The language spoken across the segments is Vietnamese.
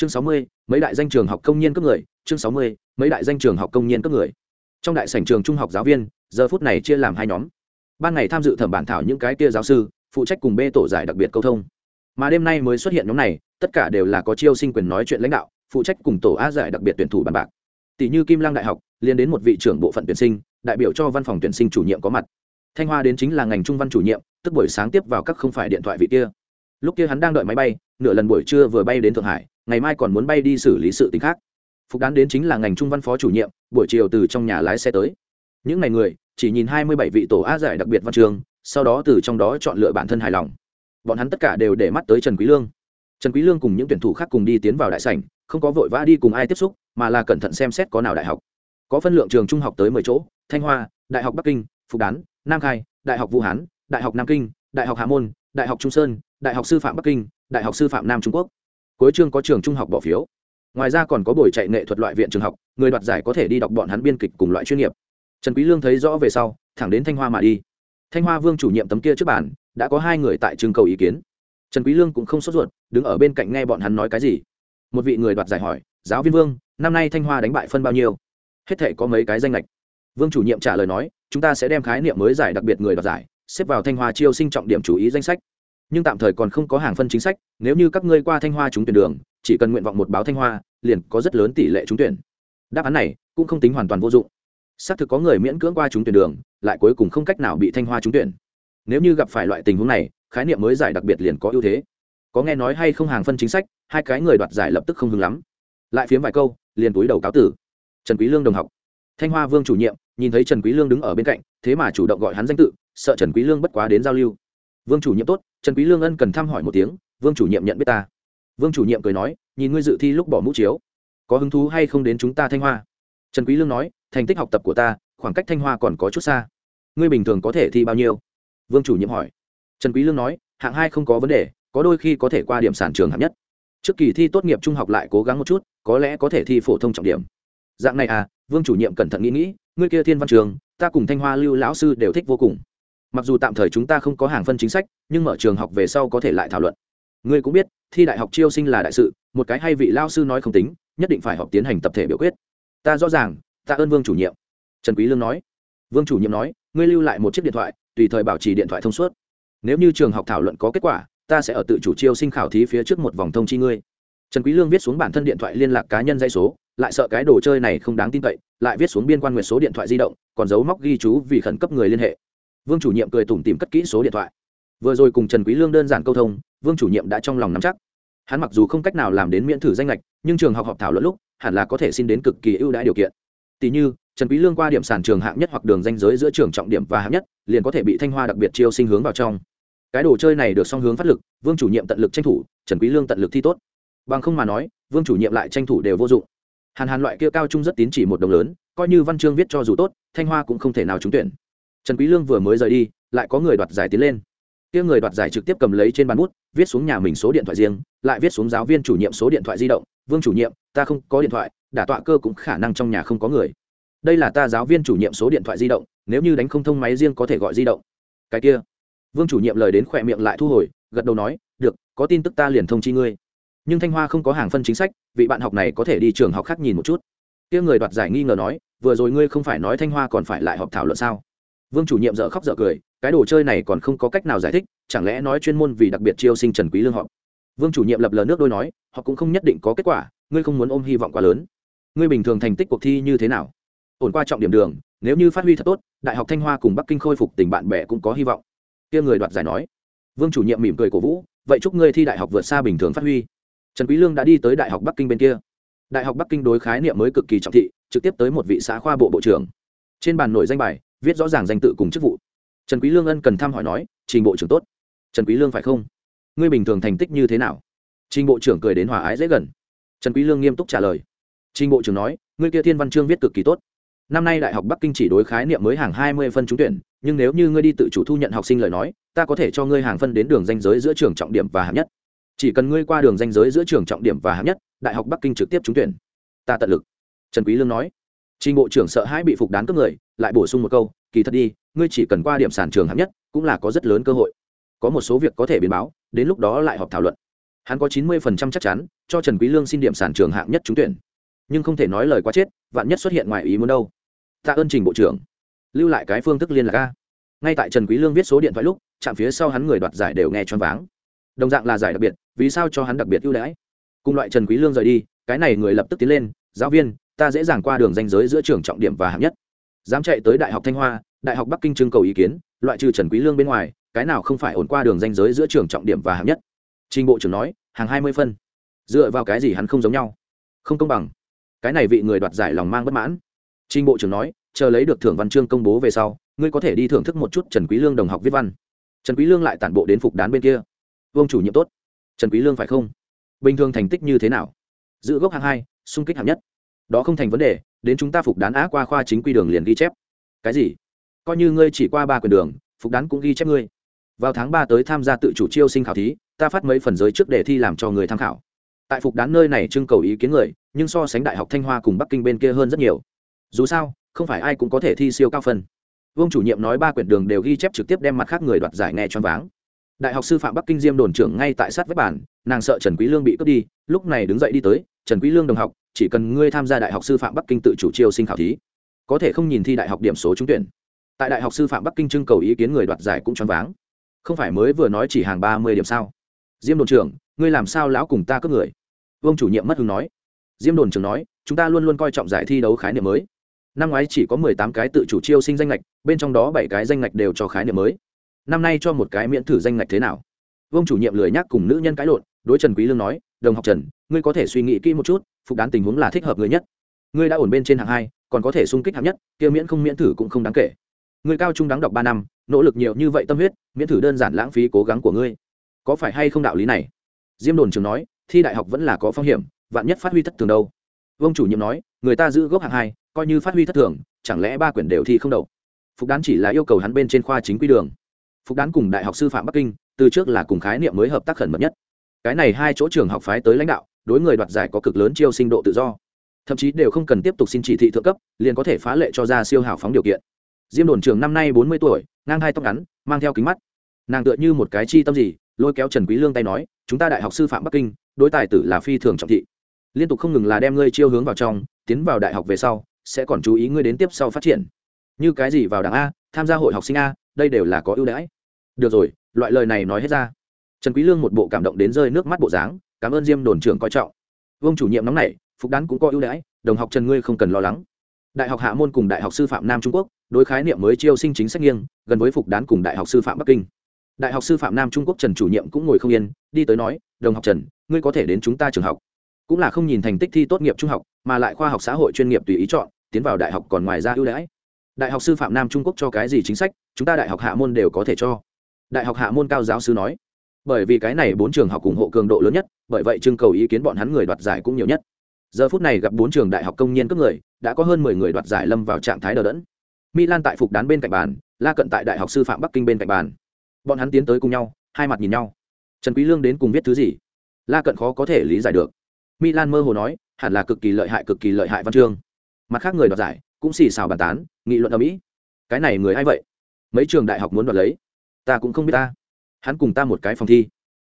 chương sáu mươi, mấy đại danh trường học công nhân cấp người, chương sáu mươi, mấy đại danh trường học công nhân cấp người. Trong đại sảnh trường trung học giáo viên, giờ phút này chia làm hai nhóm. Ban ngày tham dự thẩm bản thảo những cái kia giáo sư, phụ trách cùng bê tổ giải đặc biệt câu thông. Mà đêm nay mới xuất hiện nhóm này, tất cả đều là có chiêu sinh quyền nói chuyện lãnh đạo, phụ trách cùng tổ a giải đặc biệt tuyển thủ bàn bạc. Tỷ như kim lang đại học liên đến một vị trưởng bộ phận tuyển sinh, đại biểu cho văn phòng tuyển sinh chủ nhiệm có mặt. Thanh hoa đến chính là ngành trung văn chủ nhiệm, tức buổi sáng tiếp vào các không phải điện thoại vị kia. Lúc kia hắn đang đợi máy bay, nửa lần buổi trưa vừa bay đến thượng hải ngày mai còn muốn bay đi xử lý sự t khác. Phục đán đến chính là ngành trung văn phó chủ nhiệm, buổi chiều từ trong nhà lái xe tới. Những ngày người, chỉ nhìn hai mươi bảy vị tổ a giải đặc biệt văn trường, sau đó từ trong đó chọn lựa bản thân hài lòng. Bọn hắn tất cả đều để mắt tới trần quý lương. Trần quý lương cùng những tuyển thủ khác cùng đi tiến vào đại sảnh, không có vội vã đi cùng ai tiếp xúc, mà là cẩn thận xem xét có nào đại học. Có phân lượng trường trung học tới mười chỗ, thanh hoa, đại học bắc kinh, phục đán, nam khai, đại học vũ hán, đại học nam kinh, đại học hà môn, đại học trung sơn, đại học sư phạm bắc kinh, đại học sư phạm nam trung quốc cuối chương có trường trung học bỏ phiếu. Ngoài ra còn có buổi chạy nghệ thuật loại viện trường học, người đoạt giải có thể đi đọc bọn hắn biên kịch cùng loại chuyên nghiệp. Trần quý lương thấy rõ về sau, thẳng đến thanh hoa mà đi. Thanh hoa vương chủ nhiệm tấm kia trước bàn, đã có hai người tại trưng cầu ý kiến. Trần quý lương cũng không sốt ruột, đứng ở bên cạnh nghe bọn hắn nói cái gì. Một vị người đoạt giải hỏi, giáo viên vương, năm nay thanh hoa đánh bại phân bao nhiêu? Hết thề có mấy cái danh lệch vương chủ nhiệm trả lời nói, chúng ta sẽ đem khái niệm mới giải đặc biệt người đoạt giải, xếp vào thanh hoa chiêu sinh trọng điểm chú ý danh sách nhưng tạm thời còn không có hàng phân chính sách, nếu như các ngươi qua thanh hoa trúng tuyển đường, chỉ cần nguyện vọng một báo thanh hoa, liền có rất lớn tỷ lệ trúng tuyển. Đáp án này cũng không tính hoàn toàn vô dụng. Xác thực có người miễn cưỡng qua trúng tuyển đường, lại cuối cùng không cách nào bị thanh hoa trúng tuyển. Nếu như gặp phải loại tình huống này, khái niệm mới giải đặc biệt liền có ưu thế. Có nghe nói hay không hàng phân chính sách, hai cái người đoạt giải lập tức không hứng lắm. Lại phiếm vài câu, liền túi đầu cáo tử. Trần quý lương đồng học. Thanh hoa vương chủ nhiệm, nhìn thấy trần quý lương đứng ở bên cạnh, thế mà chủ động gọi hắn danh tự, sợ trần quý lương bất quá đến giao lưu. Vương chủ nhiệm tốt trần quý lương ân cần thăm hỏi một tiếng, vương chủ nhiệm nhận biết ta. Vương chủ nhiệm cười nói, nhìn ngươi dự thi lúc bỏ mũ chiếu, có hứng thú hay không đến chúng ta thanh hoa? Trần quý lương nói, thành tích học tập của ta, khoảng cách thanh hoa còn có chút xa. Ngươi bình thường có thể thi bao nhiêu? Vương chủ nhiệm hỏi. Trần quý lương nói, hạng hai không có vấn đề, có đôi khi có thể qua điểm sản trường hạng nhất. Trước kỳ thi tốt nghiệp trung học lại cố gắng một chút, có lẽ có thể thi phổ thông trọng điểm. Dạng này à vương chủ nhiệm cẩn thận nghĩ nghĩ, ngươi kia thiên văn trường, ta cùng thanh hoa lưu lão sư đều thích vô cùng mặc dù tạm thời chúng ta không có hàng phân chính sách, nhưng mở trường học về sau có thể lại thảo luận. Ngươi cũng biết, thi đại học chiêu sinh là đại sự, một cái hay vị lao sư nói không tính, nhất định phải họp tiến hành tập thể biểu quyết. Ta rõ ràng, ta ơn vương chủ nhiệm. Trần quý lương nói. Vương chủ nhiệm nói, ngươi lưu lại một chiếc điện thoại, tùy thời bảo trì điện thoại thông suốt. Nếu như trường học thảo luận có kết quả, ta sẽ ở tự chủ chiêu sinh khảo thí phía trước một vòng thông chi ngươi. Trần quý lương viết xuống bản thân điện thoại liên lạc cá nhân dây số, lại sợ cái đồ chơi này không đáng tin cậy, lại viết xuống biên quan nguyện số điện thoại di động, còn giấu móc ghi chú vì khẩn cấp người liên hệ vương chủ nhiệm cười tủm tìm cất kỹ số điện thoại. Vừa rồi cùng trần quý lương đơn giản câu thông, vương chủ nhiệm đã trong lòng nắm chắc. Hắn mặc dù không cách nào làm đến miễn thử danh lệch, nhưng trường học họp thảo luận lúc, hẳn là có thể xin đến cực kỳ ưu đãi điều kiện. Tỷ như, trần quý lương qua điểm sàn trường hạng nhất hoặc đường danh giới giữa trường trọng điểm và hạng nhất, liền có thể bị thanh hoa đặc biệt chiêu sinh hướng vào trong. Cái đồ chơi này được song hướng phát lực, vương chủ nhiệm tận lực tranh thủ, trần quý lương tận lực thi tốt. Bằng không mà nói, vương chủ nhiệm lại tranh thủ đều vô dụng. Hàn hàn loại kia cao trung rất tín chỉ một đồng lớn, coi như văn chương viết cho dù tốt, thanh hoa cũng không thể nào trúng tuyển trần quý lương vừa mới rời đi, lại có người đoạt giải tiến lên. Kia người đoạt giải trực tiếp cầm lấy trên bàn bút, viết xuống nhà mình số điện thoại riêng, lại viết xuống giáo viên chủ nhiệm số điện thoại di động, vương chủ nhiệm, ta không có điện thoại, đả tọa cơ cũng khả năng trong nhà không có người. Đây là ta giáo viên chủ nhiệm số điện thoại di động, nếu như đánh không thông máy riêng có thể gọi di động. Cái kia. Vương chủ nhiệm lời đến khỏe miệng lại thu hồi, gật đầu nói, được, có tin tức ta liền thông chi ngươi. Nhưng thanh hoa không có hàng phân chính sách, vị bạn học này có thể đi trường học khác nhìn một chút. Kia người đoạt giải nghi ngờ nói, vừa rồi ngươi không phải nói thanh hoa còn phải lại họp thảo luận sao? Vương chủ nhiệm dợ khóc dợ cười, cái đồ chơi này còn không có cách nào giải thích, chẳng lẽ nói chuyên môn vì đặc biệt chiêu sinh trần quý lương họ vương chủ nhiệm lập lờ nước đôi nói, họ cũng không nhất định có kết quả, ngươi không muốn ôm hy vọng quá lớn. Ngươi bình thường thành tích cuộc thi như thế nào? Ổn qua trọng điểm đường, nếu như phát huy thật tốt, đại học thanh hoa cùng bắc kinh khôi phục tình bạn bè cũng có hy vọng. Kia người đoạt giải nói. Vương chủ nhiệm mỉm cười cổ vũ, vậy chúc ngươi thi đại học vượt xa bình thường phát huy. Trần quý lương đã đi tới đại học bắc kinh bên kia. Đại học bắc kinh đối khái niệm mới cực kỳ trọng thị, trực tiếp tới một vị xã khoa bộ bộ trưởng. Trên bàn nổi danh bài viết rõ ràng danh tự cùng chức vụ. Trần quý lương ân cần thăm hỏi nói, trình bộ trưởng tốt. Trần quý lương phải không? Ngươi bình thường thành tích như thế nào? Trình bộ trưởng cười đến hòa ái dễ gần. Trần quý lương nghiêm túc trả lời. Trình bộ trưởng nói, ngươi kia thiên văn chương viết cực kỳ tốt. Năm nay đại học bắc kinh chỉ đối khái niệm mới hàng hai mươi phân trúng tuyển, nhưng nếu như ngươi đi tự chủ thu nhận học sinh lời nói, ta có thể cho ngươi hàng phân đến đường danh giới giữa trường trọng điểm và hạng nhất. Chỉ cần ngươi qua đường danh giới giữa trường trọng điểm và hạng nhất, đại học bắc kinh trực tiếp trúng tuyển. Ta tận lực. Trần quý lương nói. Trình bộ trưởng sợ hãi bị phục đán cướp người lại bổ sung một câu, kỳ thật đi, ngươi chỉ cần qua điểm sản trường hạng nhất, cũng là có rất lớn cơ hội. Có một số việc có thể biến báo, đến lúc đó lại họp thảo luận. Hắn có chín mươi phần trăm chắc chắn, cho trần quý lương xin điểm sản trường hạng nhất trúng tuyển. Nhưng không thể nói lời quá chết, vạn nhất xuất hiện ngoài ý muốn đâu. Tạ ơn trình bộ trưởng. Lưu lại cái phương thức liên lạc a. Ngay tại trần quý lương viết số điện thoại lúc, chạm phía sau hắn người đoạt giải đều nghe choáng váng. Đồng dạng là giải đặc biệt, vì sao cho hắn đặc biệt ưu đãi? Cùng loại trần quý lương rời đi, cái này người lập tức tiến lên, giáo viên, ta dễ dàng qua đường ranh giới giữa trường trọng điểm và hạng nhất dám chạy tới đại học thanh hoa, đại học bắc kinh trưng cầu ý kiến, loại trừ trần quý lương bên ngoài, cái nào không phải ổn qua đường danh giới giữa trường trọng điểm và hạng nhất. Trình bộ trưởng nói, hàng hai mươi phân. Dựa vào cái gì hắn không giống nhau? Không công bằng. Cái này vị người đoạt giải lòng mang bất mãn. Trình bộ trưởng nói, chờ lấy được thưởng văn chương công bố về sau, ngươi có thể đi thưởng thức một chút trần quý lương đồng học viết văn. Trần quý lương lại tản bộ đến phục đán bên kia. Vương chủ nhiệm tốt. Trần quý lương phải không? Bình thường thành tích như thế nào? Giữ gốc hạng hai, xung kích hạng nhất. Đó không thành vấn đề đến chúng ta phục đán á qua khoa chính quy đường liền ghi chép. Cái gì? Coi như ngươi chỉ qua ba quyền đường, phục đán cũng ghi chép ngươi. Vào tháng ba tới tham gia tự chủ chiêu sinh khảo thí, ta phát mấy phần giới trước để thi làm cho người tham khảo. Tại phục đán nơi này trưng cầu ý kiến người, nhưng so sánh đại học thanh hoa cùng bắc kinh bên kia hơn rất nhiều. Dù sao, không phải ai cũng có thể thi siêu cao phân. Vương chủ nhiệm nói ba quyển đường đều ghi chép trực tiếp đem mặt khác người đoạt giải nghe choáng váng. Đại học sư phạm bắc kinh diêm đồn trưởng ngay tại sát vách bản nàng sợ trần quý lương bị cướp đi, lúc này đứng dậy đi tới, trần quý lương đồng học chỉ cần ngươi tham gia đại học sư phạm bắc kinh tự chủ chiêu sinh khảo thí, có thể không nhìn thi đại học điểm số trúng tuyển. Tại đại học sư phạm bắc kinh trưng cầu ý kiến người đoạt giải cũng choáng váng. Không phải mới vừa nói chỉ hàng ba mươi điểm sao? Diêm đồn trưởng, ngươi làm sao lão cùng ta cướp người? Vương chủ nhiệm mất hứng nói. Diêm đồn trưởng nói, chúng ta luôn luôn coi trọng giải thi đấu khái niệm mới. Năm ngoái chỉ có mười tám cái tự chủ chiêu sinh danh lệch bên trong đó bảy cái danh lệch đều cho khái niệm mới. Năm nay cho một cái miễn thử danh lệch thế nào? Vương chủ nhiệm lười nhắc cùng nữ nhân cãi lộn, đối trần quý lương nói, đồng học trần ngươi có thể suy nghĩ kỹ một chút, phục đán tình huống là thích hợp người nhất. Ngươi đã ổn bên trên hạng hai, còn có thể sung kích hạng nhất, kia miễn không miễn thử cũng không đáng kể. Ngươi cao trung đáng đọc ba năm, nỗ lực nhiều như vậy tâm huyết, miễn thử đơn giản lãng phí cố gắng của ngươi. Có phải hay không đạo lý này? Diêm đồn trường nói, thi đại học vẫn là có phong hiểm, vạn nhất phát huy thất thường đâu. Vương chủ nhiệm nói, người ta giữ gốc hạng hai, coi như phát huy thất thường, chẳng lẽ ba quyển đều thi không đậu? Phục đán chỉ là yêu cầu hắn bên trên khoa chính quy đường. Phục đán cùng đại học sư phạm bắc kinh, từ trước là cùng khái niệm mới hợp tác khẩn mật nhất. Cái này hai chỗ trường học phái tới lãnh đạo đối người đoạt giải có cực lớn chiêu sinh độ tự do. Thậm chí đều không cần tiếp tục xin chỉ thị thượng cấp, liền có thể phá lệ cho ra siêu hào phóng điều kiện. Diêm đồn trường năm nay bốn mươi tuổi, ngang hai tóc ngắn, mang theo kính mắt. Nàng tựa như một cái chi tâm gì, lôi kéo trần quý lương tay nói, chúng ta đại học sư phạm bắc kinh, đối tài tử là phi thường trọng thị. Liên tục không ngừng là đem ngươi chiêu hướng vào trong, tiến vào đại học về sau, sẽ còn chú ý ngươi đến tiếp sau phát triển. Như cái gì vào đảng a, tham gia hội học sinh a, đây đều là có ưu đãi. Được rồi, loại lời này nói hết ra. Trần quý lương một bộ cảm động đến rơi nước mắt bộ dáng cảm ơn diêm đồn trưởng coi trọng. Vương chủ nhiệm nóng nảy, phục đán cũng có ưu đãi, đồng học trần ngươi không cần lo lắng. Đại học hạ môn cùng đại học sư phạm nam trung quốc, đối khái niệm mới chiêu sinh chính sách nghiêng, gần với phục đán cùng đại học sư phạm bắc kinh. Đại học sư phạm nam trung quốc trần chủ nhiệm cũng ngồi không yên, đi tới nói, đồng học trần, ngươi có thể đến chúng ta trường học. Cũng là không nhìn thành tích thi tốt nghiệp trung học, mà lại khoa học xã hội chuyên nghiệp tùy ý chọn, tiến vào đại học còn ngoài ra ưu đãi. Đại học sư phạm nam trung quốc cho cái gì chính sách, chúng ta đại học hạ môn đều có thể cho. Đại học hạ môn cao giáo sư nói bởi vì cái này bốn trường học ủng hộ cường độ lớn nhất, bởi vậy trưng cầu ý kiến bọn hắn người đoạt giải cũng nhiều nhất. Giờ phút này gặp bốn trường đại học công nhân cấp người, đã có hơn mười người đoạt giải lâm vào trạng thái đờ đẫn. Milan tại phục đán bên cạnh bàn, la cận tại đại học sư phạm bắc kinh bên cạnh bàn. Bọn hắn tiến tới cùng nhau, hai mặt nhìn nhau. Trần quý lương đến cùng viết thứ gì? La cận khó có thể lý giải được. Milan mơ hồ nói, hẳn là cực kỳ lợi hại, cực kỳ lợi hại văn chương. Mặt khác người đoạt giải, cũng xì xào bàn tán, nghị luận ở mỹ. Cái này người ai vậy? Mấy trường đại học muốn đoạt lấy? Ta cũng không biết ta hắn cùng ta một cái phòng thi.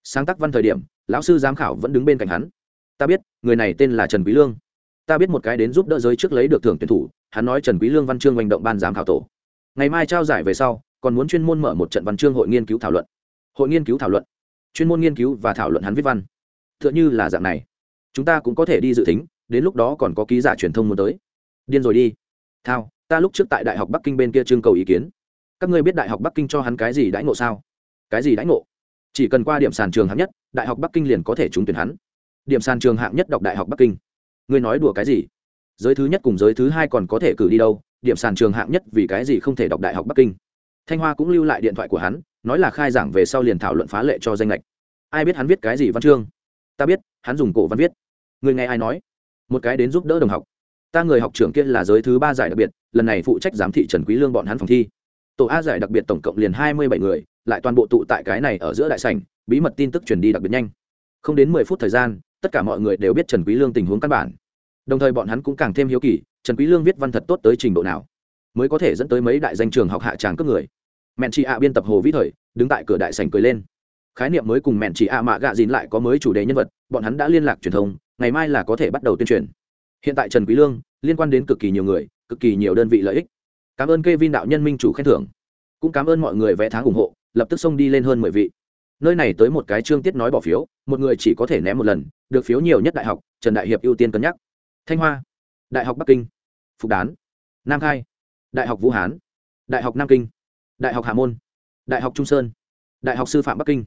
Sáng tác văn thời điểm, lão sư giám khảo vẫn đứng bên cạnh hắn. Ta biết, người này tên là trần quý lương. Ta biết một cái đến giúp đỡ giới trước lấy được thưởng tuyển thủ, hắn nói trần quý lương văn chương hành động ban giám khảo tổ. Ngày mai trao giải về sau, còn muốn chuyên môn mở một trận văn chương hội nghiên cứu thảo luận. Hội nghiên cứu thảo luận. Chuyên môn nghiên cứu và thảo luận hắn viết văn. Tựa như là dạng này. Chúng ta cũng có thể đi dự tính, đến lúc đó còn có ký giả truyền thông muốn tới. Điên rồi đi. Thao, ta lúc trước tại đại học bắc kinh bên kia trưng cầu ý kiến. Các ngươi biết đại học bắc kinh cho hắn cái gì đãi ngộ sao? Cái gì đãi ngộ? Chỉ cần qua điểm sàn trường hạng nhất, đại học bắc kinh liền có thể trúng tuyển hắn. Điểm sàn trường hạng nhất đọc đại học bắc kinh. Ngươi nói đùa cái gì? Giới thứ nhất cùng giới thứ hai còn có thể cử đi đâu? Điểm sàn trường hạng nhất vì cái gì không thể đọc đại học bắc kinh? Thanh hoa cũng lưu lại điện thoại của hắn, nói là khai giảng về sau liền thảo luận phá lệ cho danh lệch ai biết hắn viết cái gì văn chương? Ta biết, hắn dùng cổ văn viết. Người nghe ai nói? Một cái đến giúp đỡ đồng học. Ta người học trưởng kia là giới thứ ba giải đặc biệt, lần này phụ trách giám thị trần quý lương bọn hắn phòng thi. Tổ a giải đặc biệt tổng cộng liền hai mươi bảy người lại toàn bộ tụ tại cái này ở giữa đại sảnh, bí mật tin tức truyền đi đặc biệt nhanh. Không đến mười phút thời gian, tất cả mọi người đều biết trần quý lương tình huống căn bản. Đồng thời bọn hắn cũng càng thêm hiếu kỳ, trần quý lương viết văn thật tốt tới trình độ nào, mới có thể dẫn tới mấy đại danh trường học hạ tràng cấp người. Mẹn chị ạ biên tập hồ vĩ thời, đứng tại cửa đại sảnh cười lên. Khái niệm mới cùng mẹn chỉ a mạ gạ dìn lại có mới chủ đề nhân vật, bọn hắn đã liên lạc truyền thông, ngày mai là có thể bắt đầu tuyên truyền. Hiện tại trần quý lương, liên quan đến cực kỳ nhiều người, cực kỳ nhiều đơn vị lợi ích. Cảm ơn Kevin đạo nhân minh chủ khen thưởng. Cũng cảm ơn mọi người vẽ tháng ủng hộ lập tức xông đi lên hơn mười vị. Nơi này tới một cái chương tiết nói bỏ phiếu một người chỉ có thể ném một lần được phiếu nhiều nhất đại học trần đại hiệp ưu tiên cân nhắc. Thanh hoa đại học bắc kinh. Phục đán nam khai. Đại học vũ hán. Đại học nam kinh. Đại học hà môn. Đại học trung sơn. Đại học sư phạm bắc kinh.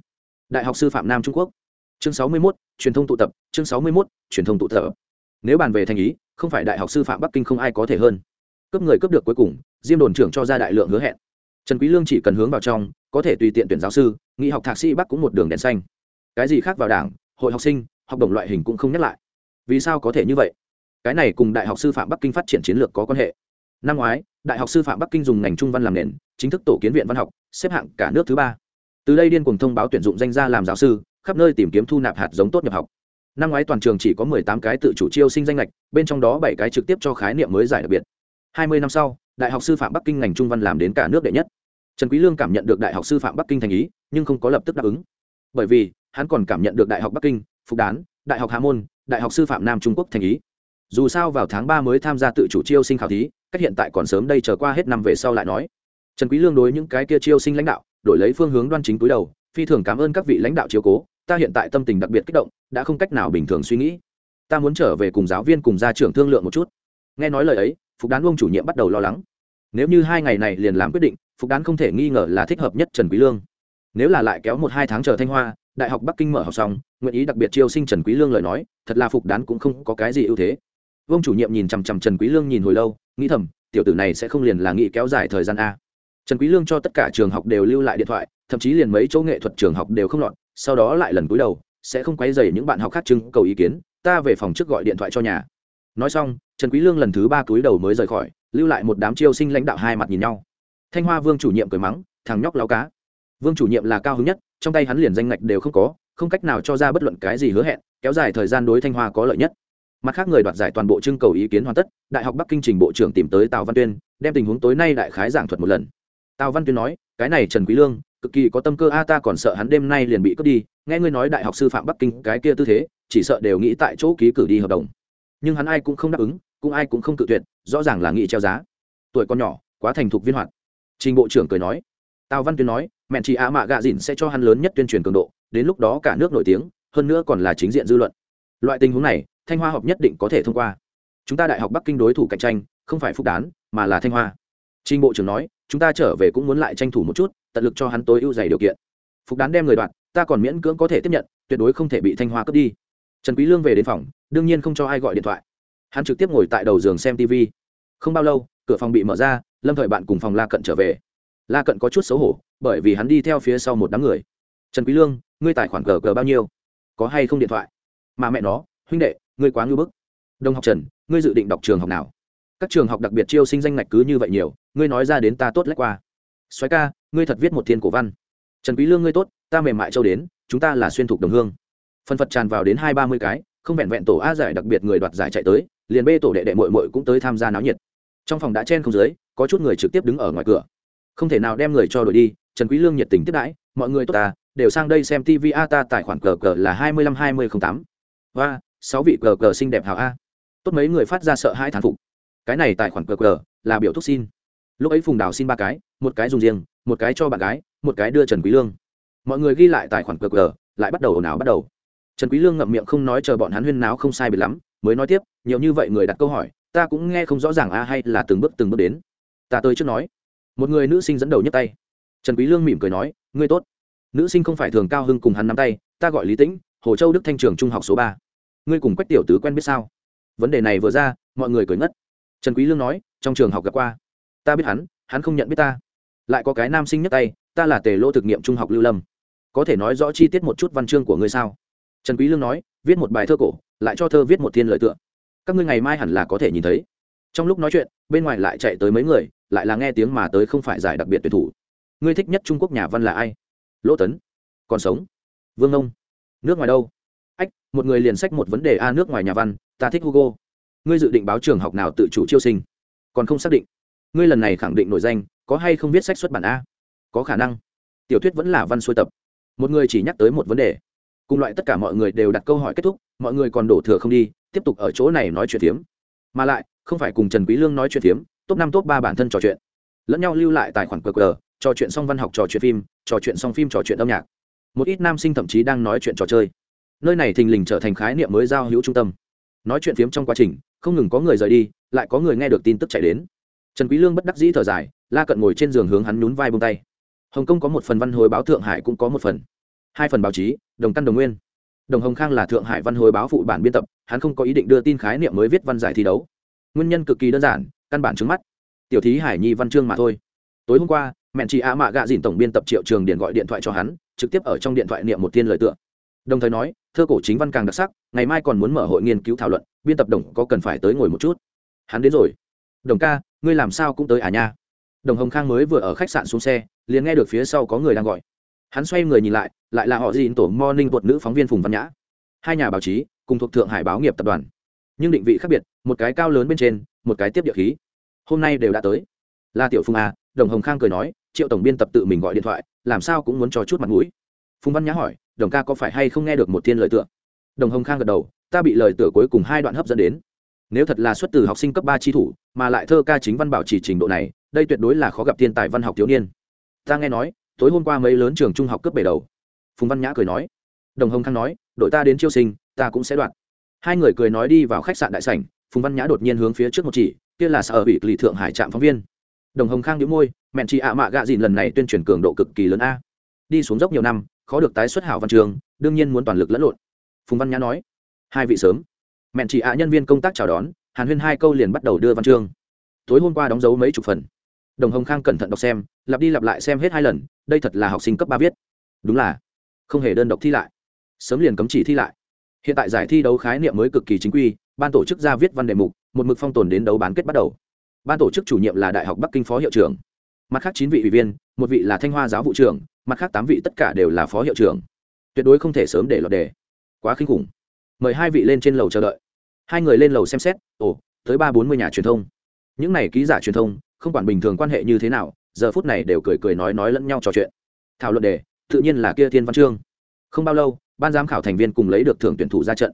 Đại học sư phạm nam trung quốc. Chương sáu mươi 61, truyền thông tụ tập chương sáu mươi 61, truyền thông tụ tập. Nếu bàn về thành ý không phải đại học sư phạm bắc kinh không ai có thể hơn. Cấp người cấp được cuối cùng diêm đồn trưởng cho ra đại lượng hứa hẹn trần quý lương chỉ cần hướng vào trong, có thể tùy tiện tuyển giáo sư, nghị học thạc sĩ bắc cũng một đường đèn xanh. Cái gì khác vào đảng, hội học sinh, học đồng loại hình cũng không nhắc lại. Vì sao có thể như vậy? Cái này cùng đại học sư phạm bắc kinh phát triển chiến lược có quan hệ. Năm ngoái, đại học sư phạm bắc kinh dùng ngành trung văn làm nền, chính thức tổ kiến viện văn học, xếp hạng cả nước thứ ba. Từ đây điên cùng thông báo tuyển dụng danh gia làm giáo sư, khắp nơi tìm kiếm thu nạp hạt giống tốt nhập học. Năm ngoái toàn trường chỉ có mười tám cái tự chủ chiêu sinh danh lệch bên trong đó bảy cái trực tiếp cho khái niệm mới giải đặc biệt. Hai mươi năm sau đại học sư phạm bắc kinh ngành trung văn làm đến cả nước đệ nhất. Trần quý lương cảm nhận được đại học sư phạm bắc kinh thành ý, nhưng không có lập tức đáp ứng. Bởi vì, hắn còn cảm nhận được đại học bắc kinh, phục đán, đại học hà môn, đại học sư phạm nam trung quốc thành ý. Dù sao vào tháng ba mới tham gia tự chủ chiêu sinh khảo thí, cách hiện tại còn sớm đây chờ qua hết năm về sau lại nói. Trần quý lương đối những cái kia chiêu sinh lãnh đạo, đổi lấy phương hướng đoan chính túi đầu, phi thường cảm ơn các vị lãnh đạo chiếu cố, ta hiện tại tâm tình đặc biệt kích động, đã không cách nào bình thường suy nghĩ. Ta muốn trở về cùng giáo viên cùng gia trưởng thương lượng một chút. Nghe nói lời ấy phục đán ông chủ nhiệm bắt đầu lo lắng. Nếu như hai ngày này liền làm quyết định, phục đán không thể nghi ngờ là thích hợp nhất trần quý lương. Nếu là lại kéo một hai tháng chờ thanh hoa, đại học bắc kinh mở học xong, nguyện ý đặc biệt chiêu sinh trần quý lương lời nói, thật là phục đán cũng không có cái gì ưu thế. Vương chủ nhiệm nhìn chằm chằm trần quý lương nhìn hồi lâu, nghĩ thầm, tiểu tử này sẽ không liền là nghĩ kéo dài thời gian a. Trần quý lương cho tất cả trường học đều lưu lại điện thoại, thậm chí liền mấy chỗ nghệ thuật trường học đều không lọt, sau đó lại lần cúi đầu, sẽ không quấy rầy những bạn học khác trưng cầu ý kiến, ta về phòng trước gọi điện thoại cho nhà. Nói xong trần quý lương lần thứ ba cúi đầu mới rời khỏi, lưu lại một đám chiêu sinh lãnh đạo hai mặt nhìn nhau. Thanh hoa vương chủ nhiệm cười mắng, thằng nhóc láo cá. Vương chủ nhiệm là cao hứng nhất, trong tay hắn liền danh ngạch đều không có, không cách nào cho ra bất luận cái gì hứa hẹn, kéo dài thời gian đối thanh hoa có lợi nhất. Mặt khác người đoạt giải toàn bộ trưng cầu ý kiến hoàn tất, đại học bắc kinh trình bộ trưởng tìm tới tào văn tuyên, đem tình huống tối nay đại khái giảng thuật một lần. Tào văn tuyên nói, cái này trần quý lương, cực kỳ có tâm cơ a, ta còn sợ hắn đêm nay liền bị cướp đi, nghe ngươi nói đại học sư phạm bắc kinh cái kia tư thế, chỉ sợ đều nghĩ tại chỗ ký cử đi hợp đồng. Nhưng hắn ai cũng không đáp ứng cũng ai cũng không cự tuyệt, rõ ràng là nghị treo giá. Tuổi con nhỏ, quá thành thục viên hoạt. Trình bộ trưởng cười nói. Tào văn tuyên nói, mẹn chị ạ mạ gạ dìn sẽ cho hắn lớn nhất tuyên truyền cường độ, đến lúc đó cả nước nổi tiếng, hơn nữa còn là chính diện dư luận. Loại tình huống này, thanh hoa học nhất định có thể thông qua. Chúng ta đại học bắc kinh đối thủ cạnh tranh, không phải phúc đán, mà là thanh hoa. Trình bộ trưởng nói, chúng ta trở về cũng muốn lại tranh thủ một chút, tận lực cho hắn tối ưu dày điều kiện. Phúc đán đem người đoạn ta còn miễn cưỡng có thể tiếp nhận, tuyệt đối không thể bị thanh hoa cướp đi. Trần quý lương về đến phòng, đương nhiên không cho ai gọi điện thoại hắn trực tiếp ngồi tại đầu giường xem tv không bao lâu, cửa phòng bị mở ra, lâm thời bạn cùng phòng la cận trở về. La cận có chút xấu hổ, bởi vì hắn đi theo phía sau một đám người. Trần quý lương, ngươi tài khoản gờ gờ bao nhiêu? Có hay không điện thoại? Mà mẹ nó, huynh đệ, ngươi quá ngưu bức. Đồng học trần, ngươi dự định đọc trường học nào? Các trường học đặc biệt chiêu sinh danh ngạch cứ như vậy nhiều, ngươi nói ra đến ta tốt lách qua. Xoáy ca, ngươi thật viết một thiên cổ văn. Trần quý lương, ngươi tốt, ta mềm mại châu đến, chúng ta là xuyên thuộc đồng hương. Phân phật tràn vào đến hai ba mươi cái, không vẹn vẹn tổ a giải đặc biệt người đoạt giải chạy tới liền bê tổ đệ đệ mội mội cũng tới tham gia náo nhiệt. Trong phòng đã chen không dưới, có chút người trực tiếp đứng ở ngoài cửa. Không thể nào đem người cho đội đi, trần quý lương nhiệt tình tiếp đãi, mọi người tốt ta, đều sang đây xem tv a, ta tài khoản cờ cờ là hai mươi lăm hai mươi không tám. Và sáu vị cờ cờ xinh đẹp hào a. Tốt mấy người phát ra sợ hai thán phục. Cái này tài khoản cờ cờ là biểu thúc xin. Lúc ấy phùng đào xin ba cái, một cái dùng riêng, một cái cho bạn gái, một cái đưa trần quý lương. Mọi người ghi lại tài khoản cờ cờ, lại bắt đầu ồn ào bắt đầu trần quý lương ngậm miệng không nói chờ bọn hắn huyên náo không sai biệt lắm, mới nói tiếp, nhiều như vậy người đặt câu hỏi, ta cũng nghe không rõ ràng a, hay là từng bước từng bước đến. Ta tới trước nói. Một người nữ sinh dẫn đầu nhấc tay. Trần quý lương mỉm cười nói, ngươi tốt. Nữ sinh không phải thường cao hưng cùng hắn nắm tay, ta gọi lý tĩnh, hồ châu đức thanh trường trung học số ba. Ngươi cùng quách tiểu tứ quen biết sao? Vấn đề này vừa ra, mọi người cười ngất. Trần quý lương nói, trong trường học gặp qua. Ta biết hắn hắn không nhận biết ta. Lại có cái nam sinh nhấc tay, ta là tề lô thực nghiệm trung học lưu lâm. Có thể nói rõ chi tiết một chút văn chương của ngươi sao? Trần quý lương nói, viết một bài thơ cổ, lại cho thơ viết một thiên lời tựa. Các ngươi ngày mai hẳn là có thể nhìn thấy. Trong lúc nói chuyện, bên ngoài lại chạy tới mấy người, lại là nghe tiếng mà tới không phải giải đặc biệt tuyển thủ. Ngươi thích nhất trung quốc nhà văn là ai? Lỗ tấn. Còn sống. Vương ông nước ngoài đâu? Ách, một người liền sách một vấn đề a nước ngoài nhà văn, ta thích hugo. Ngươi dự định báo trường học nào tự chủ chiêu sinh? Còn không xác định. Ngươi lần này khẳng định nổi danh, có hay không viết sách xuất bản a? Có khả năng. Tiểu thuyết vẫn là văn xuôi tập. Một người chỉ nhắc tới một vấn đề cùng loại tất cả mọi người đều đặt câu hỏi kết thúc, mọi người còn đổ thừa không đi, tiếp tục ở chỗ này nói chuyện phiếm. Mà lại, không phải cùng trần quý lương nói chuyện phiếm, top năm, top ba bản thân trò chuyện. Lẫn nhau lưu lại tài khoản qr, trò chuyện xong văn học, trò chuyện phim, trò chuyện xong phim, trò chuyện âm nhạc. Một ít nam sinh thậm chí đang nói chuyện trò chơi. Nơi này thình lình trở thành khái niệm mới giao hữu trung tâm. Nói chuyện phiếm trong quá trình, không ngừng có người rời đi, lại có người nghe được tin tức chạy đến. Trần quý lương bất đắc dĩ thở dài, la cận ngồi trên giường hướng hắn nhún vai buông tay. Hồng kông có một phần văn hồi báo thượng hải cũng có một phần hai phần báo chí, đồng căn đồng nguyên. Đồng hồng khang là thượng hải văn hồi báo phụ bản biên tập, hắn không có ý định đưa tin khái niệm mới viết văn giải thi đấu. Nguyên nhân cực kỳ đơn giản, căn bản trước mắt. Tiểu thí hải nhi văn chương mà thôi. Tối hôm qua mẹn chị a mạ gạ dìn tổng biên tập triệu trường điền gọi điện thoại cho hắn, trực tiếp ở trong điện thoại niệm một tiên lời tựa. Đồng thời nói, thơ cổ chính văn càng đặc sắc, ngày mai còn muốn mở hội nghiên cứu thảo luận, biên tập đồng có cần phải tới ngồi một chút. Hắn đến rồi. Đồng ca, ngươi làm sao cũng tới à nha. Đồng hồng khang mới vừa ở khách sạn xuống xe, liền nghe được phía sau có người đang gọi hắn xoay người nhìn lại lại là họ dìn tổ morning tuột nữ phóng viên phùng văn nhã. Hai nhà báo chí, cùng thuộc thượng hải báo nghiệp tập đoàn. Nhưng định vị khác biệt, một cái cao lớn bên trên, một cái tiếp địa khí. Hôm nay đều đã tới. La tiểu phùng à đồng hồng khang cười nói, triệu tổng biên tập tự mình gọi điện thoại, làm sao cũng muốn cho chút mặt mũi. Phùng văn nhã hỏi, đồng ca có phải hay không nghe được một thiên lời tựa? Đồng hồng khang gật đầu, ta bị lời tựa cuối cùng hai đoạn hấp dẫn đến. Nếu thật là xuất từ học sinh cấp ba tri thủ, mà lại thơ ca chính văn bảo trì trình độ này, đây tuyệt đối là khó gặp thiên tài văn học thiếu niên. Ta nghe nói tối hôm qua mấy lớn trường trung học cấp bể đầu. Phùng văn nhã cười nói. Đồng hồng khang nói, đội ta đến chiêu sinh, ta cũng sẽ đoạn hai người cười nói đi vào khách sạn đại sảnh, phùng văn nhã đột nhiên hướng phía trước một chỉ, kia là sở bị lì thượng hải trạm phóng viên. Đồng hồng khang nhíu môi, mẹn chị ạ, mạ gạ dìn lần này tuyên truyền cường độ cực kỳ lớn a. Đi xuống dốc nhiều năm, khó được tái xuất hảo văn trường, đương nhiên muốn toàn lực lẫn lộn. Phùng văn nhã nói, hai vị sớm. Mẹn chị ạ, nhân viên công tác chào đón, hàn huyên hai câu liền bắt đầu đưa văn chương tối hôm qua đóng dấu mấy chục phần. Đồng hồng khang cẩn thận đọc xem, lặp đi lặp lại xem hết hai lần đây thật là học sinh cấp ba viết. Đúng là, không hề đơn độc thi lại. Sớm liền cấm chỉ thi lại. Hiện tại giải thi đấu khái niệm mới cực kỳ chính quy, ban tổ chức ra viết văn đề mục, một mực phong tồn đến đấu bán kết bắt đầu. Ban tổ chức chủ nhiệm là đại học bắc kinh phó hiệu trưởng. Mặt khác chín vị ủy viên, một vị là thanh hoa giáo vụ trưởng, mặt khác tám vị tất cả đều là phó hiệu trưởng. Tuyệt đối không thể sớm để lọt đề. Quá kinh khủng. Mời hai vị lên trên lầu chờ đợi. Hai người lên lầu xem xét, ồ, tới ba bốn mươi nhà truyền thông. Những này ký giả truyền thông, không quản bình thường quan hệ như thế nào giờ phút này đều cười cười nói nói lẫn nhau trò chuyện. Thảo luận đề, tự nhiên là kia thiên văn chương. Không bao lâu, ban giám khảo thành viên cùng lấy được thưởng tuyển thủ ra trận.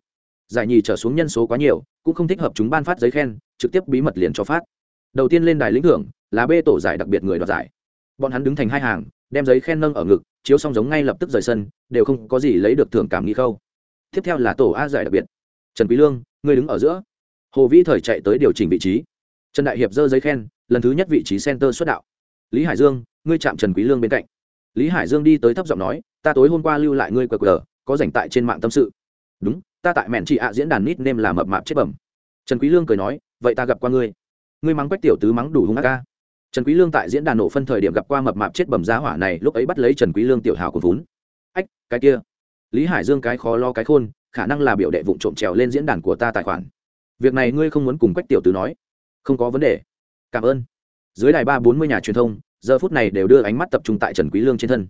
Giải nhì trở xuống nhân số quá nhiều, cũng không thích hợp chúng ban phát giấy khen, trực tiếp bí mật liền cho phát. Đầu tiên lên đài lĩnh thưởng, là b tổ giải đặc biệt người đoạt giải. Bọn hắn đứng thành hai hàng, đem giấy khen nâng ở ngực, chiếu xong giống ngay lập tức rời sân, đều không có gì lấy được thưởng cảm nghi khâu. Tiếp theo là tổ a giải đặc biệt. Trần quý lương, người đứng ở giữa. Hồ vĩ thời chạy tới điều chỉnh vị trí. Trần đại hiệp giơ giấy khen, lần thứ nhất vị trí center xuất đạo lý hải dương, ngươi chạm trần quý lương bên cạnh. Lý hải dương đi tới thấp giọng nói, ta tối hôm qua lưu lại ngươi qr, có dành tại trên mạng tâm sự. Đúng, ta tại mẹn chị ạ diễn đàn nít nêm là mập mạp chết bẩm. Trần quý lương cười nói, vậy ta gặp qua ngươi. Ngươi mắng quách tiểu tứ mắng đủ hung ác ca. Trần quý lương tại diễn đàn nổ phân thời điểm gặp qua mập mạp chết bẩm giá hỏa này, lúc ấy bắt lấy trần quý lương tiểu hào của vốn. Ách, cái kia. Lý hải dương cái khó lo cái khôn, khả năng là biểu đệ vụng trộm trèo lên diễn đàn của ta tài khoản. Việc này ngươi không muốn cùng quách tiểu tứ nói. Không có vấn đề. Cảm ơn dưới đài ba bốn mươi nhà truyền thông, giờ phút này đều đưa ánh mắt tập trung tại trần quý lương trên thân.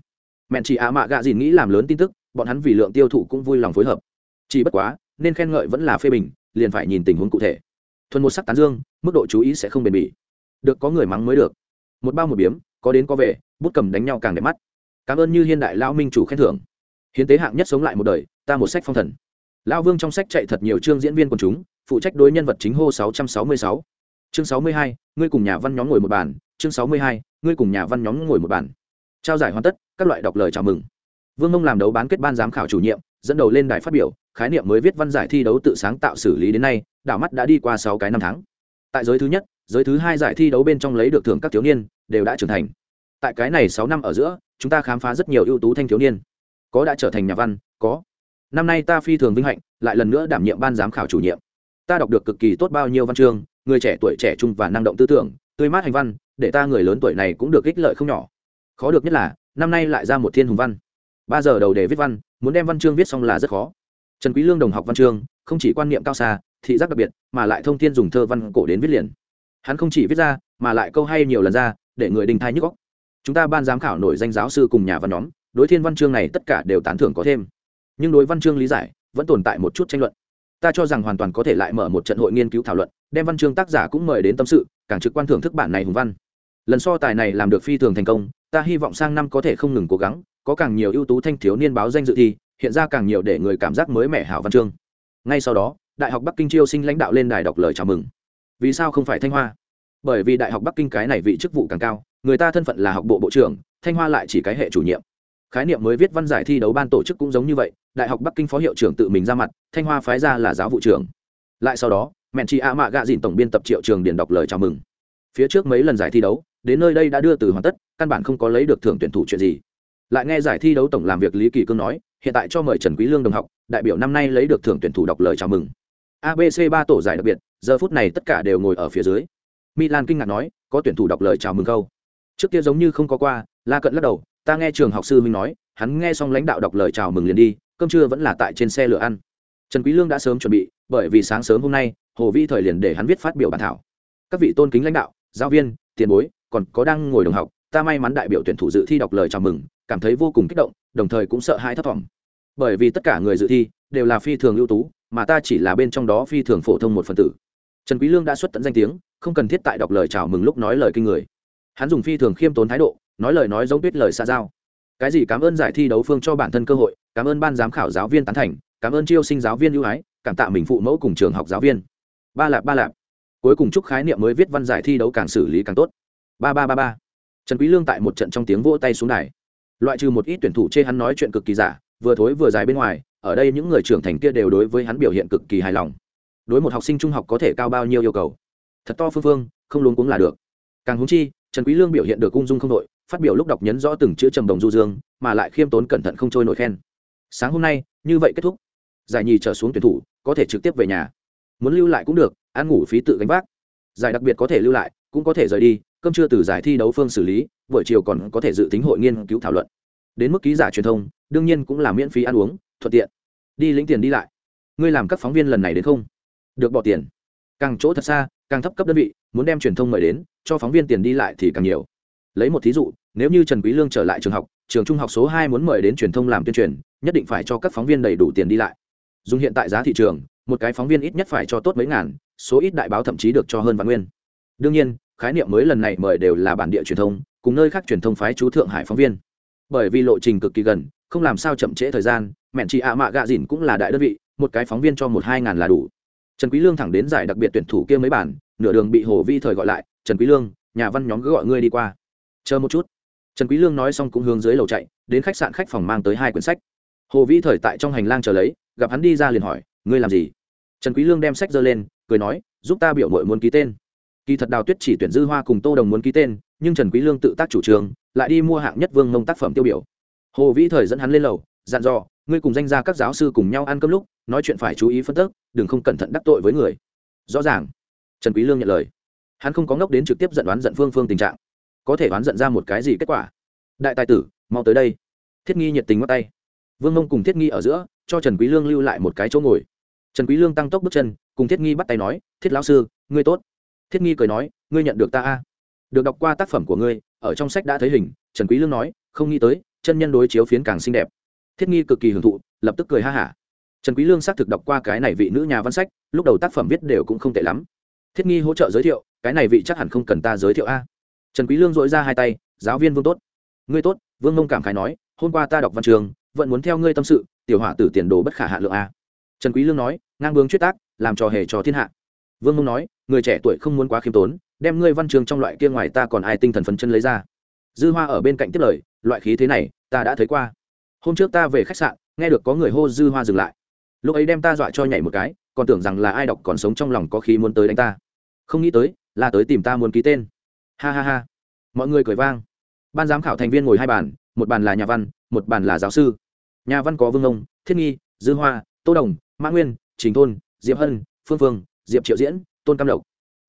Mẹn chị ạ mạ gạ dìn nghĩ làm lớn tin tức, bọn hắn vì lượng tiêu thụ cũng vui lòng phối hợp. Chỉ bất quá, nên khen ngợi vẫn là phê bình, liền phải nhìn tình huống cụ thể. Thuần một sắc tán dương, mức độ chú ý sẽ không bền bỉ. Được có người mắng mới được. Một bao một biếm, có đến có về, bút cầm đánh nhau càng đẹp mắt. Cảm ơn như hiện đại lão minh chủ khen thưởng. Hiến tế hạng nhất sống lại một đời, ta một sách phong thần. Lão vương trong sách chạy thật nhiều chương diễn viên quần chúng, phụ trách đối nhân vật chính hô 666 chương 62, ngươi cùng nhà văn nhóm ngồi một bàn. Chương 62, ngươi cùng nhà văn nhóm ngồi một bàn. Trao giải hoàn tất các loại đọc lời chào mừng. Vương mông làm đấu bán kết ban giám khảo chủ nhiệm dẫn đầu lên đài phát biểu khái niệm mới viết văn giải thi đấu tự sáng tạo xử lý đến nay đảo mắt đã đi qua sáu cái năm tháng. Tại giới thứ nhất giới thứ hai giải thi đấu bên trong lấy được thưởng các thiếu niên đều đã trưởng thành. Tại cái này sáu năm ở giữa chúng ta khám phá rất nhiều ưu tú thanh thiếu niên. Có đã trở thành nhà văn có. Năm nay ta phi thường vinh hạnh lại lần nữa đảm nhiệm ban giám khảo chủ nhiệm. Ta đọc được cực kỳ tốt bao nhiêu văn chương người trẻ tuổi trẻ trung và năng động tư tưởng, tươi mát hành văn, để ta người lớn tuổi này cũng được ích lợi không nhỏ. Khó được nhất là, năm nay lại ra một thiên hùng văn. Ba giờ đầu để viết văn, muốn đem văn chương viết xong là rất khó. Trần quý lương đồng học văn chương, không chỉ quan niệm cao xa, thị giác đặc biệt, mà lại thông thiên dùng thơ văn cổ đến viết liền. Hắn không chỉ viết ra, mà lại câu hay nhiều lần ra, để người đình thai nhức óc. Chúng ta ban giám khảo nổi danh giáo sư cùng nhà văn nhóm, đối thiên văn chương này tất cả đều tán thưởng có thêm. Nhưng đối văn chương lý giải, vẫn tồn tại một chút tranh luận. Ta cho rằng hoàn toàn có thể lại mở một trận hội nghiên cứu thảo luận đem văn chương tác giả cũng mời đến tâm sự, càng trực quan thưởng thức bản này hùng văn. Lần so tài này làm được phi thường thành công, ta hy vọng sang năm có thể không ngừng cố gắng, có càng nhiều ưu tú thanh thiếu niên báo danh dự thi, hiện ra càng nhiều để người cảm giác mới mẻ hảo văn chương. Ngay sau đó, đại học bắc kinh chiêu sinh lãnh đạo lên đài đọc lời chào mừng. Vì sao không phải thanh hoa? Bởi vì đại học bắc kinh cái này vị chức vụ càng cao, người ta thân phận là học bộ bộ trưởng, thanh hoa lại chỉ cái hệ chủ nhiệm. Khái niệm mới viết văn giải thi đấu ban tổ chức cũng giống như vậy, đại học bắc kinh phó hiệu trưởng tự mình ra mặt, thanh hoa phái ra là giáo vụ trưởng. Lại sau đó mẹn chị a mạ gạ dìn tổng biên tập triệu trường điền đọc lời chào mừng. Phía trước mấy lần giải thi đấu, đến nơi đây đã đưa từ hoàn tất, căn bản không có lấy được thưởng tuyển thủ chuyện gì. Lại nghe giải thi đấu tổng làm việc lý kỳ cương nói, hiện tại cho mời trần quý lương đồng học, đại biểu năm nay lấy được thưởng tuyển thủ đọc lời chào mừng. Abc ba tổ giải đặc biệt, giờ phút này tất cả đều ngồi ở phía dưới. Milan kinh ngạc nói, có tuyển thủ đọc lời chào mừng câu trước kia giống như không có qua, la cận lắc đầu, ta nghe trường học sư minh nói, hắn nghe xong lãnh đạo đọc lời chào mừng liền đi, cơm trưa vẫn là tại trên xe lửa ăn trần quý lương đã sớm chuẩn bị, bởi vì sáng sớm hôm nay, hồ vi thời liền để hắn viết phát biểu bản thảo. Các vị tôn kính lãnh đạo, giáo viên, tiền bối, còn có đang ngồi đồng học, ta may mắn đại biểu tuyển thủ dự thi đọc lời chào mừng, cảm thấy vô cùng kích động, đồng thời cũng sợ hãi thất vọng. Bởi vì tất cả người dự thi đều là phi thường ưu tú, mà ta chỉ là bên trong đó phi thường phổ thông một phần tử. Trần quý lương đã xuất tận danh tiếng, không cần thiết tại đọc lời chào mừng lúc nói lời kinh người. Hắn dùng phi thường khiêm tốn thái độ, nói lời nói giống biết lời xa giao. Cái gì cảm ơn giải thi đấu phương cho bản thân cơ hội, cảm ơn ban giám khảo giáo viên tán thành cảm ơn chiêu sinh giáo viên ưu ái, cảm tạ mình phụ mẫu cùng trường học giáo viên. Ba lạp ba lạp. Cuối cùng chúc khái niệm mới viết văn giải thi đấu càng xử lý càng tốt. Ba ba ba ba. Trần quý lương tại một trận trong tiếng vỗ tay xuống đài. Loại trừ một ít tuyển thủ chê hắn nói chuyện cực kỳ giả, vừa thối vừa dài bên ngoài, ở đây những người trưởng thành kia đều đối với hắn biểu hiện cực kỳ hài lòng. Đối một học sinh trung học có thể cao bao nhiêu yêu cầu? Thật to phương phương, không luôn cũng là được. Càng húng chi, trần quý lương biểu hiện được ung dung không đội, phát biểu lúc đọc nhấn rõ từng chữ trầm đồng du dương, mà lại khiêm tốn cẩn thận không trôi nổi khen. Sáng hôm nay, như vậy kết thúc giải nhì trở xuống tuyển thủ, có thể trực tiếp về nhà. Muốn lưu lại cũng được, ăn ngủ phí tự gánh vác. Giải đặc biệt có thể lưu lại, cũng có thể rời đi, cơm trưa từ giải thi đấu phương xử lý, buổi chiều còn có thể dự tính hội nghiên cứu thảo luận. Đến mức ký giả truyền thông, đương nhiên cũng là miễn phí ăn uống, thuận tiện. Đi lĩnh tiền đi lại. Ngươi làm các phóng viên lần này đến không? Được, bỏ tiền. Càng chỗ thật xa, càng thấp cấp đơn vị, muốn đem truyền thông mời đến, cho phóng viên tiền đi lại thì càng nhiều. Lấy một thí dụ, nếu như trần quý lương trở lại trường học, trường trung học số hai muốn mời đến truyền thông làm tuyên truyền, nhất định phải cho các phóng viên đầy đủ tiền đi lại dùng hiện tại giá thị trường, một cái phóng viên ít nhất phải cho tốt mấy ngàn, số ít đại báo thậm chí được cho hơn vạn nguyên. Đương nhiên, khái niệm mới lần này mời đều là bản địa truyền thông, cùng nơi khác truyền thông phái chú thượng hải phóng viên. Bởi vì lộ trình cực kỳ gần, không làm sao chậm trễ thời gian, mẹn chị ạ mạ gạ dìn cũng là đại đơn vị, một cái phóng viên cho một hai ngàn là đủ. Trần quý lương thẳng đến giải đặc biệt tuyển thủ kia mấy bản, nửa đường bị hồ vi thời gọi lại, trần quý lương, nhà văn nhóm cứ gọi ngươi đi qua. Chờ một chút. Trần quý lương nói xong cũng hướng dưới lầu chạy, đến khách sạn khách phòng mang tới hai quyển sách. Hồ vi thời tại trong hành lang chờ lấy gặp hắn đi ra liền hỏi, ngươi làm gì? Trần quý lương đem sách giơ lên, cười nói, giúp ta biểu muội muốn ký tên. Kỳ thật đào tuyết chỉ tuyển dư hoa cùng tô đồng muốn ký tên, nhưng trần quý lương tự tác chủ trương, lại đi mua hạng nhất vương mông tác phẩm tiêu biểu. Hồ vĩ thời dẫn hắn lên lầu, dặn dò, ngươi cùng danh gia các giáo sư cùng nhau ăn cơm lúc, nói chuyện phải chú ý phân tích, đừng không cẩn thận đắc tội với người. Rõ ràng, trần quý lương nhận lời. Hắn không có ngốc đến trực tiếp giận đoán giận phương phương tình trạng, có thể đoán giận ra một cái gì kết quả. Đại tài tử, mau tới đây. Thiết nghi nhiệt tình bắt tay. Vương mông cùng thiết nghi ở giữa cho trần quý lương lưu lại một cái chỗ ngồi. Trần quý lương tăng tốc bước chân, cùng thiết nghi bắt tay nói, thiết lão sư, ngươi tốt. Thiết nghi cười nói, ngươi nhận được ta a. Được đọc qua tác phẩm của ngươi, ở trong sách đã thấy hình, trần quý lương nói, không nghĩ tới, chân nhân đối chiếu phiến càng xinh đẹp. Thiết nghi cực kỳ hưởng thụ, lập tức cười ha hả. Trần quý lương xác thực đọc qua cái này vị nữ nhà văn sách, lúc đầu tác phẩm viết đều cũng không tệ lắm. Thiết nghi hỗ trợ giới thiệu, cái này vị chắc hẳn không cần ta giới thiệu a. Trần quý lương dội ra hai tay, giáo viên vương tốt. Ngươi tốt, vương mông cảm khái nói, hôm qua ta đọc văn trường, vẫn muốn theo ngươi tâm sự tiểu hỏa tử tiền đồ bất khả hạ lượng a. Trần quý lương nói, ngang bướng chuyết tác, làm trò hề cho thiên hạ. Vương mông nói, người trẻ tuổi không muốn quá khiêm tốn, đem ngươi văn trường trong loại kia ngoài ta còn ai tinh thần phấn chân lấy ra. Dư hoa ở bên cạnh tiếp lời, loại khí thế này, ta đã thấy qua. Hôm trước ta về khách sạn, nghe được có người hô dư hoa dừng lại. Lúc ấy đem ta dọa cho nhảy một cái, còn tưởng rằng là ai đọc còn sống trong lòng có khí muốn tới đánh ta. Không nghĩ tới, là tới tìm ta muốn ký tên. Ha ha ha. Mọi người cười vang. Ban giám khảo thành viên ngồi hai bàn, một bàn là nhà văn, một bàn là giáo sư nhà văn có vương ông thiết nghi, dư hoa, tô đồng, mã nguyên, trình thôn, diệp hân, phương phương, diệp triệu diễn, tôn cam lộc.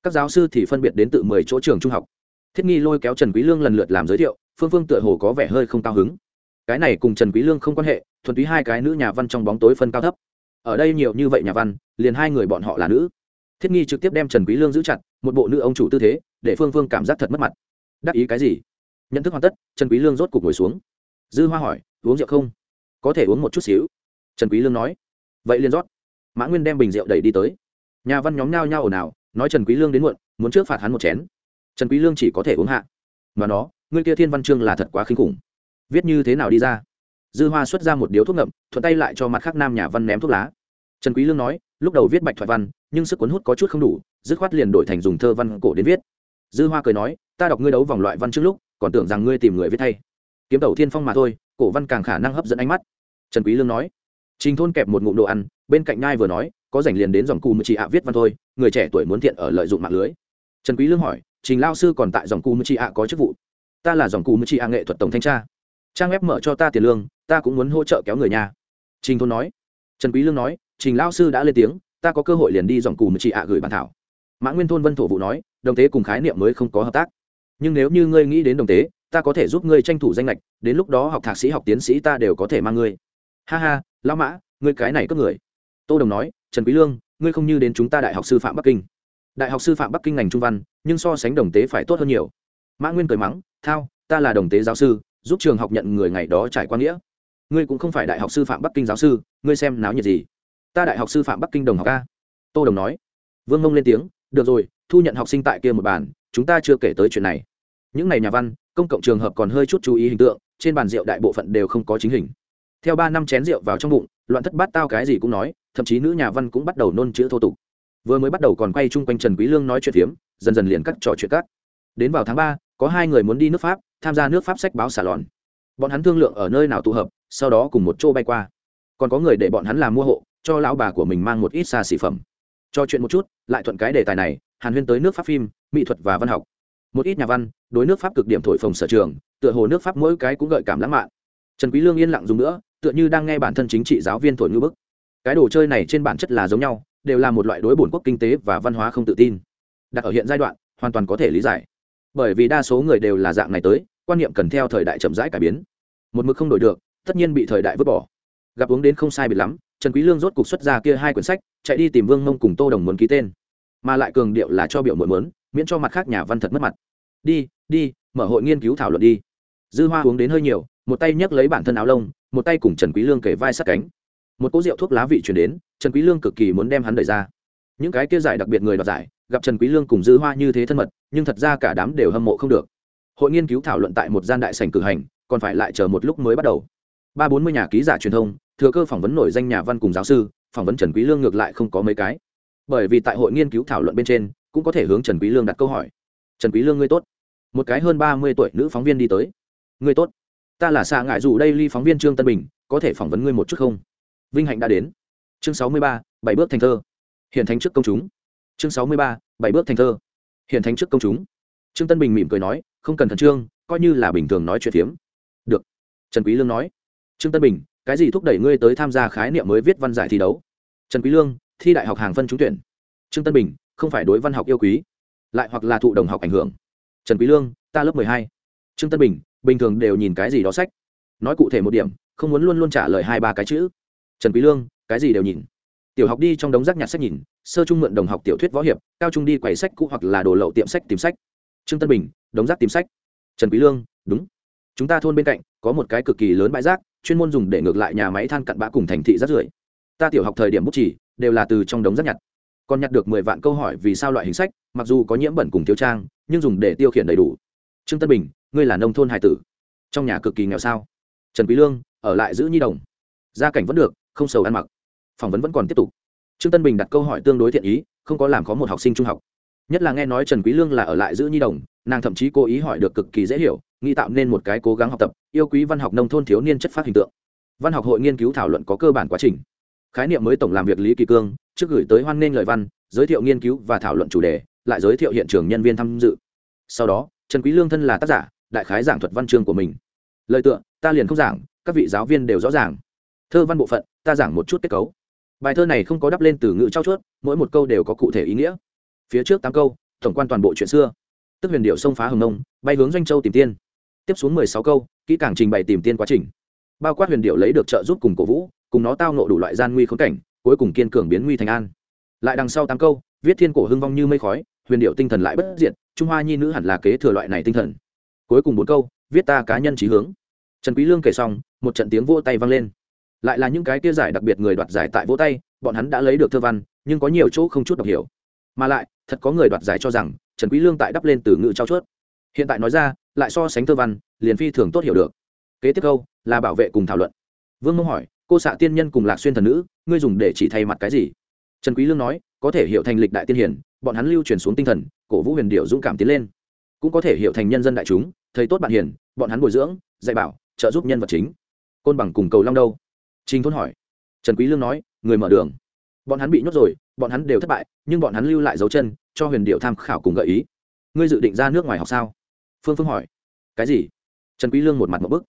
Các giáo sư thì phân biệt đến từ mười chỗ trường trung học. Thiết nghi lôi kéo trần quý lương lần lượt làm giới thiệu, phương phương tựa hồ có vẻ hơi không cao hứng. Cái này cùng trần quý lương không quan hệ, thuần túy hai cái nữ nhà văn trong bóng tối phân cao thấp. Ở đây nhiều như vậy nhà văn, liền hai người bọn họ là nữ. Thiết nghi trực tiếp đem trần quý lương giữ chặt, một bộ nữ ông chủ tư thế, để phương phương cảm giác thật mất mặt. Đắc ý cái gì? Nhận thức hoàn tất, trần quý lương rốt cục ngồi xuống. Dư hoa hỏi, uống rượu không? Có thể uống một chút xíu. Trần quý lương nói. Vậy liền rót. Mã nguyên đem bình rượu đẩy đi tới. Nhà văn nhóm nhao nhao ồn ào, nói trần quý lương đến muộn, muốn trước phạt hắn một chén. Trần quý lương chỉ có thể uống hạ. Mà nó ngươi kia thiên văn chương là thật quá kinh khủng. Viết như thế nào đi ra? Dư hoa xuất ra một điếu thuốc ngậm, thuận tay lại cho mặt khác nam nhà văn ném thuốc lá. Trần quý lương nói, lúc đầu viết bạch thoại văn, nhưng sức cuốn hút có chút không đủ, dứt khoát liền đổi thành dùng thơ văn cổ đến viết. Dư hoa cười nói, ta đọc ngươi đấu vòng loại văn trước lúc, còn tưởng rằng ngươi tìm người viết thay. Kiếm tẩu thiên phong mà thôi, cổ văn càng khả năng hấp dẫn ánh mắt trần quý lương nói. Trình thôn kẹp một ngụm đồ ăn, bên cạnh nhai vừa nói, có rảnh liền đến dòng cù mưu chị ạ viết văn thôi, người trẻ tuổi muốn thiện ở lợi dụng mạng lưới. Trần quý lương hỏi, trình lao sư còn tại dòng cù mưu chị ạ có chức vụ? Ta là dòng cù mưu chị ạ nghệ thuật tổng thanh tra. Trang web mở cho ta tiền lương, ta cũng muốn hỗ trợ kéo người nhà. Trình thôn nói. Trần quý lương nói, trình lao sư đã lên tiếng, ta có cơ hội liền đi dòng cù mưu chị ạ gửi bản thảo. Mã nguyên thôn vân thổ vụ nói, đồng tế cùng khái niệm mới không có hợp tác. Nhưng nếu như ngươi nghĩ đến đồng tế, ta có thể giúp ngươi tranh thủ danh lệch đến lúc đó học thạc sĩ học tiến sĩ ta đều có thể mang ngươi ha ha, lão mã, ngươi cái này cướp người. Tô đồng nói, trần quý lương, ngươi không như đến chúng ta đại học sư phạm bắc kinh. Đại học sư phạm bắc kinh ngành trung văn, nhưng so sánh đồng tế phải tốt hơn nhiều. Mã nguyên cười mắng, thao, ta là đồng tế giáo sư, giúp trường học nhận người ngày đó trải qua nghĩa. Ngươi cũng không phải đại học sư phạm bắc kinh giáo sư, ngươi xem náo nhiệt gì? Ta đại học sư phạm bắc kinh đồng học a. Tô đồng nói. Vương mông lên tiếng, được rồi, thu nhận học sinh tại kia một bàn, chúng ta chưa kể tới chuyện này. Những ngày nhà văn, công cộng trường hợp còn hơi chút chú ý hình tượng, trên bàn rượu đại bộ phận đều không có chính hình theo ba năm chén rượu vào trong bụng, loạn thất bát tao cái gì cũng nói, thậm chí nữ nhà văn cũng bắt đầu nôn chữ thô tục. Vừa mới bắt đầu còn quay chung quanh trần quý lương nói chuyện phiếm, dần dần liền cắt trò chuyện cắt. Đến vào tháng ba, có hai người muốn đi nước pháp, tham gia nước pháp sách báo xả lòn bọn hắn thương lượng ở nơi nào tụ hợp, sau đó cùng một chỗ bay qua. Còn có người để bọn hắn làm mua hộ, cho lão bà của mình mang một ít xa xỉ phẩm. Cho chuyện một chút, lại thuận cái đề tài này, hàn huyên tới nước pháp phim, mỹ thuật và văn học. Một ít nhà văn, đối nước pháp cực điểm thổi phồng sở trường, tựa hồ nước pháp mỗi cái cũng gợi cảm lãng mạn. Trần quý lương yên lặng dùng nữa tựa như đang nghe bản thân chính trị giáo viên thổi ngư bức. Cái đồ chơi này trên bản chất là giống nhau, đều là một loại đối bổn quốc kinh tế và văn hóa không tự tin. Đặt ở hiện giai đoạn, hoàn toàn có thể lý giải. Bởi vì đa số người đều là dạng này tới, quan niệm cần theo thời đại chậm rãi cải biến. Một mực không đổi được, tất nhiên bị thời đại vứt bỏ. Gặp uống đến không sai biệt lắm, trần quý lương rốt cục xuất ra kia hai quyển sách, chạy đi tìm vương mông cùng tô đồng muốn ký tên. Mà lại cường điệu là cho biểu muội muốn, miễn cho mặt khác nhà văn thật mất mặt. Đi đi, mở hội nghiên cứu thảo luận đi. Dư hoa uống đến hơi nhiều, một tay nhấc lấy bản thân áo lông một tay cùng trần quý lương kề vai sát cánh. Một cỗ rượu thuốc lá vị truyền đến, trần quý lương cực kỳ muốn đem hắn đẩy ra. Những cái kia giải đặc biệt người đoạt giải, gặp trần quý lương cùng dư hoa như thế thân mật, nhưng thật ra cả đám đều hâm mộ không được. Hội nghiên cứu thảo luận tại một gian đại sảnh cử hành, còn phải lại chờ một lúc mới bắt đầu. Ba bốn mươi nhà ký giả truyền thông, thừa cơ phỏng vấn nổi danh nhà văn cùng giáo sư, phỏng vấn trần quý lương ngược lại không có mấy cái. Bởi vì tại hội nghiên cứu thảo luận bên trên, cũng có thể hướng trần quý lương đặt câu hỏi. Trần quý lương ngươi tốt. Một cái hơn ba mươi tuổi nữ phóng viên đi tới. Ngươi tốt ta là xạ ngại dù đây ly phóng viên trương tân bình, có thể phỏng vấn ngươi một chút không? Vinh hạnh đã đến. Chương sáu mươi ba, bảy bước thành thơ. Hiện thánh trước công chúng. Chương sáu mươi ba, bảy bước thành thơ. Hiện thánh trước công chúng. Trương tân bình mỉm cười nói, không cần thần trương, coi như là bình thường nói chuyện phiếm. Được. Trần quý lương nói. Trương tân bình, cái gì thúc đẩy ngươi tới tham gia khái niệm mới viết văn giải thi đấu? Trần quý lương, thi đại học hàng phân trúng tuyển. Trương tân bình, không phải đối văn học yêu quý, lại hoặc là thụ đồng học ảnh hưởng. Trần quý lương, ta lớp mười hai. trương tân bình bình thường đều nhìn cái gì đó sách. Nói cụ thể một điểm, không muốn luôn luôn trả lời hai ba cái chữ. Trần quý lương, cái gì đều nhìn. Tiểu học đi trong đống rác nhặt sách nhìn, sơ trung mượn đồng học tiểu thuyết võ hiệp, cao trung đi quầy sách cũ hoặc là đồ lậu tiệm sách tìm sách. Trương tân bình, đống rác tìm sách. Trần quý lương, đúng. Chúng ta thôn bên cạnh, có một cái cực kỳ lớn bãi rác, chuyên môn dùng để ngược lại nhà máy than cặn bã cùng thành thị rác rưởi. Ta tiểu học thời điểm bút chỉ, đều là từ trong đống rác nhặt. Còn nhặt được mười vạn câu hỏi vì sao loại hình sách, mặc dù có nhiễm bẩn cùng tiêu trang, nhưng dùng để tiêu khiển đầy đủ. Trương tân bình ngươi là nông thôn hải tử. Trong nhà cực kỳ nghèo sao? Trần quý lương, ở lại giữ nhi đồng. Gia cảnh vẫn được, không sầu ăn mặc. Phỏng vấn vẫn còn tiếp tục. Trương tân bình đặt câu hỏi tương đối thiện ý, không có làm có một học sinh trung học. Nhất là nghe nói trần quý lương là ở lại giữ nhi đồng, nàng thậm chí cố ý hỏi được cực kỳ dễ hiểu, nghĩ tạo nên một cái cố gắng học tập, yêu quý văn học nông thôn thiếu niên chất phát hình tượng. Văn học hội nghiên cứu thảo luận có cơ bản quá trình. Khái niệm mới tổng làm việc lý kỳ cương, trước gửi tới hoan nghênh lời văn, giới thiệu nghiên cứu và thảo luận chủ đề, lại giới thiệu hiện trường nhân viên tham dự. Sau đó, trần quý lương thân là tác giả đại khái giảng thuật văn chương của mình. Lời tựa, ta liền không giảng, các vị giáo viên đều rõ ràng. Thơ văn bộ phận, ta giảng một chút kết cấu. Bài thơ này không có đắp lên từ ngữ trao chuốt, mỗi một câu đều có cụ thể ý nghĩa. Phía trước tám câu, tổng quan toàn bộ chuyện xưa. Tức huyền điệu sông phá hồng nông, bay hướng doanh châu tìm tiên. Tiếp xuống mười sáu câu, kỹ càng trình bày tìm tiên quá trình. Bao quát huyền điệu lấy được trợ giúp cùng cổ vũ, cùng nó tao nộ đủ loại gian nguy khốn cảnh, cuối cùng kiên cường biến nguy thành an. Lại đằng sau tám câu, viết thiên cổ hưng vong như mây khói, huyền điệu tinh thần lại bất diệt, trung hoa nhi nữ hẳn là kế thừa loại này tinh thần cuối cùng bốn câu, viết ta cá nhân trí hướng. Trần quý lương kể xong, một trận tiếng vỗ tay vang lên. Lại là những cái kia giải đặc biệt người đoạt giải tại vỗ tay, bọn hắn đã lấy được thơ văn, nhưng có nhiều chỗ không chút đọc hiểu. Mà lại, thật có người đoạt giải cho rằng, trần quý lương tại đắp lên từ ngữ trao chuốt. Hiện tại nói ra, lại so sánh thơ văn, liền phi thường tốt hiểu được. Kế tiếp câu, là bảo vệ cùng thảo luận. Vương mông hỏi, cô xạ tiên nhân cùng lạc xuyên thần nữ, ngươi dùng để chỉ thay mặt cái gì? Trần quý lương nói, có thể hiểu thành lịch đại tiên hiển bọn hắn lưu truyền xuống tinh thần, cổ vũ huyền điệu dũng cảm tiến lên. Cũng có thể hiểu thành nhân dân đại chúng thầy tốt bạn hiền, bọn hắn bồi dưỡng, dạy bảo, trợ giúp nhân vật chính. Côn bằng cùng cầu long đâu? Trình thôn hỏi. Trần quý lương nói, người mở đường. Bọn hắn bị nhốt rồi, bọn hắn đều thất bại, nhưng bọn hắn lưu lại dấu chân, cho huyền điệu tham khảo cùng gợi ý. Ngươi dự định ra nước ngoài học sao? Phương phương hỏi. Cái gì? Trần quý lương một mặt một bức.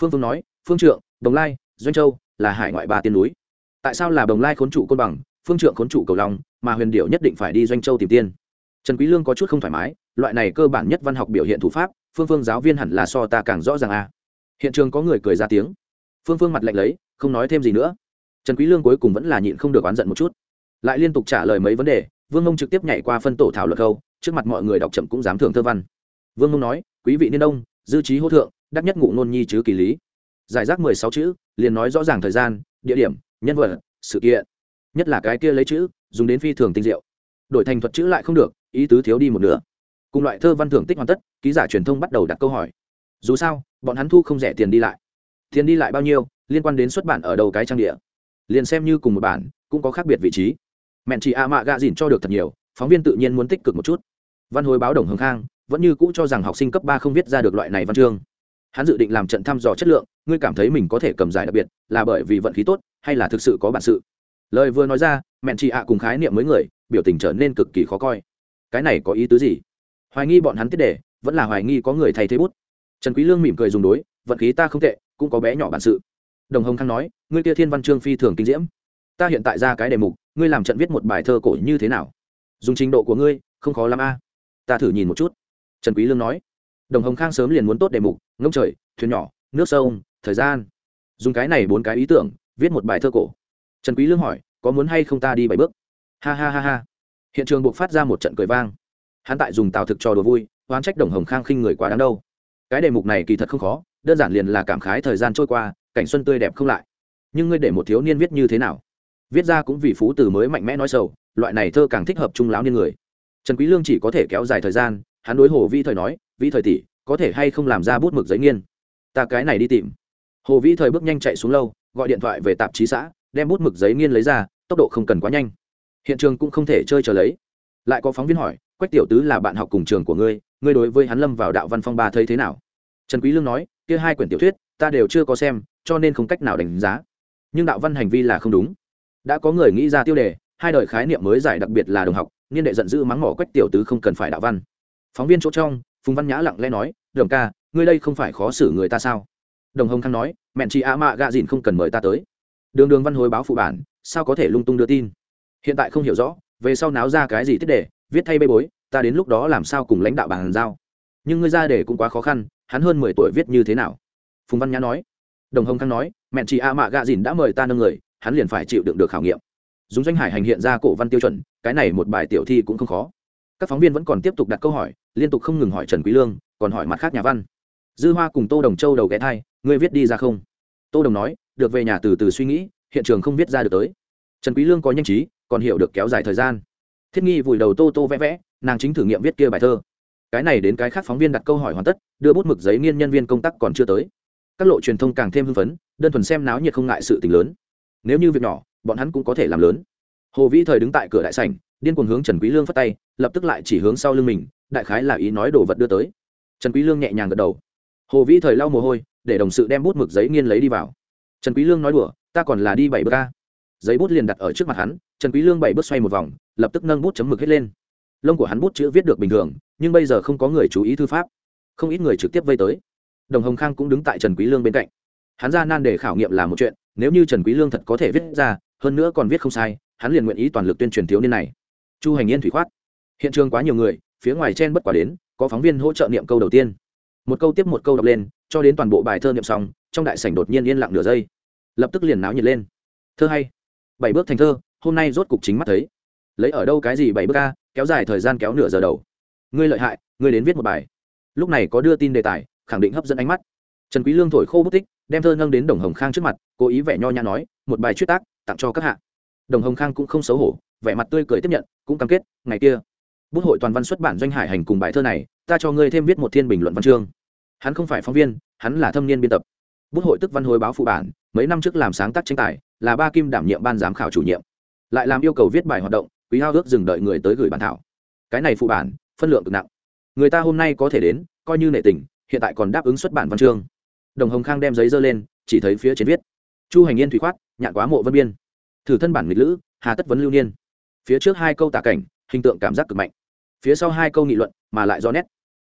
Phương phương nói, phương trượng, đồng lai, doanh châu là hải ngoại ba tiên núi. Tại sao là đồng lai khốn trụ côn bằng, phương trượng khốn trụ cầu long, mà huyền điệu nhất định phải đi doanh châu tìm tiên? Trần quý lương có chút không thoải mái, loại này cơ bản nhất văn học biểu hiện thủ pháp, phương phương giáo viên hẳn là so ta càng rõ ràng a à. hiện trường có người cười ra tiếng. Phương phương mặt lạnh lấy, không nói thêm gì nữa. Trần quý lương cuối cùng vẫn là nhịn không được oán giận một chút. Lại liên tục trả lời mấy vấn đề, vương mông trực tiếp nhảy qua phân tổ thảo luận câu, trước mặt mọi người đọc chậm cũng dám thưởng thơ văn. Vương mông nói, quý vị niên đông, dư trí hô thượng, đắc nhất ngụ nôn nhi chứ kỳ lý. Giải rác mười sáu chữ, liền nói rõ ràng thời gian, địa điểm, nhân vật, sự kiện. Nhất là cái kia lấy chữ, dùng đến phi thường tinh diệu đổi thành thuật chữ lại không được, ý tứ thiếu đi một nửa. Cùng loại thơ văn thưởng tích hoàn tất, ký giả truyền thông bắt đầu đặt câu hỏi. Dù sao, bọn hắn thu không rẻ tiền đi lại. Tiền đi lại bao nhiêu, liên quan đến xuất bản ở đầu cái trang địa. Liền xem như cùng một bản, cũng có khác biệt vị trí. Mẹn chị a mạ gạ dìn cho được thật nhiều, phóng viên tự nhiên muốn tích cực một chút. Văn hồi báo đồng hồng khang, vẫn như cũ cho rằng học sinh cấp ba không viết ra được loại này văn chương. Hắn dự định làm trận thăm dò chất lượng, ngươi cảm thấy mình có thể cầm giải đặc biệt, là bởi vì vận khí tốt, hay là thực sự có bản sự? Lời vừa nói ra, mẹn chị ạ cùng khái niệm mới người biểu tình trở nên cực kỳ khó coi. Cái này có ý tứ gì? Hoài nghi bọn hắn tiết đề, vẫn là hoài nghi có người thay thế bút. Trần quý lương mỉm cười dùng đối, vận khí ta không tệ, cũng có bé nhỏ bản sự. Đồng hồng khang nói, ngươi kia thiên văn chương phi thường kinh diễm. Ta hiện tại ra cái đề mục, ngươi làm trận viết một bài thơ cổ như thế nào? Dùng trình độ của ngươi, không khó lắm a. Ta thử nhìn một chút. Trần quý lương nói. Đồng hồng khang sớm liền muốn tốt đề mục, ngông trời, thuyền nhỏ, nước sông, thời gian. Dùng cái này bốn cái ý tưởng, viết một bài thơ cổ. Trần quý lương hỏi, có muốn hay không ta đi bảy bước? Ha ha ha ha. Hiện trường buộc phát ra một trận cười vang. Hắn tại dùng tào thực cho đùa vui, oán trách đồng hồng khang khinh người quá đáng đâu. Cái đề mục này kỳ thật không khó, đơn giản liền là cảm khái thời gian trôi qua, cảnh xuân tươi đẹp không lại. Nhưng ngươi để một thiếu niên viết như thế nào? Viết ra cũng vì phú từ mới mạnh mẽ nói sầu, loại này thơ càng thích hợp trung lão niên người. Trần quý lương chỉ có thể kéo dài thời gian, hắn đối hồ vi thời nói vi thời tỷ, có thể hay không làm ra bút mực giấy nghiên? Ta cái này đi tìm. Hồ vi thời bước nhanh chạy xuống lâu, gọi điện thoại về tạp chí xã, đem bút mực giấy nghiên lấy ra, tốc độ không cần quá nhanh hiện trường cũng không thể chơi trở lấy. Lại có phóng viên hỏi, quách tiểu tứ là bạn học cùng trường của ngươi ngươi đối với hắn lâm vào đạo văn phong ba thấy thế nào? Trần quý lương nói, kia hai quyển tiểu thuyết, ta đều chưa có xem, cho nên không cách nào đánh giá. Nhưng đạo văn hành vi là không đúng. Đã có người nghĩ ra tiêu đề, hai đời khái niệm mới giải đặc biệt là đồng học, niên đệ giận dữ mắng mỏ quách tiểu tứ không cần phải đạo văn. Phóng viên chỗ trong, phùng văn nhã lặng lẽ nói, đồng ca, ngươi đây không phải khó xử người ta sao? Đồng hồng khang nói, mẹn chị a mạ gạ dìn không cần mời ta tới. Đường đường văn hối báo phụ bản, sao có thể lung tung đưa tin? Hiện tại không hiểu rõ, về sau náo ra cái gì tiết đề, viết thay bê bối, ta đến lúc đó làm sao cùng lãnh đạo bàn giao. Nhưng ngươi ra để cũng quá khó khăn, hắn hơn mười tuổi viết như thế nào? Phùng văn nhã nói. Đồng hồng khang nói, mẹn chị a mạ gạ dìn đã mời ta nâng người, hắn liền phải chịu đựng được khảo nghiệm. Dùng doanh hải hành hiện ra cổ văn tiêu chuẩn, cái này một bài tiểu thi cũng không khó. Các phóng viên vẫn còn tiếp tục đặt câu hỏi, liên tục không ngừng hỏi trần quý lương, còn hỏi mặt khác nhà văn. Dư hoa cùng tô đồng châu đầu ghé thai, ngươi viết đi ra không? Tô đồng nói, được về nhà từ từ suy nghĩ, hiện trường không viết ra được tới. Trần quý lương có nhanh trí còn hiểu được kéo dài thời gian. Thiết nghi vùi đầu tô tô vẽ vẽ, nàng chính thử nghiệm viết kia bài thơ. Cái này đến cái khác phóng viên đặt câu hỏi hoàn tất, đưa bút mực giấy nghiên nhân viên công tác còn chưa tới. Các lộ truyền thông càng thêm hưng phấn, đơn thuần xem náo nhiệt không ngại sự tình lớn. Nếu như việc nhỏ, bọn hắn cũng có thể làm lớn. Hồ vĩ thời đứng tại cửa đại sảnh, điên cuồng hướng trần quý lương phất tay, lập tức lại chỉ hướng sau lưng mình, đại khái là ý nói đồ vật đưa tới. Trần quý lương nhẹ nhàng gật đầu. Hồ vĩ thời lau mồ hôi, để đồng sự đem bút mực giấy nghiên lấy đi vào. Trần quý lương nói đùa, ta còn là đi bảy bước ca giấy bút liền đặt ở trước mặt hắn trần quý lương bảy bước xoay một vòng, lập tức nâng bút chấm mực hết lên. Lông của hắn bút chữ viết được bình thường, nhưng bây giờ không có người chú ý thư pháp. Không ít người trực tiếp vây tới. Đồng hồng khang cũng đứng tại trần quý lương bên cạnh. Hắn ra nan để khảo nghiệm là một chuyện, nếu như trần quý lương thật có thể viết ra, hơn nữa còn viết không sai, hắn liền nguyện ý toàn lực tuyên truyền thiếu niên này. Chu hành yên thủy khoát. Hiện trường quá nhiều người, phía ngoài chen bất quả đến, có phóng viên hỗ trợ niệm câu đầu tiên. Một câu tiếp một câu đọc lên, cho đến toàn bộ bài thơ niệm xong, trong đại sảnh đột nhiên yên lặng nửa giây. Lập tức liền náo nhiệt lên. Thơ hay. Bảy bước thành thơ hôm nay rốt cục chính mắt thấy. Lấy ở đâu cái gì bảy bước ca kéo dài thời gian kéo nửa giờ đầu. Ngươi lợi hại, ngươi đến viết một bài. Lúc này có đưa tin đề tài, khẳng định hấp dẫn ánh mắt. Trần quý lương thổi khô bút tích, đem thơ nâng đến đồng hồng khang trước mặt, cố ý vẻ nho nhã nói, một bài chuyên tác, tặng cho các hạ. Đồng hồng khang cũng không xấu hổ, vẻ mặt tươi cười tiếp nhận, cũng cam kết, ngày kia, bút hội toàn văn xuất bản doanh hải hành cùng bài thơ này, ta cho ngươi thêm viết một thiên bình luận văn chương. Hắn không phải phóng viên, hắn là thâm niên biên tập. Bút hội tức văn hồi báo phụ bản, mấy năm trước làm sáng tác tranh tài, là ba kim đảm nhiệm ban giám khảo chủ nhiệm lại làm yêu cầu viết bài hoạt động, quý hao ước dừng đợi người tới gửi bản thảo. Cái này phụ bản, phân lượng cực nặng. Người ta hôm nay có thể đến, coi như nệ tình, hiện tại còn đáp ứng xuất bản văn chương. Đồng hồng khang đem giấy dơ lên, chỉ thấy phía trên viết. Chu hành yên thủy khoát, nhạn quá mộ vân biên. Thử thân bản nghịch lữ, hà tất vấn lưu niên. Phía trước hai câu tả cảnh, hình tượng cảm giác cực mạnh. Phía sau hai câu nghị luận, mà lại do nét.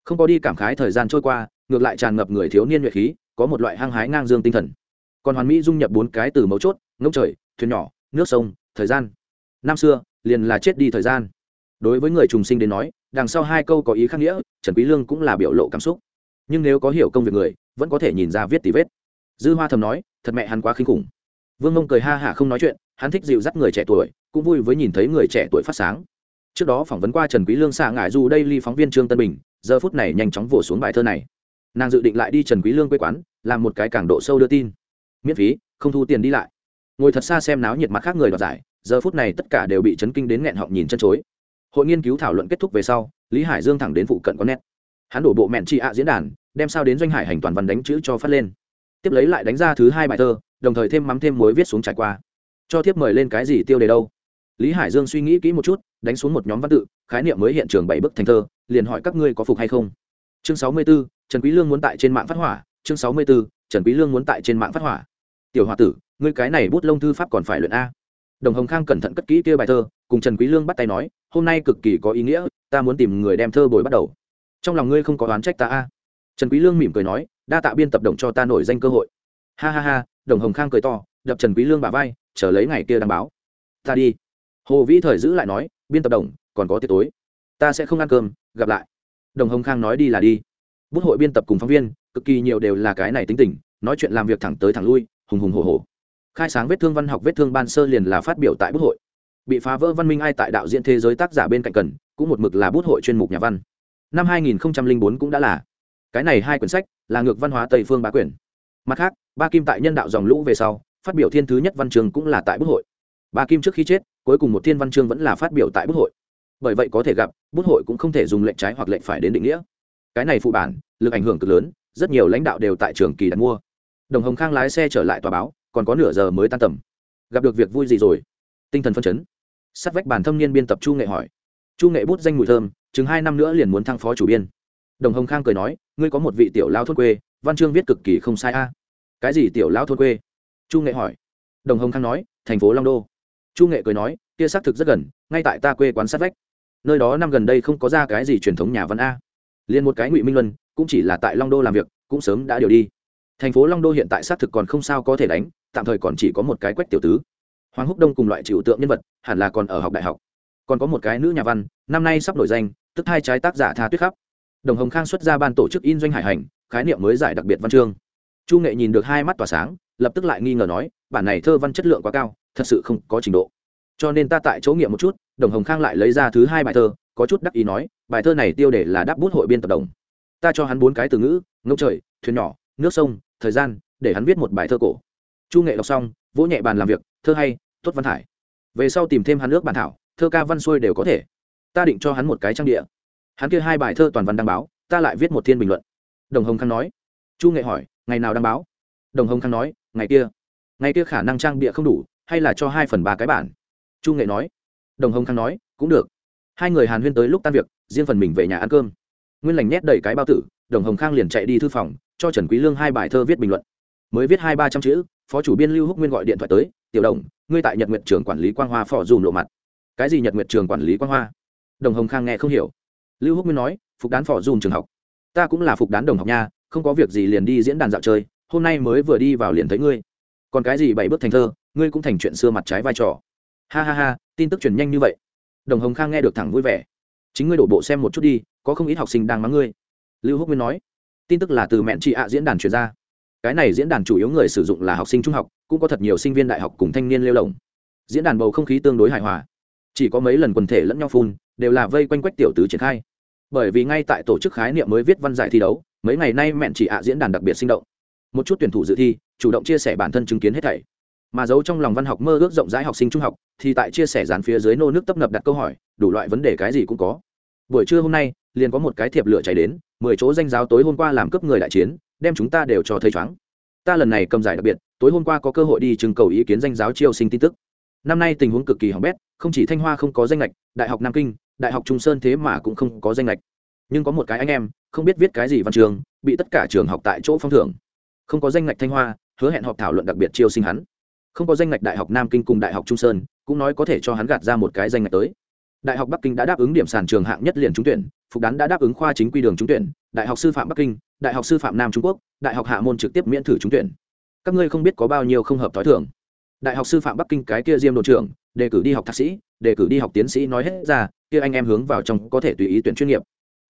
Không có đi cảm khái thời gian trôi qua, ngược lại tràn ngập người thiếu niên nhuệ khí, có một loại hăng hái ngang dương tinh thần. Còn hoàn mỹ dung nhập bốn cái từ mấu chốt, ngốc trời, thuyền nhỏ, nước sông thời gian. Năm xưa, liền là chết đi thời gian. Đối với người trùng sinh đến nói, đằng sau hai câu có ý khác nghĩa, trần quý lương cũng là biểu lộ cảm xúc. Nhưng nếu có hiểu công việc người, vẫn có thể nhìn ra viết tỉ vết. Dư hoa thầm nói, thật mẹ hắn quá kinh khủng. Vương mông cười ha hả không nói chuyện, hắn thích dịu dắt người trẻ tuổi, cũng vui với nhìn thấy người trẻ tuổi phát sáng. Trước đó phỏng vấn qua trần quý lương xạ ngại dù đây ly phóng viên trương tân bình, giờ phút này nhanh chóng vồ xuống bài thơ này. Nàng dự định lại đi trần quý lương quê quán, làm một cái càng độ sâu đưa tin. Miễn phí, không thu tiền đi lại ngồi thật xa xem náo nhiệt mặt khác người đoạt giải giờ phút này tất cả đều bị chấn kinh đến nghẹn họng nhìn chân chối. Hội nghiên cứu thảo luận kết thúc về sau lý hải dương thẳng đến phụ cận có nét hắn đổ bộ mẹn chị ạ diễn đàn đem sao đến doanh hải hành toàn văn đánh chữ cho phát lên. Tiếp lấy lại đánh ra thứ hai bài thơ đồng thời thêm mắm thêm muối viết xuống trải qua. Cho tiếp mời lên cái gì tiêu đề đâu? Lý hải dương suy nghĩ kỹ một chút đánh xuống một nhóm văn tự khái niệm mới hiện trường bảy bức thành thơ liền hỏi các ngươi có phục hay không? Chương sáu mươi 64, trần quý lương muốn tại trên mạng phát hỏa. Chương sáu mươi 64, trần quý lương muốn tại trên mạng phát hỏa tiểu hòa tử, ngươi cái này bút lông thư pháp còn phải luyện a. Đồng hồng khang cẩn thận cất kỹ kia bài thơ, cùng trần quý lương bắt tay nói, hôm nay cực kỳ có ý nghĩa, ta muốn tìm người đem thơ bồi bắt đầu. Trong lòng ngươi không có oán trách ta a. Trần quý lương mỉm cười nói, đa tạ biên tập đồng cho ta nổi danh cơ hội. Ha ha ha, đồng hồng khang cười to, đập trần quý lương bả vai, chờ lấy ngày kia đăng báo. Ta đi. Hồ vĩ thời giữ lại nói, biên tập đồng, còn có tiệc tối. Ta sẽ không ăn cơm, gặp lại. Đồng hồng khang nói đi là đi. Bút hội biên tập cùng phóng viên, cực kỳ nhiều đều là cái này tính tình, nói chuyện làm việc thẳng tới thẳng lui hùng hùng hổ hổ. Khai sáng vết thương văn học vết thương ban sơ liền là phát biểu tại bút hội. Bị phá vỡ văn minh ai tại đạo diễn thế giới tác giả bên cạnh cần, cũng một mực là bút hội chuyên mục nhà văn. Năm 2004 cũng đã là. Cái này hai quyển sách, là ngược văn hóa tây phương bá quyển mặt khác, ba kim tại nhân đạo dòng lũ về sau, phát biểu thiên thứ nhất văn trường cũng là tại bút hội. Ba kim trước khi chết, cuối cùng một thiên văn chương vẫn là phát biểu tại bút hội. Bởi vậy có thể gặp, bút hội cũng không thể dùng lệnh trái hoặc lệnh phải đến định nghĩa. Cái này phụ bản, lực ảnh hưởng cực lớn, rất nhiều lãnh đạo đều tại trường kỳ đặt mua đồng hồng khang lái xe trở lại tòa báo, còn có nửa giờ mới tan tầm. Gặp được việc vui gì rồi? Tinh thần phân chấn. Sát vách bản thâm niên biên tập chu nghệ hỏi. Chu nghệ bút danh mùi thơm, chừng hai năm nữa liền muốn thăng phó chủ biên. Đồng hồng khang cười nói, ngươi có một vị tiểu lao thôn quê, văn chương viết cực kỳ không sai a. Cái gì tiểu lao thôn quê? Chu nghệ hỏi. Đồng hồng khang nói, thành phố long đô. Chu nghệ cười nói, kia xác thực rất gần, ngay tại ta quê quán sát vách. Nơi đó năm gần đây không có ra cái gì truyền thống nhà văn a. Liền một cái ngụy minh luân, cũng chỉ là tại long đô làm việc, cũng sớm đã điều đi thành phố long đô hiện tại xác thực còn không sao có thể đánh, tạm thời còn chỉ có một cái quách tiểu tứ. Hoàng húc đông cùng loại trừu tượng nhân vật, hẳn là còn ở học đại học. Còn có một cái nữ nhà văn, năm nay sắp nổi danh, tức hai trái tác giả tha tuyết khắp. Đồng hồng khang xuất ra ban tổ chức in doanh hải hành, khái niệm mới giải đặc biệt văn chương. Chu nghệ nhìn được hai mắt tỏa sáng, lập tức lại nghi ngờ nói, bản này thơ văn chất lượng quá cao, thật sự không có trình độ. Cho nên ta tại chỗ nghiệm một chút, đồng hồng khang lại lấy ra thứ hai bài thơ, có chút đắc ý nói, bài thơ này tiêu đề là đáp bút hội biên tập đồng. Ta cho hắn bốn cái từ ngữ, ngông trời, thuyền nhỏ nước sông, thời gian, để hắn viết một bài thơ cổ. Chu nghệ đọc xong, vỗ nhẹ bàn làm việc, thơ hay, tốt văn hải về sau tìm thêm hắn nước bản thảo, thơ ca văn xuôi đều có thể. Ta định cho hắn một cái trang địa. Hắn kia hai bài thơ toàn văn đăng báo, ta lại viết một thiên bình luận. Đồng hồng khang nói. Chu nghệ hỏi, ngày nào đăng báo? Đồng hồng khang nói, ngày kia. Ngày kia khả năng trang bịa không đủ, hay là cho hai phần ba cái bản? Chu nghệ nói. Đồng hồng khang nói, cũng được. Hai người hàn huyên tới lúc tan việc, riêng phần mình về nhà ăn cơm. Nguyên lành nhét đầy cái bao tử, đồng hồng khang liền chạy đi thư phòng cho trần quý lương hai bài thơ viết bình luận. Mới viết hai ba trăm chữ, phó chủ biên lưu húc nguyên gọi điện thoại tới, tiểu đồng, ngươi tại nhật Nguyệt trường quản lý quang hoa phò dùm lộ mặt. Cái gì nhật Nguyệt trường quản lý quang hoa? Đồng hồng khang nghe không hiểu. Lưu húc nguyên nói, phục đán phò dùm trường học. Ta cũng là phục đán đồng học nha, không có việc gì liền đi diễn đàn dạo chơi, hôm nay mới vừa đi vào liền thấy ngươi. Còn cái gì bảy bước thành thơ, ngươi cũng thành chuyện xưa mặt trái vai trò. Ha ha ha, tin tức truyền nhanh như vậy. Đồng hồng khang nghe được thẳng vui vẻ. Chính ngươi đổ bộ xem một chút đi, có không ít học sinh đang mắng ngươi. Lưu húc nguyên nói tin tức là từ mẹn chị ạ diễn đàn truyền ra. Cái này diễn đàn chủ yếu người sử dụng là học sinh trung học, cũng có thật nhiều sinh viên đại học cùng thanh niên lêu lồng. Diễn đàn bầu không khí tương đối hài hòa. Chỉ có mấy lần quần thể lẫn nhau phun, đều là vây quanh quách tiểu tứ triển khai. Bởi vì ngay tại tổ chức khái niệm mới viết văn giải thi đấu, mấy ngày nay mẹn chỉ ạ diễn đàn đặc biệt sinh động. Một chút tuyển thủ dự thi, chủ động chia sẻ bản thân chứng kiến hết thảy. Mà giấu trong lòng văn học mơ ước rộng rãi học sinh trung học, thì tại chia sẻ dán phía dưới nô nước tấp nập đặt câu hỏi, đủ loại vấn đề cái gì cũng có. Buổi trưa hôm nay liền có một cái thiệp lửa chạy đến, mười chỗ danh giáo tối hôm qua làm cướp người đại chiến, đem chúng ta đều cho thấy chóng ta lần này cầm giải đặc biệt, tối hôm qua có cơ hội đi trưng cầu ý kiến danh giáo triều sinh tin tức. Năm nay tình huống cực kỳ hỏng bét, không chỉ thanh hoa không có danh lệch đại học nam kinh, đại học trung sơn thế mà cũng không có danh lệch nhưng có một cái anh em, không biết viết cái gì văn trường, bị tất cả trường học tại chỗ phong thưởng. Không có danh lệch thanh hoa, hứa hẹn họp thảo luận đặc biệt chiêu sinh hắn. Không có danh lệch đại học nam kinh cùng đại học trung sơn, cũng nói có thể cho hắn gạt ra một cái danh lệch tới đại học bắc kinh đã đáp ứng điểm sàn trường hạng nhất liền trúng tuyển, phục đán đã đáp ứng khoa chính quy đường trúng tuyển, đại học sư phạm bắc kinh, đại học sư phạm nam trung quốc, đại học hạ môn trực tiếp miễn thử trúng tuyển. Các ngươi không biết có bao nhiêu không hợp t h ó i thưởng đại học sư phạm bắc kinh cái kia diêm đồn trưởng, đề cử đi học thạc sĩ, đề cử đi học tiến sĩ nói hết ra, kia anh em hướng vào trong có thể tùy ý tuyển chuyên nghiệp.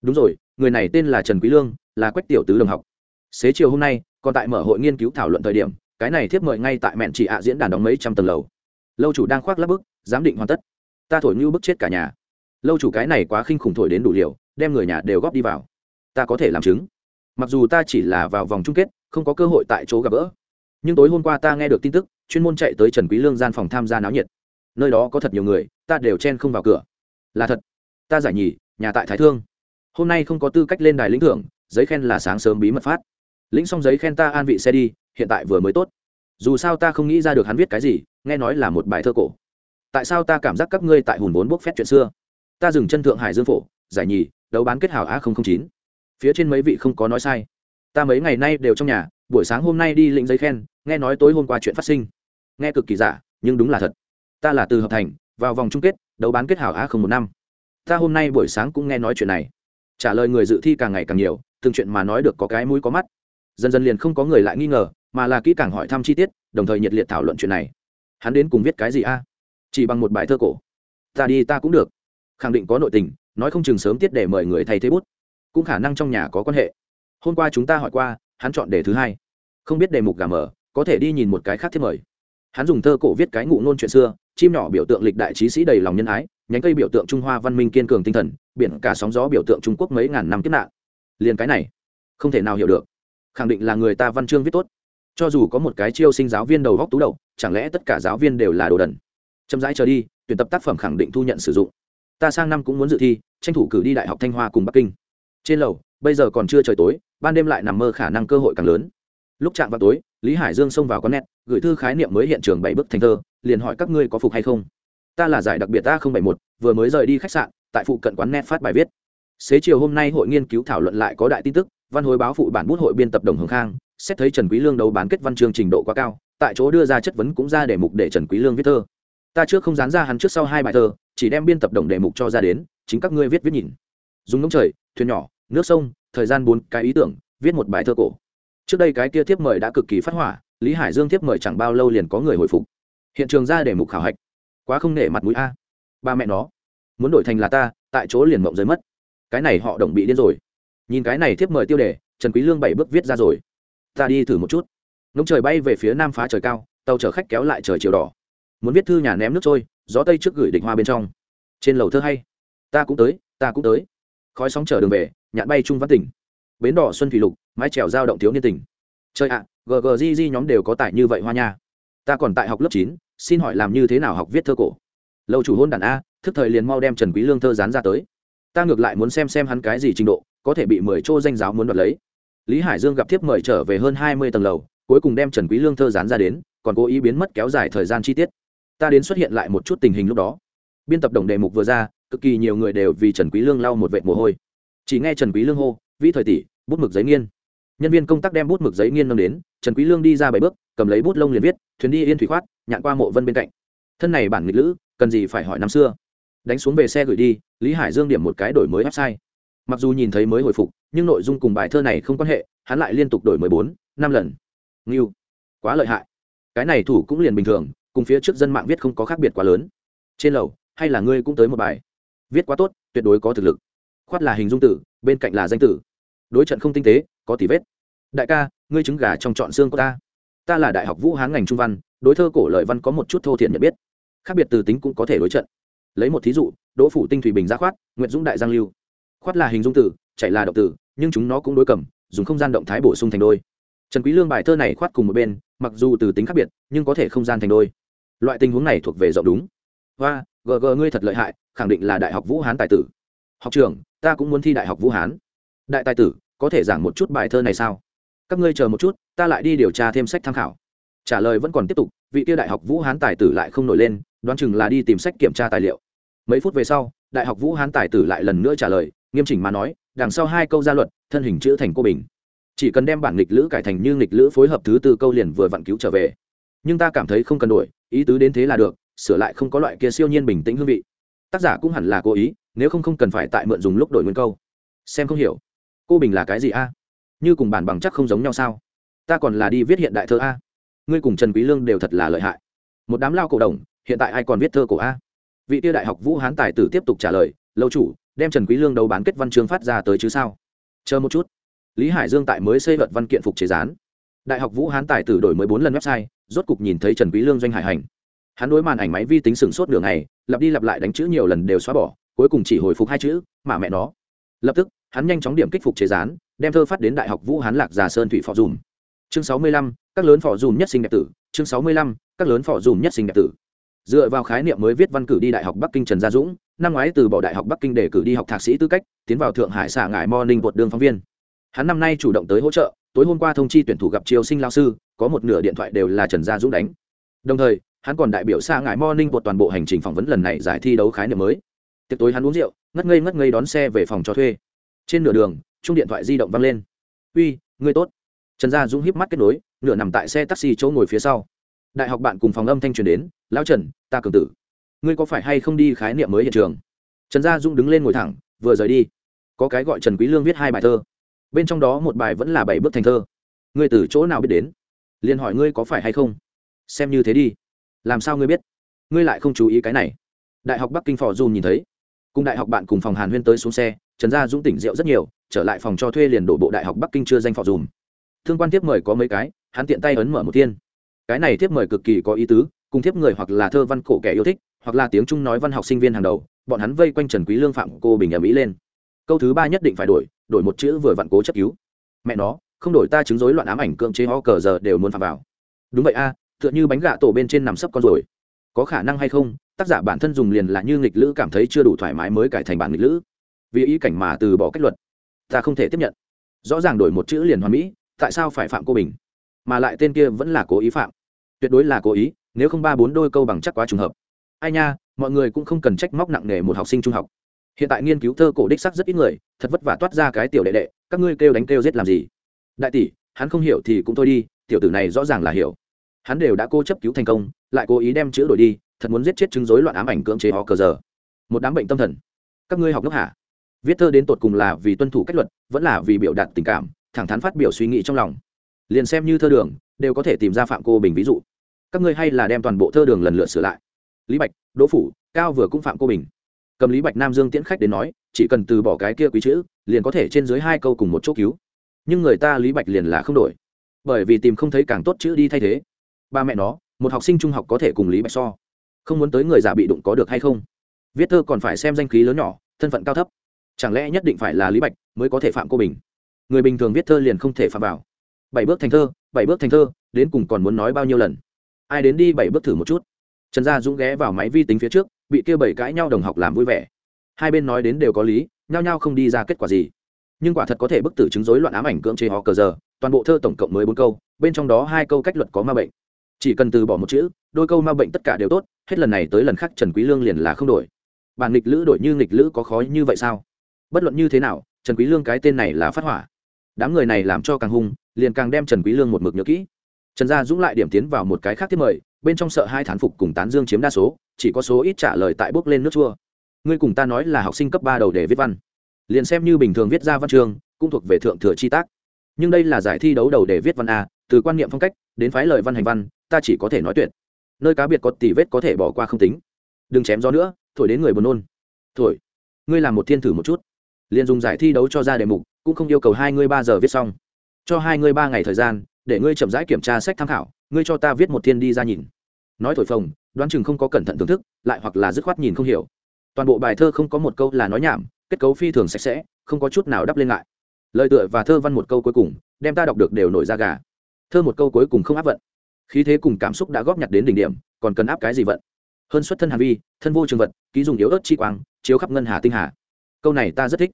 Đúng rồi, người này tên là trần quý lương, là quách tiểu tứ đồng học. Xế chiều hôm nay, còn tại mở hội nghiên cứu thảo luận thời điểm, cái này thiếp mời ngay tại mẹn chị ạ diễn đàn đóng mấy trăm tầng lầu. Lâu chủ đang khoác lắp bức, giám định hoàn tất ta thổi như bức chết cả nhà. Lâu chủ cái này quá khinh khủng thổi đến đủ liều, đem người nhà đều góp đi vào. Ta có thể làm chứng. Mặc dù ta chỉ là vào vòng chung kết, không có cơ hội tại chỗ gặp gỡ. Nhưng tối hôm qua ta nghe được tin tức, chuyên môn chạy tới trần quý lương gian phòng tham gia náo nhiệt. Nơi đó có thật nhiều người, ta đều chen không vào cửa. Là thật. Ta giải nhì, nhà tại thái thương. Hôm nay không có tư cách lên đài lĩnh thưởng, giấy khen là sáng sớm bí mật phát. Lĩnh xong giấy khen ta an vị xe đi, hiện tại vừa mới tốt. Dù sao ta không nghĩ ra được hắn viết cái gì, nghe nói là một bài thơ cổ tại sao ta cảm giác các ngươi tại hùn vốn bốc phét chuyện xưa? Ta dừng chân thượng hải dương phổ, giải nhì, đấu bán kết hảo a chín. Phía trên mấy vị không có nói sai. Ta mấy ngày nay đều trong nhà, buổi sáng hôm nay đi lĩnh giấy khen, nghe nói tối hôm qua chuyện phát sinh. Nghe cực kỳ giả, nhưng đúng là thật. Ta là từ hợp thành, vào vòng chung kết, đấu bán kết hảo a một năm. Ta hôm nay buổi sáng cũng nghe nói chuyện này. Trả lời người dự thi càng ngày càng nhiều, từng chuyện mà nói được có cái mũi có mắt. Dần dần liền không có người lại nghi ngờ, mà là kỹ càng hỏi thăm chi tiết, đồng thời nhiệt liệt thảo luận chuyện này. Hắn đến cùng viết cái gì a? Chỉ bằng một bài thơ cổ. Ta đi ta cũng được. Khẳng định có nội tình, nói không chừng sớm tiết để mời người thay thế bút. Cũng khả năng trong nhà có quan hệ. Hôm qua chúng ta hỏi qua, hắn chọn đề thứ hai. Không biết đề mục gà mở, có thể đi nhìn một cái khác thiết mời. Hắn dùng thơ cổ viết cái ngụ ngôn chuyện xưa, chim nhỏ biểu tượng lịch đại trí sĩ đầy lòng nhân ái, nhánh cây biểu tượng trung hoa văn minh kiên cường tinh thần, biển cả sóng gió biểu tượng trung quốc mấy ngàn năm kiếp nạn. Liền cái này, không thể nào hiểu được. Khẳng định là người ta văn chương viết tốt. Cho dù có một cái chiêu sinh giáo viên đầu góc tú đầu, chẳng lẽ tất cả giáo viên đều là đồ đần? Chậm rãi chờ đi, tuyển tập tác phẩm khẳng định thu nhận sử dụng. Ta sang năm cũng muốn dự thi, tranh thủ cử đi đại học thanh hoa cùng bắc kinh. Trên lầu, bây giờ còn chưa trời tối, ban đêm lại nằm mơ khả năng cơ hội càng lớn. Lúc chạm vào tối, lý hải dương xông vào con nét, gửi thư khái niệm mới hiện trường bảy bức thành thơ, liền hỏi các ngươi có phục hay không? Ta là giải đặc biệt ta không bảy một, vừa mới rời đi khách sạn, tại phụ cận quán net phát bài viết. Xế chiều hôm nay hội nghiên cứu thảo luận lại có đại tin tức, văn hối báo phụ bản bút hội biên tập đồng hồng khang, xét thấy trần quý lương đấu bán kết văn chương trình độ quá cao, tại chỗ đưa ra chất vấn cũng ra để mục để trần quý lương viết thơ ta trước không dán ra hắn trước sau hai bài thơ, chỉ đem biên tập đồng đề mục cho ra đến, chính các ngươi viết viết nhìn. Dùng ngỗng trời, thuyền nhỏ, nước sông, thời gian bốn, cái ý tưởng, viết một bài thơ cổ. Trước đây cái kia thiếp mời đã cực kỳ phát hỏa, lý hải dương thiếp mời chẳng bao lâu liền có người hồi phục. Hiện trường ra để mục khảo hạch. Quá không nể mặt mũi a. Ba mẹ nó. Muốn đổi thành là ta, tại chỗ liền mộng giới mất. Cái này họ đồng bị điên rồi. Nhìn cái này thiếp mời tiêu đề, trần quý lương bảy bước viết ra rồi. Ta đi thử một chút. Ngỗng trời bay về phía nam phá trời cao, tàu chở khách kéo lại trời chiều đỏ muốn viết thư nhà ném nước trôi gió tây trước gửi địch hoa bên trong. Trên lầu thơ hay. Ta cũng tới ta cũng tới. Khói sóng chở đường về nhạn bay trung văn tỉnh. Bến đỏ xuân thủy lục mái trèo giao động thiếu niên tỉnh. Chơi ạ à, ggg nhóm đều có tài như vậy hoa nha. Ta còn tại học lớp chín xin hỏi làm như thế nào học viết thơ cổ? Lâu chủ hôn đàn a thức thời liền mau đem trần quý lương thơ dán ra tới. Ta ngược lại muốn xem xem hắn cái gì trình độ có thể bị mười chỗ danh giáo muốn đoạt lấy. Lý hải dương gặp thiếp mời trở về hơn hai mươi tầng lầu cuối cùng đem trần quý lương thơ dán ra đến còn cố ý biến mất kéo dài thời gian chi tiết ta đến xuất hiện lại một chút tình hình lúc đó. Biên tập đồng đề mục vừa ra, cực kỳ nhiều người đều vì trần quý lương lau một vệt mồ hôi. Chỉ nghe trần quý lương hô, vĩ thời tỷ, bút mực giấy nghiên. Nhân viên công tác đem bút mực giấy nghiên nâng đến, trần quý lương đi ra bảy bước, cầm lấy bút lông liền viết, thuyền đi yên thủy khoát, nhạn qua mộ vân bên cạnh. Thân này bản nghịch lữ, cần gì phải hỏi năm xưa. Đánh xuống về xe gửi đi, lý hải dương điểm một cái đổi mới website. Mặc dù nhìn thấy mới hồi phục, nhưng nội dung cùng bài thơ này không quan hệ, hắn lại liên tục đổi mới bốn, năm lần. Nghiêu quá lợi hại. Cái này thủ cũng liền bình thường cùng phía trước dân mạng viết không có khác biệt quá lớn. Trên lầu, hay là ngươi cũng tới một bài. Viết quá tốt, tuyệt đối có thực lực. Khoát là hình dung tử, bên cạnh là danh tử. Đối trận không tinh tế, có tỷ vết. Đại ca, ngươi trứng gà trong chọn xương của ta. Ta là đại học vũ hán ngành trung văn, đối thơ cổ lợi văn có một chút thô thiện nhận biết. Khác biệt từ tính cũng có thể đối trận. Lấy một thí dụ, đỗ phủ tinh thủy bình gia khoát nguyễn dũng đại giang lưu. Khoát là hình dung tử, chạy là động tử, nhưng chúng nó cũng đối cầm, dùng không gian động thái bổ sung thành đôi. Trần quý lương bài thơ này khoát cùng một bên, mặc dù từ tính khác biệt, nhưng có thể không gian thành đôi loại tình huống này thuộc về rộng đúng. Hoa gg ngươi thật lợi hại, khẳng định là đại học vũ hán tài tử. Học trường ta cũng muốn thi đại học vũ hán. Đại tài tử, có thể giảng một chút bài thơ này sao? Các ngươi chờ một chút, ta lại đi điều tra thêm sách tham khảo. Trả lời vẫn còn tiếp tục, vị kia đại học vũ hán tài tử lại không nổi lên, đoán chừng là đi tìm sách kiểm tra tài liệu. Mấy phút về sau, đại học vũ hán tài tử lại lần nữa trả lời, nghiêm chỉnh mà nói, đằng sau hai câu gia luật, thân hình chữ thành cô bình. Chỉ cần đem bản nghịch lữ cải thành như nghịch lữ phối hợp thứ tư câu liền vừa vặn cứu trở về. Nhưng ta cảm thấy không cần đổi ý tứ đến thế là được, sửa lại không có loại kia siêu nhiên bình tĩnh hương vị. Tác giả cũng hẳn là cố ý, nếu không không cần phải tại mượn dùng lúc đổi nguyên câu. Xem không hiểu. Cô bình là cái gì a? Như cùng bản bằng chắc không giống nhau sao? Ta còn là đi viết hiện đại thơ a. Ngươi cùng trần quý lương đều thật là lợi hại. Một đám lao cổ đồng, hiện tại ai còn viết thơ cổ a? Vị tiêu đại học vũ hán tài tử tiếp tục trả lời, lâu chủ, đem trần quý lương đấu bán kết văn chương phát ra tới chứ sao? Chờ một chút. Lý hải dương tại mới xây luật văn kiện phục chế gián. Đại học vũ hán tài tử đổi mới bốn lần website rốt cục nhìn thấy trần quý lương doanh hải hành. Hắn đối màn ảnh máy vi tính sừng sốt đường này lặp đi lặp lại đánh chữ nhiều lần đều xóa bỏ, cuối cùng chỉ hồi phục hai chữ, mà mẹ nó. Lập tức, hắn nhanh chóng điểm kích phục chế gián, đem thơ phát đến đại học vũ hán lạc già sơn thủy phò dùm. Chương sáu mươi lăm, các lớn phò dùm nhất sinh đẹp tử. Chương sáu mươi lăm, các lớn phò dùm nhất sinh đẹp tử. Dựa vào khái niệm mới viết văn cử đi đại học bắc kinh trần gia dũng, năm ngoái từ bỏ đại học bắc kinh để cử đi học thạc sĩ tư cách, tiến vào thượng hải xả ngại morning bột đường phóng viên hắn năm nay chủ động tới hỗ trợ, tối hôm qua thông chi tuyển thủ gặp triều sinh lao sư, có một nửa điện thoại đều là trần gia dũng đánh. Đồng thời, hắn còn đại biểu xa ngại morning bột toàn bộ hành trình phỏng vấn lần này giải thi đấu khái niệm mới. Tiệc tối hắn uống rượu, ngất ngây ngất ngây đón xe về phòng cho thuê. Trên nửa đường chung điện thoại di động văng lên. Uy ngươi tốt. Trần gia dũng híp mắt kết nối, nửa nằm tại xe taxi chỗ ngồi phía sau. Đại học bạn cùng phòng âm thanh truyền đến, lão trần, ta cường tử. Ngươi có phải hay không đi khái niệm mới hiện trường? Trần gia dũng đứng lên ngồi thẳng, vừa rời đi. Có cái gọi trần quý lương viết hai bài thơ bên trong đó một bài vẫn là bảy bước thành thơ. Ngươi từ chỗ nào biết đến? Liền hỏi ngươi có phải hay không? Xem như thế đi. Làm sao ngươi biết? Ngươi lại không chú ý cái này. Đại học bắc kinh phò dùn nhìn thấy. Cùng đại học bạn cùng phòng hàn huyên tới xuống xe, trần gia dũng tỉnh rượu rất nhiều, trở lại phòng cho thuê liền đổ bộ đại học bắc kinh chưa danh phò dùm thương quan tiếp mời có mấy cái, hắn tiện tay ấn mở một thiên. Cái này tiếp mời cực kỳ có ý tứ, cùng tiếp người hoặc là thơ văn cổ kẻ yêu thích, hoặc là tiếng trung nói văn học sinh viên hàng đầu, bọn hắn vây quanh trần quý lương phạm, cô bình ở mỹ lên. Câu thứ ba nhất định phải đổi đổi một chữ vừa vặn cố chấp cứu. Mẹ nó, không đổi ta chứng rối loạn ám ảnh cưỡng chế ho cờ giờ đều muốn phạm vào. Đúng vậy a, tựa như bánh gạ tổ bên trên nằm sấp con rồi có khả năng hay không, tác giả bản thân dùng liền là như nghịch lữ cảm thấy chưa đủ thoải mái mới cải thành bản nghịch lữ. Vì ý cảnh mà từ bỏ cách luật, ta không thể tiếp nhận. Rõ ràng đổi một chữ liền hoàn mỹ, tại sao phải phạm cô bình? Mà lại tên kia vẫn là cố ý phạm. Tuyệt đối là cố ý, nếu không ba bốn đôi câu bằng chắc quá trùng hợp. Ai nha, mọi người cũng không cần trách móc nặng nề một học sinh trung học hiện tại nghiên cứu thơ cổ đích sắc rất ít người, thật vất vả toát ra cái tiểu đệ đệ, các ngươi kêu đánh kêu giết làm gì? Đại tỷ, hắn không hiểu thì cũng thôi đi, tiểu tử này rõ ràng là hiểu. Hắn đều đã cố chấp cứu thành công, lại cố ý đem chữ đổi đi, thật muốn giết chết chứng rối loạn ám ảnh cưỡng chế họ cờ giờ. Một đám bệnh tâm thần. Các ngươi học nước hả? Viết thơ đến tột cùng là vì tuân thủ cách luật, vẫn là vì biểu đạt tình cảm, thẳng thắn phát biểu suy nghĩ trong lòng. Liền xem như thơ đường, đều có thể tìm ra phạm cô bình ví dụ. Các ngươi hay là đem toàn bộ thơ đường lần lượt sửa lại. Lý bạch, đỗ phủ, cao vừa cũng phạm cô bình cầm lý bạch nam dương tiễn khách đến nói, chỉ cần từ bỏ cái kia quý chữ, liền có thể trên dưới hai câu cùng một chỗ cứu. Nhưng người ta lý bạch liền là không đổi. Bởi vì tìm không thấy càng tốt chữ đi thay thế. Ba mẹ nó, một học sinh trung học có thể cùng lý bạch so. Không muốn tới người già bị đụng có được hay không? Viết thơ còn phải xem danh khí lớn nhỏ, thân phận cao thấp. Chẳng lẽ nhất định phải là lý bạch mới có thể phạm cô bình? Người bình thường viết thơ liền không thể phạm vào. Bảy bước thành thơ, bảy bước thành thơ, đến cùng còn muốn nói bao nhiêu lần? Ai đến đi bảy bước thử một chút. Trần gia dũng ghé vào máy vi tính phía trước bị kia bảy cãi nhau đồng học làm vui vẻ. Hai bên nói đến đều có lý, nhao nhao không đi ra kết quả gì. Nhưng quả thật có thể bức tử chứng rối loạn ám ảnh cưỡng chế họ cờ giờ, toàn bộ thơ tổng cộng mới bốn câu, bên trong đó hai câu cách luật có ma bệnh. Chỉ cần từ bỏ một chữ, đôi câu ma bệnh tất cả đều tốt, hết lần này tới lần khác trần quý lương liền là không đổi. Bản nghịch lữ đổi như nghịch lữ có khó như vậy sao? Bất luận như thế nào, trần quý lương cái tên này là phát hỏa. Đám người này làm cho càng hung, liền càng đem trần quý lương một mực nhớ kỹ trần gia dũng lại điểm tiến vào một cái khác tiếp mời, bên trong sợ hai thán phục cùng tán dương chiếm đa số, chỉ có số ít trả lời tại bước lên nước chua. Ngươi cùng ta nói là học sinh cấp ba đầu để viết văn. Liền xem như bình thường viết ra văn chương, cũng thuộc về thượng thừa chi tác. Nhưng đây là giải thi đấu đầu để viết văn a, từ quan niệm phong cách, đến phái lời văn hành văn, ta chỉ có thể nói tuyệt. Nơi cá biệt có tỷ vết có thể bỏ qua không tính. Đừng chém gió nữa, thổi đến người buồn nôn. Thổi. Ngươi làm một thiên thử một chút. Liền dùng giải thi đấu cho ra đề mục, cũng không yêu cầu hai ngươi ba giờ viết xong. Cho hai ngươi ba ngày thời gian để ngươi chậm rãi kiểm tra sách tham khảo, ngươi cho ta viết một thiên đi ra nhìn. Nói thổi phồng, đoán chừng không có cẩn thận thưởng thức, lại hoặc là dứt khoát nhìn không hiểu. Toàn bộ bài thơ không có một câu là nói nhảm, kết cấu phi thường sạch sẽ, không có chút nào đắp lên lại. Lời tựa và thơ văn một câu cuối cùng, đem ta đọc được đều nổi ra gà. Thơ một câu cuối cùng không áp vận. Khí thế cùng cảm xúc đã góp nhặt đến đỉnh điểm, còn cần áp cái gì vận? Hơn xuất thân hàn vi, thân vô trường vật, ký dùng yếu ớt chi quang, chiếu khắp ngân hà tinh hà. Câu này ta rất thích.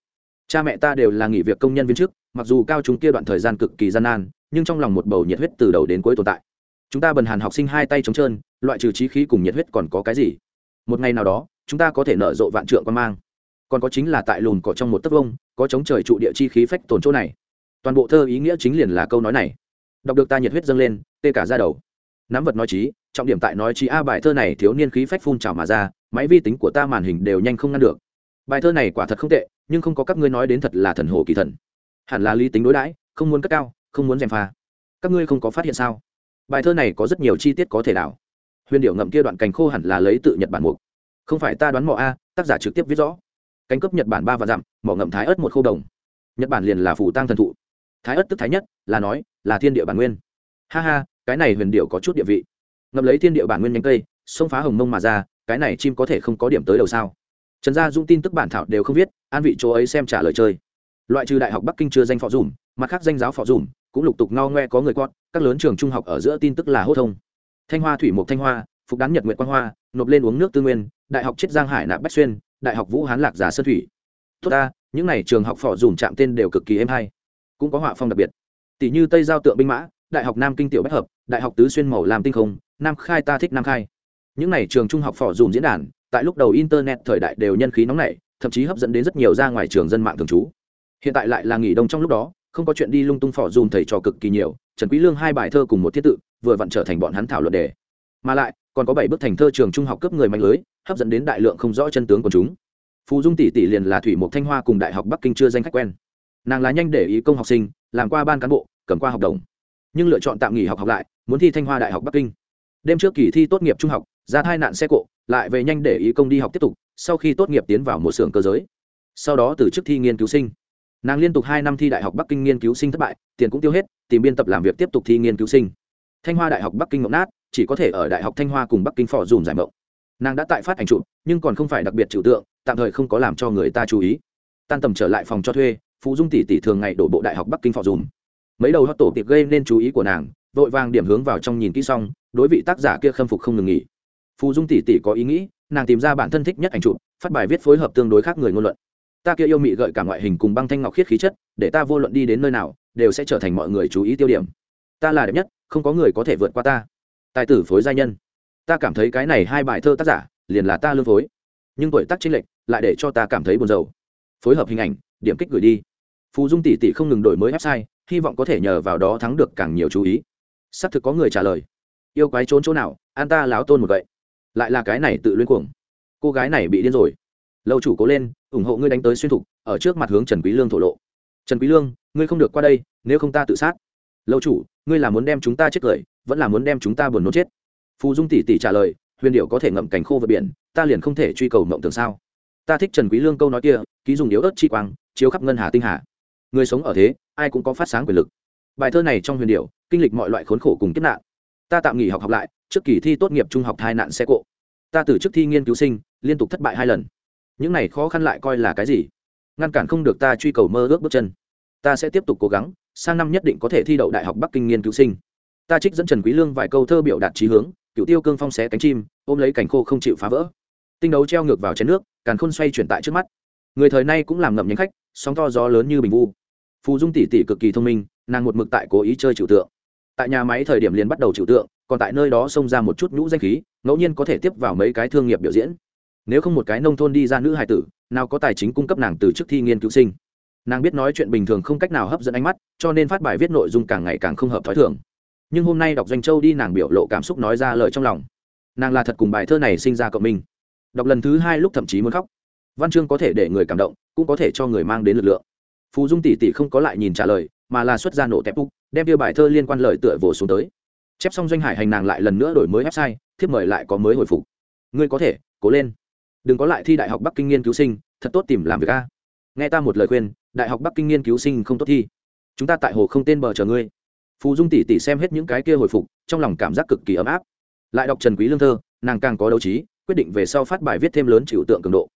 Cha mẹ ta đều là nghỉ việc công nhân viên chức, mặc dù cao chúng kia đoạn thời gian cực kỳ gian nan nhưng trong lòng một bầu nhiệt huyết từ đầu đến cuối tồn tại. Chúng ta bần hàn học sinh hai tay trống trơn, loại trừ trí khí cùng nhiệt huyết còn có cái gì? Một ngày nào đó, chúng ta có thể nở rộ vạn trượng quan mang. Còn có chính là tại lùn cỏ trong một tấc vông, có chống trời trụ địa chi khí phách tồn chỗ này. Toàn bộ thơ ý nghĩa chính liền là câu nói này. Đọc được ta nhiệt huyết dâng lên, tê cả ra đầu. Nắm vật nói trí trọng điểm tại nói trí a, bài thơ này thiếu niên khí phách phun trào mà ra, máy vi tính của ta màn hình đều nhanh không ngăn được. Bài thơ này quả thật không tệ, nhưng không có các ngươi nói đến thật là thần hồ kỳ thần. Hẳn là lý tính đối đãi, không muốn cất cao không muốn dèm pha. Các ngươi không có phát hiện sao? Bài thơ này có rất nhiều chi tiết có thể đảo. Huyền điệu ngậm kia đoạn cành khô hẳn là lấy tự nhật bản mục. Không phải ta đoán mỏ a, tác giả trực tiếp viết rõ. Cánh cấp nhật bản ba và dặm, mỏ ngậm thái ớt một khô đồng. Nhật bản liền là phủ tăng thần thụ. Thái ớt tức thái nhất, là nói, là thiên địa bản nguyên. Ha ha, cái này huyền điệu có chút địa vị. Ngậm lấy thiên địa bản nguyên nhánh cây, xông phá hồng mông mà ra, cái này chim có thể không có điểm tới đầu sao? Trần gia dung tin tức bản thảo đều không viết, an vị chỗ ấy xem trả lời chơi. Loại trừ đại học bắc kinh chưa danh phò dùm, mặt khác danh giáo phò dùm cũng lục tục ngao ngoe có người con, các lớn trường trung học ở giữa tin tức là hô thông. Thanh hoa thủy mục thanh hoa, phục đán nhật nguyện quan hoa, nộp lên uống nước tư nguyên, đại học chiết giang hải nạp bách xuyên, đại học vũ hán lạc giả sơn thủy. Tốt ta, những n à y trường học phò dùm chạm tên đều cực kỳ êm hay. Cũng có họa phong đặc biệt. Tỷ như tây giao tượng binh mã, đại học nam kinh tiểu bách hợp, đại học tứ xuyên màu làm tinh không, nam khai ta thích nam khai. Những n à y trường trung học phò dùm diễn đàn, tại lúc đầu internet thời đại đều nhân khí nóng nảy, thậm chí hấp dẫn đến rất nhiều ra ngoài trường dân mạng thường trú. Hiện tại lại là nghỉ đông trong lúc đó không có chuyện đi lung tung phỏ dùm thầy trò cực kỳ nhiều, trần quý lương hai bài thơ cùng một thiết tự, vừa vặn trở thành bọn hắn thảo luận đề. Mà lại, còn có bảy bức thành thơ trường trung học cấp người mạnh lưới, hấp dẫn đến đại lượng không rõ chân tướng của chúng. Phù dung tỷ tỷ liền là thủy mục thanh hoa cùng đại học bắc kinh chưa danh khách quen. Nàng là nhanh để ý công học sinh, làm qua ban cán bộ, cầm qua học đồng. Nhưng lựa chọn tạm nghỉ học học lại, muốn thi thanh hoa đại học bắc kinh. Đêm trước kỳ thi tốt nghiệp trung học, ra thai nạn xe cộ, lại về nhanh để ý công đi học tiếp tục, sau khi tốt nghiệp tiến vào một xưởng cơ giới. Sau đó từ chức thi nghiên cứu sinh nàng liên tục hai năm thi đại học bắc kinh nghiên cứu sinh thất bại, tiền cũng tiêu hết, tìm biên tập làm việc tiếp tục thi nghiên cứu sinh. Thanh hoa đại học bắc kinh ngộng nát, chỉ có thể ở đại học thanh hoa cùng bắc kinh phò dùm giải mộng. Nàng đã tại phát ảnh chụp, nhưng còn không phải đặc biệt trừu tượng, tạm thời không có làm cho người ta chú ý. Tan tầm trở lại phòng cho thuê phụ dung tỷ tỷ thường ngày đổ bộ đại học bắc kinh phò dùm. Mấy đầu hót tổ tiệc gây nên chú ý của nàng, vội vàng điểm hướng vào trong nhìn kỹ xong, đối vị tác giả kia khâm phục không ngừng nghỉ. Phù dung tỷ tỷ có ý nghĩ, nàng tìm ra bản thân thích nhất ảnh chụp, phát bài viết phối hợp tương đối khác người ngôn luận ta kia yêu mị gợi cả ngoại hình cùng băng thanh ngọc khiết khí chất, để ta vô luận đi đến nơi nào, đều sẽ trở thành mọi người chú ý tiêu điểm. Ta là đẹp nhất, không có người có thể vượt qua ta. Tài tử phối gia nhân. Ta cảm thấy cái này hai bài thơ tác giả, liền là ta lương phối. Nhưng tuổi tác chênh lệch, lại để cho ta cảm thấy buồn rầu. Phối hợp hình ảnh, điểm kích gửi đi. Phù dung tỷ tỷ không ngừng đổi mới website, hy vọng có thể nhờ vào đó thắng được càng nhiều chú ý. Xác thực có người trả lời. Yêu quái trốn chỗ nào, an ta láo tôn một vậy lại là cái này tự luyên cuồng. Cô gái này bị điên rồi lâu chủ cố lên, ủng hộ ngươi đánh tới xuyên thục, ở trước mặt hướng trần quý lương thổ lộ. Trần quý lương, ngươi không được qua đây, nếu không ta tự sát. Lâu chủ, ngươi là muốn đem chúng ta chết cười, vẫn là muốn đem chúng ta buồn nôn chết? Phù dung tỷ tỷ trả lời, huyền điệu có thể ngậm cảnh khô vượt biển, ta liền không thể truy cầu mộng tưởng sao? Ta thích trần quý lương câu nói kia, ký dùng yếu ớt chi quang, chiếu khắp ngân hà tinh hà. Người sống ở thế, ai cũng có phát sáng quyền lực. Bài thơ này trong huyền điệu kinh lịch mọi loại khốn khổ cùng kiếp nạn. Ta tạm nghỉ học học lại, trước kỳ thi tốt nghiệp trung học thai nạn xe cộ. Ta từ trước thi nghiên cứu sinh, liên tục thất bại hai lần những này khó khăn lại coi là cái gì? Ngăn cản không được ta truy cầu mơ ước bước chân. Ta sẽ tiếp tục cố gắng, sang năm nhất định có thể thi đậu đại học bắc kinh nghiên cứu sinh. Ta trích dẫn trần quý lương vài câu thơ biểu đạt trí hướng cựu tiêu cương phong xé cánh chim, ôm lấy cảnh khô không chịu phá vỡ. Tinh đấu treo ngược vào chén nước, càn khôn xoay chuyển tại trước mắt. Người thời nay cũng làm ngậm nhánh khách, sóng to gió lớn như bình vu. Phù dung tỷ tỷ cực kỳ thông minh, nàng một mực tại cố ý chơi trừu tượng. Tại nhà máy thời điểm liền bắt đầu trừu tượng, còn tại nơi đó xông ra một chút nhũ danh khí, ngẫu nhiên có thể tiếp vào mấy cái thương nghiệp biểu diễn nếu không một cái nông thôn đi ra nữ hài tử, nào có tài chính cung cấp nàng từ trước thi nghiên cứu sinh. Nàng biết nói chuyện bình thường không cách nào hấp dẫn ánh mắt, cho nên phát bài viết nội dung càng ngày càng không hợp t h ó i thường. Nhưng hôm nay đọc doanh châu đi nàng biểu lộ cảm xúc nói ra lời trong lòng. Nàng là thật cùng bài thơ này sinh ra cộng minh. Đọc lần thứ hai lúc thậm chí muốn khóc. Văn chương có thể để người cảm động, cũng có thể cho người mang đến lực lượng. Phú dung tỷ tỷ không có lại nhìn trả lời, mà là xuất ra nổ tép úc đem tiêu bài thơ liên quan lời tựa vồ xuống tới. Chép xong doanh hải hành nàng lại lần nữa đổi mới website, thiếp mời lại có mới hồi phục. Ngươi có thể, cố lên đừng có lại thi đại học bắc kinh nghiên cứu sinh thật tốt tìm làm việc a. Nghe ta một lời khuyên đại học bắc kinh nghiên cứu sinh không tốt thi. Chúng ta tại hồ không tên bờ chờ ngươi. Phù dung tỷ tỷ xem hết những cái kia hồi phục trong lòng cảm giác cực kỳ ấm áp. Lại đọc trần quý lương thơ nàng càng có đấu trí quyết định về sau phát bài viết thêm lớn chịu tượng cường độ.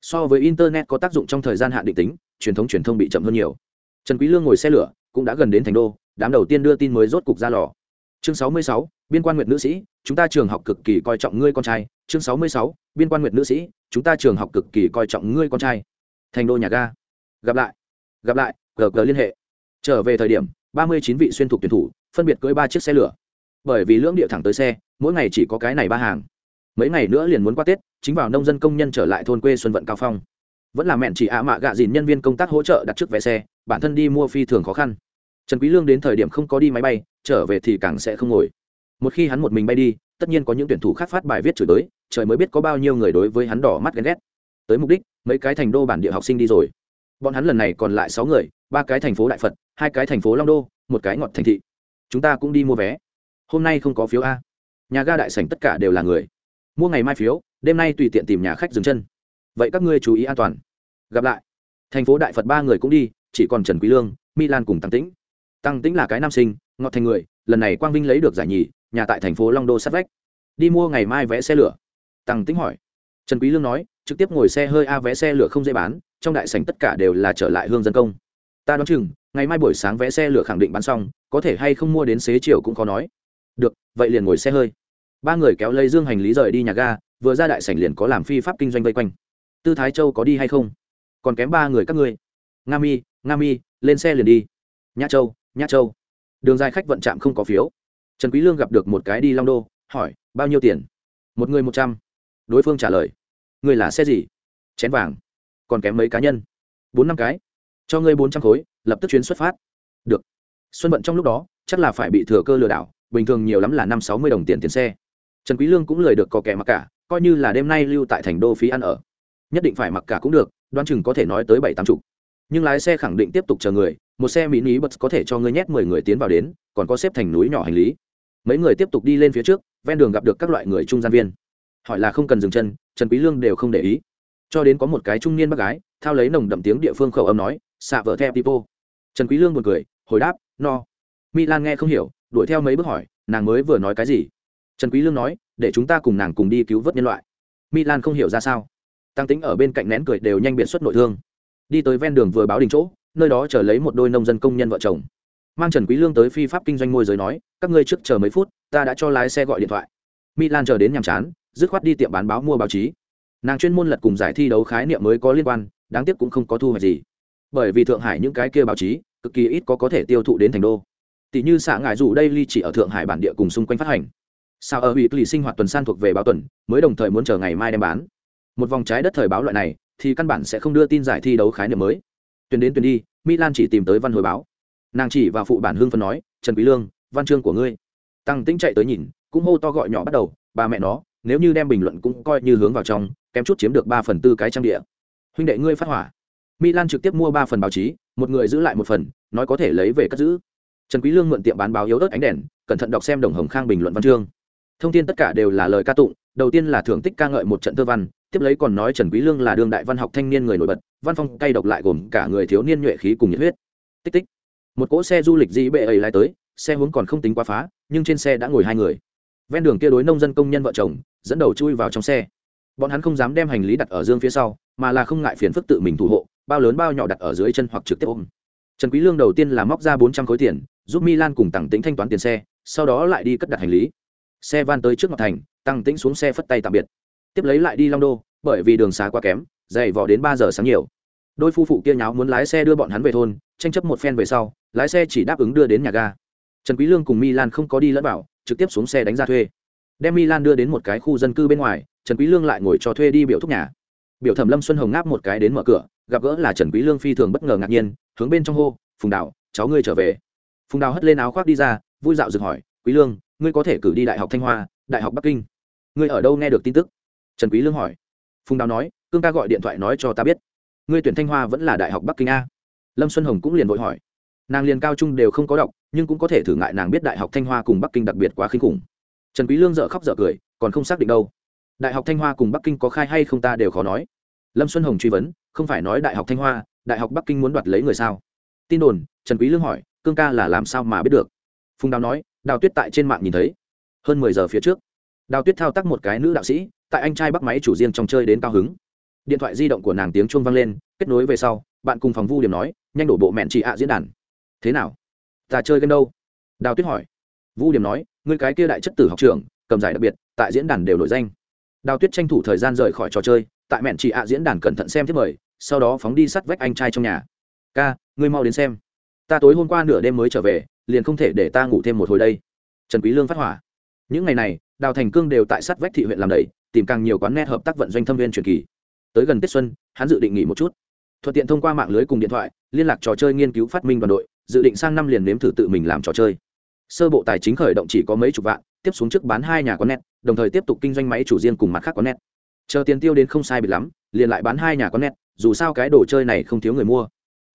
So với internet có tác dụng trong thời gian hạn định tính truyền thống truyền thông bị chậm hơn nhiều. Trần quý lương ngồi xe lửa cũng đã gần đến thành đô đám đầu tiên đưa tin mới rốt cục ra lò. Chương 66, biên quan nguyệt nữ sĩ chúng ta trường học cực kỳ coi trọng ngươi con trai. Chương 66, biên quan nguyệt nữ sĩ chúng ta trường học cực kỳ coi trọng ngươi con trai. Thành đô nhà ga. Gặp lại. Gặp lại gờ gờ liên hệ. Trở về thời điểm ba mươi chín vị xuyên thuộc tuyển thủ phân biệt cưỡi ba chiếc xe lửa. Bởi vì lưỡng địa thẳng tới xe mỗi ngày chỉ có cái này ba hàng. Mấy ngày nữa liền muốn qua tết chính vào nông dân công nhân trở lại thôn quê xuân vận cao phong. Vẫn là mẹn chỉ ạ mạ gạ dìn nhân viên công tác hỗ trợ đặt trước vé xe bản thân đi mua phi thường khó khăn. Trần quý lương đến thời điểm không có đi máy bay trở về thì càng sẽ không ngồi một khi hắn một mình bay đi, tất nhiên có những tuyển thủ khác phát bài viết chửi tới, trời mới biết có bao nhiêu người đối với hắn đỏ mắt ghen ghét. Tới mục đích, mấy cái thành đô bản địa học sinh đi rồi. Bọn hắn lần này còn lại sáu người, ba cái thành phố đại phật, hai cái thành phố long đô, một cái ngọt thành thị. Chúng ta cũng đi mua vé. Hôm nay không có phiếu a. Nhà ga đại sảnh tất cả đều là người. Mua ngày mai phiếu, đêm nay tùy tiện tìm nhà khách dừng chân. Vậy các ngươi chú ý an toàn. Gặp lại. Thành phố đại phật ba người cũng đi, chỉ còn trần quý lương, milan cùng tăng tĩnh. Tăng tĩnh là cái nam sinh, ngọt thành người, lần này quang vinh lấy được giải nhì nhà tại thành phố long đô sát vách. Đi mua ngày mai vé xe lửa. Tăng tĩnh hỏi. Trần quý lương nói, trực tiếp ngồi xe hơi a vé xe lửa không dễ bán, trong đại sảnh tất cả đều là trở lại hương dân công. Ta đoán chừng, ngày mai buổi sáng vé xe lửa khẳng định bán xong, có thể hay không mua đến xế chiều cũng có nói. Được, vậy liền ngồi xe hơi. Ba người kéo lấy dương hành lý rời đi nhà ga, vừa ra đại sảnh liền có làm phi pháp kinh doanh vây quanh. Tư thái châu có đi hay không? Còn kém ba người các ngươi. Nga mi nga mi, lên xe liền đi. Nhã châu nhã châu. Đường dài khách vận trạm không có phiếu trần quý lương gặp được một cái đi long đô, hỏi, bao nhiêu tiền? Một người một trăm. Đối phương trả lời, người là xe gì? Chén vàng. Còn kém mấy cá nhân? Bốn năm cái. Cho ngươi bốn trăm khối, lập tức chuyến xuất phát. Được. Xuân vận trong lúc đó, chắc là phải bị thừa cơ lừa đảo, bình thường nhiều lắm là năm sáu mươi đồng tiền tiền xe. Trần quý lương cũng lời được có kẻ mặc cả, coi như là đêm nay lưu tại thành đô phí ăn ở. Nhất định phải mặc cả cũng được đoan chừng có thể nói tới bảy tám chục nhưng lái xe khẳng định tiếp tục chờ người, một xe mỹ ní bật có thể cho ngươi nhét mười người tiến vào đến, còn có xếp thành núi nhỏ hành lý. Mấy người tiếp tục đi lên phía trước, ven đường gặp được các loại người trung gian viên. Hỏi là không cần dừng chân, trần quý lương đều không để ý. Cho đến có một cái trung niên bác gái, thao lấy nồng đậm tiếng địa phương khẩu âm nói, xạ vợ theo tipo trần quý lương buồn cười, hồi đáp, no. Milan nghe không hiểu, đuổi theo mấy bước hỏi, nàng mới vừa nói cái gì? Trần quý lương nói, để chúng ta cùng nàng cùng đi cứu vớt nhân loại. Milan không hiểu ra sao. Tăng tính ở bên cạnh nén cười đều nhanh biện xuất nội thương đi tới ven đường vừa báo đình chỗ, nơi đó chờ lấy một đôi nông dân công nhân vợ chồng. Mang trần quý lương tới phi pháp kinh doanh môi giới nói, các ngươi trước chờ mấy phút, ta đã cho lái xe gọi điện thoại. Milan chờ đến nhàm chán, dứt khoát đi tiệm bán báo mua báo chí. Nàng chuyên môn lật cùng giải thi đấu khái niệm mới có liên quan, đáng tiếc cũng không có thu hoạch gì. Bởi vì thượng hải những cái kia báo chí, cực kỳ ít có có thể tiêu thụ đến thành đô. Tỷ như xã ngải dù đây ly chỉ ở thượng hải bản địa cùng xung quanh phát hành. Sao ở ủy lì sinh hoạt tuần san thuộc về báo tuần, mới đồng thời muốn chờ ngày mai đem bán. Một vòng trái đất thời báo loại này thì căn bản sẽ không đưa tin giải thi đấu khái niệm mới. Tuyển đến tuyển đi, milan chỉ tìm tới văn hồi báo. Nàng chỉ vào phụ bản hương phân nói, trần quý lương, văn chương của ngươi. Tăng tĩnh chạy tới nhìn, cũng hô to gọi nhỏ bắt đầu, bà mẹ nó, nếu như đem bình luận cũng coi như hướng vào trong, kém chút chiếm được ba phần tư cái trang địa. Huynh đệ ngươi phát hỏa. Milan trực tiếp mua ba phần báo chí, một người giữ lại một phần, nói có thể lấy về cất giữ. Trần quý lương mượn tiệm bán báo yếu ớt ánh đèn, cẩn thận đọc xem đồng hồng khang bình luận văn chương. Thông tin tất cả đều là lời ca tụng, đầu tiên là thưởng tích ca ngợi một trận thơ văn tiếp lấy còn nói trần quý lương là đương đại văn học thanh niên người nổi bật, văn phong cay độc lại gồm cả người thiếu niên nhuệ khí cùng nhiệt huyết. Tích tích. Một cỗ xe du lịch dĩ bệ ấy lái tới, xe hướng còn không tính quá phá, nhưng trên xe đã ngồi hai người. Ven đường kia đối nông dân công nhân vợ chồng, dẫn đầu chui vào trong xe. Bọn hắn không dám đem hành lý đặt ở dương phía sau, mà là không ngại phiền phức tự mình thủ hộ, bao lớn bao nhỏ đặt ở dưới chân hoặc trực tiếp ôm. Trần quý lương đầu tiên là móc ra bốn trăm khối tiền, giúp milan cùng tặng tĩnh thanh toán tiền xe, sau đó lại đi cất đặt hành lý. Xe van tới trước ngọc thành tăng tĩnh xuống xe phất tay tạm biệt tiếp lấy lại đi long đô, bởi vì đường xá quá kém, dày vò đến ba giờ sáng nhiều. Đôi phu phụ kia nháo muốn lái xe đưa bọn hắn về thôn, tranh chấp một phen về sau, lái xe chỉ đáp ứng đưa đến nhà ga. Trần quý lương cùng milan không có đi lẫn bảo trực tiếp xuống xe đánh ra thuê. Đem milan đưa đến một cái khu dân cư bên ngoài, trần quý lương lại ngồi cho thuê đi biểu thúc nhà. Biểu thẩm lâm xuân hồng ngáp một cái đến mở cửa, gặp gỡ là trần quý lương phi thường bất ngờ ngạc nhiên, hướng bên trong hô, phùng đào, cháu ngươi trở về. Phùng đào hất lên áo khoác đi ra, vui dạo dừng hỏi, quý lương, ngươi có thể cử đi đại học thanh hoa, đại học bắc kinh. Ngươi ở đâu nghe được tin tức? Trần quý lương hỏi. Phùng đào nói, cương ca gọi điện thoại nói cho ta biết. Ngươi tuyển thanh hoa vẫn là đại học bắc kinh a. Lâm xuân hồng cũng liền vội hỏi. Nàng liền cao trung đều không có đọc, nhưng cũng có thể thử ngại nàng biết đại học thanh hoa cùng bắc kinh đặc biệt quá khinh khủng. Trần quý lương dở khóc dở cười, còn không xác định đâu. Đại học thanh hoa cùng bắc kinh có khai hay không ta đều khó nói. Lâm xuân hồng truy vấn, không phải nói đại học thanh hoa, đại học bắc kinh muốn đoạt lấy người sao? Tin đồn, trần quý lương hỏi, cương ca là làm sao mà biết được? Phùng đào nói, đào tuyết tại trên mạng nhìn thấy. Hơn mười giờ phía trước. Đào tuyết thao tác một cái nữ đạo sĩ tại anh trai bắt máy chủ riêng trong chơi đến cao hứng. Điện thoại di động của nàng tiếng chuông vang lên, kết nối về sau, bạn cùng phòng vu điểm nói, nhanh đổ bộ mẹn chị ạ diễn đàn. Thế nào? Ta chơi game đâu? Đào tuyết hỏi. Vu điểm nói người cái kia đại chất tử học trường, cầm giải đặc biệt, tại diễn đàn đều nổi danh. Đào tuyết tranh thủ thời gian rời khỏi trò chơi, tại mẹn chị ạ diễn đàn cẩn thận xem thiết mời, sau đó phóng đi sắt vách anh trai trong nhà. Ca, ngươi mau đến xem. Ta tối hôm qua nửa đêm mới trở về, liền không thể để ta ngủ thêm một hồi đây. Trần quý lương phát hỏa. Những ngày này, đào thành cương đều tại sát vách thị huyện làm đầy tìm càng nhiều quán net hợp tác vận doanh thâm viên truyền kỳ. Tới gần tết xuân, hắn dự định nghỉ một chút. Thuận tiện thông qua mạng lưới cùng điện thoại, liên lạc trò chơi nghiên cứu phát minh đoàn đội, dự định sang năm liền nếm thử tự mình làm trò chơi. Sơ bộ tài chính khởi động chỉ có mấy chục vạn, tiếp xuống trước bán hai nhà quán net, đồng thời tiếp tục kinh doanh máy chủ riêng cùng mặt khác quán net. Chờ tiền tiêu đến không sai biệt lắm, liền lại bán hai nhà quán net, dù sao cái đồ chơi này không thiếu người mua.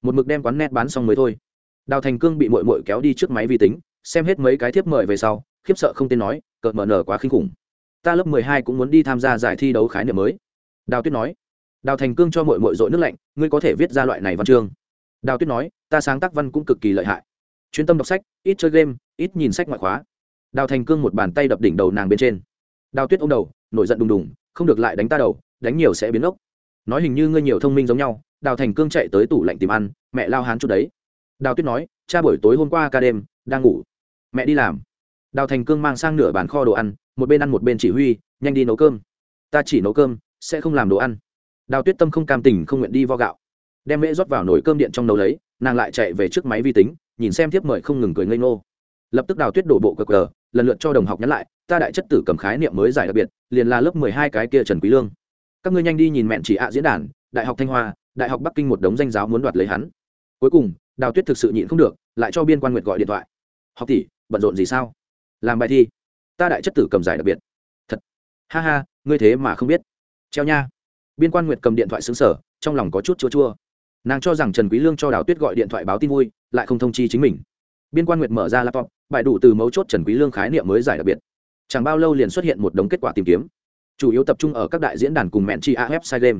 Một mực đem quán net bán xong mới thôi. Đào thành cương bị mội mội kéo đi trước máy vi tính, xem hết mấy cái thiếp mời về sau, khiếp sợ không tên nói, cợt mở nở quá khinh khủng ta lớp mười hai cũng muốn đi tham gia giải thi đấu khái niệm mới. Đào tuyết nói. Đào thành cương cho mội mội dội nước lạnh, ngươi có thể viết ra loại này văn chương. Đào tuyết nói, ta sáng tác văn cũng cực kỳ lợi hại. Chuyên tâm đọc sách, ít chơi game, ít nhìn sách ngoại khóa. Đào thành cương một bàn tay đập đỉnh đầu nàng bên trên. Đào tuyết ô m đầu, nổi giận đùng đùng, không được lại đánh ta đầu, đánh nhiều sẽ biến ốc. Nói hình như ngươi nhiều thông minh giống nhau, đào thành cương chạy tới tủ lạnh tìm ăn, mẹ lao hán chút đấy. Đào tuyết nói, cha buổi tối hôm qua ca đêm, đang ngủ. Mẹ đi làm. Đào thành cương mang sang nửa bàn kho đồ ăn một bên ăn một bên chỉ huy, nhanh đi nấu cơm. Ta chỉ nấu cơm, sẽ không làm đồ ăn. Đào tuyết tâm không cam tình, không nguyện đi vo gạo. Đem mễ rót vào nồi cơm điện trong nấu lấy, nàng lại chạy về trước máy vi tính, nhìn xem thiếp mời không ngừng cười ngây ngô. Lập tức đào tuyết đổ bộ cờ cờ, lần lượt cho đồng học nhắn lại, ta đại chất tử cầm khái niệm mới giải đặc biệt, liền là lớp mười hai cái kia trần quý lương. Các ngươi nhanh đi nhìn mẹn chỉ ạ diễn đàn, đại học thanh hoa, đại học bắc kinh một đống danh giáo muốn đoạt lấy hắn. Cuối cùng, đào tuyết thực sự nhịn không được, lại cho biên quan nguyệt gọi điện thoại. Học tỷ, bận rộn gì sao? Làm bài thi ta đại chất tử cầm giải đặc biệt. Thật. Ha ha, ngươi thế mà không biết. Treo nha. Biên quan nguyệt cầm điện thoại xứng sở trong lòng có chút chua chua. Nàng cho rằng trần quý lương cho đào tuyết gọi điện thoại báo tin vui, lại không thông chi chính mình. Biên quan nguyệt mở ra laptop, bài đủ từ mấu chốt trần quý lương khái niệm mới giải đặc biệt. Chẳng bao lâu liền xuất hiện một đống kết quả tìm kiếm. Chủ yếu tập trung ở các đại diễn đàn cùng mẹn chi a website game.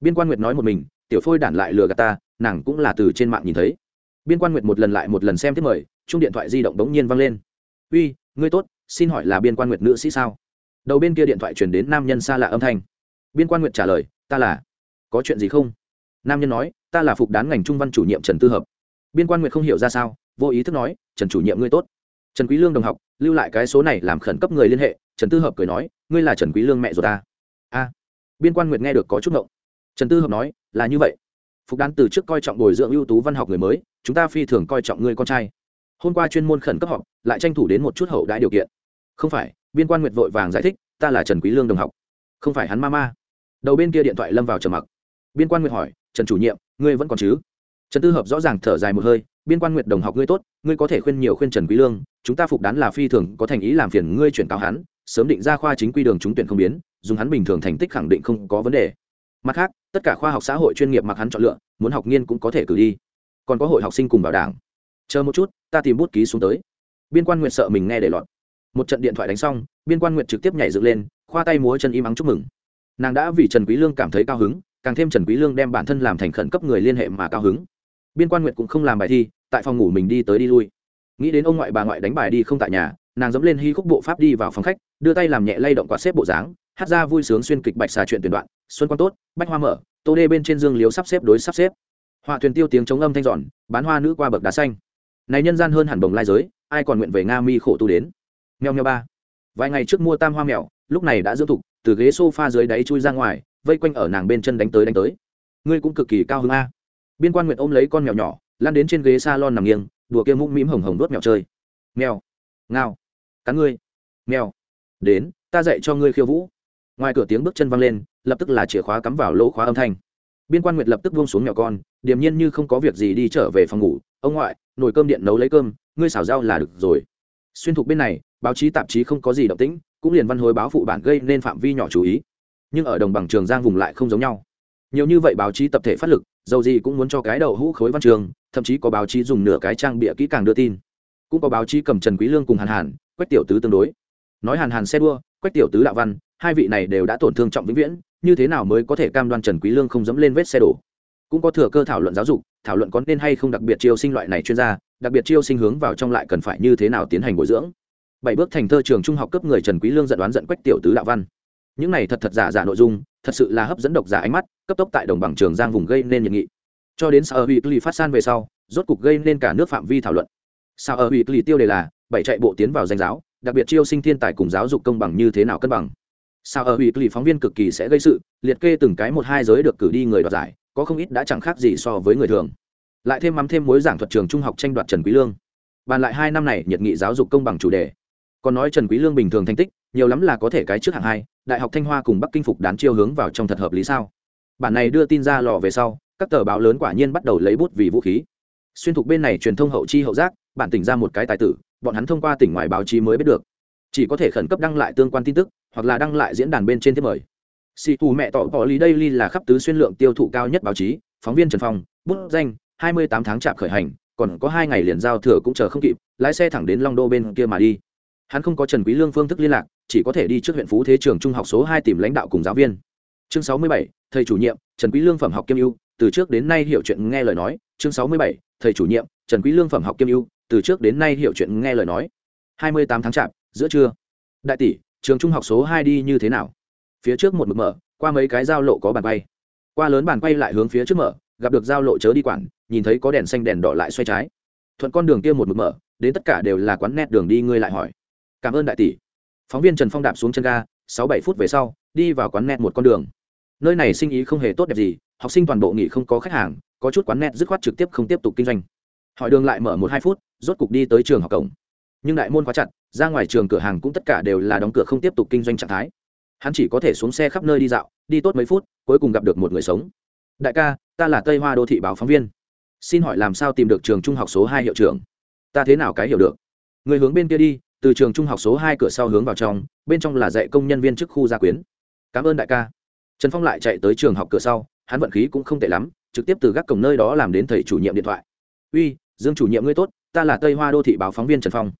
Biên quan nguyệt nói một mình, tiểu phôi đản lại lừa gạt ta, nàng cũng là từ trên mạng nhìn thấy. Biên quan nguyệt một lần lại một lần xem tiếp mời, chung điện thoại di động đống nhiên vang lên. Uy, ngươi tốt xin hỏi là biên quan nguyệt nữ sĩ sao? Đầu bên kia điện thoại truyền đến nam nhân xa lạ âm thanh. Biên quan nguyệt trả lời, ta là. Có chuyện gì không? Nam nhân nói, ta là phục đán ngành trung văn chủ nhiệm trần tư hợp. Biên quan nguyệt không hiểu ra sao, vô ý thức nói, trần chủ nhiệm ngươi tốt. Trần quý lương đồng học, lưu lại cái số này làm khẩn cấp người liên hệ, trần tư hợp cười nói, ngươi là trần quý lương mẹ ruột ta. A. Biên quan nguyệt nghe được có chút ngộng. Trần tư hợp nói, là như vậy. Phục đán từ trước coi trọng bồi dưỡng ưu tú văn học người mới, chúng ta phi thường coi trọng ngươi con trai hôm qua chuyên môn khẩn cấp họp, lại tranh thủ đến một chút hậu đãi điều kiện. Không phải, biên quan nguyệt vội vàng giải thích, ta là trần quý lương đồng học. Không phải hắn ma ma. Đầu bên kia điện thoại lâm vào trầm mặc. Biên quan nguyệt hỏi, trần chủ nhiệm, ngươi vẫn còn chứ? Trần tư hợp rõ ràng thở dài một hơi, biên quan nguyệt đồng học ngươi tốt, ngươi có thể khuyên nhiều khuyên trần quý lương, chúng ta phục đán là phi thường có thành ý làm phiền ngươi chuyển cáo hắn, sớm định ra khoa chính quy đường trúng tuyển không biến, dùng hắn bình thường thành tích khẳng định không có vấn đề. Mặt khác, tất cả khoa học xã hội chuyên nghiệp mặc hắn chọn lựa, muốn học nghiên cũng có thể cử đi. Còn có hội học sinh cùng bảo đảng chờ một chút, ta tìm bút ký xuống tới. Biên quan nguyệt sợ mình nghe để lọt. Một trận điện thoại đánh xong, biên quan nguyệt trực tiếp nhảy dựng lên, khoa tay múa chân im ắng chúc mừng. Nàng đã vì trần quý lương cảm thấy cao hứng, càng thêm trần quý lương đem bản thân làm thành khẩn cấp người liên hệ mà cao hứng. Biên quan nguyệt cũng không làm bài thi, tại phòng ngủ mình đi tới đi lui. Nghĩ đến ông ngoại bà ngoại đánh bài đi không tại nhà, nàng dẫm lên hy khúc bộ pháp đi vào phòng khách, đưa tay làm nhẹ lay động quạt xếp bộ dáng, hát ra vui sướng xuyên kịch bạch xà chuyện tuyển đoạn, xuân quan tốt, bách hoa mở, tô đê bên trên dương liếu sắp xếp đối sắp xếp. Họa thuyền tiêu tiếng chống âm thanh giòn, bán hoa nữ qua bậc đá xanh này nhân gian hơn hẳn bồng lai giới, ai còn nguyện về nga mi khổ tu đến? Mèo mèo ba. Vài ngày trước mua tam hoa mèo, lúc này đã dưỡng thục, từ ghế sofa dưới đáy chui ra ngoài, vây quanh ở nàng bên chân đánh tới đánh tới. Ngươi cũng cực kỳ cao hứng a. Biên quan nguyện ôm lấy con mèo nhỏ lan đến trên ghế salon nằm nghiêng, đùa kia mũm mĩm hồng hồng đốt mèo chơi. Mèo. Ngao. Cắn ngươi. Mèo. Đến, ta dạy cho ngươi khiêu vũ. Ngoài cửa tiếng bước chân văng lên, lập tức là chìa khóa cắm vào lỗ khóa âm thanh biên quan nguyệt lập tức buông xuống nhỏ con, điềm nhiên như không có việc gì đi trở về phòng ngủ. Ông ngoại, nồi cơm điện nấu lấy cơm, ngươi xào rau là được rồi. Xuyên thục bên này, báo chí tạp chí không có gì động tĩnh, cũng liền văn hối báo phụ bản gây nên phạm vi nhỏ chú ý. Nhưng ở đồng bằng trường giang vùng lại không giống nhau. Nhiều như vậy báo chí tập thể phát lực, dầu gì cũng muốn cho cái đầu hũ khối văn trường, thậm chí có báo chí dùng nửa cái trang bịa kỹ càng đưa tin. Cũng có báo chí cầm trần quý lương cùng hàn hàn, quách tiểu tứ tương đối. Nói hàn hàn xe đua, quách tiểu tứ đạo văn, hai vị này đều đã tổn thương trọng vĩnh viễn như thế nào mới có thể cam đoan trần quý lương không dẫm lên vết xe đổ? Cũng có thừa cơ thảo luận giáo dục, thảo luận có nên hay không đặc biệt chiêu sinh loại này chuyên gia, đặc biệt chiêu sinh hướng vào trong lại cần phải như thế nào tiến hành bồi dưỡng. Bảy bước thành thơ trường trung học cấp người trần quý lương giận đoán giận quách tiểu tứ đạo văn. Những này thật thật giả giả nội dung, thật sự là hấp dẫn độc giả ánh mắt, cấp tốc tại đồng bằng trường giang vùng gây nên nhiệt nghị. Cho đến sao ở weekly phát san về sau, rốt cục gây nên cả nước phạm vi thảo luận. Sao ở weekly tiêu đề là, bảy chạy bộ tiến vào danh giáo, đặc biệt chiêu sinh thiên tài cùng giáo dục công bằng như thế nào cân bằng sao ở ủy lì phóng viên cực kỳ sẽ gây sự, liệt kê từng cái một hai giới được cử đi người đoạt giải, có không ít đã chẳng khác gì so với người thường. Lại thêm mắm thêm mối giảng thuật trường trung học tranh đoạt trần quý lương. Bàn lại hai năm này nhiệt nghị giáo dục công bằng chủ đề. Còn nói trần quý lương bình thường thành tích, nhiều lắm là có thể cái trước hạng hai, đại học thanh hoa cùng bắc kinh phục đán chiêu hướng vào trong thật hợp lý sao? Bản này đưa tin ra lò về sau, các tờ báo lớn quả nhiên bắt đầu lấy bút vì vũ khí. Xuyên thục bên này truyền thông hậu chi hậu giác, bản tỉnh ra một cái tài tử, bọn hắn thông qua tỉnh ngoài báo chí mới biết được chỉ có thể khẩn cấp đăng lại tương quan tin tức, hoặc là đăng lại diễn đàn bên trên thiết mời. Xì tù mẹ tỏ bỏ lý đây ly là khắp tứ xuyên lượng tiêu thụ cao nhất báo chí, phóng viên trần phong, bút danh, hai mươi tám tháng chạm khởi hành, còn có hai ngày liền giao thừa cũng chờ không kịp, lái xe thẳng đến long đô bên kia mà đi. Hắn không có trần quý lương phương thức liên lạc, chỉ có thể đi trước huyện phú thế trường trung học số hai tìm lãnh đạo cùng giáo viên. Chương sáu mươi bảy, thầy chủ nhiệm, trần quý lương phẩm học kiêm ưu, từ trước đến nay hiểu chuyện nghe lời nói. Chương sáu mươi bảy, thầy chủ nhiệm, trần quý lương phẩm học kiêm ưu, từ trước đến nay hiểu chuyện nghe lời nói. hai mươi tám tháng chạp giữa trưa. Đại tỷ, trường trung học số hai đi như thế nào? Phía trước một mực mở, qua mấy cái giao lộ có bàn quay. Qua lớn bàn quay lại hướng phía trước mở, gặp được giao lộ chớ đi quản, nhìn thấy có đèn xanh đèn đỏ lại xoay trái. Thuận con đường kia một mực mở, đến tất cả đều là quán nét đường đi ngươi lại hỏi. Cảm ơn đại tỷ. Phóng viên trần phong đạp xuống chân ga, sáu bảy phút về sau, đi vào quán nét một con đường. Nơi này sinh ý không hề tốt đẹp gì, học sinh toàn bộ nghỉ không có khách hàng, có chút quán nét dứt khoát trực tiếp không tiếp tục kinh doanh. Hỏi đường lại mở một hai phút, rốt cục đi tới trường học cổng. Nhưng đại môn khóa chặt ra ngoài trường cửa hàng cũng tất cả đều là đóng cửa không tiếp tục kinh doanh trạng thái. Hắn chỉ có thể xuống xe khắp nơi đi dạo, đi tốt mấy phút, cuối cùng gặp được một người sống. Đại ca, ta là tây hoa đô thị báo phóng viên. Xin hỏi làm sao tìm được trường trung học số hai hiệu trưởng? Ta thế nào cái hiểu được? Người hướng bên kia đi, từ trường trung học số hai cửa sau hướng vào trong, bên trong là dạy công nhân viên chức khu gia quyến. Cảm ơn đại ca. Trần phong lại chạy tới trường học cửa sau, hắn vận khí cũng không tệ lắm, trực tiếp từ gác cổng nơi đó làm đến thầy chủ nhiệm điện thoại. Uy, dương chủ nhiệm ngươi tốt, ta là tây hoa đô thị báo phóng viên trần phong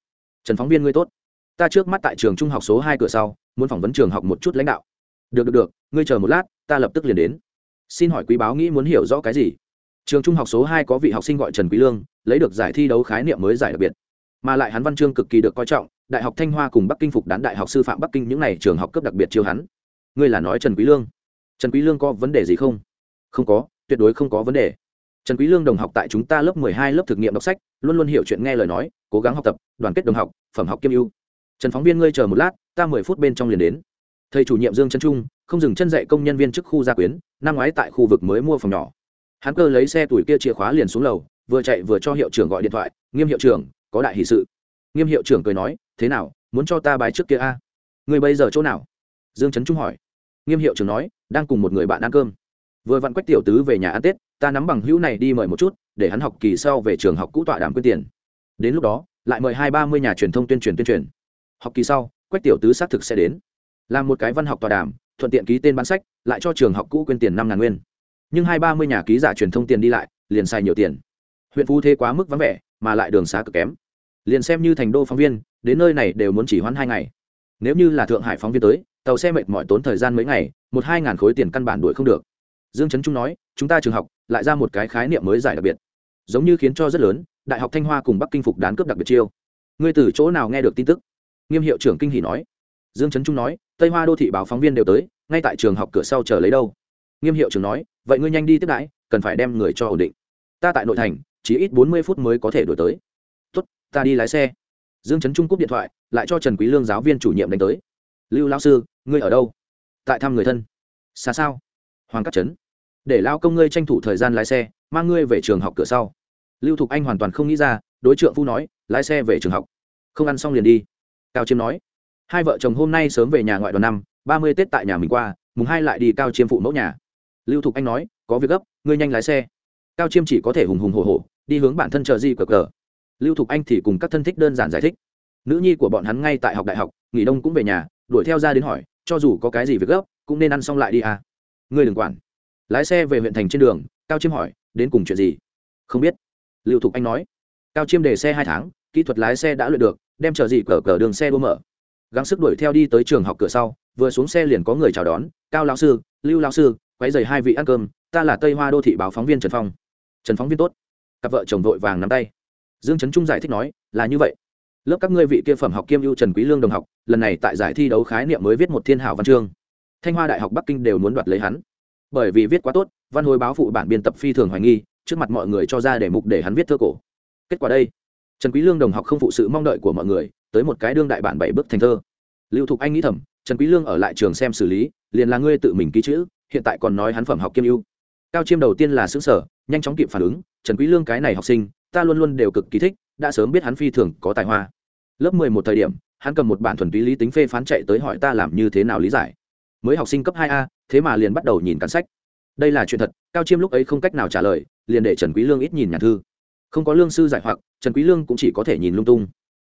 trần phóng viên ngươi tốt. Ta trước mắt tại trường trung học số hai cửa sau, muốn phỏng vấn trường học một chút lãnh đạo. Được được được, ngươi chờ một lát, ta lập tức liền đến. Xin hỏi quý báo nghĩ muốn hiểu rõ cái gì? Trường trung học số hai có vị học sinh gọi trần quý lương, lấy được giải thi đấu khái niệm mới giải đặc biệt. Mà lại hắn văn chương cực kỳ được coi trọng, đại học thanh hoa cùng bắc kinh phục đán đại học sư phạm bắc kinh những n à y trường học cấp đặc biệt chiêu hắn. Ngươi là nói trần quý lương. Trần quý lương có vấn đề gì không? Không có, tuyệt đối không có vấn đề. Trần quý lương đồng học tại chúng ta lớp mười hai lớp thực nghiệm đọc sách, luôn luôn hiểu chuyện nghe lời nói cố gắng học tập, đoàn kết đồng học, phẩm học kiêm ưu. Trần phóng viên ngươi chờ một lát, ta mười phút bên trong liền đến. Thầy chủ nhiệm dương trân trung, không dừng chân dạy công nhân viên chức khu gia quyến, năm ngoái tại khu vực mới mua phòng nhỏ. Hắn cơ lấy xe tuổi kia chìa khóa liền xuống lầu, vừa chạy vừa cho hiệu trưởng gọi điện thoại, nghiêm hiệu trưởng, có đại hì sự. Nghiêm hiệu trưởng cười nói, thế nào, muốn cho ta bái trước kia a? Người bây giờ chỗ nào? Dương trấn trung hỏi. Nghiêm hiệu trưởng nói, đang cùng một người bạn ăn cơm. Vừa vặn quách tiểu tứ về nhà ăn tết, ta nắm bằng hữu này đi mời một chút, để hắn học kỳ sau về trường học cũ tọa đàm quyên tiền đến lúc đó, lại mời hai ba mươi nhà truyền thông tuyên truyền tuyên truyền. Học kỳ sau, quách tiểu tứ xác thực sẽ đến. Làm một cái văn học tọa đàm, thuận tiện ký tên bán sách, lại cho trường học cũ quyên tiền năm ngàn nguyên. Nhưng hai ba mươi nhà ký giả truyền thông tiền đi lại, liền xài nhiều tiền. Huyện phú thế quá mức vắng vẻ, mà lại đường xá cực kém. Liền xem như thành đô phóng viên, đến nơi này đều muốn chỉ hoãn hai ngày. Nếu như là thượng hải phóng viên tới, tàu xe mệt mỏi tốn thời gian mấy ngày, một hai ngàn khối tiền căn bản đuổi không được. Dương trấn trung nói, chúng ta trường học, lại ra một cái khái niệm mới giải đặc biệt. Giống như khiến cho rất lớn đại học thanh hoa cùng bắc kinh phục đán cướp đặc biệt chiêu. Ngươi từ chỗ nào nghe được tin tức? Nghiêm hiệu trưởng kinh hỷ nói. Dương trấn trung nói, tây hoa đô thị báo phóng viên đều tới, ngay tại trường học cửa sau chờ lấy đâu? Nghiêm hiệu trưởng nói, vậy ngươi nhanh đi tiếp đãi, cần phải đem người cho ổn định. Ta tại nội thành, chỉ ít bốn mươi phút mới có thể đổi tới. Tốt, ta đi lái xe. Dương trấn trung cúp điện thoại, lại cho trần quý lương giáo viên chủ nhiệm đánh tới. Lưu lao sư, ngươi ở đâu? Tại thăm người thân. Xa sao? Hoàng cát trấn. Để lao công ngươi tranh thủ thời gian lái xe, mang ngươi về trường học cửa sau lưu thục anh hoàn toàn không nghĩ ra, đối trượng phu nói, lái xe về trường học. Không ăn xong liền đi. Cao chiêm nói, hai vợ chồng hôm nay sớm về nhà ngoại đoàn năm, ba mươi tết tại nhà mình qua, mùng hai lại đi cao chiêm phụ mẫu nhà. Lưu thục anh nói, có việc gấp, ngươi nhanh lái xe. Cao chiêm chỉ có thể hùng hùng hồ hồ đi hướng bản thân chờ di cờ cờ. Lưu thục anh thì cùng các thân thích đơn giản giải thích. Nữ nhi của bọn hắn ngay tại học đại học, nghỉ đông cũng về nhà, đuổi theo ra đến hỏi, cho dù có cái gì việc gấp, cũng nên ăn xong lại đi à. Ngươi đừng quản. Lái xe về huyện thành trên đường, cao chiêm hỏi, đến cùng chuyện gì? Không biết lưu thục anh nói, cao chiêm để xe hai tháng, kỹ thuật lái xe đã luyện được, đem chờ gì cờ cờ đường xe đua mở. Gắng sức đuổi theo đi tới trường học cửa sau, vừa xuống xe liền có người chào đón, cao lão sư, lưu lão sư, quấy dày hai vị ăn cơm, ta là tây hoa đô thị báo phóng viên trần phong. Trần phóng viên tốt. Cặp vợ chồng vội vàng nắm tay. Dương trấn trung giải thích nói, là như vậy. Lớp các ngươi vị kia phẩm học kiêm ưu trần quý lương đồng học, lần này tại giải thi đấu khái niệm mới viết một thiên hảo văn chương. Thanh hoa đại học bắc kinh đều muốn đoạt lấy hắn. Bởi vì viết quá tốt, văn hồi báo phụ bản biên tập phi thường hoài nghi trước mặt mọi người cho ra để mục để hắn viết thơ cổ. Kết quả đây. Trần quý lương đồng học không phụ sự mong đợi của mọi người, tới một cái đương đại bản bảy bước thành thơ. Lưu thục anh nghĩ thầm, trần quý lương ở lại trường xem xử lý, liền là ngươi tự mình ký chữ, hiện tại còn nói hắn phẩm học kiêm ưu. Cao chiêm đầu tiên là xứng sở nhanh chóng kịp phản ứng, trần quý lương cái này học sinh, ta luôn luôn đều cực kỳ thích, đã sớm biết hắn phi thường có tài hoa. Lớp mười một thời điểm, hắn cầm một bản thuần túy lý tính phê phán chạy tới hỏi ta làm như thế nào lý giải. Mới học sinh cấp hai a, thế mà liền bắt đầu nhìn cắn sách đây là chuyện thật, cao chiêm lúc ấy không cách nào trả lời, liền để trần quý lương ít nhìn nhà thư. Không có lương sư giải hoặc, trần quý lương cũng chỉ có thể nhìn lung tung.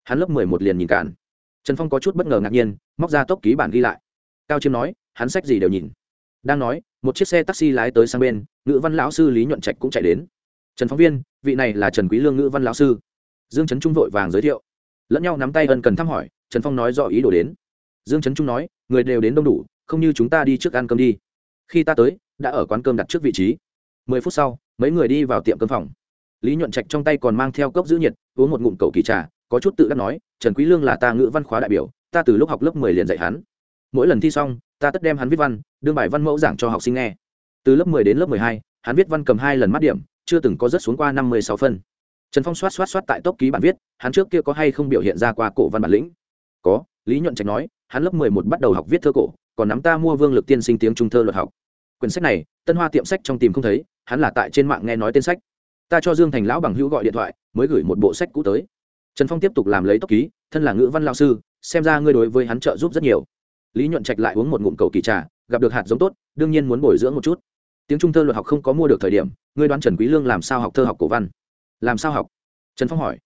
Hắn lớp mười một liền nhìn cản trần phong có chút bất ngờ ngạc nhiên, móc ra tốc ký bản ghi lại. Cao chiêm nói, hắn sách gì đều nhìn. Đang nói, một chiếc xe taxi lái tới sang bên, ngữ văn lão sư lý nhuận trạch cũng chạy đến. Trần phóng viên, vị này là trần quý lương ngữ văn lão sư. Dương trấn trung vội vàng giới thiệu. Lẫn nhau nắm tay ân cần thăm hỏi, trần phong nói rõ ý đồ đến. Dương trấn trung nói, người đều đến đông đủ, không như chúng ta đi trước ăn cơm đi khi ta tới, đã ở quán cơm đặt trước vị trí. Mười phút sau, mấy người đi vào tiệm cơm phòng. Lý nhuận trạch trong tay còn mang theo cốc giữ nhiệt, uống một ngụm cầu kỳ trà, có chút tự đắc nói, trần quý lương là ta ngữ văn khóa đại biểu, ta từ lúc học lớp mười liền dạy hắn. Mỗi lần thi xong, ta tất đem hắn viết văn, đương bài văn mẫu giảng cho học sinh nghe. Từ lớp mười đến lớp mười hai, hắn viết văn cầm hai lần mắt điểm, chưa từng có rớt xuống qua năm mươi sáu phân. Trần phong soát soát soát tại tốc ký bản viết, hắn trước kia có hay không biểu hiện ra qua cổ văn bản lĩnh? Có, lý nhuận trạch nói, hắn lớp mười một bắt đầu học viết thơ cổ, còn nắm ta mua vương lực tiên sinh tiếng trung thơ luật học quyển sách này, tân hoa tiệm sách trong tìm không thấy, hắn là tại trên mạng nghe nói tên sách. Ta cho dương thành lão bằng hữu gọi điện thoại, mới gửi một bộ sách cũ tới. Trần phong tiếp tục làm lấy tốc ký, thân là ngữ văn lao sư, xem ra ngươi đối với hắn trợ giúp rất nhiều. Lý nhuận trạch lại uống một ngụm cầu kỳ trà, gặp được hạt giống tốt, đương nhiên muốn bồi dưỡng một chút. Tiếng trung thơ luật học không có mua được thời điểm, ngươi đoán trần quý lương làm sao học thơ học cổ văn? Làm sao học? Trần phong hỏi.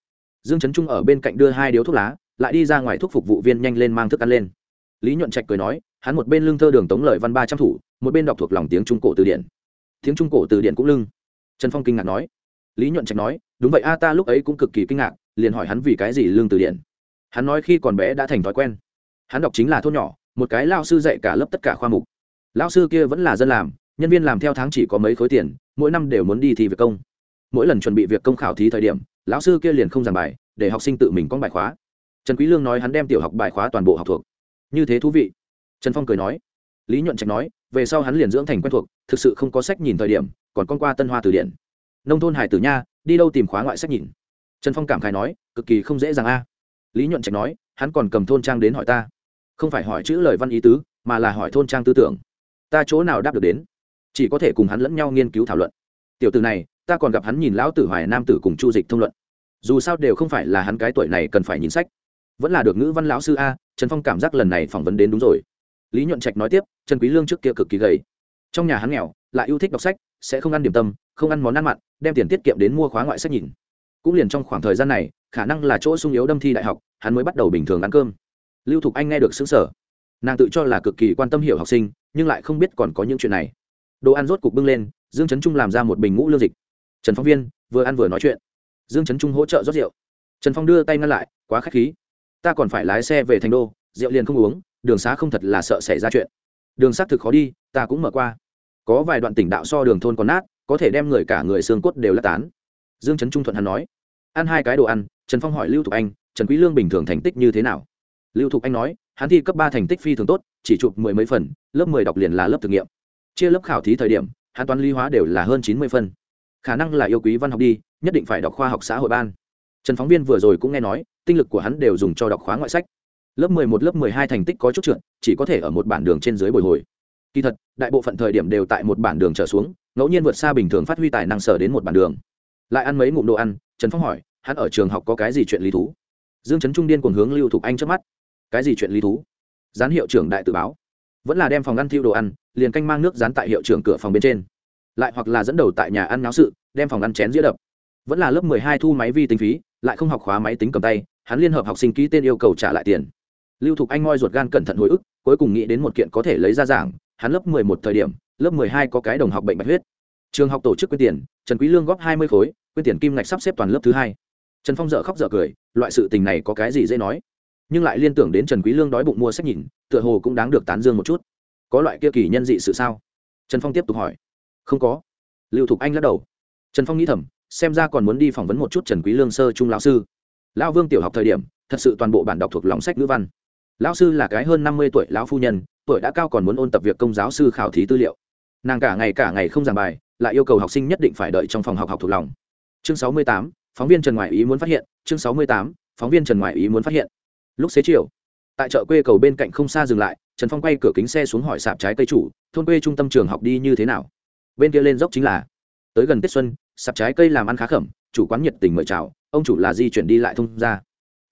Dương trấn trung ở bên cạnh đưa hai điếu thuốc lá, lại đi ra ngoài thuốc phục vụ viên nhanh lên mang thức ăn lên lý nhuận trạch cười nói, hắn một bên lưng thơ đường tống lợi văn ba trăm thủ, một bên đọc thuộc lòng tiếng trung cổ từ điển. Tiếng trung cổ từ điển cũng lưng. Trần phong kinh ngạc nói. Lý nhuận trạch nói, đúng vậy a, ta lúc ấy cũng cực kỳ kinh ngạc, liền hỏi hắn vì cái gì lương từ điển. Hắn nói khi còn bé đã thành thói quen. Hắn đọc chính là thôn nhỏ, một cái lao sư dạy cả lớp tất cả khoa mục. Lao sư kia vẫn là dân làm, nhân viên làm theo tháng chỉ có mấy khối tiền, mỗi năm đều muốn đi thi việc công. Mỗi lần chuẩn bị việc công khảo thí thời điểm, lão sư kia liền không giảng bài, để học sinh tự mình có bài khóa. Trần quý lương nói hắn đem tiểu học bài khóa toàn bộ học thuộc như thế thú vị. Trần phong cười nói. Lý nhuận trạch nói, về sau hắn liền dưỡng thành quen thuộc, thực sự không có sách nhìn thời điểm, còn con qua tân hoa từ điển. Nông thôn hải tử nha, đi đâu tìm khóa ngoại sách nhìn. Trần phong cảm khai nói, cực kỳ không dễ dàng a. Lý nhuận trạch nói, hắn còn cầm thôn trang đến hỏi ta. Không phải hỏi chữ lời văn ý tứ, mà là hỏi thôn trang tư tưởng. Ta chỗ nào đáp được đến? Chỉ có thể cùng hắn lẫn nhau nghiên cứu thảo luận. Tiểu từ này, ta còn gặp hắn nhìn lão tử hoài nam tử cùng chu dịch thông luận. Dù sao đều không phải là hắn cái tuổi này cần phải nhìn sách. Vẫn là được ngữ văn lão sư a trần phong cảm giác lần này phỏng vấn đến đúng rồi. Lý nhuận trạch nói tiếp, trần quý lương trước kia cực kỳ gầy. Trong nhà hắn nghèo, lại yêu thích đọc sách, sẽ không ăn điểm tâm, không ăn món ăn mặn, đem tiền tiết kiệm đến mua khóa ngoại sách nhìn. Cũng liền trong khoảng thời gian này, khả năng là chỗ sung yếu đâm thi đại học, hắn mới bắt đầu bình thường ăn cơm. Lưu thục anh nghe được xứng sở nàng tự cho là cực kỳ quan tâm hiểu học sinh, nhưng lại không biết còn có những chuyện này. Đồ ăn rốt cục bưng lên, dương trấn trung làm ra một bình ngũ lương dịch. Trần phong viên, vừa ăn vừa nói chuyện. Dương trấn trung hỗ trợ rót rượu. Trần phong đưa tay ngăn lại, quá k h á c h khí ta còn phải lái xe về thành đô, rượu liền không uống, đường xá không thật là sợ xảy ra chuyện. Đường xác thực khó đi, ta cũng mở qua. Có vài đoạn tỉnh đạo so đường thôn còn nát, có thể đem người cả người xương cốt đều lát tán. Dương trấn trung thuận hắn nói, ăn hai cái đồ ăn, trần phong hỏi lưu thục anh, trần quý lương bình thường thành tích như thế nào? Lưu thục anh nói, hắn thi cấp ba thành tích phi thường tốt, chỉ chụp mười mấy phần, lớp mười đọc liền là lớp thực nghiệm. Chia lớp khảo thí thời điểm, hắn toán lý hóa đều là hơn chín mươi phân khả năng là yêu quý văn học đi, nhất định phải đọc khoa học xã hội ban trần phóng viên vừa rồi cũng nghe nói, tinh lực của hắn đều dùng cho đọc khóa ngoại sách. Lớp mười một, lớp mười hai thành tích có chút trượt, chỉ có thể ở một bản đường trên dưới bồi hồi. Kỳ thật, đại bộ phận thời điểm đều tại một bản đường trở xuống, ngẫu nhiên vượt xa bình thường phát huy tài năng sở đến một bản đường. Lại ăn mấy ngụm đồ ăn, trần phong hỏi, hắn ở trường học có cái gì chuyện lý thú? Dương trấn trung điên cùng hướng lưu thục anh trước mắt. Cái gì chuyện lý thú? Gián hiệu trưởng đại tự báo. Vẫn là đem phòng ăn thiêu đồ ăn, liền canh mang nước dán tại hiệu trưởng cửa phòng bên trên. Lại hoặc là dẫn đầu tại nhà ăn náo sự, đem phòng ăn chén dĩa đập. Vẫn là lớp mười hai thu máy vi tính phí lại không học khóa máy tính cầm tay, hắn liên hợp học sinh ký tên yêu cầu trả lại tiền. Lưu thục anh ngoi ruột gan cẩn thận hồi ức, cuối cùng nghĩ đến một kiện có thể lấy ra giảng, hắn lớp mười một thời điểm, lớp mười hai có cái đồng học bệnh bạch huyết. Trường học tổ chức quyên tiền, trần quý lương góp hai mươi khối, quyên tiền kim ngạch sắp xếp toàn lớp thứ hai. Trần phong dở khóc dở cười, loại sự tình này có cái gì dễ nói. Nhưng lại liên tưởng đến trần quý lương đói bụng mua sách nhìn, tựa hồ cũng đáng được tán dương một chút. Có loại kia kỳ nhân dị sự sao? Trần phong tiếp tục hỏi. Không có. Lưu thục anh lắc đầu. Trần phong nghĩ thầm xem ra còn muốn đi phỏng vấn một chút trần quý lương sơ trung lão sư. Lão vương tiểu học thời điểm, thật sự toàn bộ bản đọc thuộc lòng sách ngữ văn. Lão sư là cái hơn năm mươi tuổi lão phu nhân, tuổi đã cao còn muốn ôn tập việc công giáo sư khảo thí tư liệu. Nàng cả ngày cả ngày không giảng bài, lại yêu cầu học sinh nhất định phải đợi trong phòng học học thuộc lòng. Chương sáu mươi tám, phóng viên trần ngoại ý muốn phát hiện. Chương sáu mươi tám, phóng viên trần ngoại ý muốn phát hiện. Lúc xế chiều, tại chợ quê cầu bên cạnh không xa dừng lại, trần phong quay cửa kính xe xuống hỏi sạp trái cây chủ, thôn quê trung tâm trường học đi như thế nào? Bên kia lên dốc chính là, tới gần tết xuân sạp trái cây làm ăn khá khẩm, chủ quán nhiệt tình mời chào, ông chủ là di chuyển đi lại thông ra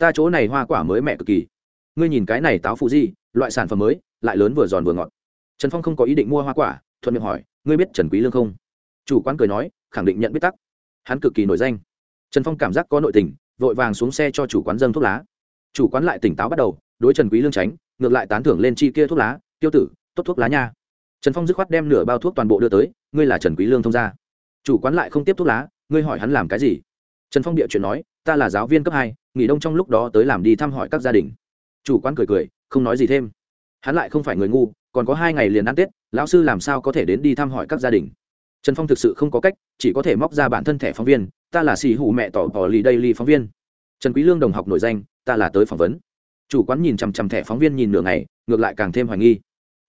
ta chỗ này hoa quả mới mẹ cực kỳ. Ngươi nhìn cái này táo phụ di, loại sản phẩm mới, lại lớn vừa giòn vừa ngọt. Trần phong không có ý định mua hoa quả, thuận miệng hỏi, ngươi biết trần quý lương không? Chủ quán cười nói, khẳng định nhận biết tắc. Hắn cực kỳ nổi danh. Trần phong cảm giác có nội tình, vội vàng xuống xe cho chủ quán dâng thuốc lá. Chủ quán lại tỉnh táo bắt đầu, đối trần quý lương tránh, ngược lại tán thưởng lên chi kia thuốc lá, tiêu tử, tốt thuốc lá nha. Trần phong dứt khoát đem nửa bao thuốc toàn bộ đưa tới, ngươi là trần quý lương thông gia chủ quán lại không tiếp thuốc lá, ngươi hỏi hắn làm cái gì? Trần phong địa chuyện nói, ta là giáo viên cấp hai, nghỉ đông trong lúc đó tới làm đi thăm hỏi các gia đình. Chủ quán cười cười, không nói gì thêm. Hắn lại không phải người ngu, còn có hai ngày liền ăn tết, lão sư làm sao có thể đến đi thăm hỏi các gia đình? Trần phong thực sự không có cách, chỉ có thể móc ra bản thân thẻ phóng viên, ta là xì hủ mẹ tỏ tỏ lì đây lì phóng viên. Trần quý lương đồng học nổi danh, ta là tới phỏng vấn. Chủ quán nhìn chằm chằm thẻ phóng viên nhìn nửa ngày, ngược lại càng thêm hoài nghi.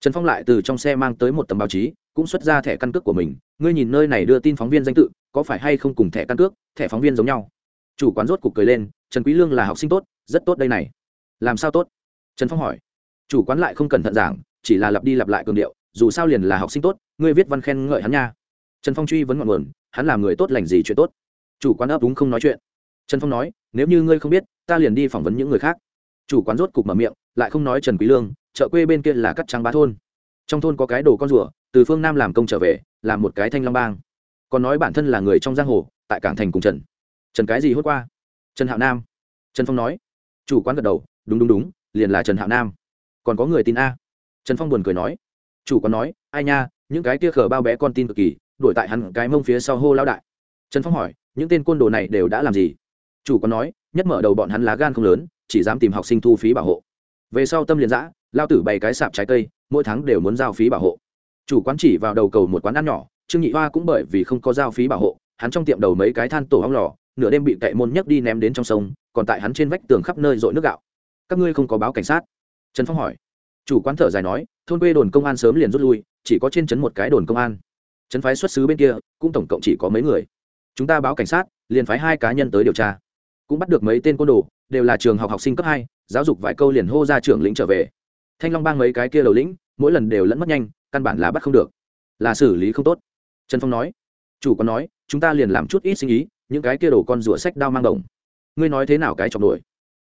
Trần phong lại từ trong xe mang tới một tấm báo chí cũng xuất ra thẻ căn cước của mình. Ngươi nhìn nơi này đưa tin phóng viên danh tự, có phải hay không cùng thẻ căn cước, thẻ phóng viên giống nhau? Chủ quán rốt cục cười lên, trần quý lương là học sinh tốt, rất tốt đây này. Làm sao tốt? Trần phong hỏi. Chủ quán lại không cẩn thận giảng, chỉ là lặp đi lặp lại cường điệu, dù sao liền là học sinh tốt, ngươi viết văn khen ngợi hắn nha. Trần phong truy vấn ngọn nguồn, hắn làm người tốt lành gì chuyện tốt? Chủ quán ấp đúng không nói chuyện. Trần phong nói, nếu như ngươi không biết, ta liền đi phỏng vấn những người khác. Chủ quán rốt cục mở miệng, lại không nói trần quý lương, chợ quê bên kia là cắt trắng bá thôn trong thôn có cái đồ con rùa, từ phương nam làm công trở về, làm một cái thanh long bang. Còn nói bản thân là người trong giang hồ, tại cảng thành cùng trần. Trần cái gì hốt qua? Trần hạo nam. Trần phong nói. Chủ quán gật đầu, đúng đúng đúng, liền là trần hạo nam. Còn có người tin a. Trần phong buồn cười nói. Chủ quán nói, ai nha, những cái kia khờ bao bé con tin cực kỳ, đuổi tại hắn cái mông phía sau hô lao đại. Trần phong hỏi, những tên côn đồ này đều đã làm gì? Chủ quán nói, nhất mở đầu bọn hắn lá gan không lớn, chỉ dám tìm học sinh thu phí bảo hộ về sau tâm liền giã lao tử bày cái sạp trái cây, mỗi tháng đều muốn giao phí bảo hộ. Chủ quán chỉ vào đầu cầu một quán ăn nhỏ, trương nhị hoa cũng bởi vì không có giao phí bảo hộ, hắn trong tiệm đầu mấy cái than tổ hóng lò, nửa đêm bị cậy môn nhấc đi ném đến trong sông, còn tại hắn trên vách tường khắp nơi dội nước gạo. Các ngươi không có báo cảnh sát? Trần phong hỏi. Chủ quán thở dài nói, thôn quê đồn công an sớm liền rút lui, chỉ có trên trấn một cái đồn công an. Trấn phái xuất xứ bên kia, cũng tổng cộng chỉ có mấy người. Chúng ta báo cảnh sát, liền phái hai cá nhân tới điều tra. Cũng bắt được mấy tên côn đồ, đều là trường học học sinh cấp hai giáo dục vài câu liền hô ra trưởng lĩnh trở về. Thanh long bang mấy cái kia đầu lĩnh, mỗi lần đều lẫn mất nhanh, căn bản là bắt không được. Là xử lý không tốt. Trần phong nói, chủ còn nói, chúng ta liền làm chút ít sinh ý, những cái kia đồ con rủa sách đao mang đồng. Ngươi nói thế nào cái chọc đuổi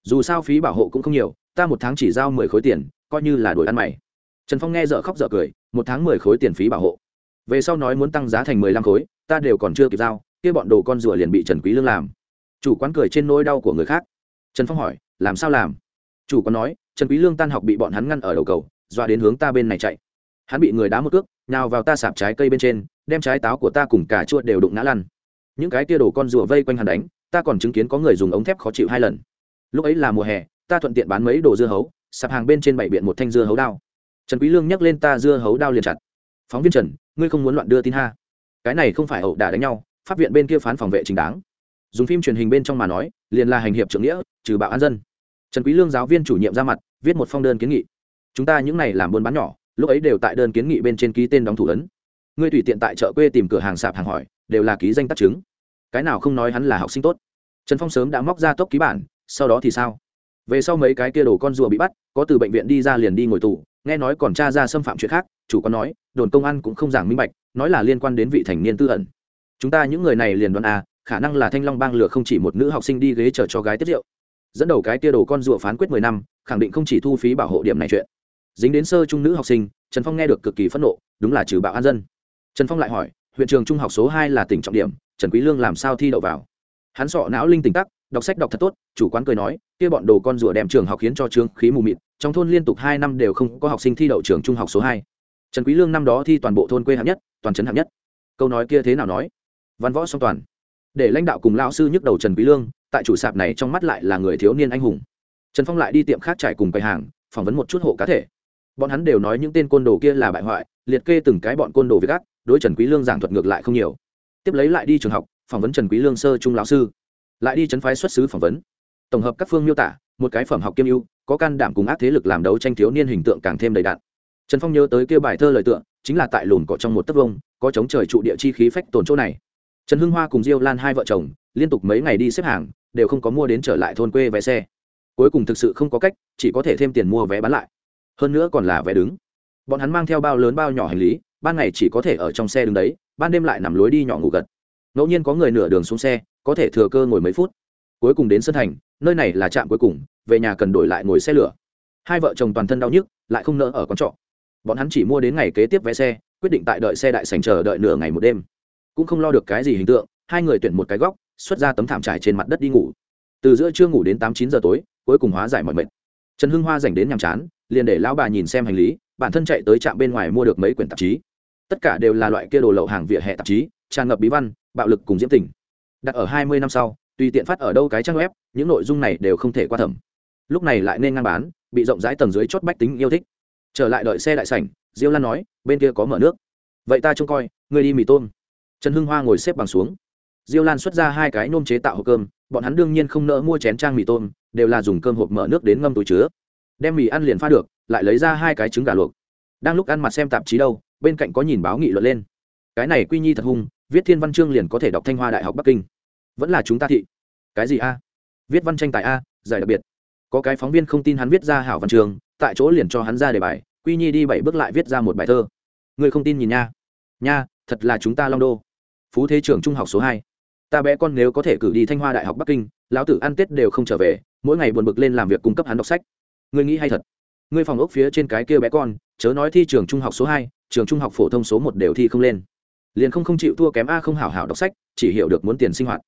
dù sao phí bảo hộ cũng không nhiều, ta một tháng chỉ giao mười khối tiền, coi như là đuổi ăn mày. Trần phong nghe dở khóc dở cười, một tháng mười khối tiền phí bảo hộ. Về sau nói muốn tăng giá thành mười lăm khối, ta đều còn chưa kịp giao, kia bọn đồ con rùa liền bị trần quý lương làm. Chủ quán cười trên nỗi đau của người khác. Trần phong hỏi, làm sao làm? Chủ quán nói, trần quý lương tan học bị bọn hắn ngăn ở đầu cầu, dọa đến hướng ta bên này chạy. Hắn bị người đá một cước, nào vào ta sạp trái cây bên trên, đem trái táo của ta cùng cả chuột đều đụng ngã lăn. Những cái kia đổ con rùa vây quanh hắn đánh, ta còn chứng kiến có người dùng ống thép khó chịu hai lần. Lúc ấy là mùa hè, ta thuận tiện bán mấy đồ dưa hấu, sạp hàng bên trên bảy biện một thanh dưa hấu đao. Trần quý lương nhắc lên ta dưa hấu đao liền chặt. Phóng viên trần, ngươi không muốn loạn đưa tin ha? Cái này không phải ẩu đả đánh nhau, pháp viện bên kia phán phòng vệ chính đáng. Dùng phim truyền hình bên trong mà nói, liền là hành hiệp trưởng nghĩa, trừ bạo an dân trần quý lương giáo viên chủ nhiệm ra mặt, viết một phong đơn kiến nghị. Chúng ta những này làm buôn bán nhỏ, lúc ấy đều tại đơn kiến nghị bên trên ký tên đóng thủ ấn. Ngươi tùy tiện tại chợ quê tìm cửa hàng sạp hàng hỏi, đều là ký danh tác chứng. Cái nào không nói hắn là học sinh tốt. Trần phong sớm đã móc ra tốc ký bản, sau đó thì sao? Về sau mấy cái kia đồ con rùa bị bắt, có từ bệnh viện đi ra liền đi ngồi tù, nghe nói còn tra ra xâm phạm chuyện khác, chủ có nói, đồn công an cũng không giảng minh bạch, nói là liên quan đến vị thành niên tư ẩn. Chúng ta những người này liền đoán à khả năng là thanh long bang lừa không chỉ một nữ học sinh đi ghế chờ cho gái tiết rượu dẫn đầu cái tia đồ con rùa phán quyết mười năm, khẳng định không chỉ thu phí bảo hộ điểm này chuyện. Dính đến sơ trung nữ học sinh, trần phong nghe được cực kỳ phẫn nộ, đúng là trừ bạo an dân. Trần phong lại hỏi, huyện trường trung học số hai là tỉnh trọng điểm, trần quý lương làm sao thi đậu vào? Hắn sọ não linh tỉnh tắc, đọc sách đọc thật tốt, chủ quán cười nói, kia bọn đồ con rùa đem trường học khiến cho trường khí mù mịt, trong thôn liên tục hai năm đều không có học sinh thi đậu trường trung học số hai. Trần quý lương năm đó thi toàn bộ thôn quê hạng nhất, toàn trấn hạng nhất. Câu nói kia thế nào nói? Văn võ song toàn. Để lãnh đạo cùng lão sư nhức đầu trần quý lương tại chủ sạp này trong mắt lại là người thiếu niên anh hùng. Trần phong lại đi tiệm khác trải cùng quầy hàng phỏng vấn một chút hộ cá thể. Bọn hắn đều nói những tên côn đồ kia là bại hoại liệt kê từng cái bọn côn đồ với gác đối trần quý lương giảng thuật ngược lại không nhiều. Tiếp lấy lại đi trường học phỏng vấn trần quý lương sơ trung lão sư. Lại đi chấn phái xuất xứ phỏng vấn. Tổng hợp các phương miêu tả một cái phẩm học kiêm ưu có can đảm cùng ác thế lực làm đấu tranh thiếu niên hình tượng càng thêm đầy đặn. Trần phong nhớ tới kia bài thơ lời tượng, chính là tại lùn cỏ trong một tấc vông có chống trời trụ địa chi khí phách tồn chỗ này. Trần hưng hoa cùng diêu lan hai vợ chồng liên tục mấy ngày đi xếp hàng đều không có mua đến trở lại thôn quê vé xe. Cuối cùng thực sự không có cách, chỉ có thể thêm tiền mua vé bán lại. Hơn nữa còn là vé đứng. Bọn hắn mang theo bao lớn bao nhỏ hành lý, ban ngày chỉ có thể ở trong xe đứng đấy, ban đêm lại nằm lối đi nhỏ ngủ gật. Ngẫu nhiên có người nửa đường xuống xe, có thể thừa cơ ngồi mấy phút. Cuối cùng đến sân thành, nơi này là trạm cuối cùng, về nhà cần đổi lại ngồi xe lửa. Hai vợ chồng toàn thân đau nhức, lại không nỡ ở con trọ. Bọn hắn chỉ mua đến ngày kế tiếp vé xe, quyết định tại đợi xe đại sành chờ đợi nửa ngày một đêm. Cũng không lo được cái gì hình tượng, hai người tuyển một cái góc xuất ra tấm thảm trải trên mặt đất đi ngủ. Từ giữa trưa ngủ đến tám, chín giờ tối, cuối cùng hóa giải mọi mệt. Trần hưng hoa dành đến nhàm chán, liền để lão bà nhìn xem hành lý, bản thân chạy tới trạm bên ngoài mua được mấy quyển tạp chí. Tất cả đều là loại kia đồ lậu hàng vỉa hè tạp chí, tràn ngập bí văn, bạo lực cùng diễm tình. Đặt ở hai mươi năm sau, tùy tiện phát ở đâu cái trang web, những nội dung này đều không thể qua thẩm. Lúc này lại nên ngang bán, bị rộng rãi tầng dưới chót bách tính yêu thích. Trở lại đợi xe đại sảnh, diêu lan nói, bên kia có mở nước. Vậy ta trông coi người đi mì tôm. Trần hưng hoa ngồi xếp bằng xuống diêu lan xuất ra hai cái nôm chế tạo hộp cơm, bọn hắn đương nhiên không nỡ mua chén trang mì tôm, đều là dùng cơm hộp mở nước đến ngâm túi chứa. Đem mì ăn liền pha được, lại lấy ra hai cái trứng gà luộc. Đang lúc ăn mặt xem tạp chí đâu, bên cạnh có nhìn báo nghị luận lên. Cái này quy nhi thật hung, viết thiên văn chương liền có thể đọc thanh hoa đại học bắc kinh. Vẫn là chúng ta thị. Cái gì a? Viết văn tranh tài a, giải đặc biệt. Có cái phóng viên không tin hắn viết ra hảo văn trường, tại chỗ liền cho hắn ra đề bài, quy nhi đi bảy bước lại viết ra một bài thơ. Người không tin nhìn nha. Nha, thật là chúng ta long đô. Phú thế trưởng trung học số hai ta bé con nếu có thể cử đi thanh hoa đại học bắc kinh, lão tử ăn tết đều không trở về, mỗi ngày buồn bực lên làm việc cung cấp hắn đọc sách. Ngươi nghĩ hay thật. Ngươi phòng ốc phía trên cái kia bé con, chớ nói thi trường trung học số hai, trường trung học phổ thông số một đều thi không lên. Liền không không chịu thua kém a không hảo hảo đọc sách, chỉ hiểu được muốn tiền sinh hoạt.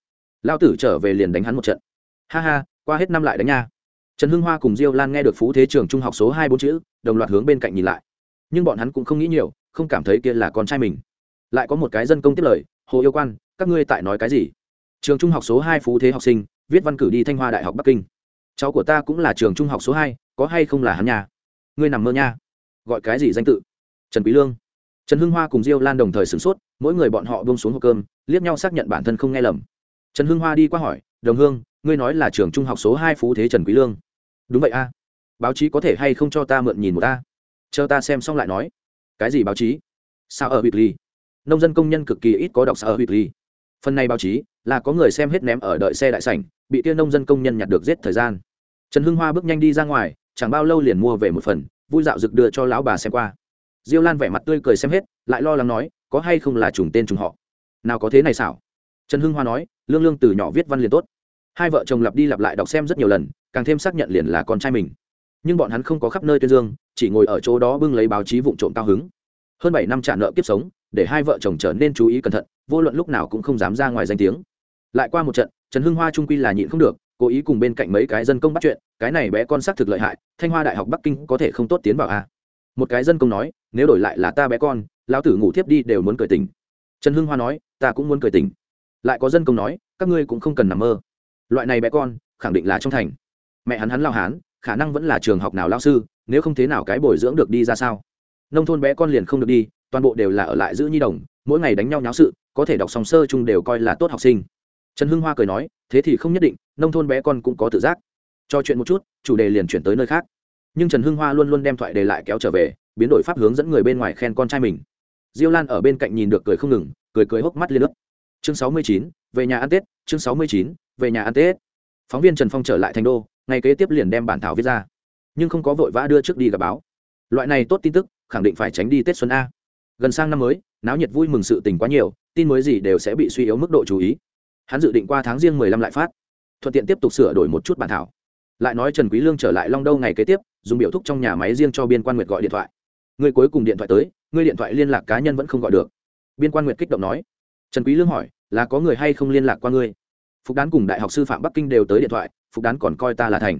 Lão tử trở về liền đánh hắn một trận. Ha ha, qua hết năm lại đánh nha. Trần hưng hoa cùng diêu lan nghe được phú thế trường trung học số hai bốn chữ, đồng loạt hướng bên cạnh nhìn lại. Nhưng bọn hắn cũng không nghĩ nhiều, không cảm thấy kia là con trai mình. Lại có một cái dân công tiếp lời, hồ yêu quan, các ngươi tại nói cái gì? Trường trung học số hai phú thế học sinh, viết văn cử đi thanh hoa đại học bắc kinh. Cháu của ta cũng là trường trung học số hai, có hay không là hắn nhà ngươi nằm mơ nha. Gọi cái gì danh tự? Trần quý lương. Trần hưng hoa cùng diêu lan đồng thời sửng sốt, mỗi người bọn họ buông xuống hộp cơm, liếc nhau xác nhận bản thân không nghe lầm. Trần hưng hoa đi qua hỏi, đồng hương, ngươi nói là trường trung học số hai phú thế trần quý lương. Đúng vậy a. Báo chí có thể hay không cho ta mượn nhìn một ta? Chờ ta xem xong lại nói. Cái gì báo chí? Sao ở ly nông dân công nhân cực kỳ ít có đọc sao ở ly phần này báo chí là có người xem hết ném ở đợi xe đại sảnh, bị tiên nông dân công nhân nhặt được giết thời gian. Trần hưng hoa bước nhanh đi ra ngoài, chẳng bao lâu liền mua về một phần, vui dạo rực đưa cho lão bà xem qua. Diêu lan vẻ mặt tươi cười xem hết, lại lo lắng nói, có hay không là trùng tên trùng họ. Nào có thế này xảo. Trần hưng hoa nói, lương lương từ nhỏ viết văn liền tốt. Hai vợ chồng lặp đi lặp lại đọc xem rất nhiều lần, càng thêm xác nhận liền là con trai mình. Nhưng bọn hắn không có khắp nơi tuyên dương, chỉ ngồi ở chỗ đó bưng lấy báo chí vụ trộm cao hứng. Hơn bảy năm trả nợ kiếp sống, để hai vợ chồng trở nên chú ý cẩn thận vô luận lúc nào cũng không dám ra ngoài danh tiếng. Lại qua một trận, trần hưng hoa trung quy là nhịn không được, cố ý cùng bên cạnh mấy cái dân công bắt chuyện, cái này bé con xác thực lợi hại, thanh hoa đại học bắc kinh có thể không tốt tiến vào a. À? một cái dân công nói, nếu đổi lại là ta bé con, lão tử ngủ thiếp đi đều muốn cười tỉnh. Trần hưng hoa nói, ta cũng muốn cười tỉnh. Lại có dân công nói, các ngươi cũng không cần nằm mơ. Loại này bé con, khẳng định là trong thành. Mẹ hắn hắn lao hán, khả năng vẫn là trường học nào lao sư, nếu không thế nào cái bồi dưỡng được đi ra sao? Nông thôn bé con liền không được đi, toàn bộ đều là ở lại giữ nhi đồng, mỗi ngày đánh nhau nháo sự có thể đọc song sơ chung đều coi là tốt học sinh. Trần hưng hoa cười nói, thế thì không nhất định, nông thôn bé con cũng có tự giác. Cho chuyện một chút, chủ đề liền chuyển tới nơi khác. Nhưng trần hưng hoa luôn luôn đem thoại đề lại kéo trở về, biến đổi pháp hướng dẫn người bên ngoài khen con trai mình. Diêu lan ở bên cạnh nhìn được cười không ngừng, cười cười hốc mắt lên lớp chương sáu mươi chín, về nhà ăn tết, chương sáu mươi chín, về nhà ăn tết. Phóng viên trần phong trở lại thành đô, ngày kế tiếp liền đem bản thảo viết ra. Nhưng không có vội vã đưa trước đi gặp báo. Loại này tốt tin tức, khẳng định phải tránh đi tết xuân a. Gần sang năm mới, náo nhiệt vui mừng sự tình quá nhiều tin mới gì đều sẽ bị suy yếu mức độ chú ý. Hắn dự định qua tháng riêng mười lăm lại phát. Thuận tiện tiếp tục sửa đổi một chút bản thảo. Lại nói trần quý lương trở lại long đâu ngày kế tiếp, dùng biểu thúc trong nhà máy riêng cho biên quan nguyệt gọi điện thoại. Người cuối cùng điện thoại tới, người điện thoại liên lạc cá nhân vẫn không gọi được. Biên quan nguyệt kích động nói. Trần quý lương hỏi, là có người hay không liên lạc qua ngươi? Phục đán cùng đại học sư phạm bắc kinh đều tới điện thoại, phục đán còn coi ta là thành.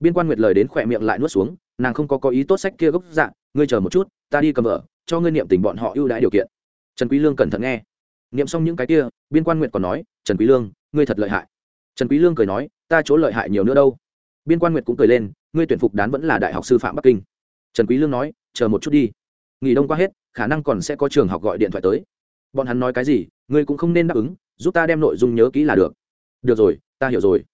Biên quan nguyệt lời đến khỏe miệng lại nuốt xuống, nàng không có có ý tốt sách kia gốc dạng ngươi chờ một chút, ta đi cầm vợ, cho ngươi niệm tình bọn họ ưu đãi điều kiện. Trần quý lương cẩn thận nghe niệm xong những cái kia, biên quan nguyệt còn nói, trần quý lương, ngươi thật lợi hại. Trần quý lương cười nói, ta chỗ lợi hại nhiều nữa đâu. Biên quan nguyệt cũng cười lên, ngươi tuyển phục đán vẫn là đại học sư phạm bắc kinh. Trần quý lương nói, chờ một chút đi. Nghỉ đông qua hết, khả năng còn sẽ có trường học gọi điện thoại tới. Bọn hắn nói cái gì, ngươi cũng không nên đáp ứng, giúp ta đem nội dung nhớ kỹ là được. Được rồi, ta hiểu rồi.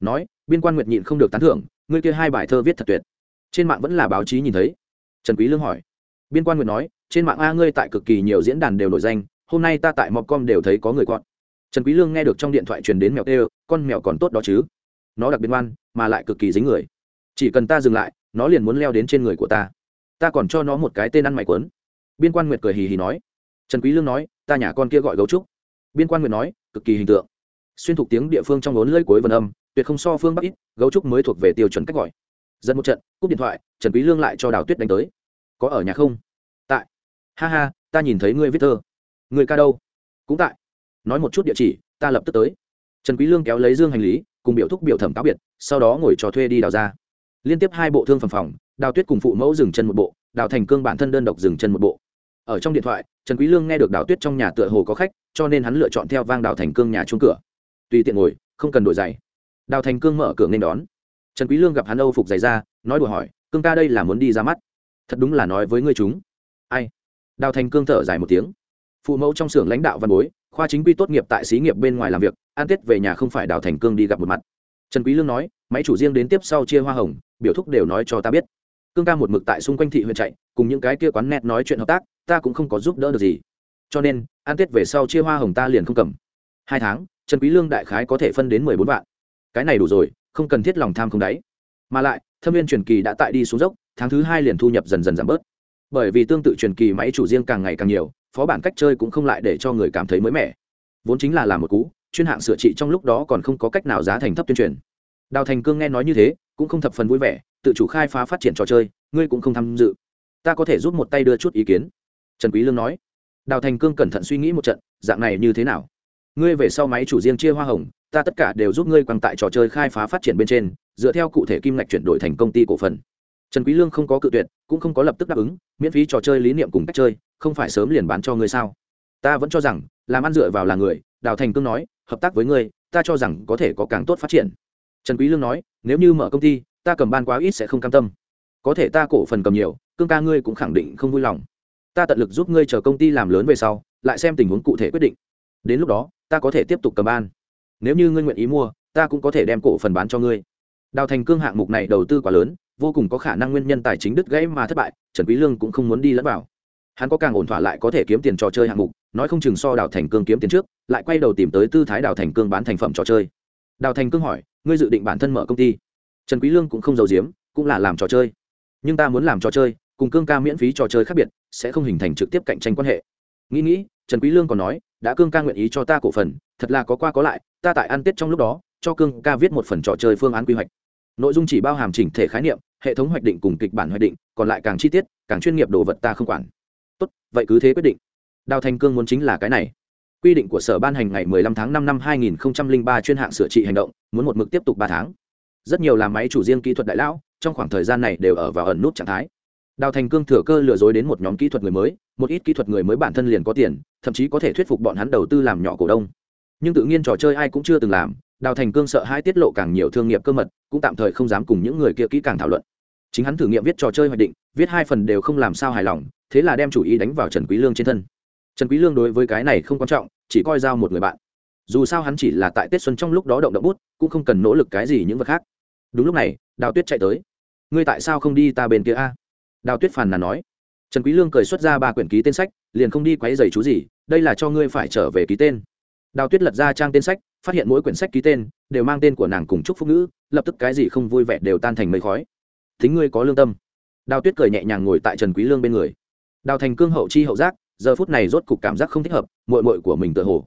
Nói, biên quan nguyệt nhịn không được tán thưởng, ngươi kia hai bài thơ viết thật tuyệt. Trên mạng vẫn là báo chí nhìn thấy. Trần quý lương hỏi. Biên quan nguyệt nói, trên mạng a ngươi tại cực kỳ nhiều diễn đàn đều nổi danh hôm nay ta tại mobcom đều thấy có người con trần quý lương nghe được trong điện thoại truyền đến mèo tê con mèo còn tốt đó chứ. Nó đặc biệt ngoan, mà lại cực kỳ dính người. Chỉ cần ta dừng lại, nó liền muốn leo đến trên người của ta. Ta còn cho nó một cái tên ăn mày quấn. Biên quan nguyệt cười hì hì nói. Trần quý lương nói, ta nhà con kia gọi gấu trúc. Biên quan Nguyệt nói, cực kỳ hình tượng. Xuyên thuộc tiếng địa phương trong vốn lưỡi cuối vần âm, tuyệt không so phương bắc ít, gấu trúc mới thuộc về tiêu chuẩn cách gọi. Dần một trận, cúp điện thoại, trần quý lương lại cho đào tuyết đánh tới. Có ở nhà không? Tại. Ha ha, ta nhìn thấy ngươi viết thơ người ca đâu? Cũng tại. Nói một chút địa chỉ, ta lập tức tới. Trần quý lương kéo lấy dương hành lý, cùng biểu thúc biểu thẩm cáo biệt, sau đó ngồi trò thuê đi đào ra. Liên tiếp hai bộ thương phẩm phòng, đào tuyết cùng phụ mẫu dừng chân một bộ, đào thành cương bản thân đơn độc dừng chân một bộ. Ở trong điện thoại, trần quý lương nghe được đào tuyết trong nhà tựa hồ có khách, cho nên hắn lựa chọn theo vang đào thành cương nhà chuông cửa. Tùy tiện ngồi, không cần đổi giày. Đào thành cương mở cửa nên đón. Trần quý lương gặp hắn âu phục giày ra nói đùa hỏi, cương ca đây là muốn đi ra mắt? Thật đúng là nói với ngươi chúng. Ai? Đào thành cương thở dài một tiếng phụ mẫu trong xưởng lãnh đạo văn bối, khoa chính quy tốt nghiệp tại xí nghiệp bên ngoài làm việc an tết về nhà không phải đào thành cương đi gặp một mặt. Trần quý lương nói, máy chủ riêng đến tiếp sau chia hoa hồng, biểu thúc đều nói cho ta biết. Cương ca một mực tại xung quanh thị huyện chạy, cùng những cái kia quán net nói chuyện hợp tác, ta cũng không có giúp đỡ được gì. Cho nên an tết về sau chia hoa hồng ta liền không cầm. Hai tháng, trần quý lương đại khái có thể phân đến mười bốn vạn. Cái này đủ rồi, không cần thiết lòng tham không đáy. Mà lại, thâm viên truyền kỳ đã tại đi xuống dốc, tháng thứ hai liền thu nhập dần dần giảm bớt. Bởi vì tương tự truyền kỳ máy chủ riêng càng ngày càng nhiều phó bản cách chơi cũng không lại để cho người cảm thấy mới mẻ. Vốn chính là làm một cú, chuyên hạng sửa trị trong lúc đó còn không có cách nào giá thành thấp tuyên truyền. Đào thành cương nghe nói như thế, cũng không thập phần vui vẻ, tự chủ khai phá phát triển trò chơi, ngươi cũng không tham dự. Ta có thể giúp một tay đưa chút ý kiến. Trần quý lương nói. Đào thành cương cẩn thận suy nghĩ một trận, dạng này như thế nào? Ngươi về sau máy chủ riêng chia hoa hồng, ta tất cả đều giúp ngươi quăng tại trò chơi khai phá phát triển bên trên, dựa theo cụ thể kim ngạch chuyển đổi thành công ty cổ phần trần quý lương không có cự tuyệt, cũng không có lập tức đáp ứng, miễn phí trò chơi lý niệm cùng cách chơi, không phải sớm liền bán cho ngươi sao? Ta vẫn cho rằng, làm ăn dựa vào là người, đào thành cương nói, hợp tác với ngươi, ta cho rằng có thể có càng tốt phát triển. Trần quý lương nói, nếu như mở công ty, ta cầm ban quá ít sẽ không cam tâm. Có thể ta cổ phần cầm nhiều, cương ca ngươi cũng khẳng định không vui lòng. Ta tận lực giúp ngươi chờ công ty làm lớn về sau, lại xem tình huống cụ thể quyết định. Đến lúc đó, ta có thể tiếp tục cầm ban. Nếu như ngươi nguyện ý mua, ta cũng có thể đem cổ phần bán cho ngươi. Đào thành cương hạng mục này đầu tư quá lớn vô cùng có khả năng nguyên nhân tài chính đứt gãy mà thất bại, trần quý lương cũng không muốn đi lẫn vào. Hắn có càng ổn thỏa lại có thể kiếm tiền trò chơi hạng mục, nói không chừng so đào thành cương kiếm tiền trước, lại quay đầu tìm tới tư thái đào thành cương bán thành phẩm trò chơi. Đào thành cương hỏi, ngươi dự định bản thân mở công ty? Trần quý lương cũng không giấu giếm, cũng là làm trò chơi. Nhưng ta muốn làm trò chơi, cùng cương ca miễn phí trò chơi khác biệt, sẽ không hình thành trực tiếp cạnh tranh quan hệ. Nghĩ nghĩ, trần quý lương còn nói, đã cương ca nguyện ý cho ta cổ phần, thật là có qua có lại, ta tại ăn tết trong lúc đó, cho cương ca viết một phần trò chơi phương án quy hoạch. Nội dung chỉ bao hàm chỉnh thể khái niệm hệ thống hoạch định cùng kịch bản hoạch định, còn lại càng chi tiết, càng chuyên nghiệp đồ vật ta không quản. Tốt, vậy cứ thế quyết định. Đào thành cương muốn chính là cái này. Quy định của sở ban hành ngày 15 tháng 5 năm 2003 chuyên hạng sửa trị hành động, muốn một mực tiếp tục 3 tháng. Rất nhiều làm máy chủ riêng kỹ thuật đại lão, trong khoảng thời gian này đều ở vào ẩn nút trạng thái. Đào thành cương thừa cơ lừa dối đến một nhóm kỹ thuật người mới, một ít kỹ thuật người mới bản thân liền có tiền, thậm chí có thể thuyết phục bọn hắn đầu tư làm nhỏ cổ đông. Nhưng tự nhiên trò chơi ai cũng chưa từng làm đào thành cương sợ hai tiết lộ càng nhiều thương nghiệp cơ mật, cũng tạm thời không dám cùng những người kia kỹ càng thảo luận. Chính hắn thử nghiệm viết trò chơi hoạch định, viết hai phần đều không làm sao hài lòng, thế là đem chủ ý đánh vào trần quý lương trên thân. Trần quý lương đối với cái này không quan trọng, chỉ coi giao một người bạn. Dù sao hắn chỉ là tại tết xuân trong lúc đó động động bút, cũng không cần nỗ lực cái gì những vật khác. Đúng lúc này, đào tuyết chạy tới. Ngươi tại sao không đi ta bên kia a? Đào tuyết phàn nàn nói. Trần quý lương cười xuất ra ba quyển ký tên sách, liền không đi quấy giày chú gì, đây là cho ngươi phải trở về ký tên. Đào tuyết lật ra trang tên sách phát hiện mỗi quyển sách ký tên đều mang tên của nàng cùng chúc phúc nữ lập tức cái gì không vui vẻ đều tan thành mây khói. Thính ngươi có lương tâm. Đào tuyết cười nhẹ nhàng ngồi tại trần quý lương bên người. Đào thành cương hậu chi hậu giác, giờ phút này rốt cục cảm giác không thích hợp, muội muội của mình tựa hồ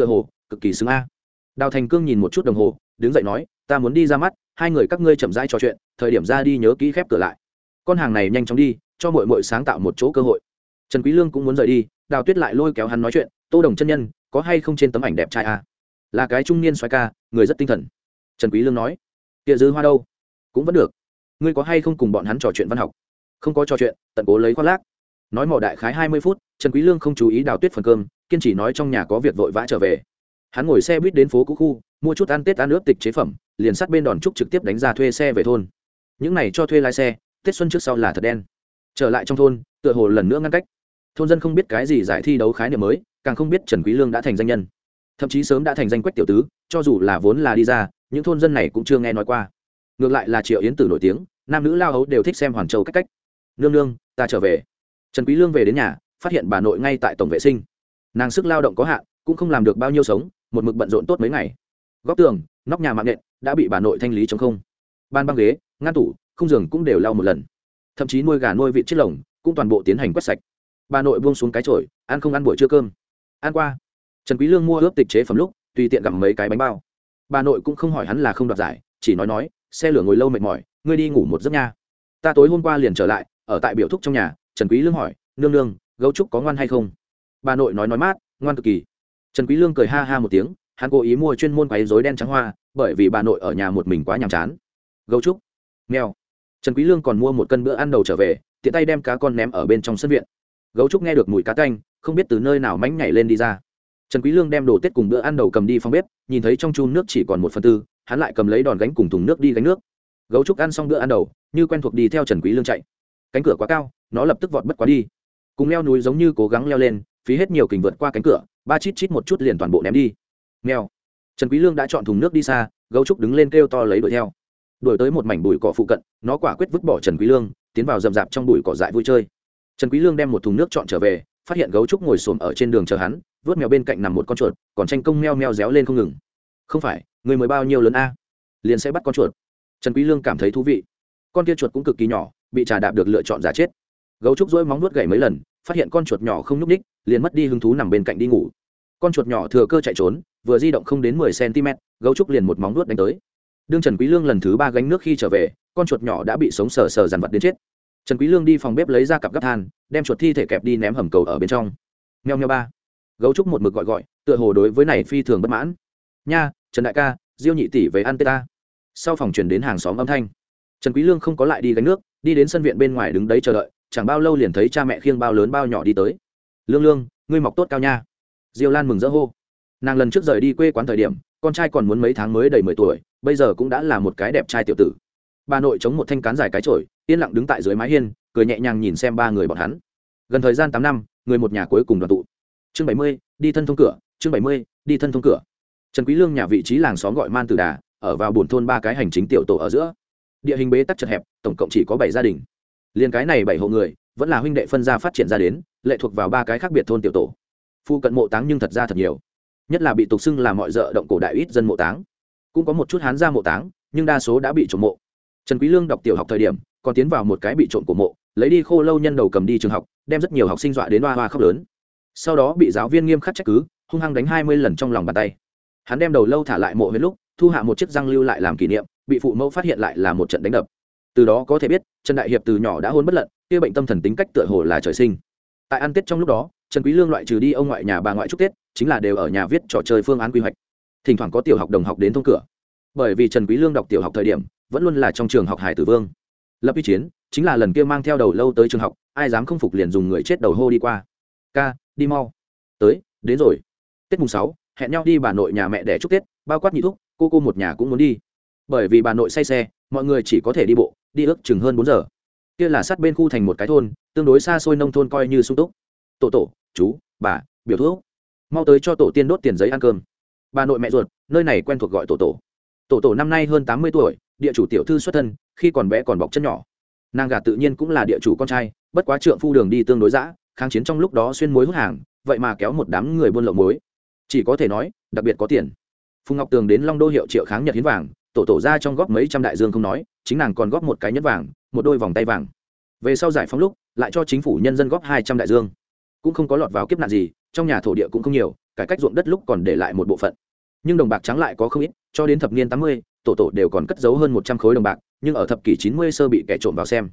tựa hồ, cực kỳ xứng a. Đào thành cương nhìn một chút đồng hồ, đứng dậy nói, ta muốn đi ra mắt, hai người các ngươi chậm rãi trò chuyện, thời điểm ra đi nhớ kỹ khép cửa lại. Con hàng này nhanh chóng đi, cho muội muội sáng tạo một chỗ cơ hội. Trần quý lương cũng muốn rời đi, đào tuyết lại lôi kéo hắn nói chuyện, tô đồng chân nhân, có hay không trên tấm ảnh đẹp trai a? Là cái trung niên xoay ca, người rất tinh thần. Trần quý lương nói, kia dư hoa đâu? Cũng vẫn được. Ngươi có hay không cùng bọn hắn trò chuyện văn học? Không có trò chuyện, tận cố lấy khoác lác. Nói mỏ đại khái hai mươi phút, trần quý lương không chú ý đào tuyết phần cơm, kiên trì nói trong nhà có việc vội vã trở về. Hắn ngồi xe buýt đến phố cũ khu, mua chút ăn tết ăn nước tịch chế phẩm, liền sát bên đòn trúc trực tiếp đánh ra thuê xe về thôn. Những này cho thuê lái xe, tết xuân trước sau là thật đen. Trở lại trong thôn, tựa hồ lần nữa ngăn cách. Thôn dân không biết cái gì giải thi đấu khái niệm mới, càng không biết trần quý lương đã thành danh nhân thậm chí sớm đã thành danh quách tiểu tứ, cho dù là vốn là đi ra, những thôn dân này cũng chưa nghe nói qua. Ngược lại là triệu yến tử nổi tiếng, nam nữ lao hấu đều thích xem hoàn châu cách cách. Nương nương, ta trở về. Trần quý lương về đến nhà, phát hiện bà nội ngay tại tổng vệ sinh. Nàng sức lao động có hạn, cũng không làm được bao nhiêu sống, một mực bận rộn tốt mấy ngày. Góc tường, nóc nhà mạng nện, đã bị bà nội thanh lý chống không. Ban băng ghế, ngăn tủ không giường cũng đều lau một lần. Thậm chí nuôi gà nuôi vịt chiếc lồng, cũng toàn bộ tiến hành quét sạch. Bà nội buông xuống cái chổi, ăn không ăn buổi trưa cơm? Ăn qua trần quý lương mua ướp tịch chế phẩm lúc, tùy tiện gặm mấy cái bánh bao. Bà nội cũng không hỏi hắn là không đoạt giải, chỉ nói nói, xe lửa ngồi lâu mệt mỏi, ngươi đi ngủ một giấc nha. Ta tối hôm qua liền trở lại, ở tại biểu thúc trong nhà, trần quý lương hỏi, nương nương, gấu trúc có ngoan hay không? Bà nội nói nói mát, ngoan cực kỳ. Trần quý lương cười ha ha một tiếng, hắn cố ý mua chuyên môn quấy rối đen trắng hoa, bởi vì bà nội ở nhà một mình quá nhàm chán. Gấu trúc? Mèo. Trần quý lương còn mua một cân bữa ăn đầu trở về, tiện tay đem cá con ném ở bên trong sân viện. Gấu trúc nghe được mùi cá canh không biết từ nơi nào mánh nhảy lên đi ra trần quý lương đem đồ tết cùng bữa ăn đầu cầm đi phòng bếp, nhìn thấy trong chun nước chỉ còn một phần tư, hắn lại cầm lấy đòn gánh cùng thùng nước đi gánh nước. Gấu trúc ăn xong bữa ăn đầu, như quen thuộc đi theo trần quý lương chạy. Cánh cửa quá cao, nó lập tức vọt bất quá đi. Cùng leo núi giống như cố gắng leo lên, phí hết nhiều kình vượt qua cánh cửa, ba chít chít một chút liền toàn bộ ném đi. Nghèo. Trần quý lương đã chọn thùng nước đi xa, gấu trúc đứng lên kêu to lấy đuổi theo. Đuổi tới một mảnh bụi cỏ phụ cận, nó quả quyết vứt bỏ trần quý lương, tiến vào rậm rạp trong bụi cỏ dại vui chơi. Trần quý lương đem một thùng nước chọn trở về, phát hiện gấu trúc ngồi xổm ở trên đường chờ hắn vớt mèo bên cạnh nằm một con chuột, còn tranh công meo meo réo lên không ngừng. Không phải, người mới bao nhiêu lớn a? Liền sẽ bắt con chuột. Trần quý lương cảm thấy thú vị. Con kia chuột cũng cực kỳ nhỏ, bị trà đạp được lựa chọn giả chết. Gấu trúc duỗi móng nuốt gậy mấy lần, phát hiện con chuột nhỏ không nhúc ních liền mất đi hứng thú nằm bên cạnh đi ngủ. Con chuột nhỏ thừa cơ chạy trốn, vừa di động không đến mười cm gấu trúc liền một móng nuốt đánh tới. Đương trần quý lương lần thứ ba gánh nước khi trở về, con chuột nhỏ đã bị sống sờ sờ dằn vặt đến chết. Trần quý lương đi phòng bếp lấy ra cặp gấp than, đem chuột thi thể kẹp đi ném hầm cầu ở bên trong. Meo meo ba gấu trúc một mực gọi gọi, tựa hồ đối với này phi thường bất mãn. Nha, trần đại ca, diêu nhị tỷ về ăn tê ta. Sau phòng chuyển đến hàng xóm âm thanh. Trần quý lương không có lại đi gánh nước, đi đến sân viện bên ngoài đứng đấy chờ đợi, chẳng bao lâu liền thấy cha mẹ khiêng bao lớn bao nhỏ đi tới. Lương lương, ngươi mọc tốt cao nha. Diêu lan mừng rỡ hô. Nàng lần trước rời đi quê quán thời điểm, con trai còn muốn mấy tháng mới đầy mười tuổi, bây giờ cũng đã là một cái đẹp trai tiểu tử. Bà nội chống một thanh cán dài cái chổi, yên lặng đứng tại dưới mái hiên, cười nhẹ nhàng nhìn xem ba người bọn hắn. Gần thời gian tám năm, người một nhà cuối cùng đoàn tụ chương bảy mươi, đi thân thông cửa, chương bảy mươi, đi thân thông cửa. Trần quý lương nhà vị trí làng xóm gọi man tử đà, ở vào buồn thôn ba cái hành chính tiểu tổ ở giữa. Địa hình bế tắc chật hẹp, tổng cộng chỉ có bảy gia đình. Liên cái này bảy hộ người, vẫn là huynh đệ phân gia phát triển ra đến, lệ thuộc vào ba cái khác biệt thôn tiểu tổ. Phu cận mộ táng nhưng thật ra thật nhiều. Nhất là bị tục xưng là mọi dợ động cổ đại ít dân mộ táng. Cũng có một chút hán gia mộ táng, nhưng đa số đã bị trộm mộ. Trần quý lương đọc tiểu học thời điểm, còn tiến vào một cái bị trộm của mộ, lấy đi khô lâu nhân đầu cầm đi trường học, đem rất nhiều học sinh dọa đến hoa hoa khóc lớn sau đó bị giáo viên nghiêm khắc trách cứ, hung hăng đánh hai mươi lần trong lòng bàn tay. Hắn đem đầu lâu thả lại mộ huyết lúc, thu hạ một chiếc răng lưu lại làm kỷ niệm, bị phụ mẫu phát hiện lại là một trận đánh đập. Từ đó có thể biết, trần đại hiệp từ nhỏ đã hôn bất lận, kia bệnh tâm thần tính cách tựa hồ là trời sinh. Tại ăn tết trong lúc đó, trần quý lương loại trừ đi ông ngoại nhà bà ngoại chúc tết, chính là đều ở nhà viết trò chơi phương án quy hoạch. Thỉnh thoảng có tiểu học đồng học đến thông cửa. Bởi vì trần quý lương đọc tiểu học thời điểm, vẫn luôn là trong trường học hải tử vương. Lập uy chiến, chính là lần kia mang theo đầu lâu tới trường học, ai dám không phục liền dùng người chết đầu hô đi qua. Ca đi mau. Tới, đến rồi. Tết mùng sáu, hẹn nhau đi bà nội nhà mẹ để chúc tết, bao quát nhị thúc, cô cô một nhà cũng muốn đi. Bởi vì bà nội say xe, mọi người chỉ có thể đi bộ, đi ước chừng hơn bốn giờ. Kia là sát bên khu thành một cái thôn, tương đối xa xôi nông thôn coi như sung túc. Tổ tổ, chú, bà, biểu thuốc mau tới cho tổ tiên đốt tiền giấy ăn cơm. Bà nội mẹ ruột, nơi này quen thuộc gọi tổ tổ. Tổ tổ năm nay hơn tám mươi tuổi, địa chủ tiểu thư xuất thân, khi còn bé còn bọc chân nhỏ. Nàng gà tự nhiên cũng là địa chủ con trai, bất quá trượng phu đường đi tương đối giã kháng chiến trong lúc đó xuyên mối hút hàng, vậy mà kéo một đám người buôn lậu mối chỉ có thể nói, đặc biệt có tiền. Phùng ngọc tường đến long đô hiệu triệu kháng nhật hiến vàng, tổ tổ ra trong góp mấy trăm đại dương không nói, chính nàng còn góp một cái nhẫn vàng, một đôi vòng tay vàng. Về sau giải phóng lúc, lại cho chính phủ nhân dân góp hai trăm đại dương. Cũng không có lọt vào kiếp nạn gì, trong nhà thổ địa cũng không nhiều, cải cách ruộng đất lúc còn để lại một bộ phận. Nhưng đồng bạc trắng lại có không ít, cho đến thập niên tám mươi, tổ tổ đều còn cất giấu hơn một trăm khối đồng bạc, nhưng ở thập kỷ chín mươi sơ bị kẻ trộm vào xem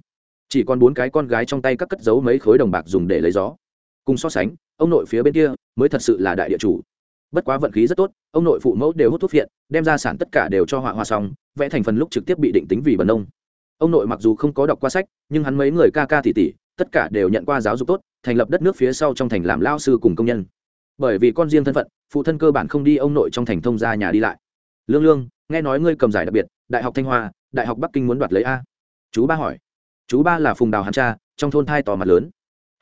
chỉ còn bốn cái con gái trong tay các cất giấu mấy khối đồng bạc dùng để lấy gió. Cùng so sánh, ông nội phía bên kia mới thật sự là đại địa chủ. Bất quá vận khí rất tốt, ông nội phụ mẫu đều hút thuốc phiện, đem ra sản tất cả đều cho họa hoa xong, vẽ thành phần lúc trực tiếp bị định tính vì bần ông. Ông nội mặc dù không có đọc qua sách, nhưng hắn mấy người ca ca tỉ tỉ tất cả đều nhận qua giáo dục tốt, thành lập đất nước phía sau trong thành làm lao sư cùng công nhân. Bởi vì con riêng thân phận, phụ thân cơ bản không đi ông nội trong thành thông ra nhà đi lại. Lương lương, nghe nói ngươi cầm giải đặc biệt, đại học thanh hoa, đại học bắc kinh muốn đoạt lấy a. Chú ba hỏi chú ba là phùng đào hàn cha, trong thôn thai tò mặt lớn.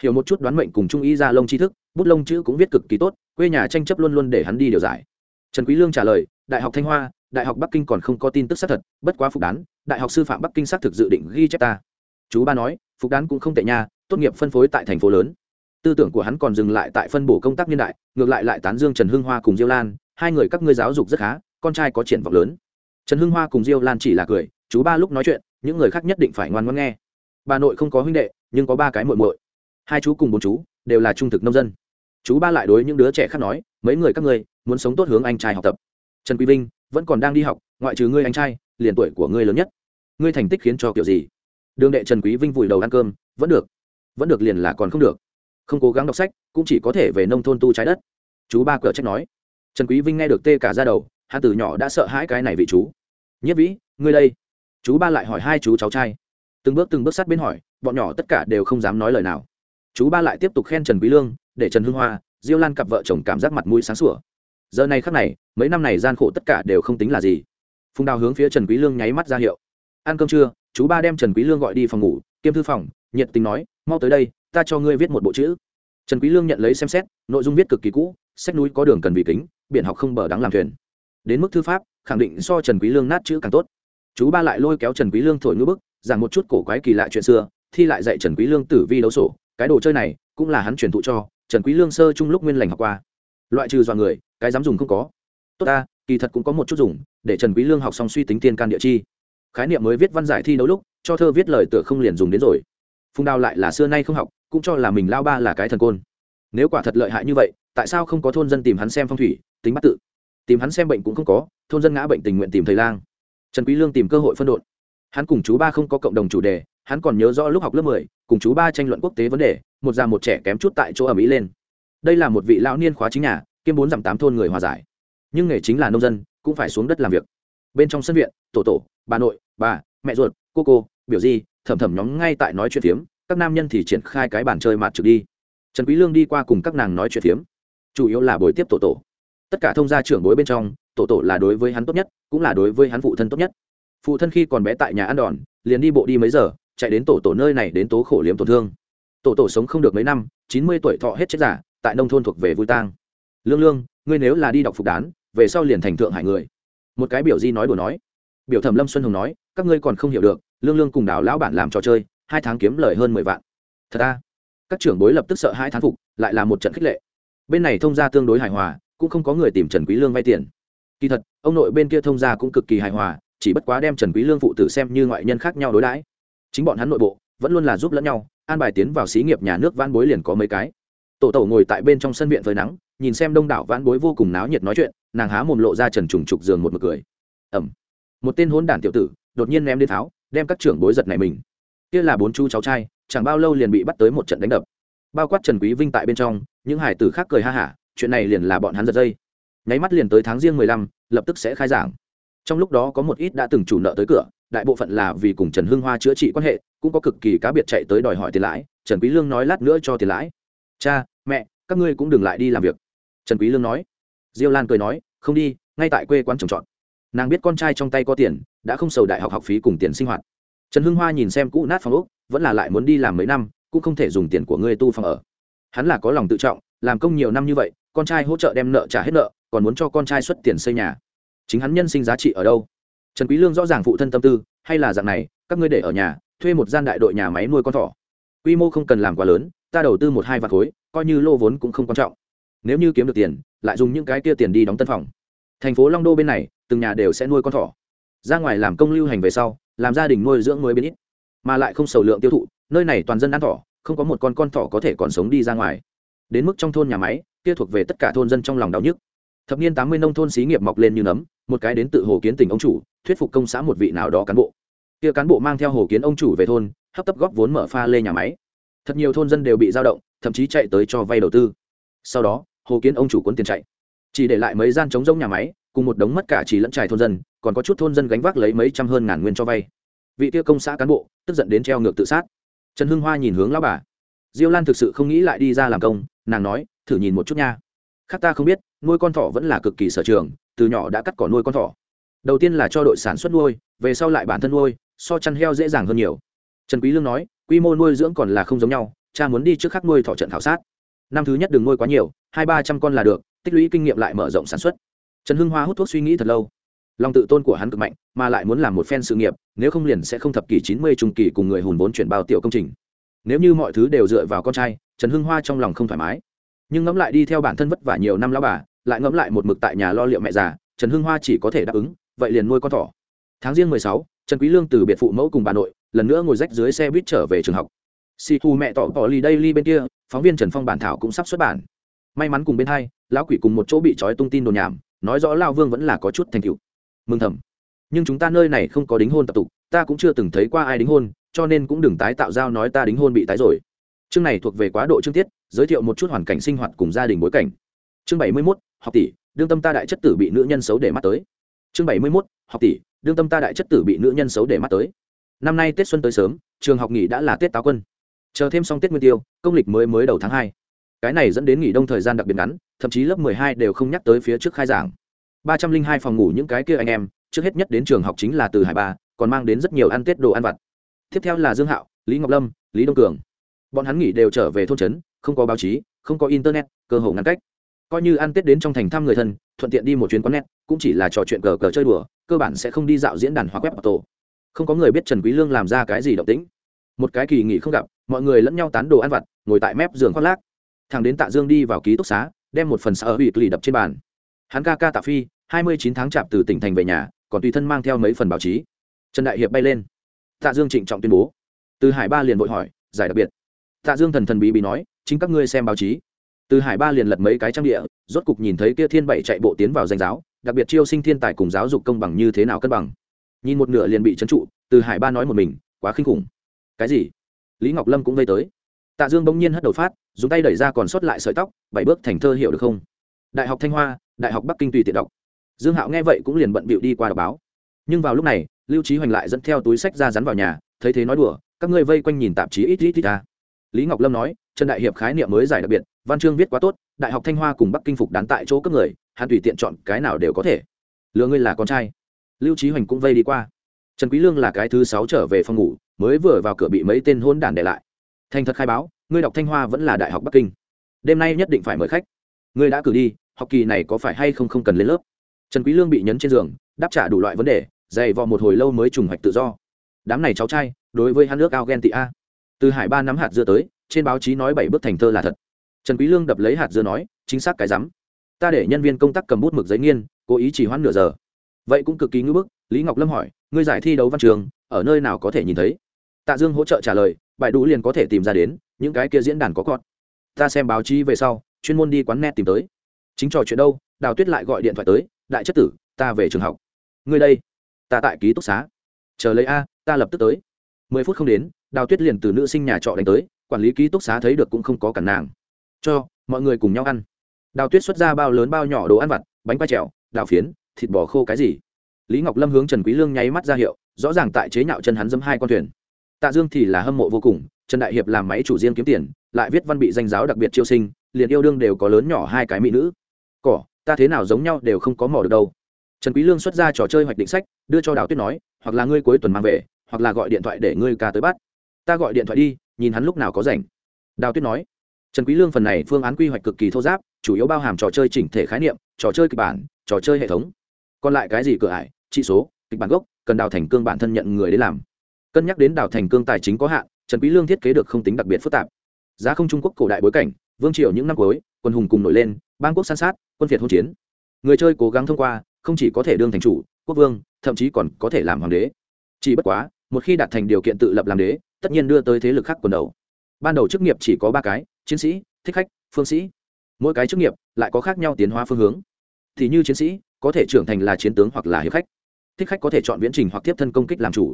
Hiểu một chút đoán mệnh cùng trung ý ra lông tri thức, bút lông chữ cũng viết cực kỳ tốt, quê nhà tranh chấp luôn luôn để hắn đi điều giải. Trần quý lương trả lời, đại học thanh hoa, đại học bắc kinh còn không có tin tức xác thật, bất quá phục đán, đại học sư phạm bắc kinh xác thực dự định ghi chép ta. Chú ba nói, phục đán cũng không tệ nha, tốt nghiệp phân phối tại thành phố lớn. Tư tưởng của hắn còn dừng lại tại phân bổ công tác niên đại, ngược lại lại tán dương trần hưng hoa cùng diêu lan, hai người các ngươi giáo dục rất khá, con trai có triển vọng lớn. Trần hưng hoa cùng diêu lan chỉ là cười, chú ba lúc nói chuyện, những người khác nhất định phải ngoan ngoãn nghe bà nội không có huynh đệ, nhưng có ba cái muội muội. Hai chú cùng bốn chú đều là trung thực nông dân. Chú ba lại đối những đứa trẻ khác nói, mấy người các ngươi muốn sống tốt hướng anh trai học tập. Trần quý vinh vẫn còn đang đi học, ngoại trừ ngươi anh trai, liền tuổi của ngươi lớn nhất. Ngươi thành tích khiến cho kiểu gì? Đường đệ trần quý vinh vùi đầu ăn cơm, vẫn được vẫn được liền là còn không được. Không cố gắng đọc sách, cũng chỉ có thể về nông thôn tu trái đất. Chú ba cửa trách nói. Trần quý vinh nghe được tê cả ra đầu, hắn từ nhỏ đã sợ hãi cái này vị chú. Nhất vĩ, ngươi đây. Chú ba lại hỏi hai chú cháu trai từng bước từng bước sát bên hỏi, bọn nhỏ tất cả đều không dám nói lời nào. Chú ba lại tiếp tục khen trần quý lương, để trần hương hoa, diêu lan cặp vợ chồng cảm giác mặt mũi sáng sủa. Giờ này khắc này, mấy năm này gian khổ tất cả đều không tính là gì. Phùng đào hướng phía trần quý lương nháy mắt ra hiệu. Ăn cơm trưa, chú ba đem trần quý lương gọi đi phòng ngủ, kiêm thư phòng, nhiệt tình nói, mau tới đây, ta cho ngươi viết một bộ chữ. Trần quý lương nhận lấy xem xét, nội dung viết cực kỳ cũ, sách núi có đường cần vì kính, biển học không bờ đáng làm thuyền. Đến mức thư pháp, khẳng định so trần quý lương nát chữ càng tốt. Chú ba lại lôi kéo trần quý lương thổi ngữ bức giảng một chút cổ quái kỳ lạ chuyện xưa, thi lại dạy trần quý lương tử vi đấu sổ, cái đồ chơi này cũng là hắn truyền thụ cho trần quý lương sơ trung lúc nguyên lành học qua. Loại trừ dọa người, cái dám dùng không có. Tốt ta, kỳ thật cũng có một chút dùng, để trần quý lương học xong suy tính tiên can địa chi. Khái niệm mới viết văn giải thi đấu lúc, cho thơ viết lời tựa không liền dùng đến rồi. Phùng đào lại là xưa nay không học, cũng cho là mình lao ba là cái thần côn. Nếu quả thật lợi hại như vậy, tại sao không có thôn dân tìm hắn xem phong thủy, tính bắt tự? Tìm hắn xem bệnh cũng không có, thôn dân ngã bệnh tình nguyện tìm thầy lang. Trần quý lương tìm cơ hội phân độn hắn cùng chú ba không có cộng đồng chủ đề hắn còn nhớ rõ lúc học lớp 10, cùng chú ba tranh luận quốc tế vấn đề một già một trẻ kém chút tại chỗ ở mỹ lên. Đây là một vị lão niên khóa chính nhà kiêm bốn dặm tám thôn người hòa giải. Nhưng nghề chính là nông dân cũng phải xuống đất làm việc. Bên trong sân viện tổ tổ bà nội bà mẹ ruột cô cô biểu di thầm thầm nhóm ngay tại nói chuyện phiếm các nam nhân thì triển khai cái bàn chơi mặt trực đi. Trần quý lương đi qua cùng các nàng nói chuyện phiếm. Chủ yếu là buổi tiếp tổ tổ. Tất cả thông gia trưởng bối bên trong tổ tổ là đối với hắn tốt nhất cũng là đối với hắn phụ thân tốt nhất phụ thân khi còn bé tại nhà ăn đòn liền đi bộ đi mấy giờ chạy đến tổ tổ nơi này đến tố khổ liếm tổn thương. Tổ tổ sống không được mấy năm chín mươi tuổi thọ hết chết giả tại nông thôn thuộc về vui tang. Lương lương ngươi nếu là đi đọc phục đán về sau liền thành thượng hải người. Một cái biểu di nói đùa nói. Biểu thẩm lâm xuân hùng nói các ngươi còn không hiểu được lương lương cùng đào lão bản làm trò chơi hai tháng kiếm lời hơn mười vạn. Thật ra, các trưởng bối lập tức sợ hai tháng phục lại là một trận khích lệ. Bên này thông gia tương đối hài hòa cũng không có người tìm trần quý lương vay tiền. Kỳ thật ông nội bên kia thông gia cũng cực kỳ hài hòa chỉ bất quá đem trần quý lương phụ tử xem như ngoại nhân khác nhau đối đãi. Chính bọn hắn nội bộ, vẫn luôn là giúp lẫn nhau, an bài tiến vào xí nghiệp nhà nước van bối liền có mấy cái. Tổ tổ ngồi tại bên trong sân viện với nắng, nhìn xem đông đảo vãn bối vô cùng náo nhiệt nói chuyện, nàng há mồm lộ ra trần trùng trục giường một mực cười. Ẩm. Một tên hỗn đản tiểu tử, đột nhiên ném đến tháo, đem các trưởng bối giật này mình. Kia là bốn chú cháu trai, chẳng bao lâu liền bị bắt tới một trận đánh đập. Bao quát trần quý vinh tại bên trong, những hải tử khác cười ha hả, chuyện này liền là bọn hắn giật dây. Nháy mắt liền tới tháng riêng mười lăm, lập tức sẽ khai giảng trong lúc đó có một ít đã từng chủ nợ tới cửa, đại bộ phận là vì cùng trần hưng hoa chữa trị quan hệ, cũng có cực kỳ cá biệt chạy tới đòi hỏi tiền lãi, trần quý lương nói lát nữa cho tiền lãi. Cha, mẹ, các ngươi cũng đừng lại đi làm việc. Trần quý lương nói. Diêu lan cười nói, không đi, ngay tại quê quán trồng trọt. Nàng biết con trai trong tay có tiền, đã không sầu đại học học phí cùng tiền sinh hoạt. Trần hưng hoa nhìn xem cũ nát phòng ốc, vẫn là lại muốn đi làm mấy năm, cũng không thể dùng tiền của ngươi tu phòng ở. Hắn là có lòng tự trọng, làm công nhiều năm như vậy, con trai hỗ trợ đem nợ trả hết nợ, còn muốn cho con trai xuất tiền xây nhà chính hắn nhân sinh giá trị ở đâu? Trần quý lương rõ ràng phụ thân tâm tư, hay là dạng này, các ngươi để ở nhà, thuê một gian đại đội nhà máy nuôi con thỏ. Quy mô không cần làm quá lớn, ta đầu tư một hai vạn khối, coi như lô vốn cũng không quan trọng. Nếu như kiếm được tiền, lại dùng những cái kia tiền đi đóng tân phòng. Thành phố long đô bên này, từng nhà đều sẽ nuôi con thỏ. Ra ngoài làm công lưu hành về sau, làm gia đình nuôi dưỡng nuôi biến ít. Mà lại không sầu lượng tiêu thụ, nơi này toàn dân ăn thỏ, không có một con con thỏ có thể còn sống đi ra ngoài. Đến mức trong thôn nhà máy, kia thuộc về tất cả thôn dân trong lòng đau nhức thập niên tám mươi nông thôn xí nghiệp mọc lên như nấm, một cái đến tự hồ kiến tỉnh ông chủ, thuyết phục công xã một vị nào đó cán bộ. Kia cán bộ mang theo hồ kiến ông chủ về thôn, hấp tấp góp vốn mở pha lê nhà máy. Thật nhiều thôn dân đều bị giao động, thậm chí chạy tới cho vay đầu tư. Sau đó, hồ kiến ông chủ cuốn tiền chạy. Chỉ để lại mấy gian trống rỗng nhà máy, cùng một đống mất cả chỉ lẫn trải thôn dân, còn có chút thôn dân gánh vác lấy mấy trăm hơn ngàn nguyên cho vay. Vị kia công xã cán bộ, tức giận đến treo ngược tự sát. Trần hưng hoa nhìn hướng lão bà. Diêu lan thực sự không nghĩ lại đi ra làm công, nàng nói, thử nhìn một chút nha khác ta không biết, nuôi con thỏ vẫn là cực kỳ sở trường, từ nhỏ đã cắt cỏ nuôi con thỏ. Đầu tiên là cho đội sản xuất nuôi, về sau lại bản thân nuôi, so chăn heo dễ dàng hơn nhiều. Trần quý lương nói, quy mô nuôi dưỡng còn là không giống nhau, cha muốn đi trước khắc nuôi thỏ trận khảo sát. Năm thứ nhất đừng nuôi quá nhiều, hai ba trăm con là được, tích lũy kinh nghiệm lại mở rộng sản xuất. Trần hưng hoa hút thuốc suy nghĩ thật lâu. Lòng tự tôn của hắn cực mạnh, mà lại muốn làm một phen sự nghiệp, nếu không liền sẽ không thập kỷ chín mươi trung kỳ cùng người hùn vốn chuyển bao tiểu công trình. Nếu như mọi thứ đều dựa vào con trai, trần hưng hoa trong lòng không thoải mái nhưng ngẫm lại đi theo bản thân vất vả nhiều năm lao bà, lại ngẫm lại một mực tại nhà lo liệu mẹ già, trần hưng hoa chỉ có thể đáp ứng, vậy liền nuôi con thỏ. Tháng riêng mười sáu, trần quý lương từ biệt phụ mẫu cùng bà nội, lần nữa ngồi rách dưới xe buýt trở về trường học. Si thu mẹ tỏ tỏ ly đây ly bên kia, phóng viên trần phong bản thảo cũng sắp xuất bản. May mắn cùng bên hai, lão quỷ cùng một chỗ bị trói tung tin đồn nhảm, nói rõ lao vương vẫn là có chút thành tựu. Mừng thầm. Nhưng chúng ta nơi này không có đính hôn tập tục, ta cũng chưa từng thấy qua ai đính hôn, cho nên cũng đừng tái tạo giao nói ta đính hôn bị tái rồi. Chương này thuộc về quá độ chương tiết giới thiệu một chút hoàn cảnh sinh hoạt cùng gia đình bối cảnh. Chương bảy mươi mốt, học tỷ, đương tâm ta đại chất tử bị nữ nhân xấu để mắt tới. Chương bảy mươi mốt, học tỷ, đương tâm ta đại chất tử bị nữ nhân xấu để mắt tới. Năm nay tết xuân tới sớm, trường học nghỉ đã là tết táo quân. Chờ thêm xong tết nguyên tiêu, công lịch mới mới đầu tháng hai. Cái này dẫn đến nghỉ đông thời gian đặc biệt ngắn, thậm chí lớp mười hai đều không nhắc tới phía trước khai giảng. Ba trăm linh hai phòng ngủ những cái kia anh em, trước hết nhất đến trường học chính là từ hải ba, còn mang đến rất nhiều ăn tết đồ ăn vặt. Tiếp theo là dương hạo, lý ngọc lâm, lý đông cường. Bọn hắn nghỉ đều trở về thôn trấn không có báo chí, không có internet, cơ hồ ngăn cách. Coi như ăn tết đến trong thành thăm người thân, thuận tiện đi một chuyến quán net, cũng chỉ là trò chuyện cờ cờ chơi đùa, cơ bản sẽ không đi dạo diễn đàn hoặc web tổ không có người biết trần quý lương làm ra cái gì động tĩnh. Một cái kỳ nghỉ không gặp, mọi người lẫn nhau tán đồ ăn vặt, ngồi tại mép giường khoác lác. Thằng đến tạ dương đi vào ký túc xá, đem một phần xã ở bị lì đập trên bàn. Hắn ca ca tạ phi, hai mươi chín tháng chạp từ tỉnh thành về nhà, còn tùy thân mang theo mấy phần báo chí. Trần đại hiệp bay lên. Tạ dương trịnh trọng tuyên bố. Từ hải ba liền vội hỏi, giải đặc biệt. Tạ dương thần thần bí bí nói chính các ngươi xem báo chí. Từ hải ba liền lật mấy cái trang địa, rốt cục nhìn thấy kia thiên bảy chạy bộ tiến vào danh giáo, đặc biệt chiêu sinh thiên tài cùng giáo dục công bằng như thế nào cân bằng. Nhìn một nửa liền bị trấn trụ, từ hải ba nói một mình, quá khinh khủng. Cái gì? Lý ngọc lâm cũng vây tới. Tạ dương bỗng nhiên hất đầu phát, dùng tay đẩy ra còn sót lại sợi tóc, bảy bước thành thơ hiểu được không? Đại học thanh hoa, đại học bắc kinh tùy tiện đọc. Dương hạo nghe vậy cũng liền bận bịu đi qua đọc báo. Nhưng vào lúc này, lưu trí hoành lại dẫn theo túi sách ra rắn vào nhà, thấy thế nói đùa, các ngươi vây quanh nhìn tạp chí ít ít ít ta lý ngọc lâm nói, trần đại hiệp khái niệm mới giải đặc biệt, văn chương viết quá tốt, đại học thanh hoa cùng bắc kinh phục đán tại chỗ cấp người, hắn tùy tiện chọn cái nào đều có thể. Lừa ngươi là con trai. Lưu trí hoành cũng vây đi qua. Trần quý lương là cái thứ sáu trở về phòng ngủ, mới vừa vào cửa bị mấy tên hôn đản để lại. Thành thật khai báo, ngươi đọc thanh hoa vẫn là đại học bắc kinh. Đêm nay nhất định phải mời khách. Ngươi đã cử đi, học kỳ này có phải hay không không cần lên lớp? Trần quý lương bị nhấn trên giường, đáp trả đủ loại vấn đề, dày vò một hồi lâu mới trùng hoạch tự do. Đám này cháu trai, đối với hắn nước ao ghen tị a từ hải ba nắm hạt dưa tới, trên báo chí nói bảy bước thành thơ là thật. Trần quý lương đập lấy hạt dưa nói, chính xác cái rắm. Ta để nhân viên công tác cầm bút mực giấy nghiên, cố ý chỉ hoãn nửa giờ. Vậy cũng cực kỳ ngưỡng bức, lý ngọc lâm hỏi, ngươi giải thi đấu văn trường, ở nơi nào có thể nhìn thấy? Tạ dương hỗ trợ trả lời, bài đủ liền có thể tìm ra đến, những cái kia diễn đàn có cọt. ta xem báo chí về sau, chuyên môn đi quán net tìm tới. Chính trò chuyện đâu, đào tuyết lại gọi điện thoại tới, đại chất tử, ta về trường học. Ngươi đây, ta tại ký túc xá. Chờ lấy a, ta lập tức tới. Mười phút không đến đào tuyết liền từ nữ sinh nhà trọ đánh tới, quản lý ký túc xá thấy được cũng không có cản nàng. Cho, mọi người cùng nhau ăn. Đào tuyết xuất ra bao lớn bao nhỏ đồ ăn vặt, bánh quay trèo, đào phiến, thịt bò khô cái gì. Lý ngọc lâm hướng trần quý lương nháy mắt ra hiệu, rõ ràng tại chế nhạo chân hắn dâm hai con thuyền. Tạ dương thì là hâm mộ vô cùng, trần đại hiệp làm máy chủ riêng kiếm tiền, lại viết văn bị danh giáo đặc biệt chiêu sinh, liền yêu đương đều có lớn nhỏ hai cái mỹ nữ. Cỏ, ta thế nào giống nhau đều không có mỏ được đâu. Trần quý lương xuất ra trò chơi hoạch định sách, đưa cho đào tuyết nói, hoặc là ngươi cuối tuần mang về, hoặc là gọi điện thoại để ngươi ca tới bắt ta gọi điện thoại đi, nhìn hắn lúc nào có rảnh. Đào tuyết nói. Trần quý lương phần này phương án quy hoạch cực kỳ thô giáp, chủ yếu bao hàm trò chơi chỉnh thể khái niệm, trò chơi kịch bản, trò chơi hệ thống. Còn lại cái gì cửa ải trị số, kịch bản gốc, cần đào thành cương bản thân nhận người đến làm. Cân nhắc đến đào thành cương tài chính có hạn, trần quý lương thiết kế được không tính đặc biệt phức tạp. Giá không trung quốc cổ đại bối cảnh, vương triều những năm cuối, quân hùng cùng nổi lên, bang quốc san sát, quân việt hôn chiến. Người chơi cố gắng thông qua, không chỉ có thể đương thành chủ, quốc vương, thậm chí còn có thể làm hoàng đế. Chỉ bất quá một khi đạt thành điều kiện tự lập làm đế, tất nhiên đưa tới thế lực khác quần đầu. Ban đầu chức nghiệp chỉ có ba cái, chiến sĩ, thích khách, phương sĩ. Mỗi cái chức nghiệp lại có khác nhau tiến hóa phương hướng. Thì như chiến sĩ, có thể trưởng thành là chiến tướng hoặc là hiệp khách. Thích khách có thể chọn viễn trình hoặc tiếp thân công kích làm chủ.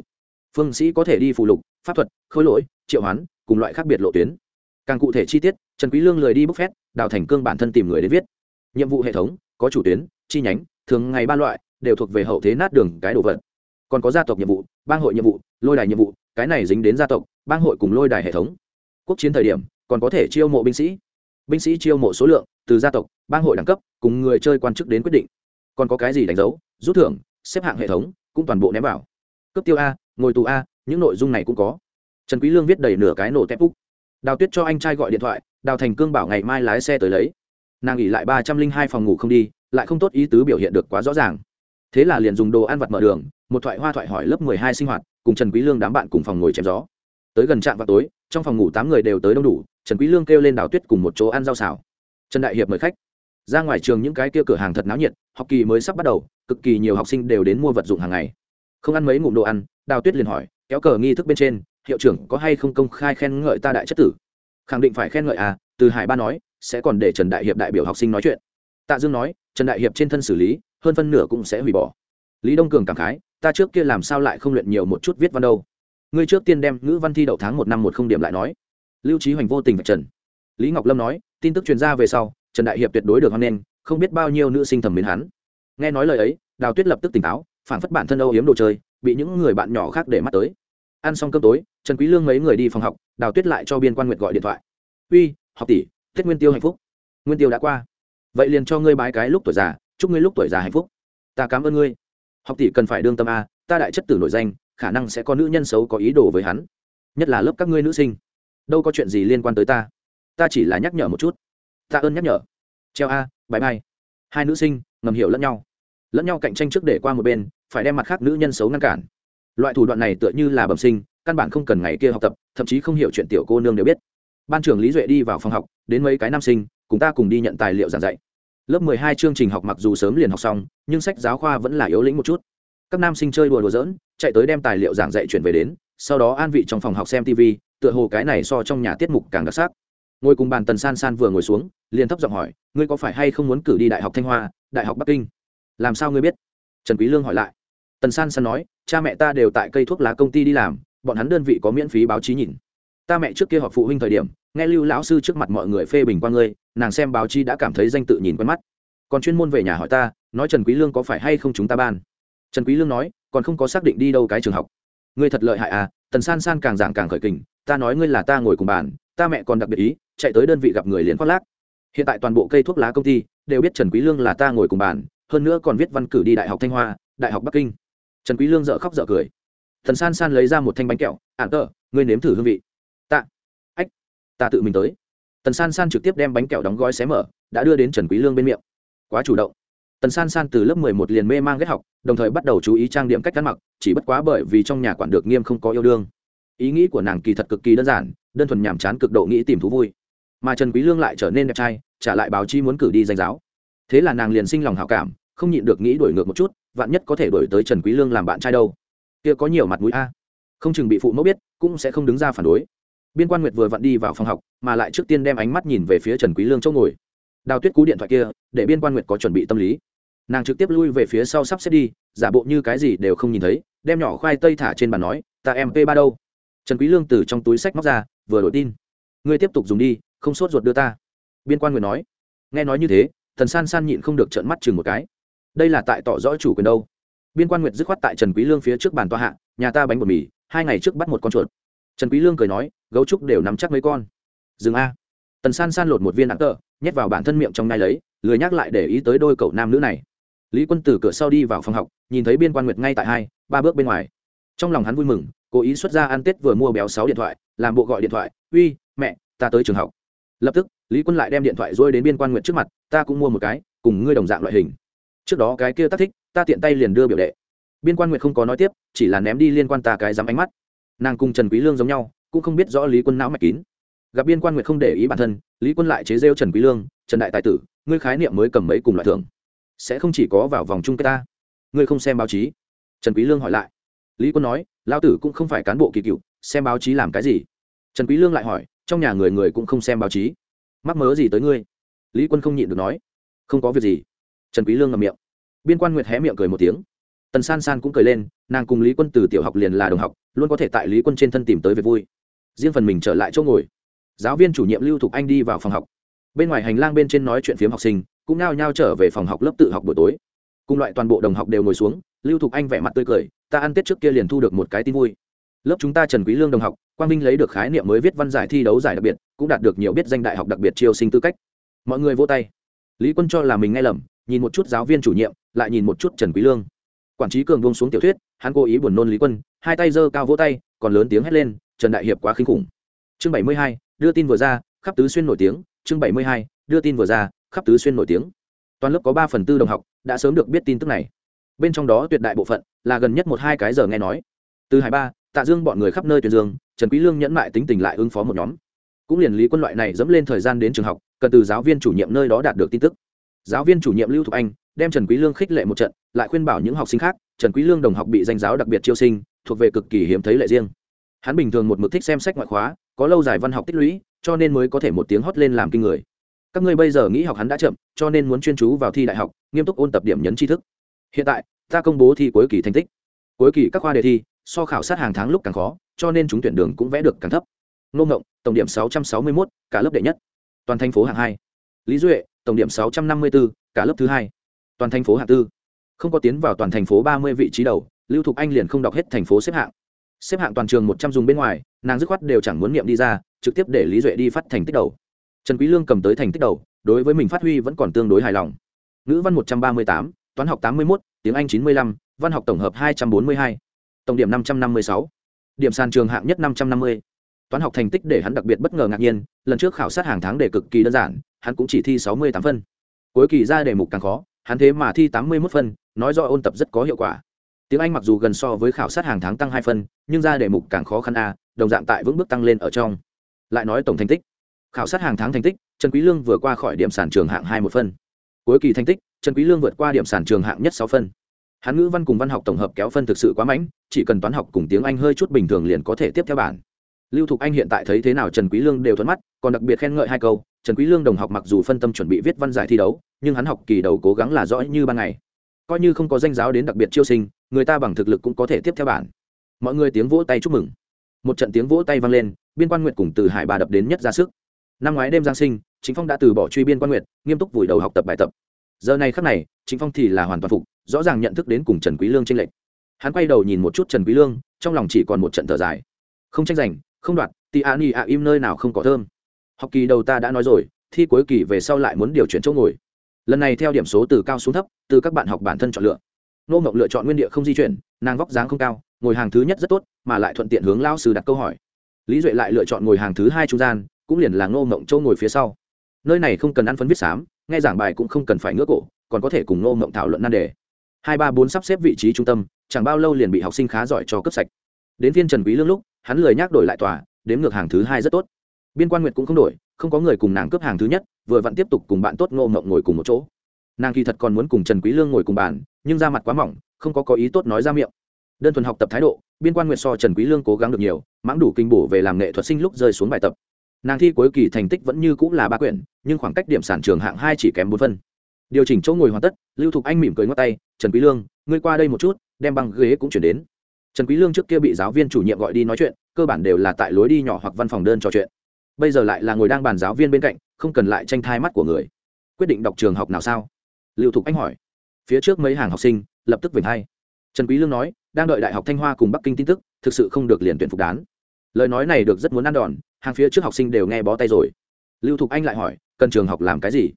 Phương sĩ có thể đi phụ lục, pháp thuật khôi lỗi, triệu hoán, cùng loại khác biệt lộ tuyến. Càng cụ thể chi tiết, trần quý lương lười đi bốc phét, đào thành cương bản thân tìm người đến viết. Nhiệm vụ hệ thống, có chủ tuyến, chi nhánh, thường ngày ba loại, đều thuộc về hậu thế nát đường cái đồ vật còn có gia tộc nhiệm vụ, bang hội nhiệm vụ, lôi đài nhiệm vụ, cái này dính đến gia tộc, bang hội cùng lôi đài hệ thống. Quốc chiến thời điểm, còn có thể chiêu mộ binh sĩ. Binh sĩ chiêu mộ số lượng, từ gia tộc, bang hội đẳng cấp, cùng người chơi quan chức đến quyết định. Còn có cái gì đánh dấu, rút thưởng, xếp hạng hệ thống, cũng toàn bộ ném vào. Cấp tiêu a, ngồi tù a, những nội dung này cũng có. Trần quý lương viết đầy nửa cái nổ tép úc đào tuyết cho anh trai gọi điện thoại, đào thành cương bảo ngày mai lái xe tới lấy. Nàng nghỉ lại ba trăm linh hai phòng ngủ không đi, lại không tốt ý tứ biểu hiện được quá rõ ràng. Thế là liền dùng đồ ăn vặt mở đường một thoại hoa thoại hỏi lớp mười hai sinh hoạt, cùng trần quý lương đám bạn cùng phòng ngồi chém gió. Tới gần trạm vào tối, trong phòng ngủ tám người đều tới đông đủ, trần quý lương kêu lên đào tuyết cùng một chỗ ăn rau xào. Trần đại hiệp mời khách. Ra ngoài trường những cái kia cửa hàng thật náo nhiệt, học kỳ mới sắp bắt đầu, cực kỳ nhiều học sinh đều đến mua vật dụng hàng ngày. Không ăn mấy ngụm đồ ăn, đào tuyết liền hỏi, kéo cờ nghi thức bên trên, hiệu trưởng có hay không công khai khen ngợi ta đại chất tử? Khẳng định phải khen ngợi à từ hải ba nói, sẽ còn để trần đại hiệp đại biểu học sinh nói chuyện. Tạ dương nói, trần đại hiệp trên thân xử lý, hơn phân nửa cũng sẽ hủy bỏ. Lý đông cường cảm khái ta trước kia làm sao lại không luyện nhiều một chút viết văn đâu? Ngươi trước tiên đem ngữ văn thi đậu tháng một năm một không điểm lại nói. Lưu trí hoành vô tình vạch trần. Lý ngọc lâm nói, tin tức truyền ra về sau, trần đại hiệp tuyệt đối được hoan nghênh, không biết bao nhiêu nữ sinh thầm mến hắn. Nghe nói lời ấy, đào tuyết lập tức tỉnh táo phản phất bản thân âu hiếm đồ chơi, bị những người bạn nhỏ khác để mắt tới. Ăn xong cơm tối, trần quý lương mấy người đi phòng học, đào tuyết lại cho biên quan nguyệt gọi điện thoại. Uy, học tỷ, tết nguyên tiêu hạnh phúc. Nguyên tiêu đã qua. Vậy liền cho ngươi bái cái lúc tuổi già, chúc ngươi lúc tuổi già hạnh phúc. Ta cảm ơn ngươi học tỷ cần phải đương tâm a, ta đại chất tử nổi danh, khả năng sẽ có nữ nhân xấu có ý đồ với hắn. Nhất là lớp các ngươi nữ sinh. Đâu có chuyện gì liên quan tới ta. Ta chỉ là nhắc nhở một chút. Ta ơn nhắc nhở. Treo a, bye bay hai nữ sinh, ngầm hiểu lẫn nhau. Lẫn nhau cạnh tranh trước để qua một bên, phải đem mặt khác nữ nhân xấu ngăn cản. Loại thủ đoạn này tựa như là bẩm sinh, căn bản không cần ngày kia học tập, thậm chí không hiểu chuyện tiểu cô nương đều biết. Ban trưởng lý duệ đi vào phòng học, đến mấy cái nam sinh, cùng ta cùng đi nhận tài liệu giảng dạy lớp mười hai chương trình học mặc dù sớm liền học xong, nhưng sách giáo khoa vẫn là yếu lĩnh một chút. Các nam sinh chơi đùa đùa giỡn, chạy tới đem tài liệu giảng dạy chuyển về đến, sau đó an vị trong phòng học xem tv tựa hồ cái này so trong nhà tiết mục càng đặc sắc. Ngồi cùng bàn tần san san vừa ngồi xuống, liền thấp giọng hỏi, ngươi có phải hay không muốn cử đi đại học thanh hoa, đại học bắc kinh? Làm sao ngươi biết? Trần quý lương hỏi lại. Tần san san nói, cha mẹ ta đều tại cây thuốc lá công ty đi làm, bọn hắn đơn vị có miễn phí báo chí nhìn ta mẹ trước kia họp phụ huynh thời điểm, nghe lưu lão sư trước mặt mọi người phê bình qua ngươi, nàng xem báo chí đã cảm thấy danh tự nhìn quen mắt. Còn chuyên môn về nhà hỏi ta, nói trần quý lương có phải hay không chúng ta ban? Trần quý lương nói, còn không có xác định đi đâu cái trường học. Ngươi thật lợi hại à tần san san càng giảng càng khởi kình, ta nói ngươi là ta ngồi cùng bàn, ta mẹ còn đặc biệt ý, chạy tới đơn vị gặp người liền khoác lác. Hiện tại toàn bộ cây thuốc lá công ty đều biết trần quý lương là ta ngồi cùng bàn, hơn nữa còn viết văn cử đi đại học thanh hoa, đại học bắc kinh. Trần quý lương dở khóc dở cười. Thần san san lấy ra một thanh bánh kẹo ạn tơ ngươi nếm thử hương vị ta tự mình tới. Tần san san trực tiếp đem bánh kẹo đóng gói xé mở, đã đưa đến trần quý lương bên miệng. Quá chủ động. Tần san san từ lớp mười một liền mê mang ghét học, đồng thời bắt đầu chú ý trang điểm cách ăn mặc, chỉ bất quá bởi vì trong nhà quản được nghiêm không có yêu đương. Ý nghĩ của nàng kỳ thật cực kỳ đơn giản, đơn thuần nhàm chán cực độ nghĩ tìm thú vui. Mà trần quý lương lại trở nên đẹp trai, trả lại báo chí muốn cử đi danh giáo. Thế là nàng liền sinh lòng hảo cảm, không nhịn được nghĩ đuổi ngược một chút, vạn nhất có thể đuổi tới trần quý lương làm bạn trai đâu. Kia có nhiều mặt mũi a. Không chừng bị phụ mẫu biết, cũng sẽ không đứng ra phản đối biên quan nguyệt vừa vặn đi vào phòng học, mà lại trước tiên đem ánh mắt nhìn về phía trần quý lương chỗ ngồi. Đào tuyết cú điện thoại kia, để biên quan nguyệt có chuẩn bị tâm lý. Nàng trực tiếp lui về phía sau sắp xếp đi, giả bộ như cái gì đều không nhìn thấy, đem nhỏ khoai tây thả trên bàn nói, ta em p ba đâu? Trần quý lương từ trong túi sách móc ra, vừa đổi tin. Ngươi tiếp tục dùng đi, không sốt ruột đưa ta. Biên quan nguyệt nói. Nghe nói như thế thần san san nhịn không được trợn mắt chừng một cái. Đây là tại tỏ rõ chủ quyền đâu? Biên quan nguyệt dứt khoát tại trần quý lương phía trước bàn toa hạ, nhà ta bánh bột mì, hai ngày trước bắt một con chuột trần quý lương cười nói, gấu trúc đều nắm chắc mấy con. Dừng a. Tần san san lột một viên nặng tơ, nhét vào bản thân miệng trong ngay lấy, lười nhắc lại để ý tới đôi cậu nam nữ này. Lý quân từ cửa sau đi vào phòng học, nhìn thấy biên quan nguyệt ngay tại hai, ba bước bên ngoài. Trong lòng hắn vui mừng, cố ý xuất ra ăn tết vừa mua béo sáu điện thoại, làm bộ gọi điện thoại, uy, mẹ, ta tới trường học. Lập tức, lý quân lại đem điện thoại dôi đến biên quan nguyệt trước mặt, ta cũng mua một cái, cùng ngươi đồng dạng loại hình. Trước đó cái kia tác thích, ta tiện tay liền đưa biểu đệ. Biên quan nguyệt không có nói tiếp, chỉ là ném đi liên quan ta cái dám ánh mắt nàng cùng trần quý lương giống nhau, cũng không biết rõ lý quân não mạch kín. Gặp biên quan nguyệt không để ý bản thân, lý quân lại chế rêu trần quý lương, trần đại tài tử, ngươi khái niệm mới cầm mấy cùng loại thưởng. Sẽ không chỉ có vào vòng chung kết ta. Ngươi không xem báo chí. Trần quý lương hỏi lại. Lý quân nói lao tử cũng không phải cán bộ kỳ cựu, xem báo chí làm cái gì? Trần quý lương lại hỏi, trong nhà người người cũng không xem báo chí. Mắc mớ gì tới ngươi? Lý quân không nhịn được nói, không có việc gì. Trần quý lương ngậm miệng. Biên quan nguyệt hé miệng cười một tiếng tần san san cũng cười lên, nàng cùng lý quân từ tiểu học liền là đồng học, luôn có thể tại lý quân trên thân tìm tới việc vui. Riêng phần mình trở lại chỗ ngồi. Giáo viên chủ nhiệm lưu thục anh đi vào phòng học. Bên ngoài hành lang bên trên nói chuyện phiếm học sinh, cũng nao nhao trở về phòng học lớp tự học buổi tối. Cùng loại toàn bộ đồng học đều ngồi xuống, lưu thục anh vẻ mặt tươi cười, ta ăn tết trước kia liền thu được một cái tin vui. Lớp chúng ta trần quý lương đồng học, quang minh lấy được khái niệm mới viết văn giải thi đấu giải đặc biệt, cũng đạt được nhiều biết danh đại học đặc biệt chiêu sinh tư cách. Mọi người vỗ tay. Lý quân cho là mình nghe lầm, nhìn một chút giáo viên chủ nhiệm, lại nhìn một chút trần quý lương quản trí cường buông xuống tiểu thuyết, hắn cố ý buồn nôn lý quân, hai tay giơ cao vỗ tay, còn lớn tiếng hét lên, trần đại hiệp quá khinh khủng. Chương bảy mươi hai, đưa tin vừa ra, khắp tứ xuyên nổi tiếng. Chương bảy mươi hai, đưa tin vừa ra, khắp tứ xuyên nổi tiếng. Toàn lớp có ba phần tư đồng học đã sớm được biết tin tức này. Bên trong đó tuyệt đại bộ phận là gần nhất một hai cái giờ nghe nói. Từ hải ba, tạ dương bọn người khắp nơi tuyển dương, trần quý lương nhẫn mại tính tình lại ứng phó một nhóm. Cũng liền lý quân loại này dẫm lên thời gian đến trường học, cần từ giáo viên chủ nhiệm nơi đó đạt được tin tức. Giáo viên chủ nhiệm lưu thục anh đem trần quý lương khích lệ một trận lại khuyên bảo những học sinh khác trần quý lương đồng học bị danh giáo đặc biệt chiêu sinh thuộc về cực kỳ hiếm thấy lệ riêng. Hắn bình thường một mực thích xem sách ngoại khóa có lâu dài văn học tích lũy cho nên mới có thể một tiếng hót lên làm kinh người. Các ngươi bây giờ nghĩ học hắn đã chậm cho nên muốn chuyên chú vào thi đại học nghiêm túc ôn tập điểm nhấn tri thức. Hiện tại ta công bố thi cuối kỳ thành tích. Cuối kỳ các khoa đề thi so khảo sát hàng tháng lúc càng khó cho nên chúng tuyển đường cũng vẽ được càng thấp. Nông ngộng tổng điểm 661, cả lớp đệ nhất. Toàn thành phố hạng hai. Lý duệ tổng điểm 654, cả lớp thứ hai toàn thành phố hạng tư. Không có tiến vào toàn thành phố 30 vị trí đầu lưu thục anh liền không đọc hết thành phố xếp hạng. Xếp hạng toàn trường một trăm dùng bên ngoài nàng dứt khoát đều chẳng muốn niệm đi ra trực tiếp để lý duệ đi phát thành tích đầu. Trần quý lương cầm tới thành tích đầu đối với mình phát huy vẫn còn tương đối hài lòng. Ngữ văn một trăm ba mươi tám toán học tám mươi một, tiếng anh chín mươi lăm văn học tổng hợp hai trăm bốn mươi hai. Tổng điểm năm trăm năm mươi sáu. Điểm sàn trường hạng nhất năm trăm năm mươi. Toán học thành tích để hắn đặc biệt bất ngờ ngạc nhiên lần trước khảo sát hàng tháng để cực kỳ đơn giản hắn cũng chỉ thi sáu mươi tám phân. Cuối kỳ ra đề mục càng khó hắn thế mà thi tám mươi 81 phân, nói do ôn tập rất có hiệu quả. Tiếng anh mặc dù gần so với khảo sát hàng tháng tăng hai phân, nhưng ra đề mục càng khó khăn a, đồng dạng tại vững bước tăng lên ở trong. Lại nói tổng thành tích. Khảo sát hàng tháng thành tích, trần quý lương vừa qua khỏi điểm sản trường hạng hai một phân. Cuối kỳ thành tích, trần quý lương vượt qua điểm sản trường hạng nhất sáu phân. Hắn ngữ văn cùng văn học tổng hợp kéo phân thực sự quá mạnh chỉ cần toán học cùng tiếng anh hơi chút bình thường liền có thể tiếp theo bản. Lưu thục anh hiện tại thấy thế nào trần quý lương đều thuận mắt, còn đặc biệt khen ngợi hai câu trần quý lương đồng học mặc dù phân tâm chuẩn bị viết văn giải thi đấu, nhưng hắn học kỳ đầu cố gắng là rõ như ban ngày. Coi như không có danh giáo đến đặc biệt chiêu sinh, người ta bằng thực lực cũng có thể tiếp theo bản. Mọi người tiếng vỗ tay chúc mừng. Một trận tiếng vỗ tay vang lên, biên quan nguyệt cùng từ hải bà đập đến nhất ra sức. Năm ngoái đêm giáng sinh, chính phong đã từ bỏ truy biên quan nguyệt, nghiêm túc vùi đầu học tập bài tập. Giờ này khắc này, chính phong thì là hoàn toàn phục, rõ ràng nhận thức đến cùng trần quý lương trên lệnh hắn quay đầu nhìn một chút trần quý lương, trong lòng chỉ còn một trận thở dài. Không tranh giành, không đoạt tì an y ạ im nơi nào không có thơm học kỳ đầu ta đã nói rồi, thi cuối kỳ về sau lại muốn điều chuyển chỗ ngồi. Lần này theo điểm số từ cao xuống thấp, từ các bạn học bản thân chọn lựa. Nô mộng lựa chọn nguyên địa không di chuyển, nàng vóc dáng không cao, ngồi hàng thứ nhất rất tốt, mà lại thuận tiện hướng lao sư đặt câu hỏi. Lý duệ lại lựa chọn ngồi hàng thứ hai trung gian, cũng liền là ngô mộng châu ngồi phía sau. Nơi này không cần ăn phấn viết xám, nghe giảng bài cũng không cần phải ngước cổ, còn có thể cùng ngô mộng thảo luận nan đề. Hai, ba, bốn sắp xếp vị trí trung tâm, chẳng bao lâu liền bị học sinh khá giỏi cho cấp sạch. Đến phiên trần quý lương lúc, hắn lười nhác đổi lại tòa, đếm ngược hàng thứ hai rất tốt biên quan nguyệt cũng không đổi, không có người cùng nàng cướp hàng thứ nhất, vừa vặn tiếp tục cùng bạn tốt ngô mộng ngồi cùng một chỗ. Nàng kỳ thật còn muốn cùng trần quý lương ngồi cùng bàn, nhưng da mặt quá mỏng, không có có ý tốt nói ra miệng. Đơn thuần học tập thái độ, biên quan nguyệt so trần quý lương cố gắng được nhiều, mãng đủ kinh bổ về làm nghệ thuật sinh lúc rơi xuống bài tập. Nàng thi cuối kỳ thành tích vẫn như cũng là ba quyển, nhưng khoảng cách điểm sản trường hạng hai chỉ kém bốn phân. Điều chỉnh chỗ ngồi hoàn tất, lưu thục anh mỉm cười ngót tay, trần quý lương, ngươi qua đây một chút, đem băng ghế cũng chuyển đến. Trần quý lương trước kia bị giáo viên chủ nhiệm gọi đi nói chuyện, cơ bản đều là tại lối đi nhỏ hoặc văn phòng đơn trò chuyện bây giờ lại là ngồi đang bàn giáo viên bên cạnh, không cần lại tranh thai mắt của người. Quyết định đọc trường học nào sao? Lưu thục anh hỏi. Phía trước mấy hàng học sinh lập tức vểnh hay. Trần quý lương nói, đang đợi đại học thanh hoa cùng bắc kinh tin tức, thực sự không được liền tuyển phục đán. Lời nói này được rất muốn ăn đòn, hàng phía trước học sinh đều nghe bó tay rồi. Lưu thục anh lại hỏi, cần trường học làm cái gì?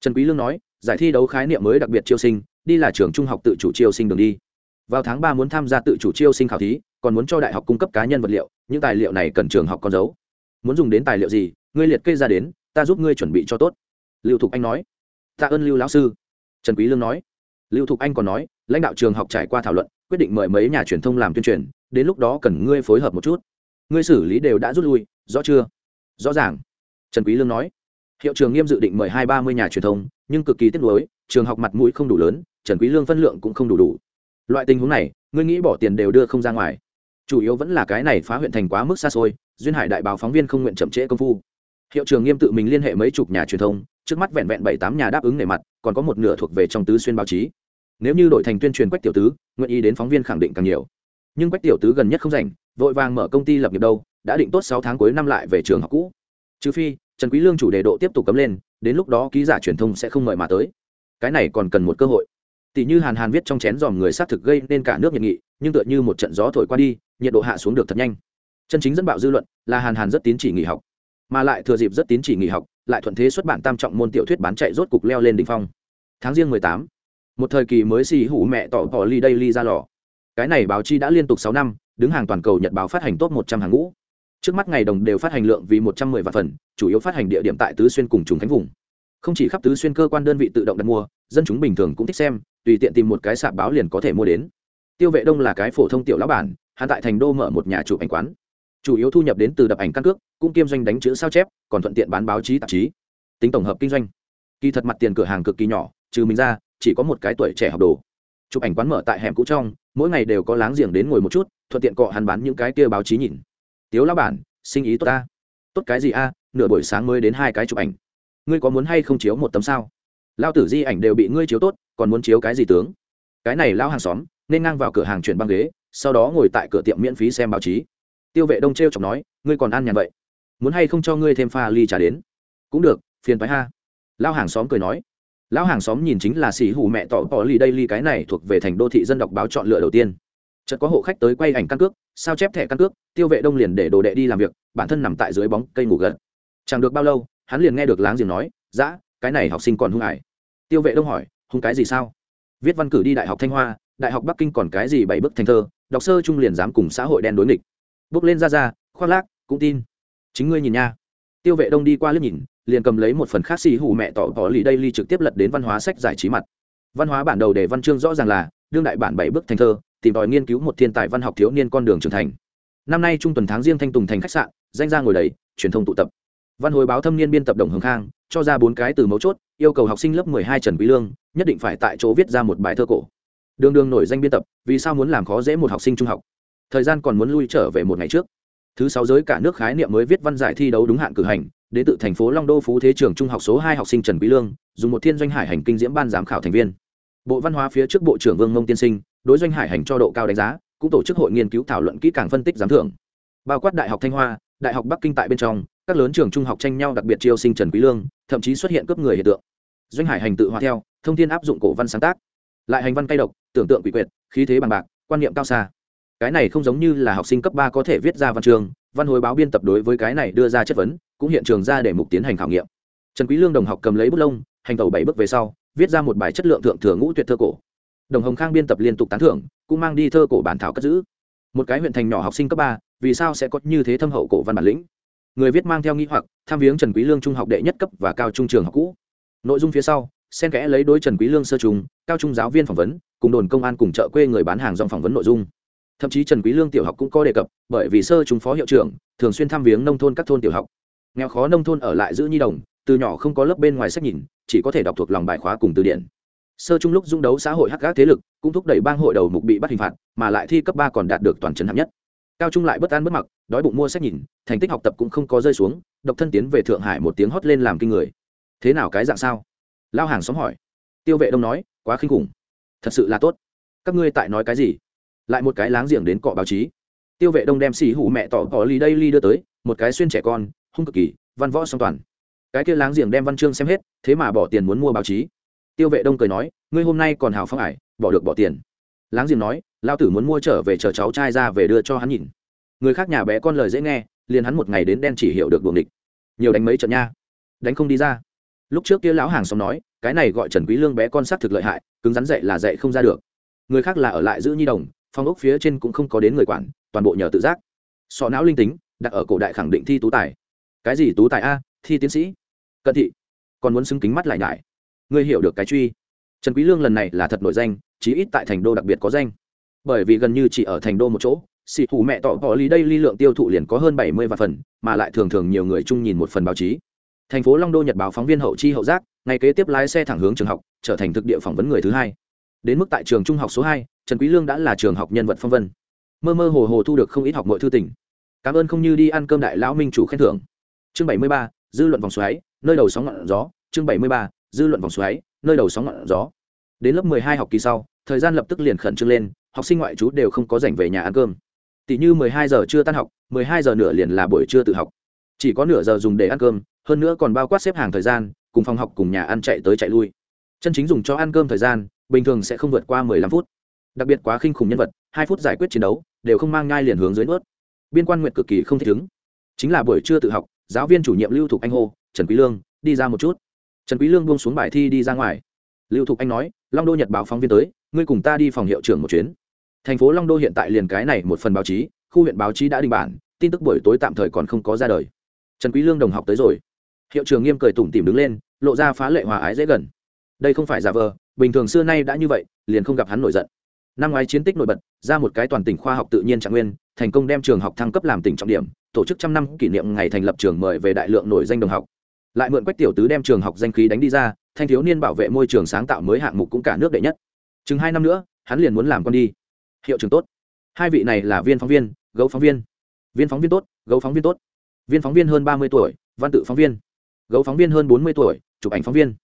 Trần quý lương nói, giải thi đấu khái niệm mới đặc biệt chiêu sinh, đi là trường trung học tự chủ chiêu sinh đường đi. Vào tháng ba muốn tham gia tự chủ chiêu sinh khảo thí, còn muốn cho đại học cung cấp cá nhân vật liệu, những tài liệu này cần trường học con dấu muốn dùng đến tài liệu gì, ngươi liệt kê ra đến, ta giúp ngươi chuẩn bị cho tốt. Lưu thục anh nói. Tạ ơn lưu lão sư. Trần quý lương nói. Lưu thục anh còn nói, lãnh đạo trường học trải qua thảo luận, quyết định mời mấy nhà truyền thông làm tuyên truyền, đến lúc đó cần ngươi phối hợp một chút. Ngươi xử lý đều đã rút lui, rõ chưa? Rõ ràng. Trần quý lương nói. Hiệu trường nghiêm dự định mời hai ba mươi nhà truyền thông, nhưng cực kỳ tiếc nuối, trường học mặt mũi không đủ lớn, trần quý lương phân lượng cũng không đủ đủ. Loại tình huống này, ngươi nghĩ bỏ tiền đều đưa không ra ngoài. Chủ yếu vẫn là cái này phá huyện thành quá mức xa xôi duyên hải đại báo phóng viên không nguyện chậm trễ công phu. Hiệu trường nghiêm tự mình liên hệ mấy chục nhà truyền thông, trước mắt vẹn vẹn bảy tám nhà đáp ứng nề mặt, còn có một nửa thuộc về trong tứ xuyên báo chí. Nếu như đổi thành tuyên truyền quách tiểu tứ, nguyện ý đến phóng viên khẳng định càng nhiều. Nhưng quách tiểu tứ gần nhất không rảnh, vội vàng mở công ty lập nghiệp đâu, đã định tốt sáu tháng cuối năm lại về trường học cũ. Trừ phi, trần quý lương chủ đề độ tiếp tục cấm lên, đến lúc đó ký giả truyền thông sẽ không mời mà tới. Cái này còn cần một cơ hội. Tỷ như hàn hàn viết trong chén dòm người sát thực gây nên cả nước nhiệt nghị, nhưng tựa như một trận gió thổi qua đi, nhiệt độ hạ xuống được thật nhanh chân chính dẫn bạo dư luận là hàn hàn rất tín chỉ nghỉ học, mà lại thừa dịp rất tín chỉ nghỉ học, lại thuận thế xuất bản tam trọng môn tiểu thuyết bán chạy rốt cục leo lên đỉnh phong. Tháng riêng mười tám, một thời kỳ mới xì hủ mẹ tỏ tỏ ly đây ly ra lò. Cái này báo chi đã liên tục sáu năm, đứng hàng toàn cầu nhật báo phát hành top một trăm hàng ngũ. Trước mắt ngày đồng đều phát hành lượng vì một trăm mười vạn phần, chủ yếu phát hành địa điểm tại tứ xuyên cùng trùng khánh vùng. Không chỉ khắp tứ xuyên cơ quan đơn vị tự động đặt mua, dân chúng bình thường cũng thích xem, tùy tiện tìm một cái sạp báo liền có thể mua đến. Tiêu vệ đông là cái phổ thông tiểu lão bản hạ tại thành đô mở một nhà chụp ảnh quán chủ yếu thu nhập đến từ đập ảnh căn cước, cũng kiêm doanh đánh chữ sao chép, còn thuận tiện bán báo chí tạp chí. Tính tổng hợp kinh doanh. Kỳ thật mặt tiền cửa hàng cực kỳ nhỏ, trừ mình ra, chỉ có một cái tuổi trẻ học đồ. Chụp ảnh quán mở tại hẻm cũ trong, mỗi ngày đều có láng giềng đến ngồi một chút, thuận tiện cọ hắn bán những cái kia báo chí nhìn. Tiếu lao bản, sinh ý tốt ta. Tốt cái gì a, nửa buổi sáng mới đến hai cái chụp ảnh. Ngươi có muốn hay không chiếu một tấm sao? Lao tử di ảnh đều bị ngươi chiếu tốt, còn muốn chiếu cái gì tướng? Cái này lao hàng xóm, nên ngang vào cửa hàng chuyển băng ghế, sau đó ngồi tại cửa tiệm miễn phí xem báo chí tiêu vệ đông t r e o chọc nói, ngươi còn ăn nhàn vậy? Muốn hay không cho ngươi thêm pha ly trà đến? Cũng được, phiền phái ha. Lao hàng xóm cười nói. Lão hàng xóm nhìn chính là xỉ hủ mẹ tỏ tỏ ly đây ly cái này thuộc về thành đô thị dân đọc báo chọn lựa đầu tiên. Chợt có hộ khách tới quay ảnh căn cước, sao chép thẻ căn cước, tiêu vệ đông liền để đồ đệ đi làm việc, bản thân nằm tại dưới bóng cây ngủ gật. Chẳng được bao lâu, hắn liền nghe được láng giềng nói, dã, cái này học sinh còn hung hải tiêu vệ đông hỏi, hung cái gì sao? Viết văn cử đi đại học thanh hoa, đại học bắc kinh còn cái gì bảy bức thành thơ, đọc sơ trung liền dám cùng xã hội đen đối nghịch bước lên ra ra, khoác lác, cũng tin. Chính ngươi nhìn nha. Tiêu vệ đông đi qua liếc nhìn, liền cầm lấy một phần khác xì hủ mẹ tỏ tỏ lì đây ly trực tiếp lật đến văn hóa sách giải trí mặt. Văn hóa bản đầu để văn chương rõ ràng là, đương đại bản bảy bước thành thơ, tìm tòi nghiên cứu một thiên tài văn học thiếu niên con đường trưởng thành. Năm nay trung tuần tháng riêng thanh tùng thành khách sạn, danh ra ngồi đầy, truyền thông tụ tập. Văn hồi báo thâm niên biên tập đồng hồng khang, cho ra bốn cái từ mấu chốt, yêu cầu học sinh lớp mười hai trần quý lương, nhất định phải tại chỗ viết ra một bài thơ cổ. Đường đường nổi danh biên tập, vì sao muốn làm khó dễ một học sinh trung học? Thời gian còn muốn lui trở về một ngày trước. Thứ sáu giới cả nước khái niệm mới viết văn giải thi đấu đúng hạn cử hành, đến từ thành phố long đô phú thế trường trung học số hai học sinh trần quý lương, dùng một thiên doanh hải hành kinh diễm ban giám khảo thành viên. Bộ văn hóa phía trước bộ trưởng vương mông tiên sinh, đối doanh hải hành cho độ cao đánh giá, cũng tổ chức hội nghiên cứu thảo luận kỹ càng phân tích giám thưởng. Bao quát đại học thanh hoa, đại học bắc kinh tại bên trong, các lớn trường trung học tranh nhau đặc biệt chiêu sinh trần quý lương, thậm chí xuất hiện cướp người hiện tượng. Doanh hải hành tự hóa theo, thông thiên áp dụng cổ văn sáng tác. Lại hành văn cay độc, tưởng tượng quỷ quyệt, khí thế bằng bạc, quan niệm cao xa cái này không giống như là học sinh cấp ba có thể viết ra văn trường văn hồi báo biên tập đối với cái này đưa ra chất vấn, cũng hiện trường ra để mục tiến hành khảo nghiệm. Trần quý lương đồng học cầm lấy bút lông, hành tẩu bảy bước về sau, viết ra một bài chất lượng thượng thừa ngũ tuyệt thơ cổ. Đồng hồng khang biên tập liên tục tán thưởng, cũng mang đi thơ cổ bản thảo cất giữ. Một cái huyện thành nhỏ học sinh cấp ba, vì sao sẽ có như thế thâm hậu cổ văn bản lĩnh? Người viết mang theo nghi hoặc, tham viếng trần quý lương trung học đệ nhất cấp và cao trung trường học cũ. Nội dung phía sau, xen kẽ lấy đối trần quý lương sơ trùng, cao trung giáo viên phỏng vấn, cùng đồn công an cùng chợ quê người bán hàng dòng phỏng vấn nội dung thậm chí trần quý lương tiểu học cũng có đề cập, bởi vì sơ chúng phó hiệu trưởng, thường xuyên thăm viếng nông thôn các thôn tiểu học. Nghèo khó nông thôn ở lại giữ nhi đồng, từ nhỏ không có lớp bên ngoài sách nhìn, chỉ có thể đọc thuộc lòng bài khóa cùng từ điển. Sơ chung lúc dung đấu xã hội hắc gác thế lực, cũng thúc đẩy bang hội đầu mục bị bắt hình phạt, mà lại thi cấp ba còn đạt được toàn trấn hạng nhất. Cao trung lại bất an bất mặc, đói bụng mua sách nhìn, thành tích học tập cũng không có rơi xuống, độc thân tiến về thượng hải một tiếng hót lên làm kinh người. Thế nào cái dạng sao? Lao hàng xóm hỏi. Tiêu vệ đông nói, quá khinh khủng. Thật sự là tốt. Các ngươi tại nói cái gì? Lại một cái láng giềng đến cọ báo chí. Tiêu vệ đông đem xì hủ mẹ tỏ tỏ ly đây ly đưa tới, một cái xuyên trẻ con, hung cực kỳ, văn võ song toàn. Cái kia láng giềng đem văn chương xem hết, thế mà bỏ tiền muốn mua báo chí. Tiêu vệ đông cười nói, ngươi hôm nay còn hào phong ải, bỏ được bỏ tiền. Láng giềng nói lao tử muốn mua trở về chờ cháu trai ra về đưa cho hắn nhìn. Người khác nhà bé con lời dễ nghe, liền hắn một ngày đến đen chỉ hiểu được buồng địch. Nhiều đánh mấy trận nha. Đánh không đi ra. Lúc trước kia lão hàng xóm nói, cái này gọi trần quý lương bé con sát thực lợi hại, cứng rắn dậy là dậy không ra được. Người khác là ở lại giữ nhi đồng phong ốc phía trên cũng không có đến người quản, toàn bộ nhờ tự giác. Sọ não linh tính, đặt ở cổ đại khẳng định thi tú tài. Cái gì tú tài a, thi tiến sĩ? Cận thị, còn muốn xứng kính mắt lại nhải. Ngươi hiểu được cái truy. Trần quý lương lần này là thật nổi danh, chí ít tại thành đô đặc biệt có danh. Bởi vì gần như chỉ ở thành đô một chỗ xị thủ mẹ tỏ bỏ lý đây ly lượng tiêu thụ liền có hơn bảy mươi vạn phần, mà lại thường thường nhiều người chung nhìn một phần báo chí. Thành phố long đô nhật báo phóng viên hậu chi hậu giác ngày kế tiếp lái xe thẳng hướng trường học, trở thành thực địa phỏng vấn người thứ hai đến mức tại trường trung học số hai, trần quý lương đã là trường học nhân vật phong vân. Mơ mơ hồ hồ thu được không ít học mọi thư tình. Cảm ơn không như đi ăn cơm đại lão minh chủ khen thưởng. Chương bảy mươi ba, dư luận vòng xoáy, nơi đầu sóng ngọn gió. Chương bảy mươi ba, dư luận vòng xoáy, nơi đầu sóng ngọn gió. Đến lớp mười hai học kỳ sau, thời gian lập tức liền khẩn trương lên, học sinh ngoại trú đều không có dành về nhà ăn cơm. Tỷ như mười hai giờ chưa tan học, mười hai giờ nửa liền là buổi trưa tự học. Chỉ có nửa giờ dùng để ăn cơm, hơn nữa còn bao quát xếp hàng thời gian, cùng phòng học cùng nhà ăn chạy tới chạy lui. Chân chính dùng cho ăn cơm thời gian bình thường sẽ không vượt qua mười lăm phút. Đặc biệt quá khinh khủng nhân vật, hai phút giải quyết chiến đấu, đều không mang ngay liền hướng dưới nuốt. Biên quan nguyện cực kỳ không thích ứng. Chính là buổi trưa tự học, giáo viên chủ nhiệm lưu thục anh hô, trần quý lương, đi ra một chút. Trần quý lương buông xuống bài thi đi ra ngoài. Lưu thục anh nói, long đô nhật báo phóng viên tới, ngươi cùng ta đi phòng hiệu trưởng một chuyến. Thành phố long đô hiện tại liền cái này một phần báo chí, khu huyện báo chí đã đình bản, tin tức buổi tối tạm thời còn không có ra đời. Trần quý lương đồng học tới rồi. Hiệu trưởng nghiêm cười tủm tỉm đứng lên, lộ ra phá lệ hòa ái dễ gần. Đây không phải giả vờ bình thường xưa nay đã như vậy, liền không gặp hắn nổi giận. Năm ngoái chiến tích nổi bật, ra một cái toàn tỉnh khoa học tự nhiên trạng nguyên, thành công đem trường học thăng cấp làm tỉnh trọng điểm, tổ chức trăm năm kỷ niệm ngày thành lập trường mời về đại lượng nổi danh đồng học. Lại mượn quách tiểu tứ đem trường học danh khí đánh đi ra, thanh thiếu niên bảo vệ môi trường sáng tạo mới hạng mục cũng cả nước đệ nhất. Chừng hai năm nữa, hắn liền muốn làm con đi. Hiệu trường tốt. Hai vị này là viên phóng viên, gấu phóng viên. Viên phóng viên tốt, gấu phóng viên tốt. Viên phóng viên hơn ba mươi tuổi, văn tự phóng viên. Gấu phóng viên hơn bốn mươi tuổi, chụp ảnh phóng viên.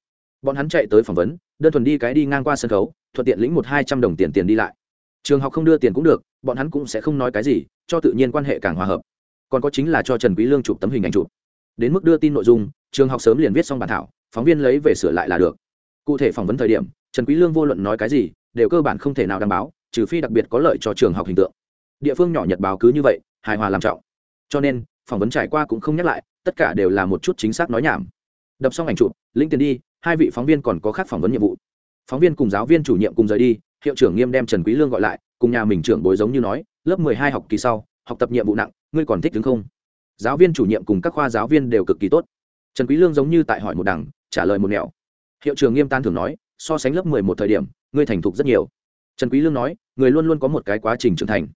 Bọn hắn chạy tới phỏng vấn đơn thuần đi cái đi ngang qua sân khấu, thuận tiện lĩnh một hai trăm đồng tiền tiền đi lại. Trường học không đưa tiền cũng được, bọn hắn cũng sẽ không nói cái gì, cho tự nhiên quan hệ càng hòa hợp. Còn có chính là cho trần quý lương chụp tấm hình ảnh chụp. Đến mức đưa tin nội dung, trường học sớm liền viết xong bản thảo, phóng viên lấy về sửa lại là được. Cụ thể phỏng vấn thời điểm, trần quý lương vô luận nói cái gì, đều cơ bản không thể nào đảm bảo, trừ phi đặc biệt có lợi cho trường học hình tượng. Địa phương nhỏ nhật báo cứ như vậy, hài hòa làm trọng. Cho nên, phỏng vấn trải qua cũng không nhắc lại, tất cả đều là một chút chính xác nói nhảm. Đập xong ảnh chụp linh tiền đi hai vị phóng viên còn có khác phỏng vấn nhiệm vụ. Phóng viên cùng giáo viên chủ nhiệm cùng rời đi, hiệu trưởng nghiêm đem trần quý lương gọi lại, cùng nhà mình trưởng bối giống như nói, lớp mười hai học kỳ sau, học tập nhiệm vụ nặng, ngươi còn thích đứng không? Giáo viên chủ nhiệm cùng các khoa giáo viên đều cực kỳ tốt. Trần quý lương giống như tại hỏi một đằng, trả lời một nẻo. Hiệu trưởng nghiêm tan thường nói, so sánh lớp mười một thời điểm, ngươi thành thục rất nhiều. Trần quý lương nói, người luôn luôn có một cái quá trình trưởng thành.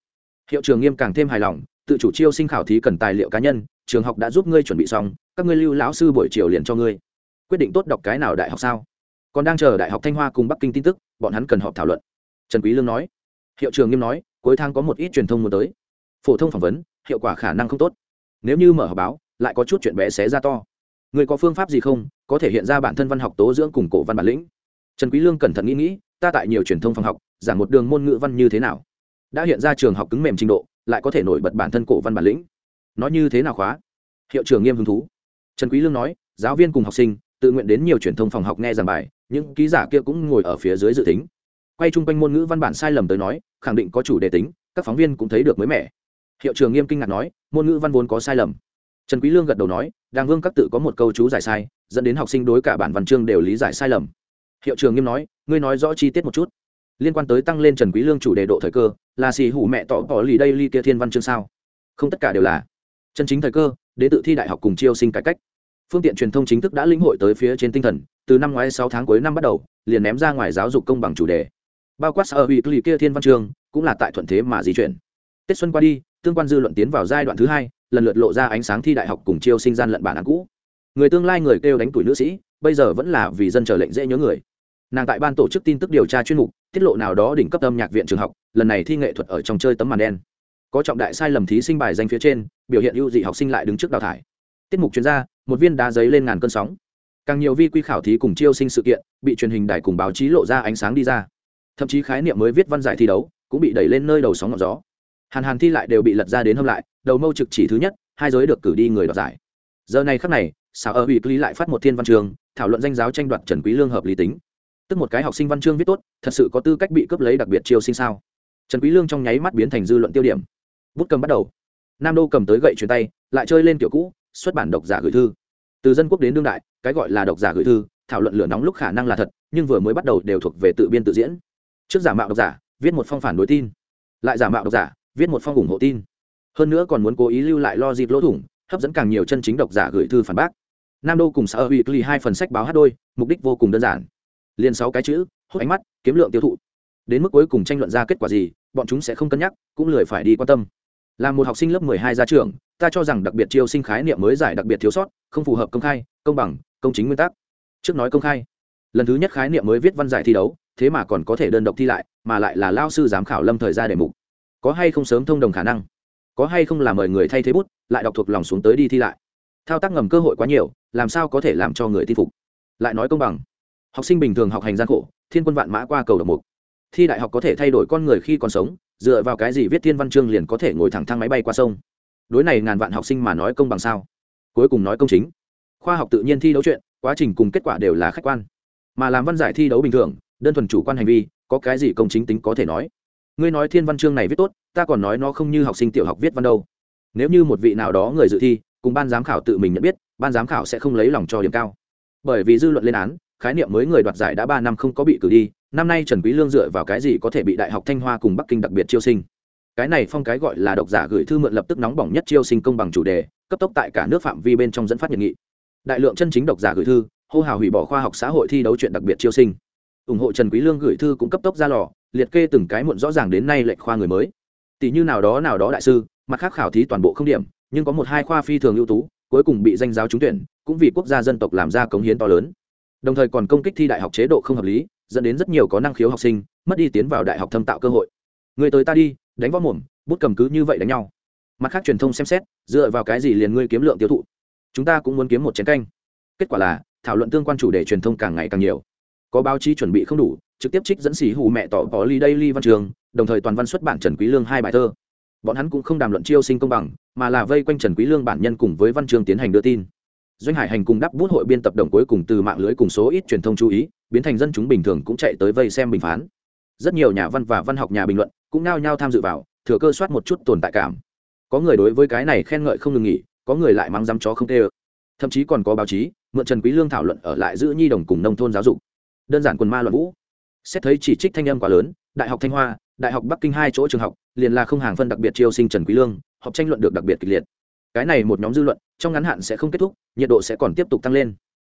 Hiệu trưởng nghiêm càng thêm hài lòng, tự chủ chiêu sinh khảo thí cần tài liệu cá nhân, trường học đã giúp ngươi chuẩn bị xong, các ngươi lưu lão sư buổi chiều liền cho ngươi quyết định tốt đọc cái nào đại học sao? Còn đang chờ đại học thanh hoa cùng bắc kinh tin tức, bọn hắn cần họp thảo luận. Trần quý lương nói. Hiệu trường nghiêm nói, cuối tháng có một ít truyền thông muốn tới. Phổ thông phỏng vấn, hiệu quả khả năng không tốt. Nếu như mở họp báo, lại có chút chuyện bé xé ra to. Người có phương pháp gì không, có thể hiện ra bản thân văn học tố dưỡng cùng cổ văn bản lĩnh. Trần quý lương cẩn thận nghĩ nghĩ, ta tại nhiều truyền thông phòng học, giảng một đường môn ngữ văn như thế nào? Đã hiện ra trường học cứng mềm trình độ, lại có thể nổi bật bản thân cổ văn bản lĩnh. Nói như thế nào khóa? Hiệu trưởng nghiêm hứng thú. Trần quý lương nói, giáo viên cùng học sinh tự nguyện đến nhiều truyền thông phòng học nghe giảng bài, những ký giả kia cũng ngồi ở phía dưới dự tính. Quay chung quanh ngôn ngữ văn bản sai lầm tới nói, khẳng định có chủ đề tính, các phóng viên cũng thấy được mới mẻ. Hiệu trưởng nghiêm kinh ngạc nói, ngôn ngữ văn vốn có sai lầm. Trần quý lương gật đầu nói, đàng vương các tự có một câu chú giải sai, dẫn đến học sinh đối cả bản văn chương đều lý giải sai lầm. Hiệu trưởng nghiêm nói, ngươi nói rõ chi tiết một chút. Liên quan tới tăng lên trần quý lương chủ đề độ thời cơ, là xì hủ mẹ tỏ tỏ lì đây ly kia thiên văn chương sao? Không tất cả đều là. Chân chính thời cơ, đế tự thi đại học cùng chiêu sinh cải cách phương tiện truyền thông chính thức đã lĩnh hội tới phía trên tinh thần, từ năm ngoái sáu tháng cuối năm bắt đầu, liền ném ra ngoài giáo dục công bằng chủ đề. Bao quát sở hữu lì kia thiên văn Trường, cũng là tại thuận thế mà di chuyển. Tết xuân qua đi, tương quan dư luận tiến vào giai đoạn thứ hai, lần lượt lộ ra ánh sáng thi đại học cùng chiêu sinh gian lận bản án cũ. Người tương lai người kêu đánh tuổi nữ sĩ, bây giờ vẫn là vì dân chờ lệnh dễ nhớ người. Nàng tại ban tổ chức tin tức điều tra chuyên mục, tiết lộ nào đó đỉnh cấp âm nhạc viện trường học, lần này thi nghệ thuật ở trong chơi tấm màn đen. Có trọng đại sai lầm thí sinh bài danh phía trên, biểu hiện ưu dị học sinh lại đứng trước đào thải. Tiết mục chuyên gia một viên đá giấy lên ngàn cơn sóng. Càng nhiều vi quy khảo thí cùng chiêu sinh sự kiện, bị truyền hình đài cùng báo chí lộ ra ánh sáng đi ra. Thậm chí khái niệm mới viết văn giải thi đấu cũng bị đẩy lên nơi đầu sóng ngọn gió. Hàn hàn thi lại đều bị lật ra đến hâm lại, đầu mâu trực chỉ thứ nhất, hai giới được cử đi người đoạt giải. Giờ này khắc này sao ở ủy lý lại phát một thiên văn trường, thảo luận danh giáo tranh đoạt trần quý lương hợp lý tính. Tức một cái học sinh văn chương viết tốt, thật sự có tư cách bị cướp lấy đặc biệt chiêu sinh sao? Trần quý lương trong nháy mắt biến thành dư luận tiêu điểm. Bút cầm bắt đầu. Nam đô cầm tới gậy truyền tay, lại chơi lên kiểu cũ xuất bản độc giả gửi thư. Từ dân quốc đến đương đại, cái gọi là độc giả gửi thư, thảo luận lửa nóng lúc khả năng là thật, nhưng vừa mới bắt đầu đều thuộc về tự biên tự diễn. Trước giả mạo độc giả, viết một phong phản đối tin. Lại giả mạo độc giả, viết một phong ủng hộ tin. Hơn nữa còn muốn cố ý lưu lại lo dịp lỗ thủng, hấp dẫn càng nhiều chân chính độc giả gửi thư phản bác. Nam đô cùng xã ủy hai phần sách báo hát đôi, mục đích vô cùng đơn giản. Liền sáu cái chữ, hút ánh mắt, kiếm lượng tiêu thụ. Đến mức cuối cùng tranh luận ra kết quả gì, bọn chúng sẽ không cân nhắc, cũng lười phải đi quan tâm là một học sinh lớp mười hai ra trường, ta cho rằng đặc biệt chiêu sinh khái niệm mới giải đặc biệt thiếu sót, không phù hợp công khai, công bằng, công chính nguyên tắc. Trước nói công khai, lần thứ nhất khái niệm mới viết văn giải thi đấu, thế mà còn có thể đơn độc thi lại, mà lại là lao sư giám khảo lâm thời ra đề mục. Có hay không sớm thông đồng khả năng? Có hay không là mời người thay thế bút, lại đọc thuộc lòng xuống tới đi thi lại? Thao tác ngầm cơ hội quá nhiều, làm sao có thể làm cho người tin phục? Lại nói công bằng. Học sinh bình thường học hành gian khổ, thiên quân vạn mã qua cầu độc mục. Thi đại học có thể thay đổi con người khi còn sống dựa vào cái gì viết thiên văn chương liền có thể ngồi thẳng thang máy bay qua sông? Đối này ngàn vạn học sinh mà nói công bằng sao? Cuối cùng nói công chính. Khoa học tự nhiên thi đấu chuyện, quá trình cùng kết quả đều là khách quan. Mà làm văn giải thi đấu bình thường, đơn thuần chủ quan hành vi, có cái gì công chính tính có thể nói? Ngươi nói thiên văn chương này viết tốt, ta còn nói nó không như học sinh tiểu học viết văn đâu. Nếu như một vị nào đó người dự thi, cùng ban giám khảo tự mình nhận biết, ban giám khảo sẽ không lấy lòng cho điểm cao. Bởi vì dư luận lên án, khái niệm mới người đoạt giải đã ba năm không có bị cử đi năm nay trần quý lương dựa vào cái gì có thể bị đại học thanh hoa cùng bắc kinh đặc biệt chiêu sinh? Cái này phong cái gọi là độc giả gửi thư mượn lập tức nóng bỏng nhất chiêu sinh công bằng chủ đề, cấp tốc tại cả nước phạm vi bên trong dẫn phát nhiệt nghị. Đại lượng chân chính độc giả gửi thư, hô hào hủy bỏ khoa học xã hội thi đấu chuyện đặc biệt chiêu sinh. Ủng hộ trần quý lương gửi thư cũng cấp tốc ra lò, liệt kê từng cái muộn rõ ràng đến nay lệnh khoa người mới. Tỷ như nào đó nào đó đại sư, mặt khác khảo thí toàn bộ không điểm, nhưng có một hai khoa phi thường ưu tú, cuối cùng bị danh giáo trúng tuyển, cũng vì quốc gia dân tộc làm ra cống hiến to lớn. Đồng thời còn công kích thi đại học chế độ không hợp lý dẫn đến rất nhiều có năng khiếu học sinh mất đi tiến vào đại học thâm tạo cơ hội. Người tới ta đi, đánh võ mồm, bút cầm cứ như vậy đánh nhau. Mặt khác truyền thông xem xét, dựa vào cái gì liền ngươi kiếm lượng tiêu thụ? Chúng ta cũng muốn kiếm một chén canh. Kết quả là, thảo luận tương quan chủ đề truyền thông càng ngày càng nhiều. Có báo chí chuẩn bị không đủ, trực tiếp trích dẫn xỉ hù mẹ tỏ có ly đây ly văn trường, đồng thời toàn văn xuất bản trần quý lương hai bài thơ. Bọn hắn cũng không đàm luận chiêu sinh công bằng, mà là vây quanh trần quý lương bản nhân cùng với văn trường tiến hành đưa tin doanh hải hành cùng đắp bút hội biên tập đồng cuối cùng từ mạng lưới cùng số ít truyền thông chú ý, biến thành dân chúng bình thường cũng chạy tới vây xem bình phán. Rất nhiều nhà văn và văn học nhà bình luận cũng nao nhau tham dự vào, thừa cơ soát một chút tồn tại cảm. Có người đối với cái này khen ngợi không ngừng nghỉ, có người lại mắng dăm chó không tê ơ. Thậm chí còn có báo chí, mượn trần quý lương thảo luận ở lại giữ nhi đồng cùng nông thôn giáo dục. Đơn giản quần ma luận vũ. Xét thấy chỉ trích thanh âm quá lớn, đại học thanh hoa, đại học bắc kinh hai chỗ trường học, liền là không hàng phân đặc biệt chiêu sinh trần quý lương học tranh luận được đặc biệt kịch liệt. Cái này một nhóm dư luận trong ngắn hạn sẽ không kết thúc, nhiệt độ sẽ còn tiếp tục tăng lên.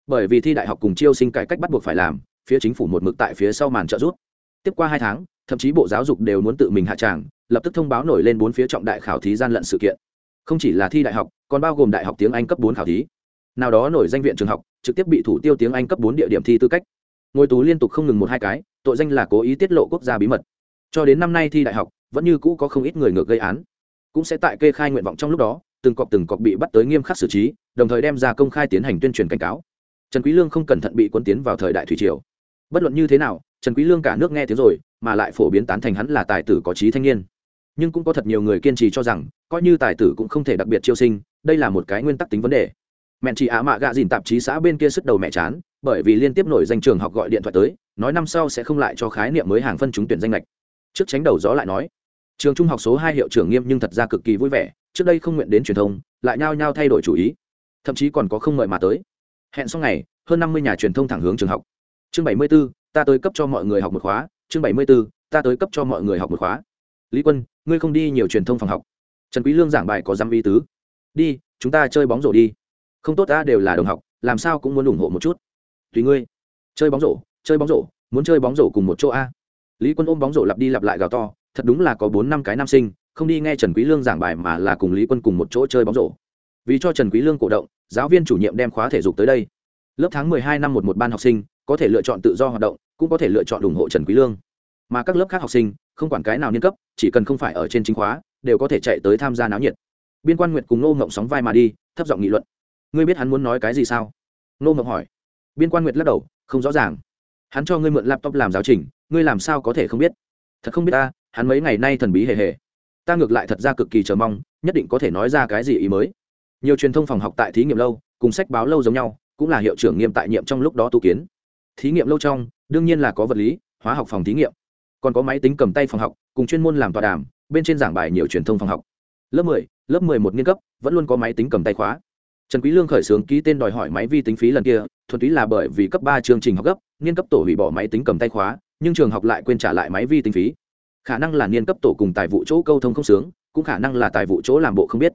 Bởi vì thi đại học cùng chiêu sinh cải cách bắt buộc phải làm, phía chính phủ một mực tại phía sau màn trợ giúp. Tiếp qua hai tháng, thậm chí bộ giáo dục đều muốn tự mình hạ tràng, lập tức thông báo nổi lên bốn phía trọng đại khảo thí gian lận sự kiện. Không chỉ là thi đại học, còn bao gồm đại học tiếng anh cấp bốn khảo thí. Nào đó nổi danh viện trường học, trực tiếp bị thủ tiêu tiếng anh cấp bốn địa điểm thi tư cách. Ngồi tù liên tục không ngừng một hai cái, tội danh là cố ý tiết lộ quốc gia bí mật. Cho đến năm nay thi đại học, vẫn như cũ có không ít người ngược gây án. Cũng sẽ tại kê khai nguyện vọng trong lúc đó từng cọc từng cọc bị bắt tới nghiêm khắc xử trí, đồng thời đem ra công khai tiến hành tuyên truyền cảnh cáo. Trần quý lương không cẩn thận bị cuốn tiến vào thời đại thủy triều. Bất luận như thế nào, trần quý lương cả nước nghe tiếng rồi, mà lại phổ biến tán thành hắn là tài tử có trí thanh niên. Nhưng cũng có thật nhiều người kiên trì cho rằng, coi như tài tử cũng không thể đặc biệt chiêu sinh, đây là một cái nguyên tắc tính vấn đề. Mẹ chị á mạ gạ dìn tạp chí xã bên kia sức đầu mẹ chán, bởi vì liên tiếp nổi danh trường học gọi điện thoại tới, nói năm sau sẽ không lại cho khái niệm mới hàng phân trúng tuyển danh lệch. Trước tránh đầu gió lại nói, trường trung học số hai hiệu trưởng nghiêm nhưng thật ra cực kỳ vui vẻ trước đây không nguyện đến truyền thông, lại nhao nhao thay đổi chủ ý. Thậm chí còn có không mời mà tới. Hẹn sau ngày, hơn năm mươi nhà truyền thông thẳng hướng trường học. Chương bảy mươi b ố ta tới cấp cho mọi người học một khóa. Chương bảy mươi b ố ta tới cấp cho mọi người học một khóa. Lý quân, ngươi không đi nhiều truyền thông phòng học. Trần quý lương giảng bài có dăm ý tứ. Đi, chúng ta chơi bóng rổ đi. Không tốt ta đều là đồng học, làm sao cũng muốn ủng hộ một chút. Tùy ngươi. Chơi bóng rổ, chơi bóng rổ, muốn chơi bóng rổ cùng một chỗ a. Lý quân ôm bóng rổ lặp đi lặp lại gào to, thật đúng là có bốn năm cái nam sinh không đi nghe trần quý lương giảng bài mà là cùng lý quân cùng một chỗ chơi bóng rổ. Vì cho trần quý lương cổ động, giáo viên chủ nhiệm đem khóa thể dục tới đây. Lớp tháng mười hai năm một một ban học sinh, có thể lựa chọn tự do hoạt động, cũng có thể lựa chọn ủng hộ trần quý lương. Mà các lớp khác học sinh, không quản cái nào niên cấp, chỉ cần không phải ở trên chính khóa, đều có thể chạy tới tham gia náo nhiệt. Biên quan nguyệt cùng nô ngộng sóng vai mà đi, thấp giọng nghị luận. Ngươi biết hắn muốn nói cái gì sao? Nô ngộng hỏi. Biên quan nguyệt lắc đầu, không rõ ràng. Hắn cho ngươi mượn laptop làm giáo trình, ngươi làm sao có thể không biết? Thật không biết ta, hắn mấy ngày nay thần bí hề hề ta ngược lại thật ra cực kỳ chờ mong nhất định có thể nói ra cái gì ý mới. Nhiều truyền thông phòng học tại thí nghiệm lâu cùng sách báo lâu giống nhau cũng là hiệu trưởng nghiêm tại nhiệm trong lúc đó tu kiến. Thí nghiệm lâu trong đương nhiên là có vật lý hóa học phòng thí nghiệm. Còn có máy tính cầm tay phòng học cùng chuyên môn làm tọa đàm bên trên giảng bài nhiều truyền thông phòng học. Lớp 10, lớp 11 nghiên cấp vẫn luôn có máy tính cầm tay khóa. Trần quý lương khởi xướng ký tên đòi hỏi máy vi tính phí lần kia thuần túy là bởi vì cấp ba chương trình học gấp niên cấp tổ hủy bỏ máy tính cầm tay khóa nhưng trường học lại quên trả lại máy vi tính phí khả năng là niên cấp tổ cùng tài vụ chỗ câu thông không sướng, cũng khả năng là tài vụ chỗ làm bộ không biết.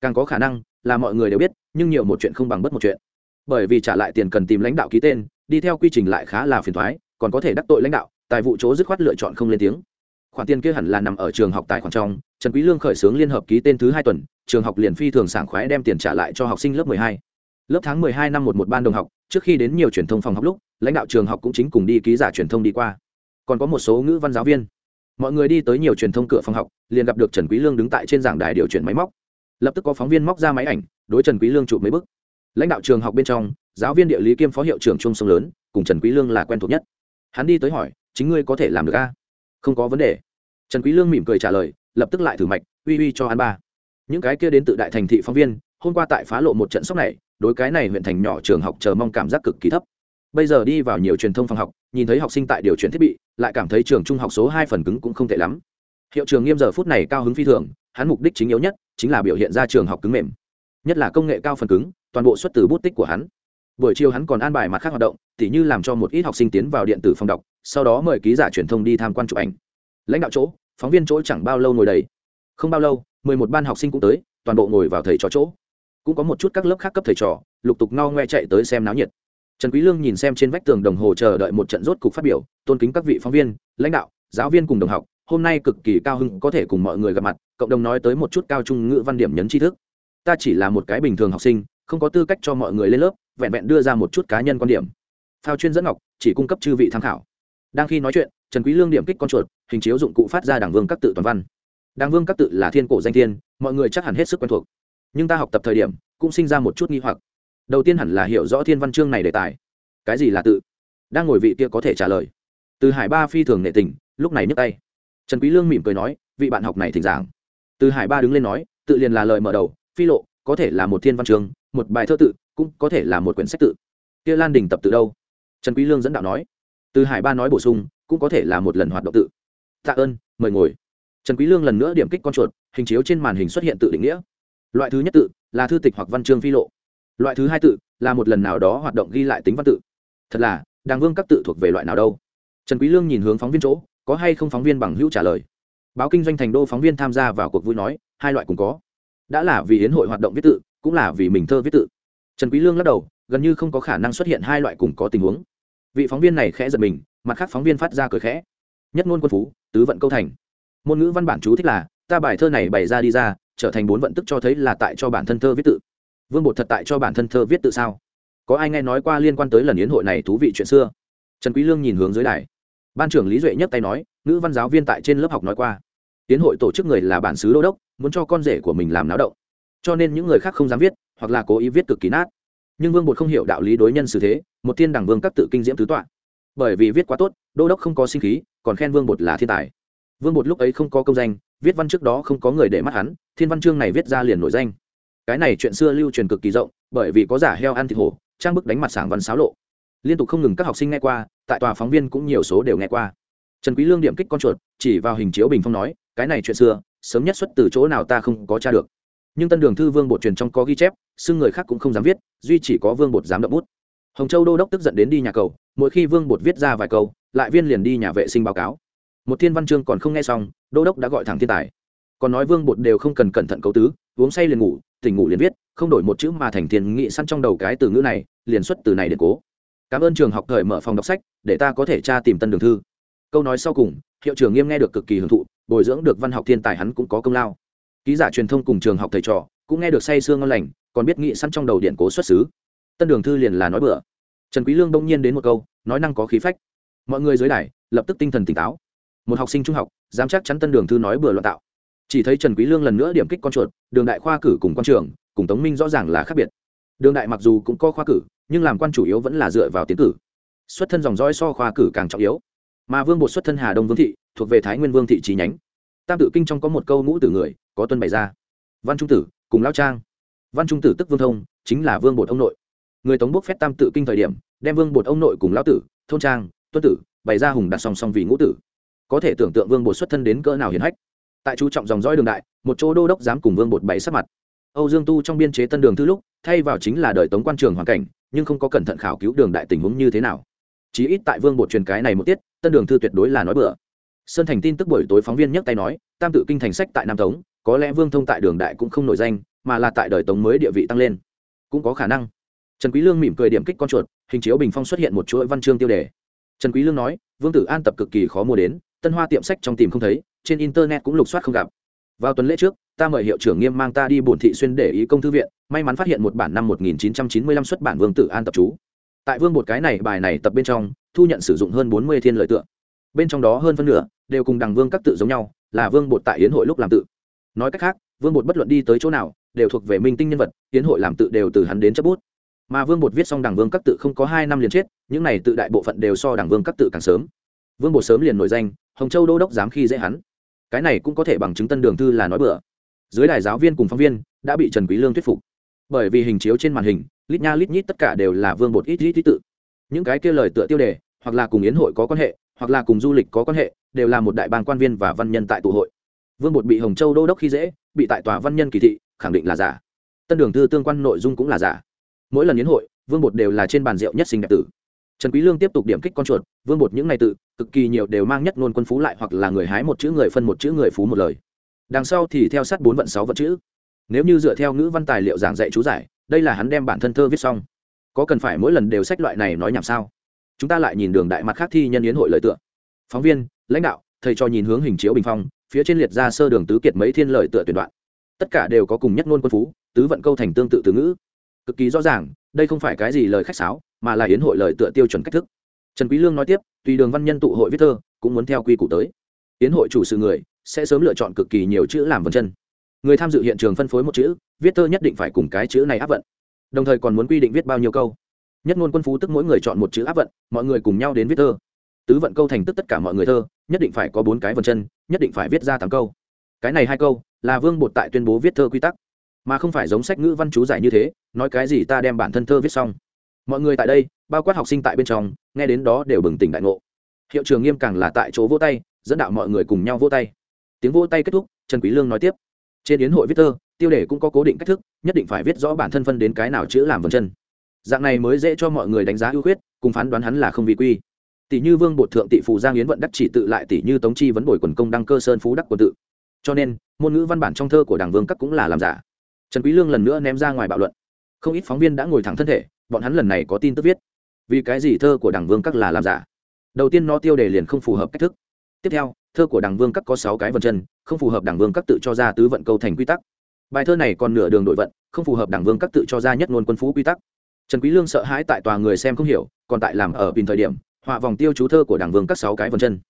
Càng có khả năng là mọi người đều biết, nhưng nhiều một chuyện không bằng bất một chuyện. Bởi vì trả lại tiền cần tìm lãnh đạo ký tên, đi theo quy trình lại khá là phiền thoái, còn có thể đắc tội lãnh đạo, tài vụ chỗ dứt khoát lựa chọn không lên tiếng. Khoản tiền kia hẳn là nằm ở trường học tài khoản trong, trần quý lương khởi xướng liên hợp ký tên thứ hai tuần, trường học liền phi thường sảng khoái đem tiền trả lại cho học sinh lớp 12. lớp tháng 12 năm một một ban đồng học, trước khi đến nhiều truyền thông phòng học lúc, lãnh đạo trường học cũng chính cùng đi ký giả truyền thông đi qua. Còn có một số ngữ văn giáo viên mọi người đi tới nhiều truyền thông cửa phòng học, liền gặp được trần quý lương đứng tại trên giảng đài điều chuyển máy móc. Lập tức có phóng viên móc ra máy ảnh, đối trần quý lương chụp mấy bức. Lãnh đạo trường học bên trong, giáo viên địa lý kiêm phó hiệu trưởng trung sông lớn, cùng trần quý lương là quen thuộc nhất. Hắn đi tới hỏi, chính ngươi có thể làm được a không có vấn đề. Trần quý lương mỉm cười trả lời, lập tức lại thử mạch, uy uy cho hắn ba. Những cái kia đến từ đại thành thị phóng viên, hôm qua tại phá lộ một trận sốc này, đối cái này huyện thành nhỏ trường học chờ mong cảm giác cực kỳ thấp bây giờ đi vào nhiều truyền thông phòng học, nhìn thấy học sinh tại điều chuyển thiết bị, lại cảm thấy trường trung học số hai phần cứng cũng không tệ lắm. Hiệu trường nghiêm giờ phút này cao hứng phi thường, hắn mục đích chính yếu nhất chính là biểu hiện ra trường học cứng mềm. Nhất là công nghệ cao phần cứng, toàn bộ xuất từ bút tích của hắn. Buổi chiều hắn còn an bài mặt khác hoạt động, tỉ như làm cho một ít học sinh tiến vào điện tử phòng đọc, sau đó mời ký giả truyền thông đi tham quan chụp ảnh. Lãnh đạo chỗ, phóng viên chỗ chẳng bao lâu ngồi đầy. Không bao lâu, mười một ban học sinh cũng tới, toàn bộ ngồi vào thầy trò chỗ. Cũng có một chút các lớp khác cấp thầy trò, lục tục no ngoe chạy tới xem náo nhiệt trần quý lương nhìn xem trên vách tường đồng hồ chờ đợi một trận rốt cục phát biểu, tôn kính các vị phóng viên, lãnh đạo, giáo viên cùng đồng học, hôm nay cực kỳ cao hứng có thể cùng mọi người gặp mặt, cộng đồng nói tới một chút cao trung ngữ văn điểm nhấn tri thức. Ta chỉ là một cái bình thường học sinh, không có tư cách cho mọi người lên lớp, vẹn vẹn đưa ra một chút cá nhân quan điểm. Phao chuyên dẫn ngọc, chỉ cung cấp chư vị tham khảo. Đang khi nói chuyện, trần quý lương điểm kích con chuột, hình chiếu dụng cụ phát ra đảng vương các tự toàn văn. Đảng vương các tự là thiên cổ danh thiên, mọi người chắc hẳn hết sức quen thuộc. Nhưng ta học tập thời điểm, cũng sinh ra một chút nghi hoặc đầu tiên hẳn là hiểu rõ thiên văn chương này đề tài. Cái gì là tự? Đang ngồi vị kia có thể trả lời. Từ hải ba phi thường nệ tình, lúc này nhấc tay. Trần quý lương mỉm cười nói, vị bạn học này thỉnh giảng. Từ hải ba đứng lên nói, tự liền là lời mở đầu, phi lộ, có thể là một thiên văn chương, một bài thơ tự, cũng có thể là một quyển sách tự. Kia lan đình tập tự đâu? Trần quý lương dẫn đạo nói. Từ hải ba nói bổ sung, cũng có thể là một lần hoạt động tự. Tạ ơn, mời ngồi. Trần quý lương lần nữa điểm kích con chuột, hình chiếu trên màn hình xuất hiện tự định nghĩa. Loại thứ nhất tự là thư tịch hoặc văn chương phi lộ loại thứ hai tự là một lần nào đó hoạt động ghi lại tính văn tự. Thật là, đàng vương các tự thuộc về loại nào đâu? Trần quý lương nhìn hướng phóng viên chỗ, có hay không phóng viên bằng hữu trả lời. Báo kinh doanh thành đô phóng viên tham gia vào cuộc vui nói, hai loại cùng có. Đã là vì hiến hội hoạt động viết tự, cũng là vì mình thơ viết tự. Trần quý lương lắc đầu, gần như không có khả năng xuất hiện hai loại cùng có tình huống. Vị phóng viên này khẽ giật mình, mặt khác phóng viên phát ra cười khẽ. Nhất ngôn quân phú, tứ vận câu thành. Môn ngữ văn bản chú thích là, ta bài thơ này bày ra đi ra, trở thành bốn vận tức cho thấy là tại cho bản thân thơ viết tự vương bột thật tại cho bản thân thơ viết tự sao? Có ai nghe nói qua liên quan tới lần yến hội này thú vị chuyện xưa? Trần quý lương nhìn hướng dưới đài. Ban trưởng lý duệ nhấc tay nói nữ văn giáo viên tại trên lớp học nói qua, yến hội tổ chức người là bản xứ đô đốc, muốn cho con rể của mình làm náo động. Cho nên những người khác không dám viết, hoặc là cố ý viết cực kỳ nát. Nhưng vương bột không hiểu đạo lý đối nhân xử thế, một thiên đẳng vương các tự kinh diễm tứ tọa. Bởi vì viết quá tốt, đô đốc không có sinh khí, còn khen vương bột là thiên tài. Vương bột lúc ấy không có công danh, viết văn trước đó không có người để mắt hắn, thiên văn chương này viết ra liền nổi danh cái này chuyện xưa lưu truyền cực kỳ rộng, bởi vì có giả heo ăn thịt hổ, trang bức đánh mặt sảng văn xáo lộ. Liên tục không ngừng các học sinh nghe qua, tại tòa phóng viên cũng nhiều số đều nghe qua. Trần quý lương điểm kích con chuột, chỉ vào hình chiếu bình phong nói, cái này chuyện xưa, sớm nhất xuất từ chỗ nào ta không có tra được. Nhưng tân đường thư vương bột truyền trong có ghi chép, xưng người khác cũng không dám viết, duy chỉ có vương bột dám động bút. Hồng châu đô đốc tức giận đến đi nhà cầu, mỗi khi vương bột viết ra vài câu, lại viên liền đi nhà vệ sinh báo cáo. Một thiên văn chương còn không nghe xong, đô đốc đã gọi thẳng thiên tài. Còn nói vương bột đều không cần cẩn thận cấu tứ, uống say liền ngủ tỉnh ngủ liền viết, không đổi một chữ mà thành thiền nghị săn trong đầu cái từ ngữ này, liền xuất từ này để cố. Cảm ơn trường học thời mở phòng đọc sách, để ta có thể tra tìm tân đường thư. Câu nói sau cùng, hiệu trưởng nghiêm nghe được cực kỳ hưởng thụ, bồi dưỡng được văn học thiên tài hắn cũng có công lao. Ký giả truyền thông cùng trường học thầy trò cũng nghe được say sương ngon lành, còn biết nghị săn trong đầu điện cố xuất xứ. Tân đường thư liền là nói bừa. Trần quý lương đông nhiên đến một câu, nói năng có khí phách. Mọi người dưới đài lập tức tinh thần tỉnh táo. Một học sinh trung học, dám chắc chắn tân đường thư nói bừa loạn tạo chỉ thấy trần quý lương lần nữa điểm kích con chuột, đường đại khoa cử cùng quan trường, cùng tống minh rõ ràng là khác biệt. đường đại mặc dù cũng có khoa cử, nhưng làm quan chủ yếu vẫn là dựa vào tiến cử. xuất thân dòng dõi so khoa cử càng trọng yếu. mà vương bột xuất thân hà đông vương thị, thuộc về thái nguyên vương thị trí nhánh. tam tự kinh trong có một câu ngũ tử người, có tuân bày ra. văn trung tử, cùng lao trang. văn trung tử tức vương thông, chính là vương bột ông nội. người tống bốc phép tam tự kinh thời điểm, đem vương bột ông nội cùng lão tử, thôn trang, tuân tử, bày ra hùng đặt song song vì ngũ tử. có thể tưởng tượng vương bột xuất thân đến cỡ nào hiển hách tại chú trọng dòng dõi đường đại, một chỗ đô đốc dám cùng vương bột bày sắc mặt. Âu dương tu trong biên chế tân đường thư lúc, thay vào chính là đời tống quan trường hoàn cảnh, nhưng không có cẩn thận khảo cứu đường đại tình huống như thế nào. Chí ít tại vương bột truyền cái này một tiết, tân đường thư tuyệt đối là nói bừa. Sơn thành tin tức buổi tối phóng viên nhắc tay nói, tam tự kinh thành sách tại nam tống, có lẽ vương thông tại đường đại cũng không nổi danh, mà là tại đời tống mới địa vị tăng lên. Cũng có khả năng. Trần quý lương mỉm cười điểm kích con chuột, hình chiếu bình phong xuất hiện một chuỗi văn chương tiêu đề. Trần quý lương nói, vương tử an tập cực kỳ khó mua đến, tân hoa tiệm sách trong tìm không thấy trên internet cũng lục soát không gặp. Vào tuần lễ trước, ta mời hiệu trưởng nghiêm mang ta đi bổn thị xuyên để ý công thư viện, may mắn phát hiện một bản năm 1995 xuất bản vương tử an tập chú tại vương bột cái này, bài này tập bên trong, thu nhận sử dụng hơn 40 thiên lợi tượng. Bên trong đó hơn phân nửa đều cùng đằng vương các tự giống nhau, là vương bột tại yến hội lúc làm tự. Nói cách khác, vương bột bất luận đi tới chỗ nào, đều thuộc về minh tinh nhân vật, yến hội làm tự đều từ hắn đến chấp bút. Mà vương bột viết xong đảng vương các tự không có hai năm liền chết, những này tự đại bộ phận đều so đảng vương các tự càng sớm. Vương bột sớm liền nổi danh, hồng châu đô đốc dám khi dễ hắn cái này cũng có thể bằng chứng tân đường thư là nói bừa. Dưới đài giáo viên cùng phóng viên đã bị trần quý lương thuyết phục. Bởi vì hình chiếu trên màn hình, lít nha lít nhít tất cả đều là vương bột ít ít ít tự. Những cái kia lời tựa tiêu đề, hoặc là cùng yến hội có quan hệ, hoặc là cùng du lịch có quan hệ, đều là một đại bang quan viên và văn nhân tại tụ hội. Vương bột bị hồng châu đô đốc khi dễ, bị tại tòa văn nhân kỳ thị, khẳng định là giả. Tân đường thư tương quan nội dung cũng là giả. Mỗi lần yến hội, vương bột đều là trên bàn rượu nhất sinh đẹp tử trần quý lương tiếp tục điểm kích con chuột, vương bột những ngày tự, cực kỳ nhiều đều mang nhất luôn quân phú lại hoặc là người hái một chữ, người phân một chữ, người phú một lời. Đằng sau thì theo sát bốn vận, sáu vận chữ. Nếu như dựa theo ngữ văn tài liệu giảng dạy chú giải, đây là hắn đem bản thân thơ viết xong. Có cần phải mỗi lần đều sách loại này nói nhảm sao? Chúng ta lại nhìn đường đại mặt khác thi nhân yến hội lời tựa. Phóng viên, lãnh đạo, thầy cho nhìn hướng hình chiếu bình phong, phía trên liệt ra sơ đường tứ kiệt mấy thiên lời tựa tuyển đoạn. Tất cả đều có cùng nhất ngôn quân phú, tứ vận câu thành tương tự từ ngữ. Cực kỳ rõ ràng, đây không phải cái gì lời khách sáo mà là yến hội lời tựa tiêu chuẩn cách thức. Trần quý lương nói tiếp, tùy đường văn nhân tụ hội viết thơ, cũng muốn theo quy củ tới. Yến hội chủ sự người, sẽ sớm lựa chọn cực kỳ nhiều chữ làm vân chân. Người tham dự hiện trường phân phối một chữ, viết thơ nhất định phải cùng cái chữ này áp vận. Đồng thời còn muốn quy định viết bao nhiêu câu. Nhất ngôn quân phú tức mỗi người chọn một chữ áp vận, mọi người cùng nhau đến viết thơ. Tứ vận câu thành tức tất cả mọi người thơ, nhất định phải có bốn cái vần chân, nhất định phải viết ra tám câu. Cái này hai câu, là vương bột tại tuyên bố viết thơ quy tắc. Mà không phải giống sách ngữ văn chú giải như thế, nói cái gì ta đem bản thân thơ viết xong mọi người tại đây, bao quát học sinh tại bên trong, nghe đến đó đều bừng tỉnh đại ngộ. Hiệu trường nghiêm càng là tại chỗ vỗ tay, dẫn đạo mọi người cùng nhau vỗ tay. Tiếng vỗ tay kết thúc, trần quý lương nói tiếp. Trên yến hội viết thơ tiêu đề cũng có cố định cách thức, nhất định phải viết rõ bản thân phân đến cái nào chữ làm vần chân. Dạng này mới dễ cho mọi người đánh giá ưu khuyết, cùng phán đoán hắn là không vi quy. Tỷ như vương bột thượng tỷ phù giang yến vận đắc chỉ tự lại tỷ như tống chi vấn bồi quần công đăng cơ sơn phú đắc quân tự. Cho nên ngôn ngữ văn bản trong thơ của đảng vương các cũng là làm giả. Trần quý lương lần nữa ném ra ngoài bạo luận. Không ít phóng viên đã ngồi thẳng thân thể bọn hắn lần này có tin tức viết. Vì cái gì thơ của đảng vương các là làm giả? Đầu tiên nó tiêu đề liền không phù hợp cách thức. Tiếp theo, thơ của đảng vương các có sáu cái vần chân, không phù hợp đảng vương các tự cho ra tứ vận câu thành quy tắc. Bài thơ này còn nửa đường đội vận, không phù hợp đảng vương các tự cho ra nhất ngôn quân phú quy tắc. Trần quý lương sợ hãi tại tòa người xem không hiểu, còn tại làm ở bình thời điểm, họa vòng tiêu chú thơ của đảng vương các sáu cái vần chân.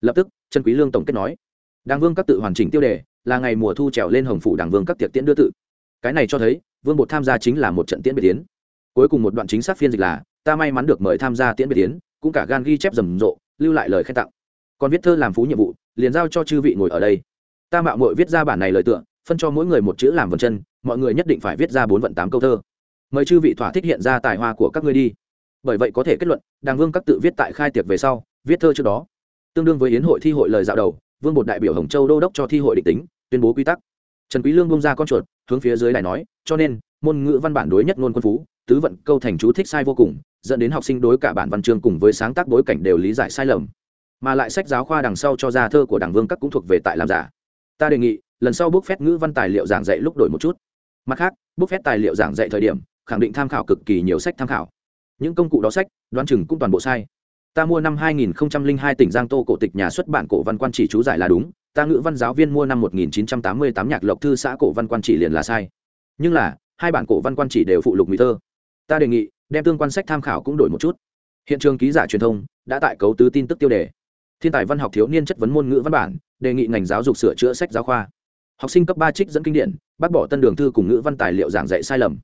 Lập tức, trần quý lương tổng kết nói đảng vương các tự hoàn chỉnh tiêu đề, là ngày mùa thu trèo lên hồng phủ đảng vương các tiệc tiễn đưa tự. Cái này cho thấy, vương bột tham gia chính là một trận tiễn biệt tiến cuối cùng một đoạn chính xác phiên dịch là, ta may mắn được mời tham gia tiễn biệt tiến cũng cả gan ghi chép rầm rộ, lưu lại lời khen tặng. Còn viết thơ làm phú nhiệm vụ, liền giao cho chư vị ngồi ở đây. Ta mạo muội viết ra bản này lời tựa, phân cho mỗi người một chữ làm vần chân, mọi người nhất định phải viết ra bốn vận tám câu thơ. Mời chư vị thỏa thích hiện ra tài hoa của các ngươi đi. Bởi vậy có thể kết luận, đàng vương các tự viết tại khai tiệc về sau, viết thơ trước đó. Tương đương với yến hội thi hội lời dạo đầu, vương bột đại biểu hồng châu đô đốc cho thi hội định tính, tuyên bố quy tắc. Trần quý lương bung ra con chuột, hướng phía dưới lại nói, cho nên, môn ngữ văn bản đối nhất ngôn quân phú tứ vận câu thành chú thích sai vô cùng, dẫn đến học sinh đối cả bản văn chương cùng với sáng tác bối cảnh đều lý giải sai lầm. Mà lại sách giáo khoa đằng sau cho ra thơ của đảng vương các cũng thuộc về tại làm giả. Ta đề nghị, lần sau bốc phép ngữ văn tài liệu giảng dạy lúc đổi một chút. Mặt khác, bốc phép tài liệu giảng dạy thời điểm, khẳng định tham khảo cực kỳ nhiều sách tham khảo. Những công cụ đó sách, đoán chừng cũng toàn bộ sai. Ta mua năm 2002 tỉnh giang tô cổ tịch nhà xuất bản cổ văn quan chỉ chú giải là đúng, ta ngữ văn giáo viên mua năm 1988 nhạc lộc thư xã cổ văn quan chỉ liền là sai. Nhưng là, hai bản cổ văn quan chỉ đều phụ lục mỹ thơ ta đề nghị, đem tương quan sách tham khảo cũng đổi một chút. Hiện trường ký giả truyền thông đã tại cấu tứ tin tức tiêu đề. Thiên tài văn học thiếu niên chất vấn môn ngữ văn bản, đề nghị ngành giáo dục sửa chữa sách giáo khoa. Học sinh cấp ba trích dẫn kinh điển, bác bỏ tân đường thư cùng ngữ văn tài liệu giảng dạy sai lầm.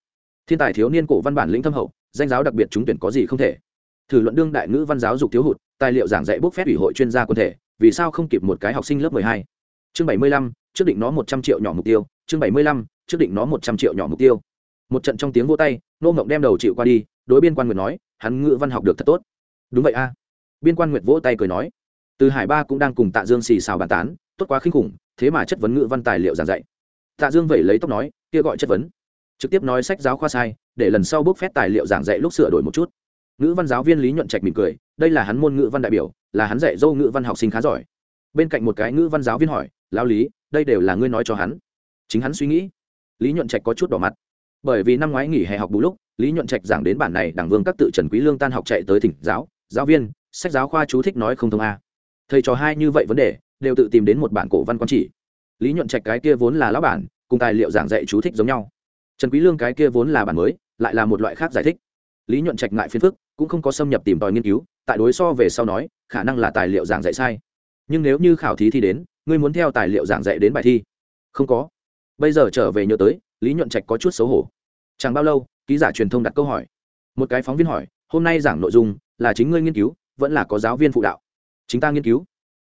Thiên tài thiếu niên cổ văn bản lĩnh thâm hậu, danh giáo đặc biệt trúng tuyển có gì không thể. Thử luận đương đại ngữ văn giáo dục thiếu hụt, tài liệu giảng dạy bốc phép ủy hội chuyên gia quân thể, vì sao không kịp một cái học sinh lớp mười hai? Chương bảy mươi lăm, trước định nó một trăm triệu nhỏ mục tiêu, chương bảy mươi lăm, trước định nó một trăm triệu nhỏ mục tiêu một trận trong tiếng vô tay, nô ngộng đem đầu chịu qua đi, đối biên quan nguyệt nói, hắn ngữ văn học được thật tốt. Đúng vậy a. Biên quan nguyệt vỗ tay cười nói, từ hải ba cũng đang cùng tạ dương xì xào bàn tán, tốt quá khinh khủng, thế mà chất vấn ngữ văn tài liệu giảng dạy. Tạ dương vẩy lấy tóc nói, kia gọi chất vấn. Trực tiếp nói sách giáo khoa sai, để lần sau bước phép tài liệu giảng dạy lúc sửa đổi một chút. Ngữ văn giáo viên lý nhuận trạch mỉm cười, đây là hắn môn ngữ văn đại biểu, là hắn dạy dâu ngữ văn học sinh khá giỏi. Bên cạnh một cái ngữ văn giáo viên hỏi lao lý, đây đều là ngươi nói cho hắn? Chính hắn suy nghĩ. Lý nhuận trạch có chút đỏ mặt bởi vì năm ngoái nghỉ hè học bù lúc, lý nhuận trạch giảng đến bản này đảng vương các tự trần quý lương tan học chạy tới thỉnh giáo giáo viên, sách giáo khoa chú thích nói không thông a. Thầy trò hai như vậy vấn đề, đều tự tìm đến một bản cổ văn quan chỉ. Lý nhuận trạch cái kia vốn là lão bản, cùng tài liệu giảng dạy chú thích giống nhau. Trần quý lương cái kia vốn là bản mới, lại là một loại khác giải thích. Lý nhuận trạch ngại phiền phức, cũng không có xâm nhập tìm tòi nghiên cứu, tại đối so về sau nói, khả năng là tài liệu giảng dạy sai. Nhưng nếu như khảo thí thi đến, ngươi muốn theo tài liệu giảng dạy đến bài thi. Không có. Bây giờ trở về nhớ tới, lý nhuận trạch có chút xấu hổ chẳng bao lâu, ký giả truyền thông đặt câu hỏi. Một cái phóng viên hỏi, hôm nay giảng nội dung là chính ngươi nghiên cứu, vẫn là có giáo viên phụ đạo? Chính ta nghiên cứu.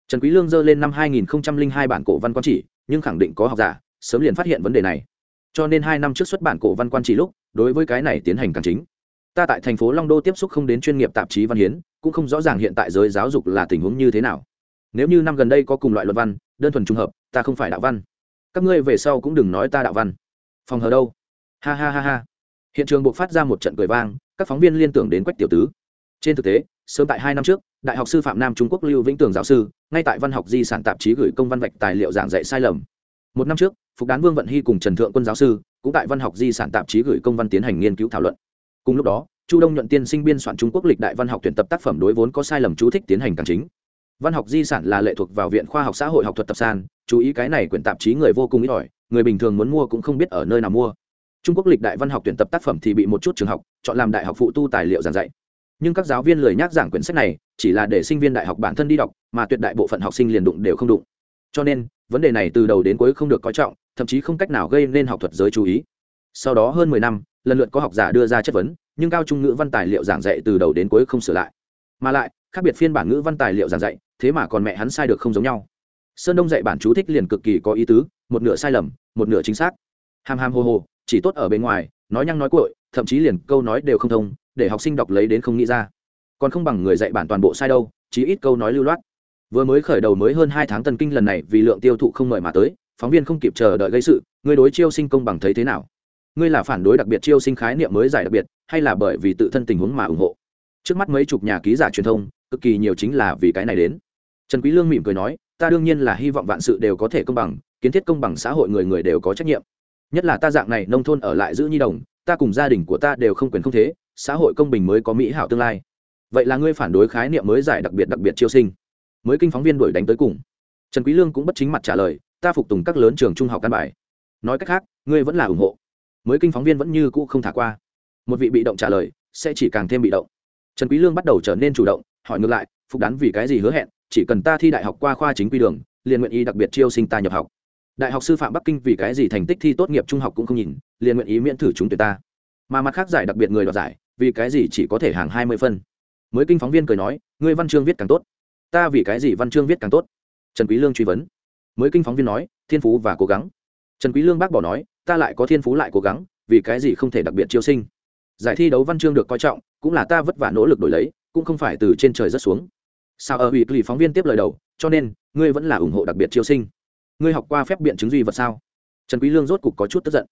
Trần quý lương dơ lên năm 2002 bản cổ văn quan chỉ, nhưng khẳng định có học giả, sớm liền phát hiện vấn đề này. Cho nên hai năm trước xuất bản cổ văn quan chỉ lúc, đối với cái này tiến hành càng chính. Ta tại thành phố long đô tiếp xúc không đến chuyên nghiệp tạp chí văn hiến, cũng không rõ ràng hiện tại giới giáo dục là tình huống như thế nào. Nếu như năm gần đây có cùng loại luật văn, đơn thuần trùng hợp, ta không phải đạo văn. Các ngươi về sau cũng đừng nói ta đạo văn. Phòng hờ đâu? Ha ha ha ha. Hiện trường buộc phát ra một trận cười vang, các phóng viên liên tưởng đến quách tiểu tứ. Trên thực tế, sớm tại hai năm trước, đại học sư phạm nam trung quốc lưu vĩnh tường giáo sư, ngay tại văn học di sản tạp chí gửi công văn vạch tài liệu giảng dạy sai lầm. Một năm trước, phục đán vương vận hy cùng trần thượng quân giáo sư cũng tại văn học di sản tạp chí gửi công văn tiến hành nghiên cứu thảo luận. Cùng lúc đó, chu đông nhuận tiên sinh biên soạn trung quốc lịch đại văn học tuyển tập tác phẩm đối vốn có sai lầm chú thích tiến hành càng chính. Văn học di sản là lệ thuộc vào viện khoa học xã hội học thuật tập san, chú ý cái này quyển tạp chí người vô cùng ít ỏi, người bình thường muốn mua cũng không biết ở nơi nào mua trung quốc lịch đại văn học tuyển tập tác phẩm thì bị một chút trường học chọn làm đại học phụ tu tài liệu giảng dạy. Nhưng các giáo viên lười nhắc giảng quyển sách này, chỉ là để sinh viên đại học bản thân đi đọc, mà tuyệt đại bộ phận học sinh liền đụng đều không đụng. Cho nên, vấn đề này từ đầu đến cuối không được coi trọng, thậm chí không cách nào gây nên học thuật giới chú ý. Sau đó hơn mười năm, lần lượt có học giả đưa ra chất vấn, nhưng cao trung ngữ văn tài liệu giảng dạy từ đầu đến cuối không sửa lại. Mà lại, khác biệt phiên bản ngữ văn tài liệu giảng dạy, thế mà còn mẹ hắn sai được không giống nhau. Sơn đông dạy bản chú thích liền cực kỳ có ý tứ, một nửa sai lầm, một nửa chính xác. Hàm hàm hồ hồ chỉ tốt ở bên ngoài, nói nhăng nói cội thậm chí liền câu nói đều không thông, để học sinh đọc lấy đến không nghĩ ra. Còn không bằng người dạy bản toàn bộ sai đâu chỉ ít câu nói lưu loát. Vừa mới khởi đầu mới hơn hai tháng tân kinh lần này vì lượng tiêu thụ không mời mà tới, phóng viên không kịp chờ đợi gây sự, ngươi đối chiêu sinh công bằng thấy thế nào? Ngươi là phản đối đặc biệt chiêu sinh khái niệm mới giải đặc biệt, hay là bởi vì tự thân tình huống mà ủng hộ? Trước mắt mấy chục nhà ký giả truyền thông, cực kỳ nhiều chính là vì cái này đến. Trần quý lương mỉm cười nói, ta đương nhiên là hy vọng vạn sự đều có thể công bằng, kiến thiết công bằng xã hội người người đều có trách nhiệm nhất là ta dạng này nông thôn ở lại giữ nhi đồng, ta cùng gia đình của ta đều không quyền không thế, xã hội công bình mới có mỹ hảo tương lai. Vậy là ngươi phản đối khái niệm mới giải đặc biệt đặc biệt chiêu sinh. Mới kinh phóng viên đuổi đánh tới cùng. Trần quý lương cũng bất chính mặt trả lời, ta phục tùng các lớn trường trung học căn bài. Nói cách khác, ngươi vẫn là ủng hộ. Mới kinh phóng viên vẫn như cũ không thả qua. Một vị bị động trả lời, sẽ chỉ càng thêm bị động. Trần quý lương bắt đầu trở nên chủ động, hỏi ngược lại, phục đán vì cái gì hứa hẹn? Chỉ cần ta thi đại học qua khoa chính quy đường, liền nguyện ý đặc biệt chiêu sinh ta nhập học đại học sư phạm bắc kinh vì cái gì thành tích thi tốt nghiệp trung học cũng không nhìn, liền nguyện ý miễn thử chúng tuyển ta. Mà mặt khác giải đặc biệt người đoạt giải, vì cái gì chỉ có thể hàng hai mươi phân. Mới kinh phóng viên cười nói, ngươi văn chương viết càng tốt. Ta vì cái gì văn chương viết càng tốt? Trần quý lương truy vấn. Mới kinh phóng viên nói, thiên phú và cố gắng. Trần quý lương bác bỏ nói, ta lại có thiên phú lại cố gắng, vì cái gì không thể đặc biệt chiêu sinh? Giải thi đấu văn chương được coi trọng, cũng là ta vất vả nỗ lực đổi lấy, cũng không phải từ trên trời rất xuống. Sao ở ủy lì phóng viên tiếp lời đầu, cho nên, ngươi vẫn là ủng hộ đặc biệt chiêu sinh ngươi học qua phép biện chứng duy vật sao? Trần quý lương rốt cục có chút tức giận.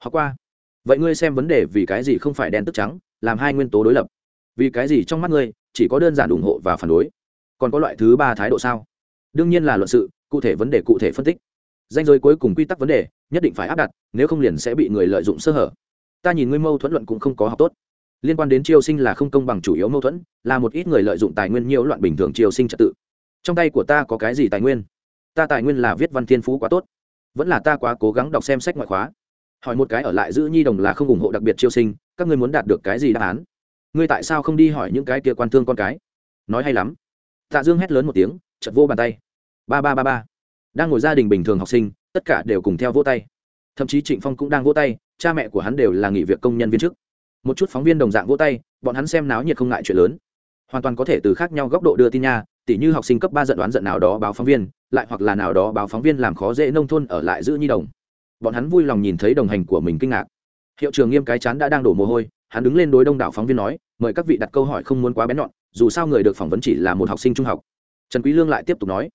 Học qua. Vậy ngươi xem vấn đề vì cái gì không phải đen tức trắng, làm hai nguyên tố đối lập? Vì cái gì trong mắt ngươi chỉ có đơn giản ủng hộ và phản đối? Còn có loại thứ ba thái độ sao? Đương nhiên là luận sự, cụ thể vấn đề cụ thể phân tích. Danh giới cuối cùng quy tắc vấn đề, nhất định phải áp đặt, nếu không liền sẽ bị người lợi dụng sơ hở. Ta nhìn ngươi mâu thuẫn luận cũng không có học tốt. Liên quan đến triều sinh là không công bằng chủ yếu mâu thuẫn, là một ít người lợi dụng tài nguyên nhiễu loạn bình thường triều sinh trật tự. Trong tay của ta có cái gì tài nguyên? Ta tài nguyên là viết văn thiên phú quá tốt, vẫn là ta quá cố gắng đọc xem sách ngoại khóa. Hỏi một cái ở lại giữ nhi đồng là không ủng hộ đặc biệt chiêu sinh, các ngươi muốn đạt được cái gì đáp án? Ngươi tại sao không đi hỏi những cái kia quan thương con cái? Nói hay lắm. Tạ dương hét lớn một tiếng chật vô bàn tay. Ba ba ba ba. Đang ngồi gia đình bình thường học sinh, tất cả đều cùng theo vỗ tay. Thậm chí trịnh phong cũng đang vỗ tay, cha mẹ của hắn đều là nghỉ việc công nhân viên chức. Một chút phóng viên đồng dạng vỗ tay, bọn hắn xem náo nhiệt không ngại chuyện lớn. Hoàn toàn có thể từ khác nhau góc độ đưa tin nha tỉ như học sinh cấp ba giận đoán giận nào đó báo phóng viên, lại hoặc là nào đó báo phóng viên làm khó dễ nông thôn ở lại giữ nhi đồng. Bọn hắn vui lòng nhìn thấy đồng hành của mình kinh ngạc. Hiệu trường nghiêm cái chán đã đang đổ mồ hôi, hắn đứng lên đối đông đảo phóng viên nói, mời các vị đặt câu hỏi không muốn quá bén nhọn, dù sao người được phỏng vấn chỉ là một học sinh trung học. Trần quý lương lại tiếp tục nói,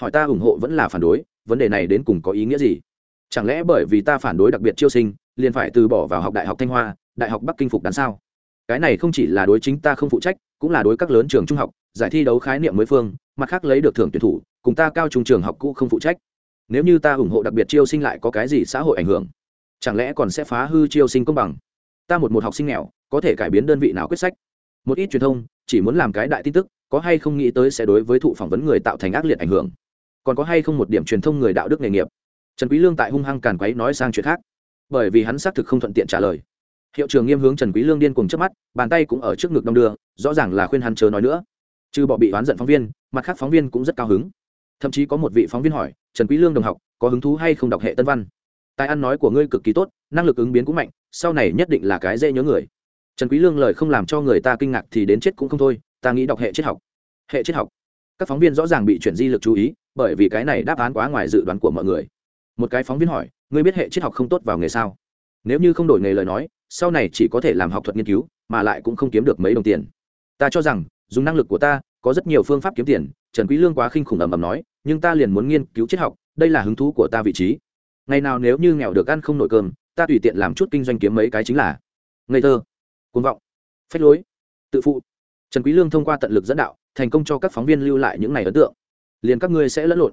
hỏi ta ủng hộ vẫn là phản đối, vấn đề này đến cùng có ý nghĩa gì? Chẳng lẽ bởi vì ta phản đối đặc biệt chiêu sinh, liền phải từ bỏ vào học đại học thanh hoa, đại học bắc kinh phục đán sao? Cái này không chỉ là đối chính ta không phụ trách, cũng là đối các lớn trường trung học giải thi đấu khái niệm mới phương, mặt khác lấy được thưởng tuyển thủ, cùng ta cao trung trường học cũ không phụ trách. Nếu như ta ủng hộ đặc biệt chiêu sinh lại có cái gì xã hội ảnh hưởng, chẳng lẽ còn sẽ phá hư chiêu sinh công bằng? Ta một một học sinh nghèo, có thể cải biến đơn vị nào quyết sách? Một ít truyền thông, chỉ muốn làm cái đại tin tức, có hay không nghĩ tới sẽ đối với thụ phỏng vấn người tạo thành ác liệt ảnh hưởng? Còn có hay không một điểm truyền thông người đạo đức nghề nghiệp? Trần quý lương tại hung hăng càn quấy nói sang chuyện khác, bởi vì hắn xác thực không thuận tiện trả lời. Hiệu trưởng nghiêm hướng trần quý lương điên cuồng chớp mắt, bàn tay cũng ở trước ngực đông đưa, rõ ràng là khuyên hắn chớ nói nữa trừ bỏ bị oán giận phóng viên, mặt khác phóng viên cũng rất cao hứng. Thậm chí có một vị phóng viên hỏi, trần quý lương đồng học, có hứng thú hay không đọc hệ tân văn? Tài ăn nói của ngươi cực kỳ tốt, năng lực ứng biến cũng mạnh, sau này nhất định là cái dễ nhớ người. Trần quý lương lời không làm cho người ta kinh ngạc thì đến chết cũng không thôi, ta nghĩ đọc hệ triết học. Hệ triết học. Các phóng viên rõ ràng bị chuyển di lực chú ý, bởi vì cái này đáp án quá ngoài dự đoán của mọi người. Một cái phóng viên hỏi, ngươi biết hệ triết học không tốt vào nghề sao? Nếu như không đổi nghề lời nói, sau này chỉ có thể làm học thuật nghiên cứu, mà lại cũng không kiếm được mấy đồng tiền. Ta cho rằng dùng năng lực của ta, có rất nhiều phương pháp kiếm tiền, trần quý lương quá khinh khủng ầm ầm nói, nhưng ta liền muốn nghiên cứu triết học, đây là hứng thú của ta vị trí. Ngày nào nếu như nghèo được ăn không nổi cơm, ta tùy tiện làm chút kinh doanh kiếm mấy cái chính là ngây thơ, cuồng vọng, phách lối, tự phụ. Trần quý lương thông qua tận lực dẫn đạo, thành công cho các phóng viên lưu lại những này ấn tượng. Liền các ngươi sẽ lẫn lộn.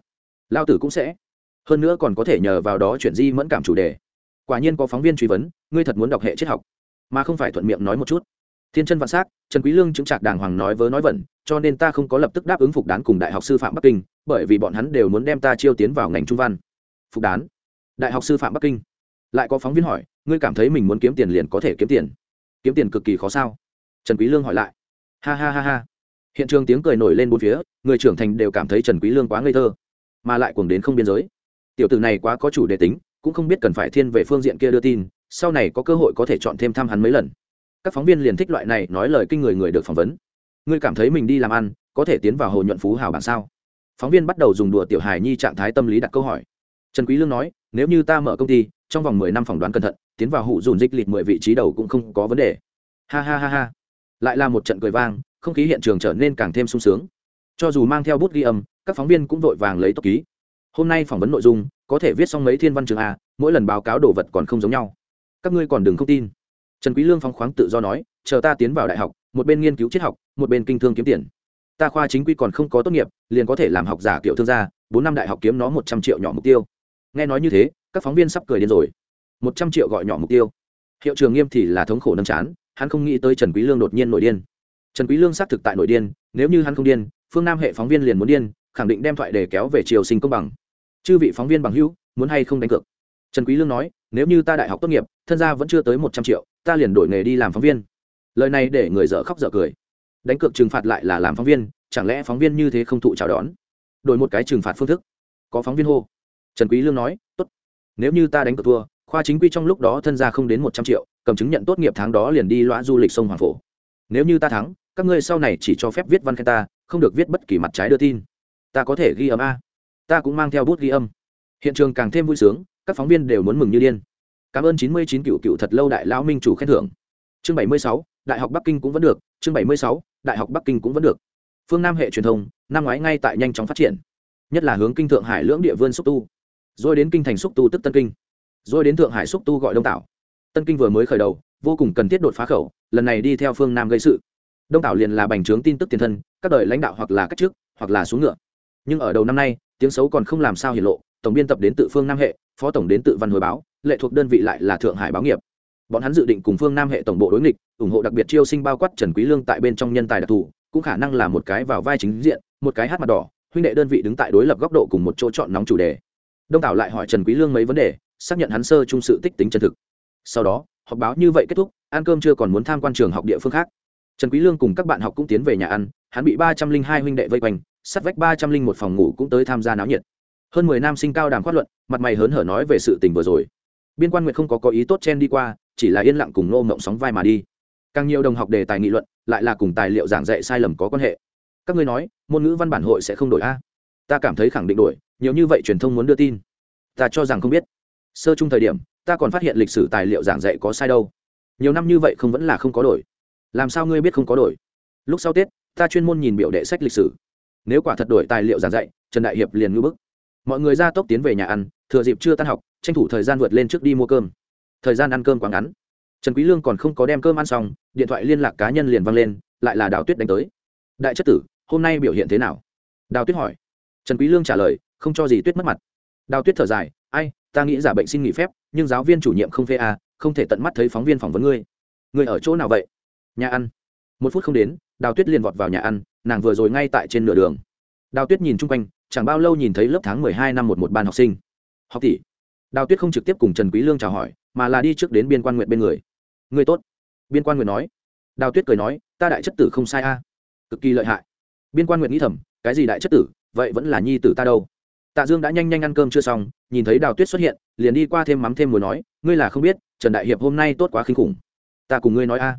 Lao tử cũng sẽ. Hơn nữa còn có thể nhờ vào đó chuyển di mẫn cảm chủ đề. Quả nhiên có phóng viên truy vấn, ngươi thật muốn đọc hệ triết học. Mà không phải thuận miệng nói một chút thiên chân vạn s á c trần quý lương chứng trạc đàng hoàng nói vớ nói vẩn, cho nên ta không có lập tức đáp ứng phục đán cùng đại học sư phạm bắc kinh, bởi vì bọn hắn đều muốn đem ta chiêu tiến vào ngành trung văn. Phục đán, đại học sư phạm bắc kinh. Lại có phóng viên hỏi, ngươi cảm thấy mình muốn kiếm tiền liền có thể kiếm tiền? Kiếm tiền cực kỳ khó sao? Trần quý lương hỏi lại. Ha ha ha ha. Hiện trường tiếng cười nổi lên bốn phía, người trưởng thành đều cảm thấy trần quý lương quá ngây thơ, mà lại cuồng đến không biên giới. Tiểu tử này quá có chủ đề tính, cũng không biết cần phải thiên về phương diện kia đưa tin, sau này có cơ hội có thể chọn thêm thăm hắn mấy lần các phóng viên liền thích loại này nói lời kinh người người được phỏng vấn. Ngươi cảm thấy mình đi làm ăn, có thể tiến vào hồ nhuận phú hào bản sao? Phóng viên bắt đầu dùng đùa tiểu hài nhi trạng thái tâm lý đặt câu hỏi. Trần quý lương nói, nếu như ta mở công ty, trong vòng mười năm phỏng đoán cẩn thận, tiến vào hụ dùn dịch lịch mười vị trí đầu cũng không có vấn đề. Ha ha ha ha. Lại là một trận cười vang, không khí hiện trường trở nên càng thêm sung sướng. Cho dù mang theo bút ghi âm, các phóng viên cũng vội vàng lấy tốc ký. Hôm nay phỏng vấn nội dung, có thể viết xong mấy thiên văn trường a, mỗi lần báo cáo đồ vật còn không giống nhau. Các ngươi còn đừng không tin trần quý lương phóng khoáng tự do nói, chờ ta tiến vào đại học, một bên nghiên cứu triết học, một bên kinh thương kiếm tiền. Ta khoa chính quy còn không có tốt nghiệp, liền có thể làm học giả kiểu thương gia, bốn năm đại học kiếm nó một trăm triệu nhỏ mục tiêu. Nghe nói như thế, các phóng viên sắp cười điên rồi. Một trăm triệu gọi nhỏ mục tiêu. Hiệu trường nghiêm thì là thống khổ nâng chán, hắn không nghĩ tới trần quý lương đột nhiên nổi điên. Trần quý lương xác thực tại nổi điên, nếu như hắn không điên, phương nam hệ phóng viên liền muốn điên, khẳng định đem thoại để kéo về chiều sinh công bằng. Chư vị phóng viên bằng hữu, muốn hay không đánh cược? Trần quý lương nói, nếu như ta đại học tốt nghiệp, thân gia vẫn chưa tới một trăm triệu ta liền đổi nghề đi làm phóng viên. Lời này để người dở khóc dở cười. Đánh cược trừng phạt lại là làm phóng viên, chẳng lẽ phóng viên như thế không thụ chào đón? Đổi một cái trừng phạt phương thức. Có phóng viên hô. Trần quý lương nói, tốt. Nếu như ta đánh cược thua, khoa chính quy trong lúc đó thân gia không đến một trăm triệu, cầm chứng nhận tốt nghiệp tháng đó liền đi loa du lịch sông hoàng phổ. Nếu như ta thắng, các ngươi sau này chỉ cho phép viết văn khen ta, không được viết bất kỳ mặt trái đưa tin. Ta có thể ghi âm a. Ta cũng mang theo bút ghi âm. Hiện trường càng thêm vui sướng, các phóng viên đều muốn mừng như điên cảm ơn chín mươi chín cựu cựu thật lâu đại lão minh chủ khen thưởng. Chương bảy mươi sáu, đại học bắc kinh cũng vẫn được. Chương bảy mươi sáu, đại học bắc kinh cũng vẫn được. Phương nam hệ truyền thông, năm ngoái ngay tại nhanh chóng phát triển. Nhất là hướng kinh thượng hải lưỡng địa vươn xúc tu. Rồi đến kinh thành xúc tu tức tân kinh. Rồi đến thượng hải xúc tu gọi đông tảo. Tân kinh vừa mới khởi đầu, vô cùng cần thiết đột phá khẩu, lần này đi theo phương nam gây sự. Đông tảo liền là bành trướng tin tức tiền thân, các đời lãnh đạo hoặc là cách trước, hoặc là xuống ngựa. Nhưng ở đầu năm nay, tiếng xấu còn không làm sao hiển lộ tổng biên tập đến tự phương nam hệ, phó tổng đến tự văn hồi báo, lệ thuộc đơn vị lại là thượng hải báo nghiệp. Bọn hắn dự định cùng phương nam hệ tổng bộ đối nghịch, ủng hộ đặc biệt chiêu sinh bao quát trần quý lương tại bên trong nhân tài đặc thù, cũng khả năng là một cái vào vai chính diện, một cái hát mặt đỏ, huynh đệ đơn vị đứng tại đối lập góc độ cùng một chỗ chọn nóng chủ đề. Đông tảo lại hỏi trần quý lương mấy vấn đề, xác nhận hắn sơ trung sự tích tính chân thực. Sau đó, họp báo như vậy kết thúc, ăn cơm chưa còn muốn tham quan trường học địa phương khác. Trần quý lương cùng các bạn học cũng tiến về nhà ăn, hắn bị ba trăm linh hai huynh đệ vây quanh, sát vách ba trăm linh một phòng ngủ cũng tới tham gia náo nhiệt hơn mười nam sinh cao đàm khoát luận, mặt mày hớn hở nói về sự tình vừa rồi. Biên quan nguyện không có có ý tốt chen đi qua, chỉ là yên lặng cùng nô mộng sóng vai mà đi. Càng nhiều đồng học đề tài nghị luận, lại là cùng tài liệu giảng dạy sai lầm có quan hệ. Các ngươi nói, môn ngữ văn bản hội sẽ không đổi a? Ta cảm thấy khẳng định đổi, nhiều như vậy truyền thông muốn đưa tin. Ta cho rằng không biết. Sơ chung thời điểm, ta còn phát hiện lịch sử tài liệu giảng dạy có sai đâu. Nhiều năm như vậy không vẫn là không có đổi. Làm sao ngươi biết không có đổi? Lúc sau tết, ta chuyên môn nhìn biểu đệ sách lịch sử. Nếu quả thật đổi tài liệu giảng dạy, trần đại hiệp liền ngưỡng bức mọi người ra tốc tiến về nhà ăn, thừa dịp chưa tan học, tranh thủ thời gian vượt lên trước đi mua cơm. Thời gian ăn cơm quá ngắn. Trần quý lương còn không có đem cơm ăn xong, điện thoại liên lạc cá nhân liền vang lên, lại là đào tuyết đánh tới. Đại chất tử, hôm nay biểu hiện thế nào? Đào tuyết hỏi. Trần quý lương trả lời, không cho gì tuyết mất mặt. Đào tuyết thở dài, ai, ta nghĩ giả bệnh xin nghỉ phép, nhưng giáo viên chủ nhiệm không phê à không thể tận mắt thấy phóng viên phỏng vấn ngươi. Ngươi ở chỗ nào vậy? Nhà ăn. Một phút không đến, đào tuyết liền vọt vào nhà ăn, nàng vừa rồi ngay tại trên nửa đường. Đào tuyết nhìn chung quanh chẳng bao lâu nhìn thấy lớp tháng mười hai năm một một ban học sinh. Học tỷ. Đào tuyết không trực tiếp cùng trần quý lương chào hỏi, mà là đi trước đến biên quan nguyện bên người. Người tốt. Biên quan nguyện nói. Đào tuyết cười nói, ta đại chất tử không sai a. Cực kỳ lợi hại. Biên quan nguyện nghĩ thầm, cái gì đại chất tử, vậy vẫn là nhi tử ta đâu. Tạ dương đã nhanh nhanh ăn cơm chưa xong, nhìn thấy đào tuyết xuất hiện, liền đi qua thêm mắm thêm mùi nói, ngươi là không biết, trần đại hiệp hôm nay tốt quá khinh khủng. Ta cùng ngươi nói a.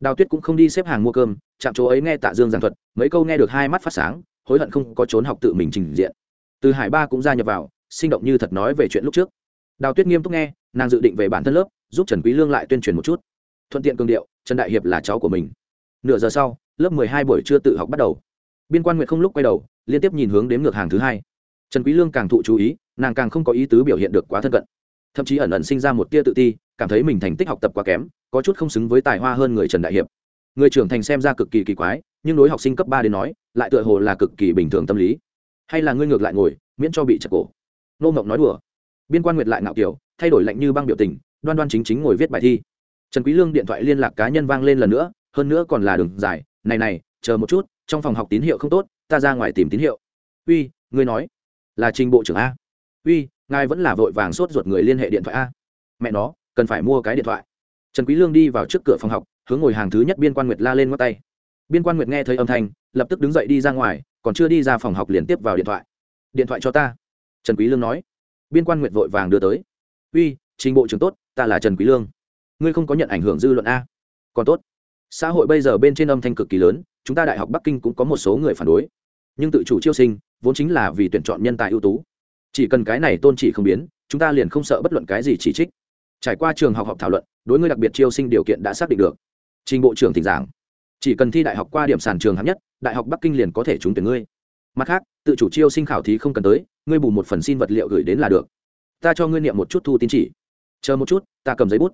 Đào tuyết cũng không đi xếp hàng mua cơm, chạm chỗ ấy nghe tạ dương giảng thuật, mấy câu nghe được hai mắt phát sáng hối hận không có trốn học tự mình trình diện. Từ hải ba cũng gia nhập vào, sinh động như thật nói về chuyện lúc trước. Đào tuyết nghiêm túc nghe, nàng dự định về bản thân lớp, giúp trần quý lương lại tuyên truyền một chút. Thuận tiện cương điệu, trần đại hiệp là cháu của mình. Nửa giờ sau, lớp 12 buổi trưa tự học bắt đầu. Biên quan nguyện không lúc quay đầu, liên tiếp nhìn hướng đến ngược hàng thứ hai. Trần quý lương càng thụ chú ý, nàng càng không có ý tứ biểu hiện được quá thân cận. Thậm chí ẩn ẩn sinh ra một tia tự ti, cảm thấy mình thành tích học tập quá kém, có chút không xứng với tài hoa hơn người trần đại hiệp. Người trưởng thành xem ra cực kỳ kỳ quái nhưng đối học sinh cấp ba đến nói, lại tựa hồ là cực kỳ bình thường tâm lý. Hay là ngươi ngược lại ngồi, miễn cho bị chặt cổ. Nô mộng nói đùa. Biên quan nguyệt lại ngạo kiểu, thay đổi lạnh như băng biểu tình, đoan đoan chính chính ngồi viết bài thi. Trần quý lương điện thoại liên lạc cá nhân vang lên lần nữa, hơn nữa còn là đường dài, này này, chờ một chút, trong phòng học tín hiệu không tốt, ta ra ngoài tìm tín hiệu. Uy, ngươi nói, là trình bộ trưởng a. Uy, ngài vẫn là vội vàng sốt ruột người liên hệ điện thoại a. Mẹ nó, cần phải mua cái điện thoại. Trần quý lương đi vào trước cửa phòng học, hướng ngồi hàng thứ nhất biên quan nguyệt la lên ngắt tay biên quan nguyệt nghe thấy âm thanh, lập tức đứng dậy đi ra ngoài, còn chưa đi ra phòng học liền tiếp vào điện thoại. Điện thoại cho ta. Trần quý lương nói. Biên quan nguyệt vội vàng đưa tới. Uy, trình bộ trưởng tốt, ta là trần quý lương. Ngươi không có nhận ảnh hưởng dư luận a. Còn tốt. Xã hội bây giờ bên trên âm thanh cực kỳ lớn, chúng ta đại học bắc kinh cũng có một số người phản đối. Nhưng tự chủ chiêu sinh, vốn chính là vì tuyển chọn nhân tài ưu tú. Chỉ cần cái này tôn chỉ không biến, chúng ta liền không sợ bất luận cái gì chỉ trích. Trải qua trường học học thảo luận, đối ngươi đặc biệt chiêu sinh điều kiện đã xác định được. Trình bộ trưởng thỉnh giảng chỉ cần thi đại học qua điểm sàn trường hạng nhất, đại học bắc kinh liền có thể trúng tuyển ngươi. Mặt khác, tự chủ chiêu sinh khảo thí không cần tới, ngươi bù một phần xin vật liệu gửi đến là được. Ta cho ngươi niệm một chút thu tín chỉ. Chờ một chút, ta cầm giấy bút.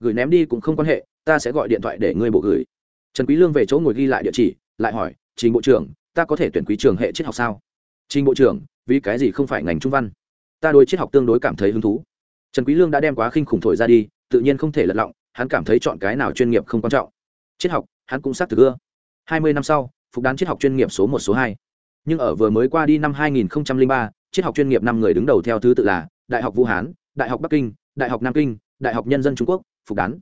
Gửi ném đi cũng không quan hệ, ta sẽ gọi điện thoại để ngươi bộ gửi. Trần quý lương về chỗ ngồi ghi lại địa chỉ, lại hỏi, trình bộ trưởng, ta có thể tuyển quý trường hệ triết học sao? Trình bộ trưởng, vì cái gì không phải ngành trung văn? Ta đối triết học tương đối cảm thấy hứng thú. Trần quý lương đã đem quá khinh khủng thổi ra đi, tự nhiên không thể lật lọng, hắn cảm thấy chọn cái nào chuyên nghiệp không quan trọng. Triết học hắn cũng xác thực ưa. Hai mươi năm sau phục đán triết học chuyên nghiệp số một số hai. Nhưng ở vừa mới qua đi năm 2003, triết học chuyên nghiệp năm người đứng đầu theo thứ tự là đại học vũ hán đại học bắc kinh đại học nam kinh đại học nhân dân trung quốc phục đán.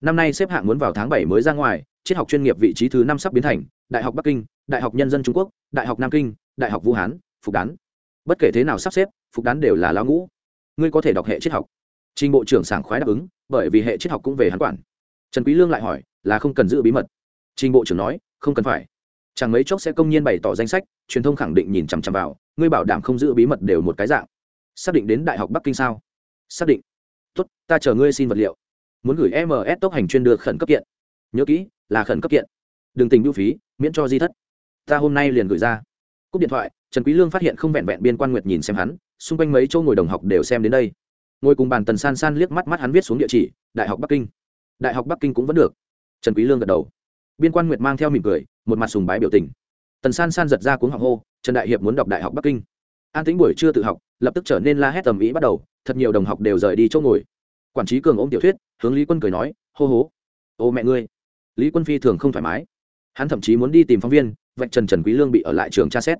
Năm nay xếp hạng muốn vào tháng bảy mới ra ngoài triết học chuyên nghiệp vị trí thứ năm sắp biến thành đại học bắc kinh đại học nhân dân trung quốc đại học nam kinh đại học vũ hán phục đán. Bất kể thế nào sắp xếp phục đán đều là lao ngũ. Ngươi có thể đọc hệ triết học. Trình bộ trưởng sảng khoái đáp ứng bởi vì hệ triết học cũng về hắn quản. Trần quý lương lại hỏi là không cần giữ bí mật trình bộ trưởng nói, không cần phải. Chẳng mấy chốc sẽ công nhiên bày tỏ danh sách, truyền thông khẳng định nhìn chằm chằm vào, ngươi bảo đảm không giữ bí mật đều một cái dạng. Xác định đến đại học bắc kinh sao? Xác định. Tốt, ta chờ ngươi xin vật liệu. Muốn gửi ms tốc hành chuyên đưa khẩn cấp kiện. Nhớ kỹ, là khẩn cấp kiện. Đừng tình bưu phí, miễn cho di thất. Ta hôm nay liền gửi ra. Cúp điện thoại, trần quý lương phát hiện không vẹn vẹn biên quan nguyệt nhìn xem hắn, xung quanh mấy chỗ ngồi đồng học đều xem đến đây. Ngồi cùng bàn tần san san liếc mắt mắt hắn viết xuống địa chỉ, đại học bắc kinh. Đại học bắc kinh cũng vẫn được. Trần quý lương gật đầu biên quan nguyệt mang theo mỉm cười, một mặt sùng bái biểu tình. Tần san san giật ra cuốn học hô, trần đại hiệp muốn đọc đại học bắc kinh. An tĩnh buổi trưa tự học, lập tức trở nên la hét tầm ý bắt đầu, thật nhiều đồng học đều rời đi chỗ ngồi. Quản trí cường ôm tiểu thuyết, hướng lý quân cười nói, hô hố, ô mẹ ngươi. Lý quân phi thường không thoải mái. Hắn thậm chí muốn đi tìm phóng viên, vạch trần trần quý lương bị ở lại trường tra xét.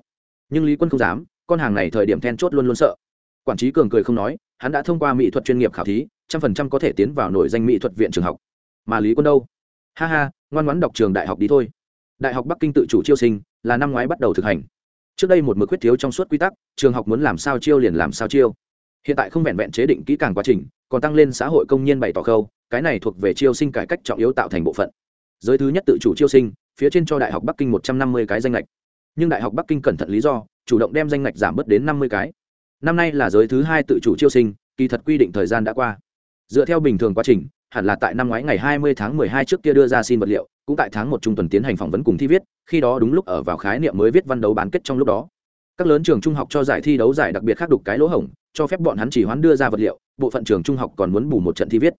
Nhưng lý quân không dám, con hàng này thời điểm then chốt luôn luôn sợ. Quản trí cường cười không nói, hắn đã thông qua mỹ thuật chuyên nghiệp khảo thí, trăm phần trăm có thể tiến vào nổi danh mỹ thuật viện trường học. Mà lý quân đâu? Ha ha ngoan ngoãn đọc trường đại học đi thôi. Đại học bắc kinh tự chủ chiêu sinh, là năm ngoái bắt đầu thực hành. Trước đây một mực quyết thiếu trong suốt quy tắc, trường học muốn làm sao chiêu liền làm sao chiêu. Hiện tại không vẹn vẹn chế định kỹ càng quá trình, còn tăng lên xã hội công nhân bày tỏ khâu, cái này thuộc về chiêu sinh cải cách trọng yếu tạo thành bộ phận. Giới thứ nhất tự chủ chiêu sinh, phía trên cho đại học bắc kinh một trăm năm mươi cái danh lệch. Nhưng đại học bắc kinh cẩn thận lý do, chủ động đem danh lệch giảm bớt đến năm mươi cái. Năm nay là giới thứ hai tự chủ chiêu sinh, kỳ thật quy định thời gian đã qua. Dựa theo bình thường quá trình hẳn là tại năm ngoái ngày hai mươi tháng hai trước kia đưa ra xin vật liệu, cũng tại tháng một trung tuần tiến hành phỏng vấn cùng thi viết, khi đó đúng lúc ở vào khái niệm mới viết văn đấu bán kết trong lúc đó. Các lớn trường trung học cho giải thi đấu giải đặc biệt khác đục cái lỗ hổng, cho phép bọn hắn chỉ hoán đưa ra vật liệu, bộ phận trường trung học còn muốn bù một trận thi viết.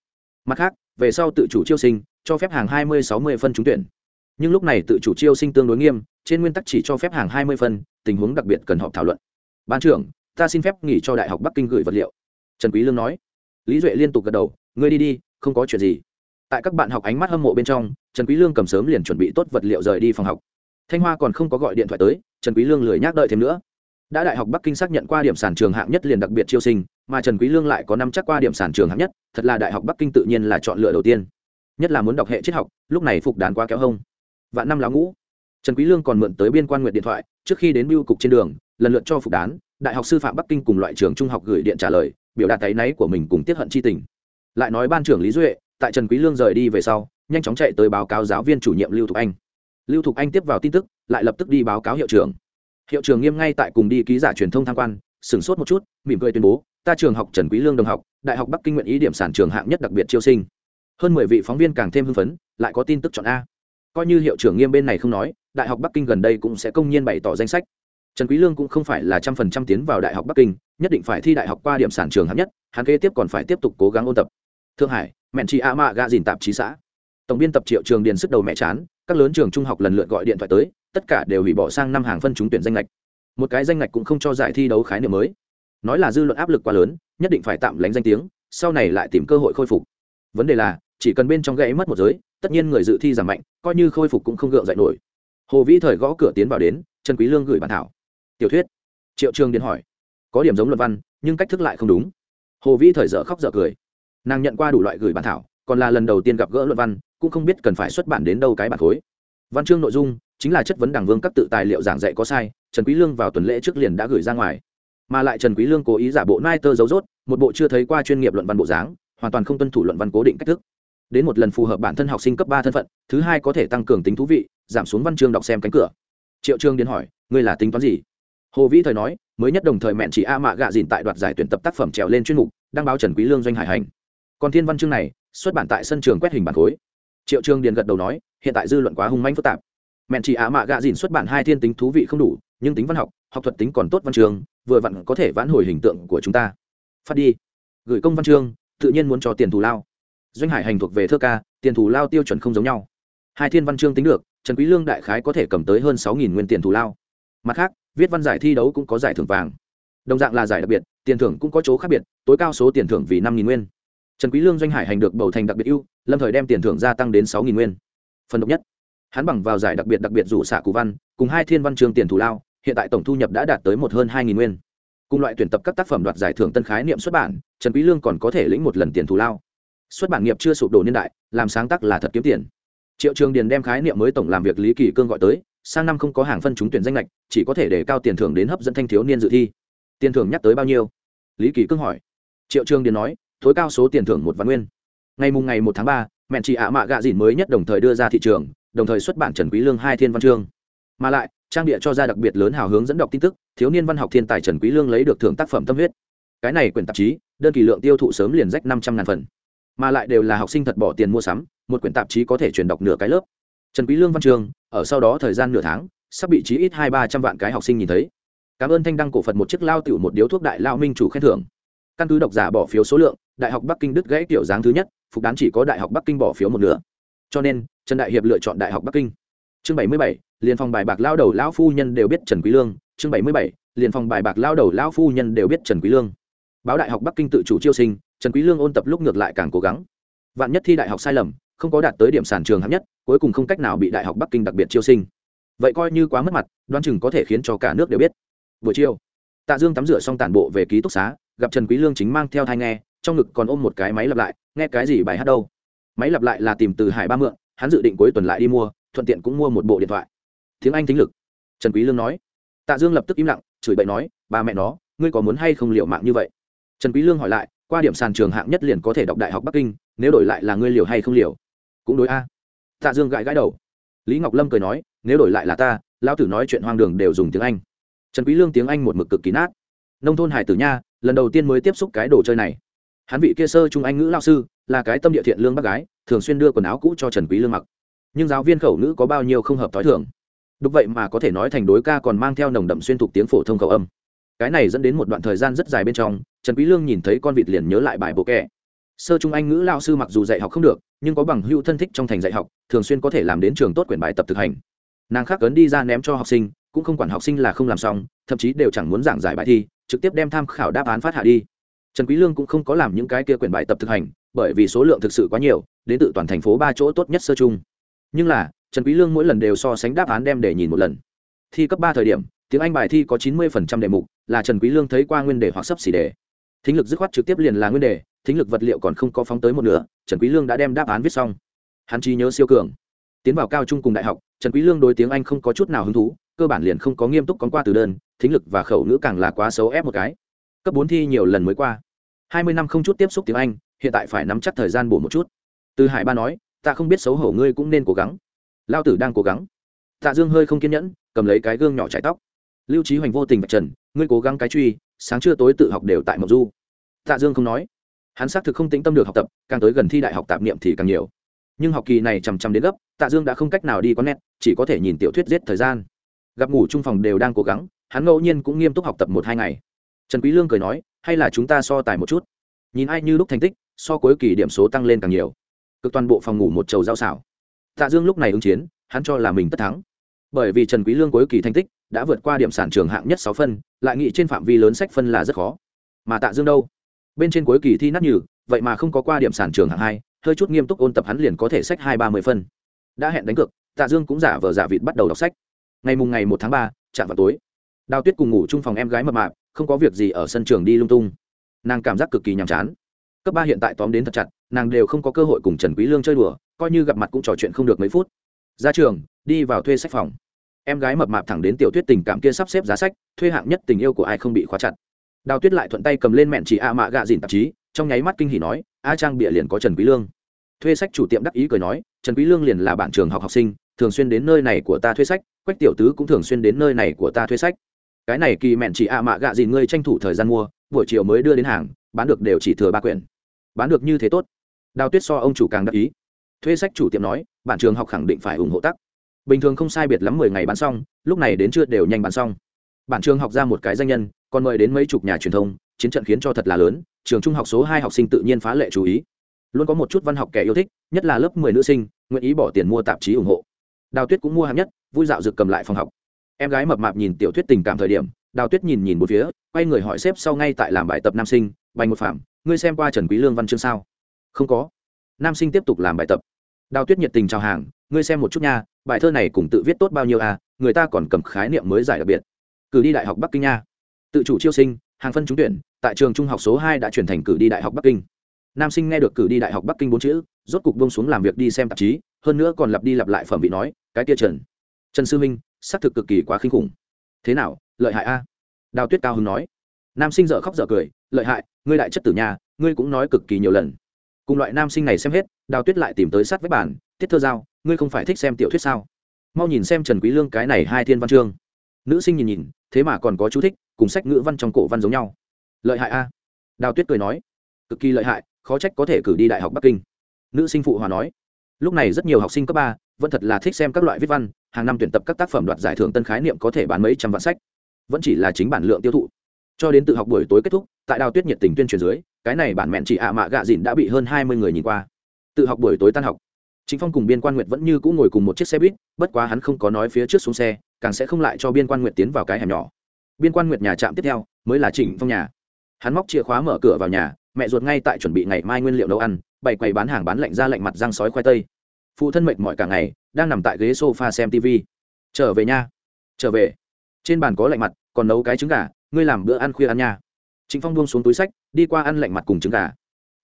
Mặt khác, về sau tự chủ chiêu sinh, cho phép hàng hai mươi, sáu mươi phân trúng tuyển. Nhưng lúc này tự chủ chiêu sinh tương đối nghiêm, trên nguyên tắc chỉ cho phép hàng hai mươi phân, tình huống đặc biệt cần họp thảo luận. Ban trưởng, ta xin phép nghỉ cho đại học bắc kinh gửi vật liệu. Trần quý lương nói. Lý duệ liên tục gật đầu, ngươi đi đi không có chuyện gì. Tại các bạn học ánh mắt hâm mộ bên trong, trần quý lương cầm sớm liền chuẩn bị tốt vật liệu rời đi phòng học. Thanh hoa còn không có gọi điện thoại tới, trần quý lương lười nhắc đợi thêm nữa. Đã đại học bắc kinh xác nhận qua điểm sản trường hạng nhất liền đặc biệt chiêu sinh, mà trần quý lương lại có năm chắc qua điểm sản trường hạng nhất, thật là đại học bắc kinh tự nhiên là chọn lựa đầu tiên. Nhất là muốn đọc hệ triết học, lúc này phục đàn qua kéo hông. Vạn năm láo ngũ. Trần quý lương còn mượn tới biên quan nguyện điện thoại, trước khi đến biêu cục trên đường, lần lượt cho phục đán, đại học sư phạm bắc kinh cùng loại trường trung học gửi điện trả lời, biểu đạt tay náy của mình cùng tiết hận chi tình lại nói ban trưởng lý duệ, tại trần quý lương rời đi về sau, nhanh chóng chạy tới báo cáo giáo viên chủ nhiệm lưu thục anh. Lưu thục anh tiếp vào tin tức, lại lập tức đi báo cáo hiệu trưởng. Hiệu trưởng nghiêm ngay tại cùng đi ký giả truyền thông tham quan, sửng sốt một chút, mỉm cười tuyên bố, ta trường học trần quý lương đồng học, đại học bắc kinh nguyện ý điểm sản trường hạng nhất đặc biệt chiêu sinh. Hơn mười vị phóng viên càng thêm hưng phấn, lại có tin tức chọn a. Coi như hiệu trưởng nghiêm bên này không nói, đại học bắc kinh gần đây cũng sẽ công nhiên bày tỏ danh sách. Trần quý lương cũng không phải là trăm phần trăm tiến vào đại học bắc kinh, nhất định phải thi đại học qua điểm sản trường hạng nhất, hắn kế tiếp còn phải tiếp tục cố gắng ôn tập thượng hải mẹn chị a mạ gạ dìn tạp chí xã. Tổng biên tập triệu trường điền sức đầu mẹ chán, các lớn trường trung học lần lượt gọi điện thoại tới, tất cả đều hủy bỏ sang năm hàng phân trúng tuyển danh lệch một cái danh lệch cũng không cho giải thi đấu khái niệm mới. Nói là dư luận áp lực quá lớn, nhất định phải tạm lánh danh tiếng, sau này lại tìm cơ hội khôi phục. Vấn đề là, chỉ cần bên trong gãy mất một giới, tất nhiên người dự thi giảm mạnh, coi như khôi phục cũng không gượng dậy nổi. Hồ vĩ thời gõ cửa tiến vào đến, trần quý lương gửi bản thảo. Tiểu thuyết. Triệu trường điền hỏi, có điểm giống luận văn, nhưng cách thức lại không đúng. Hồ vĩ thời dở khóc dở cười nàng nhận qua đủ loại gửi bản thảo, còn là lần đầu tiên gặp gỡ luận văn, cũng không biết cần phải xuất bản đến đâu cái bản khối. Văn chương nội dung chính là chất vấn đảng vương các tự tài liệu giảng dạy có sai, trần quý lương vào tuần lễ trước liền đã gửi ra ngoài. Mà lại trần quý lương cố ý giả bộ nai tơ giấu rốt, một bộ chưa thấy qua chuyên nghiệp luận văn bộ dáng, hoàn toàn không tuân thủ luận văn cố định cách thức. Đến một lần phù hợp bản thân học sinh cấp ba thân phận, thứ hai có thể tăng cường tính thú vị, giảm xuống văn chương đọc xem cánh cửa. Triệu trương đến hỏi, ngươi là tính toán gì? Hồ vĩ thời nói, mới nhất đồng thời mẹn chỉ a mạ gạ dìn tại đoạt giải tuyển tập tác phẩm trèo lên chuyên mục, đăng báo trần quý lương doanh hải hành còn thiên văn chương này, xuất bản tại sân trường quét hình bản khối. Triệu trường điền gật đầu nói, hiện tại dư luận quá hung manh phức tạp. Mẹn chỉ a mạ gạ dìn xuất bản hai thiên tính thú vị không đủ, nhưng tính văn học học thuật tính còn tốt văn chương vừa vặn có thể vãn hồi hình tượng của chúng ta. Phát đi. Gửi công văn chương, tự nhiên muốn cho tiền thù lao. Doanh hải hành thuộc về thơ ca, tiền thù lao tiêu chuẩn không giống nhau. Hai thiên văn chương tính được, trần quý lương đại khái có thể cầm tới hơn sáu nghìn nguyên tiền thù lao. Mặt khác, viết văn giải thi đấu cũng có giải thưởng vàng. Đồng dạng là giải đặc biệt, tiền thưởng cũng có chỗ khác biệt, tối cao số tiền thưởng vì năm nghìn nguyên trần quý lương doanh hải hành được bầu thành đặc biệt ưu, lâm thời đem tiền thưởng gia tăng đến sáu nghìn nguyên. Phần độc nhất, hắn bằng vào giải đặc biệt đặc biệt rủ xạ cú văn, cùng hai thiên văn Trường tiền thù lao, hiện tại tổng thu nhập đã đạt tới một hơn hai nghìn nguyên. Cùng loại tuyển tập các tác phẩm đoạt giải thưởng tân khái niệm xuất bản, trần quý lương còn có thể lĩnh một lần tiền thù lao. Xuất bản nghiệp chưa sụp đổ niên đại, làm sáng tác là thật kiếm tiền. Triệu trường điền đem khái niệm mới tổng làm việc lý kỳ cương gọi tới, sang năm không có hàng phân trúng tuyển danh lệch, chỉ có thể để cao tiền thưởng đến hấp dẫn thanh thiếu niên dự thi. Tiền thưởng nhắc tới bao nhiêu? Lý kỳ cương hỏi. Triệu trường điền nói tối cao số tiền thưởng một vạn nguyên. Ngày mùng ngày một tháng ba, mẹn chị ạ mạ gạ dìn mới nhất đồng thời đưa ra thị trường, đồng thời xuất bản trần quý lương hai thiên văn chương. Mà lại, trang địa cho ra đặc biệt lớn hào hướng dẫn đọc tin tức, thiếu niên văn học thiên tài trần quý lương lấy được thưởng tác phẩm tâm huyết. Cái này quyển tạp chí, đơn kỳ lượng tiêu thụ sớm liền rách năm trăm ngàn phần. Mà lại đều là học sinh thật bỏ tiền mua sắm, một quyển tạp chí có thể truyền đọc nửa cái lớp. Trần quý lương văn trường ở sau đó thời gian nửa tháng, sắp bị chí ít hai ba trăm vạn cái học sinh nhìn thấy. Cảm ơn thanh đăng cổ phật một chiếc lao tiểu một điếu thuốc đại lao minh chủ khen thưởng căn cứ độc giả bỏ phiếu số lượng, đại học bắc kinh đứt gãy kiểu dáng thứ nhất, phục đán chỉ có đại học bắc kinh bỏ phiếu một nửa. Cho nên, trần đại hiệp lựa chọn đại học bắc kinh. Chương bảy mươi bảy liền phòng bài bạc lao đầu lão phu nhân đều biết trần quý lương. Chương bảy mươi bảy liền phòng bài bạc lao đầu lão phu nhân đều biết trần quý lương. Báo đại học bắc kinh tự chủ chiêu sinh, trần quý lương ôn tập lúc ngược lại càng cố gắng. Vạn nhất thi đại học sai lầm, không có đạt tới điểm sàn trường hạng nhất, cuối cùng không cách nào bị đại học bắc kinh đặc biệt chiêu sinh. Vậy coi như quá mất mặt, đoán chừng có thể khiến cho cả nước đều biết. Buổi chiều, tạ dương tắm rửa xong tản bộ về ký túc xá gặp trần quý lương chính mang theo thai nghe, trong ngực còn ôm một cái máy lặp lại, nghe cái gì bài hát đâu. Máy lặp lại là tìm từ hải ba mượn, hắn dự định cuối tuần lại đi mua, thuận tiện cũng mua một bộ điện thoại. Tiếng anh thính lực. Trần quý lương nói. Tạ dương lập tức im lặng, chửi bậy nói, ba mẹ nó, ngươi có muốn hay không liều mạng như vậy? Trần quý lương hỏi lại, qua điểm sàn trường hạng nhất liền có thể đọc đại học bắc kinh, nếu đổi lại là ngươi liều hay không liều? Cũng đối a. Tạ dương gãi gãi đầu. Lý ngọc lâm cười nói, nếu đổi lại là ta, lão tử nói chuyện hoang đường đều dùng tiếng anh. Trần quý lương tiếng anh một mực cực kỳ nát. Nông thôn hải tử nha lần đầu tiên mới tiếp xúc cái đồ chơi này. Hắn vị kia sơ trung anh ngữ lao sư, là cái tâm địa thiện lương bác gái, thường xuyên đưa quần áo cũ cho trần quý lương mặc. Nhưng giáo viên khẩu ngữ có bao nhiêu không hợp thói thường. Đúng vậy mà có thể nói thành đối ca còn mang theo nồng đậm xuyên thục tiếng phổ thông khẩu âm. Cái này dẫn đến một đoạn thời gian rất dài bên trong, trần quý lương nhìn thấy con vịt liền nhớ lại bài bộ kẻ. Sơ trung anh ngữ lao sư mặc dù dạy học không được, nhưng có bằng hữu thân thích trong thành dạy học, thường xuyên có thể làm đến trường tốt quyển bài tập thực hành. Nàng khác cấn đi ra ném cho học sinh, cũng không quản học sinh là không làm xong, thậm chí đều chẳng muốn giảng giải bài thi trực tiếp đem tham khảo đáp án phát hạ đi. Trần quý lương cũng không có làm những cái kia quyển bài tập thực hành, bởi vì số lượng thực sự quá nhiều, đến từ toàn thành phố ba chỗ tốt nhất sơ chung. Nhưng là, trần quý lương mỗi lần đều so sánh đáp án đem để nhìn một lần. Thi cấp ba thời điểm, tiếng anh bài thi có 90% đề mục, là trần quý lương thấy qua nguyên đề hoặc sắp xỉ đề. Thính lực dứt khoát trực tiếp liền là nguyên đề, thính lực vật liệu còn không có phóng tới một nửa, trần quý lương đã đem đáp án viết xong. Hắn trí nhớ siêu cường. Tiến vào cao trung cùng đại học trần quý lương đối tiếng anh không có chút nào hứng thú, cơ bản liền không có nghiêm túc con qua từ đơn, thính lực và khẩu ngữ càng là quá xấu ép một cái. Cấp bốn thi nhiều lần mới qua. Hai mươi năm không chút tiếp xúc tiếng anh, hiện tại phải nắm chắc thời gian bổ một chút. Từ hải ba nói, ta không biết xấu hổ ngươi cũng nên cố gắng. Lao tử đang cố gắng. Tạ dương hơi không kiên nhẫn, cầm lấy cái gương nhỏ chải tóc. Lưu trí hoành vô tình vạch trần, ngươi cố gắng cái truy, sáng trưa tối tự học đều tại mộc du. Tạ dương không nói. Hắn xác thực không tĩnh tâm được học tập, càng tới gần thi đại học tạp niệm thì càng nhiều nhưng học kỳ này chằm chằm đến gấp, tạ dương đã không cách nào đi con nét chỉ có thể nhìn tiểu thuyết giết thời gian. Gặp ngủ trung phòng đều đang cố gắng, hắn ngẫu nhiên cũng nghiêm túc học tập một hai ngày. Trần quý lương cười nói, hay là chúng ta so tài một chút. Nhìn ai như lúc thành tích, so cuối kỳ điểm số tăng lên càng nhiều. Cực toàn bộ phòng ngủ một trầu giao xảo tạ dương lúc này ứng chiến, hắn cho là mình tất thắng. Bởi vì trần quý lương cuối kỳ thành tích đã vượt qua điểm sản trường hạng nhất sáu phân, lại nghĩ trên phạm vi lớn sách phân là rất khó. Mà tạ dương đâu? Bên trên cuối kỳ thi nát nhừ, vậy mà không có qua điểm sản trường hạng hai, hơi chút nghiêm túc ôn tập hắn liền có thể sách hai ba mươi phân. Đã hẹn đánh cược, tạ dương cũng giả vờ giả vịt bắt đầu đọc sách. Ngày mùng ngày một tháng ba, chạm vào tối. Đào tuyết cùng ngủ chung phòng em gái mập mạp, không có việc gì ở sân trường đi lung tung. Nàng cảm giác cực kỳ nhàm chán. Cấp ba hiện tại tóm đến thật chặt, nàng đều không có cơ hội cùng trần quý lương chơi đùa, coi như gặp mặt cũng trò chuyện không được mấy phút. Ra trường, đi vào thuê sách phòng. Em gái mập mạp thẳng đến tiểu tuyết tình cảm kia sắp xếp giá sách, thuê hạng nhất tình yêu của ai không bị khóa chặt đào tuyết lại thuận tay cầm lên mẹn chỉ a mạ gạ dìn tạp chí, trong nháy mắt kinh hỉ nói, a trang bịa liền có trần quý lương. Thuê sách chủ tiệm đắc ý cười nói, trần quý lương liền là bạn trường học học sinh, thường xuyên đến nơi này của ta thuê sách, quách tiểu tứ cũng thường xuyên đến nơi này của ta thuê sách. Cái này kỳ mẹn chỉ a mạ gạ dìn ngươi tranh thủ thời gian mua, buổi chiều mới đưa đến hàng, bán được đều chỉ thừa ba quyển. Bán được như thế tốt. Đào tuyết so ông chủ càng đắc ý. Thuê sách chủ tiệm nói, bạn trường học khẳng định phải ủng hộ tắc. Bình thường không sai biệt lắm mười ngày bán xong, lúc này đến chưa đều nhanh bán xong. Bản trường học ra một cái danh nhân còn mời đến mấy chục nhà truyền thông, chiến trận khiến cho thật là lớn, trường trung học số hai học sinh tự nhiên phá lệ chú ý. Luôn có một chút văn học kẻ yêu thích, nhất là lớp mười nữ sinh, nguyện ý bỏ tiền mua tạp chí ủng hộ. Đào tuyết cũng mua hạng nhất, vui dạo rực cầm lại phòng học. Em gái mập mạp nhìn tiểu tuyết tình cảm thời điểm, đào tuyết nhìn nhìn một phía, quay người hỏi xếp sau ngay tại làm bài tập nam sinh, bành một phạm, ngươi xem qua trần quý lương văn chương sao? Không có. Nam sinh tiếp tục làm bài tập. Đào tuyết nhiệt tình chào hàng, ngươi xem một chút nha, bài thơ này cùng tự viết tốt bao nhiêu à người ta còn cầm khái niệm mới giải đặc biệt. Cử đi đại học bắc kinh nha tự chủ chiêu sinh, hàng phân trúng tuyển, tại trường trung học số hai đã chuyển thành cử đi đại học bắc kinh. Nam sinh nghe được cử đi đại học bắc kinh bốn chữ, rốt cục bông xuống làm việc đi xem tạp chí, hơn nữa còn lặp đi lặp lại phẩm vị nói, cái tia trần trần sư minh, xác thực cực kỳ quá khinh khủng. Thế nào, lợi hại a? Đào tuyết cao hưng nói. Nam sinh dở khóc dở cười, lợi hại, ngươi đại chất tử nhà, ngươi cũng nói cực kỳ nhiều lần. Cùng loại nam sinh này xem hết, đào tuyết lại tìm tới sát với bản tiết thơ giao, ngươi không phải thích xem tiểu thuyết sao? Mau nhìn xem trần quý lương cái này hai thiên văn chương. Nữ sinh nhìn nhìn, thế mà còn có chú thích cùng sách ngữ văn trong cổ văn giống nhau. Lợi hại a. Đào tuyết cười nói. Cực kỳ lợi hại, khó trách có thể cử đi đại học bắc kinh. Nữ sinh phụ hòa nói. Lúc này rất nhiều học sinh cấp ba vẫn thật là thích xem các loại viết văn, hàng năm tuyển tập các tác phẩm đoạt giải thưởng tân khái niệm có thể bán mấy trăm vạn sách. Vẫn chỉ là chính bản lượng tiêu thụ. Cho đến tự học buổi tối kết thúc, tại đào tuyết nhiệt tình tuyên truyền dưới, cái này bản mẹn chỉ ạ mạ gạ dịn đã bị hơn hai mươi người nhìn qua. Tự học buổi tối tan học. Chính phong cùng biên quan nguyệt vẫn như cũ ngồi cùng một chiếc xe buýt, bất quá hắn không có nói phía trước xuống xe, càng sẽ không lại cho biên quan nguyệt tiến vào cái hẻm nhỏ biên quan nguyệt nhà trạm tiếp theo, mới là chỉnh phong nhà. Hắn móc chìa khóa mở cửa vào nhà, mẹ ruột ngay tại chuẩn bị ngày mai nguyên liệu nấu ăn, bày quầy bán hàng bán lạnh ra lạnh mặt răng sói khoai tây. Phụ thân mệt mỏi cả ngày, đang nằm tại ghế sofa xem tv trở về nha. Trở về. Trên bàn có lạnh mặt, còn nấu cái trứng gà, ngươi làm bữa ăn khuya ăn nha. Chính phong buông xuống túi sách, đi qua ăn lạnh mặt cùng trứng gà.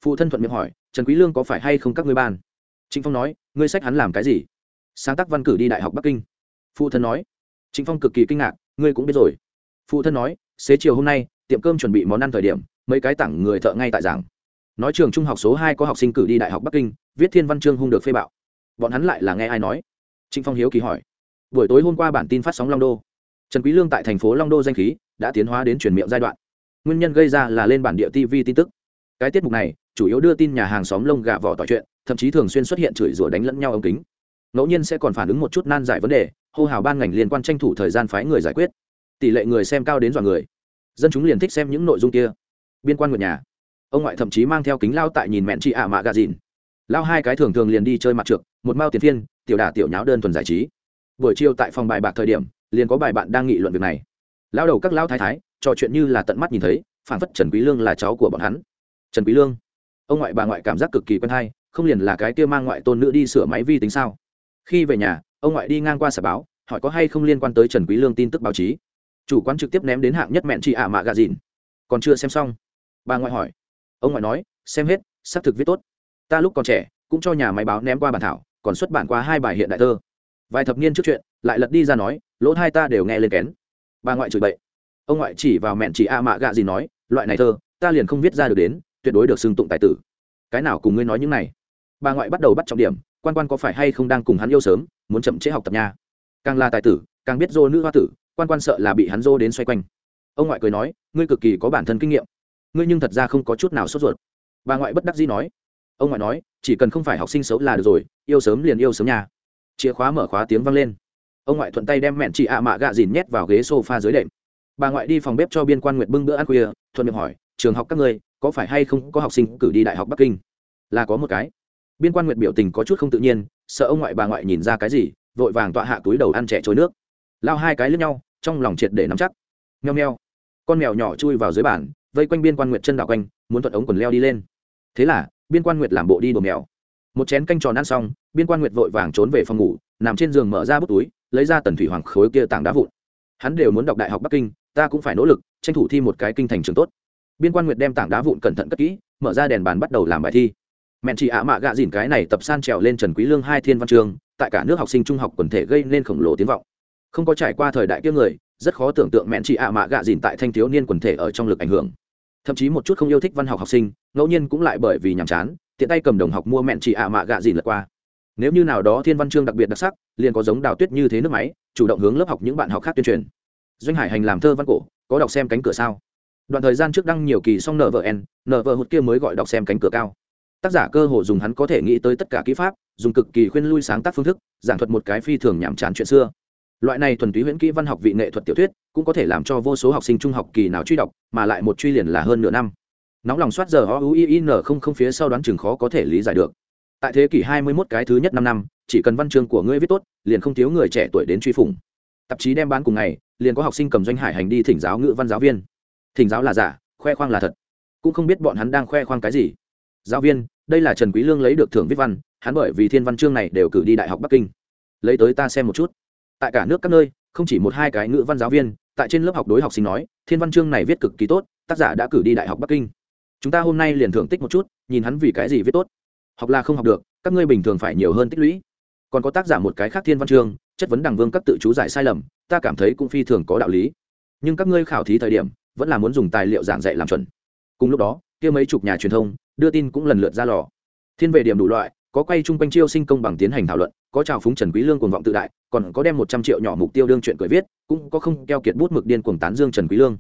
Phụ thân thuận miệng hỏi, trần quý lương có phải hay không các ngươi ban? Chính phong nói, ngươi sách hắn làm cái gì? Sáng tác văn cử đi đại học bắc kinh. Phụ thân nói. Chính phong cực kỳ kinh ngạc, ngươi cũng biết rồi phụ thân nói, xế chiều hôm nay, tiệm cơm chuẩn bị món ăn thời điểm, mấy cái tặng người thợ ngay tại giảng. Nói trường trung học số hai có học sinh cử đi đại học bắc kinh, viết thiên văn chương hung được phê bạo. Bọn hắn lại là nghe ai nói? Trịnh phong hiếu kỳ hỏi. Buổi tối hôm qua bản tin phát sóng long đô. Trần quý lương tại thành phố long đô danh khí đã tiến hóa đến truyền miệng giai đoạn. Nguyên nhân gây ra là lên bản địa tv tin tức. Cái tiết mục này chủ yếu đưa tin nhà hàng xóm lông gà vỏ tỏi chuyện, thậm chí thường xuyên xuất hiện chửi rủa đánh lẫn nhau ống kính. Ngẫu nhiên sẽ còn phản ứng một chút nan giải vấn đề, hô hào ban ngành liên quan tranh thủ thời gian phái người giải quyết tỷ lệ người xem cao đến dọa người. Dân chúng liền thích xem những nội dung kia. Biên quan nguyệt nhà. Ông ngoại thậm chí mang theo kính lao tại nhìn mẹn chị ạ mạ gà dìn. Lao hai cái thường thường liền đi chơi mặt trượt một mao tiền phiên, tiểu đà tiểu nháo đơn thuần giải trí. Buổi chiều tại phòng bài bạc thời điểm, liền có bài bạn đang nghị luận việc này. Lao đầu các lao thái thái, trò chuyện như là tận mắt nhìn thấy phản phất trần quý lương là cháu của bọn hắn. Trần quý lương. Ông ngoại bà ngoại cảm giác cực kỳ quen hay, không liền là cái kia mang ngoại tôn nữ đi sửa máy vi tính sao? Khi về nhà, ông ngoại đi ngang qua sở báo, hỏi có hay không liên quan tới trần quý lương tin tức báo chí chủ quán trực tiếp ném đến hạng nhất mẹn chị ạ mạ gà dìn. Còn chưa xem xong. Bà ngoại hỏi. Ông ngoại nói, xem hết, xác thực viết tốt. Ta lúc còn trẻ, cũng cho nhà máy báo ném qua bản thảo, còn xuất bản qua hai bài hiện đại thơ. Vài thập niên trước chuyện, lại lật đi ra nói, lỗ hai ta đều nghe lên kén. Bà ngoại chửi bậy. Ông ngoại chỉ vào mẹn chị a mạ gạ gì nói, loại này thơ, ta liền không viết ra được đến, tuyệt đối được xưng tụng tài tử. Cái nào cùng ngươi nói những này? Bà ngoại bắt đầu bắt trọng điểm, quan quan có phải hay không đang cùng hắn yêu sớm, muốn chậm chế học tập nha. Càng là tài tử, càng biết dô nữ hoa tử quan quan sợ là bị hắn dô đến xoay quanh. Ông ngoại cười nói, ngươi cực kỳ có bản thân kinh nghiệm. Ngươi nhưng thật ra không có chút nào sốt ruột. Bà ngoại bất đắc dĩ nói. Ông ngoại nói, chỉ cần không phải học sinh xấu là được rồi, yêu sớm liền yêu sớm nhà chìa khóa mở khóa tiếng vang lên. Ông ngoại thuận tay đem mẹn chị ạ mạ gạ dìn nhét vào ghế s o f a dưới đệm. Bà ngoại đi phòng bếp cho biên quan nguyệt bưng bữa ăn khuya, thuận miệng hỏi, trường học các ngươi, có phải hay không có học sinh cử đi đại học bắc kinh? Là có một cái. Biên quan nguyệt biểu tình có chút không tự nhiên, sợ ông ngoại bà ngoại nhìn ra cái gì, vội vàng tọa hạ túi đầu ăn trẻ trôi nước. Lao hai cái lướt nhau trong lòng triệt để nắm chắc. Nheo nheo con mèo nhỏ chui vào dưới bàn, vây quanh biên quan nguyệt chân đảo quanh, muốn thuận ống quần leo đi lên. Thế là, biên quan nguyệt làm bộ đi đồ mèo. Một chén canh tròn ăn xong, biên quan nguyệt vội vàng trốn về phòng ngủ, nằm trên giường mở ra bút túi, lấy ra tần thủy hoàng khối kia tảng đá vụn. Hắn đều muốn đọc đại học bắc kinh, ta cũng phải nỗ lực, tranh thủ thi một cái kinh thành trường tốt. Biên quan nguyệt đem tảng đá vụn cẩn thận cất kỹ, mở ra đèn bàn bắt đầu làm bài thi. Mẹn chị ạ mạ gạ dìn cái này tập san trèo lên trần quý lương hai thiên văn trường, tại cả nước học sinh trung học quần thể gây nên khổng lồ tiếng vọng không có trải qua thời đại kia người, rất khó tưởng tượng mẹn chị ạ mạ gạ dìn tại thanh thiếu niên quần thể ở trong lực ảnh hưởng. Thậm chí một chút không yêu thích văn học học sinh, ngẫu nhiên cũng lại bởi vì nhàm chán, tiện tay cầm đồng học mua mẹn chỉ ạ mạ gạ gì lật qua. Nếu như nào đó thiên văn chương đặc biệt đặc sắc, liền có giống đào tuyết như thế nước máy, chủ động hướng lớp học những bạn học khác tuyên truyền. Doanh hải hành làm thơ văn cổ, có đọc xem cánh cửa sao? Đoạn thời gian trước đăng nhiều kỳ song nợ vợ n nợ vợ hụt kia mới gọi đọc xem cánh cửa cao. Tác giả cơ hồ dùng hắn có thể nghĩ tới tất cả kỹ pháp, dùng cực kỳ khuyên lui sáng tác phương thức, giảng thuật một cái phi thường nhàm chán chuyện xưa loại này thuần túy huyễn kỹ văn học vị nghệ thuật tiểu thuyết, cũng có thể làm cho vô số học sinh trung học kỳ nào truy đọc, mà lại một truy liền là hơn nửa năm. Nóng lòng soát giờ o u i n không không phía sau đoán chừng khó có thể lý giải được. Tại thế kỷ 21 cái thứ nhất năm năm, chỉ cần văn chương của ngươi viết tốt, liền không thiếu người trẻ tuổi đến truy phủng. Tạp chí đem bán cùng ngày, liền có học sinh cầm doanh hải hành đi thỉnh giáo ngữ văn giáo viên. Thỉnh giáo là giả, khoe khoang là thật. Cũng không biết bọn hắn đang khoe khoang cái gì. Giáo viên, đây là trần quý lương lấy được thưởng viết văn, hắn bởi vì thiên văn chương này đều cử đi đại học bắc kinh. Lấy tới ta xem một chút tại cả nước các nơi, không chỉ một hai cái ngữ văn giáo viên, tại trên lớp học đối học sinh nói, thiên văn chương này viết cực kỳ tốt, tác giả đã cử đi đại học bắc kinh. Chúng ta hôm nay liền thưởng tích một chút, nhìn hắn vì cái gì viết tốt. Học là không học được, các ngươi bình thường phải nhiều hơn tích lũy. Còn có tác giả một cái khác thiên văn chương, chất vấn đằng vương các tự chú giải sai lầm, ta cảm thấy cũng phi thường có đạo lý. Nhưng các ngươi khảo thí thời điểm, vẫn là muốn dùng tài liệu giảng dạy làm chuẩn. Cùng lúc đó, kia mấy chục nhà truyền thông, đưa tin cũng lần lượt ra lò. Thiên về điểm đủ loại, có quay chung quanh chiêu sinh công bằng tiến hành thảo luận có chào phúng trần quý lương cuồng vọng tự đại, còn có đem một trăm triệu nhỏ mục tiêu đương chuyện cười viết, cũng có không keo kiệt bút mực điên cuồng tán dương trần quý lương.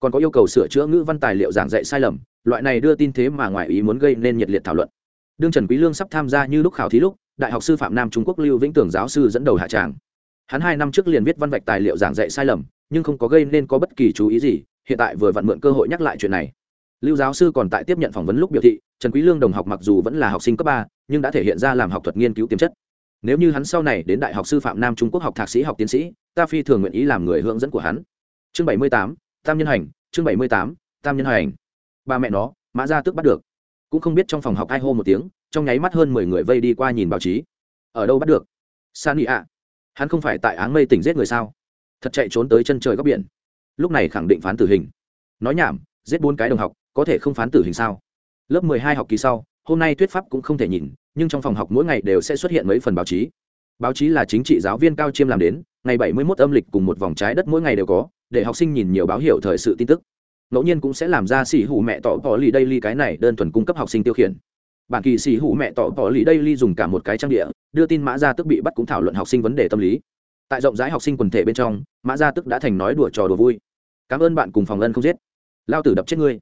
Còn có yêu cầu sửa chữa ngữ văn tài liệu giảng dạy sai lầm, loại này đưa tin thế mà ngoài ý muốn gây nên nhiệt liệt thảo luận. Đương trần quý lương sắp tham gia như lúc khảo thí lúc, đại học sư phạm nam trung quốc lưu vĩnh tưởng giáo sư dẫn đầu hạ tràng. Hắn hai năm trước liền viết văn vạch tài liệu giảng dạy sai lầm, nhưng không có gây nên có bất kỳ chú ý gì, hiện tại vừa vặn mượn cơ hội nhắc lại chuyện này. Lưu giáo sư còn tại tiếp nhận phỏng vấn lúc biểu thị, trần quý lương đồng học mặc dù vẫn là học sinh cấp ba, nhưng đã thể hiện ra làm học thuật nghiên cứu tiềm chất nếu như hắn sau này đến đại học sư phạm nam trung quốc học thạc sĩ, học tiến sĩ, ta phi thường nguyện ý làm người hướng dẫn của hắn. Chương bảy mươi tám, tam nhân hành, chương bảy mươi tám, tam nhân hành. Ba mẹ nó, mã gia tức bắt được. Cũng không biết trong phòng học ai hô một tiếng, trong nháy mắt hơn mười người vây đi qua nhìn báo chí. Ở đâu bắt được? San ý ạ. Hắn không phải tại áng mây tỉnh giết người sao? Thật chạy trốn tới chân trời góc biển. Lúc này khẳng định phán tử hình. Nói nhảm, giết bốn cái đồng học, có thể không phán tử hình sao? Lớp mười hai học kỳ sau hôm nay thuyết pháp cũng không thể nhìn, nhưng trong phòng học mỗi ngày đều sẽ xuất hiện mấy phần báo chí. Báo chí là chính trị giáo viên cao chiêm làm đến, ngày bảy mươi 71 âm lịch cùng một vòng trái đất mỗi ngày đều có, để học sinh nhìn nhiều báo hiệu thời sự tin tức. Ngẫu nhiên cũng sẽ làm ra xỉ hủ mẹ tỏ tỏ lì đây ly cái này đơn thuần cung cấp học sinh tiêu khiển. Bản kỳ xỉ hủ mẹ tỏ tỏ lì đây ly dùng cả một cái trang địa, đưa tin mã gia tức bị bắt cũng thảo luận học sinh vấn đề tâm lý. Tại rộng rãi học sinh quần thể bên trong, mã gia tức đã thành nói đùa trò đùa vui. Cảm ơn bạn cùng phòng ân không giết. Lao tử đập chết ngươi.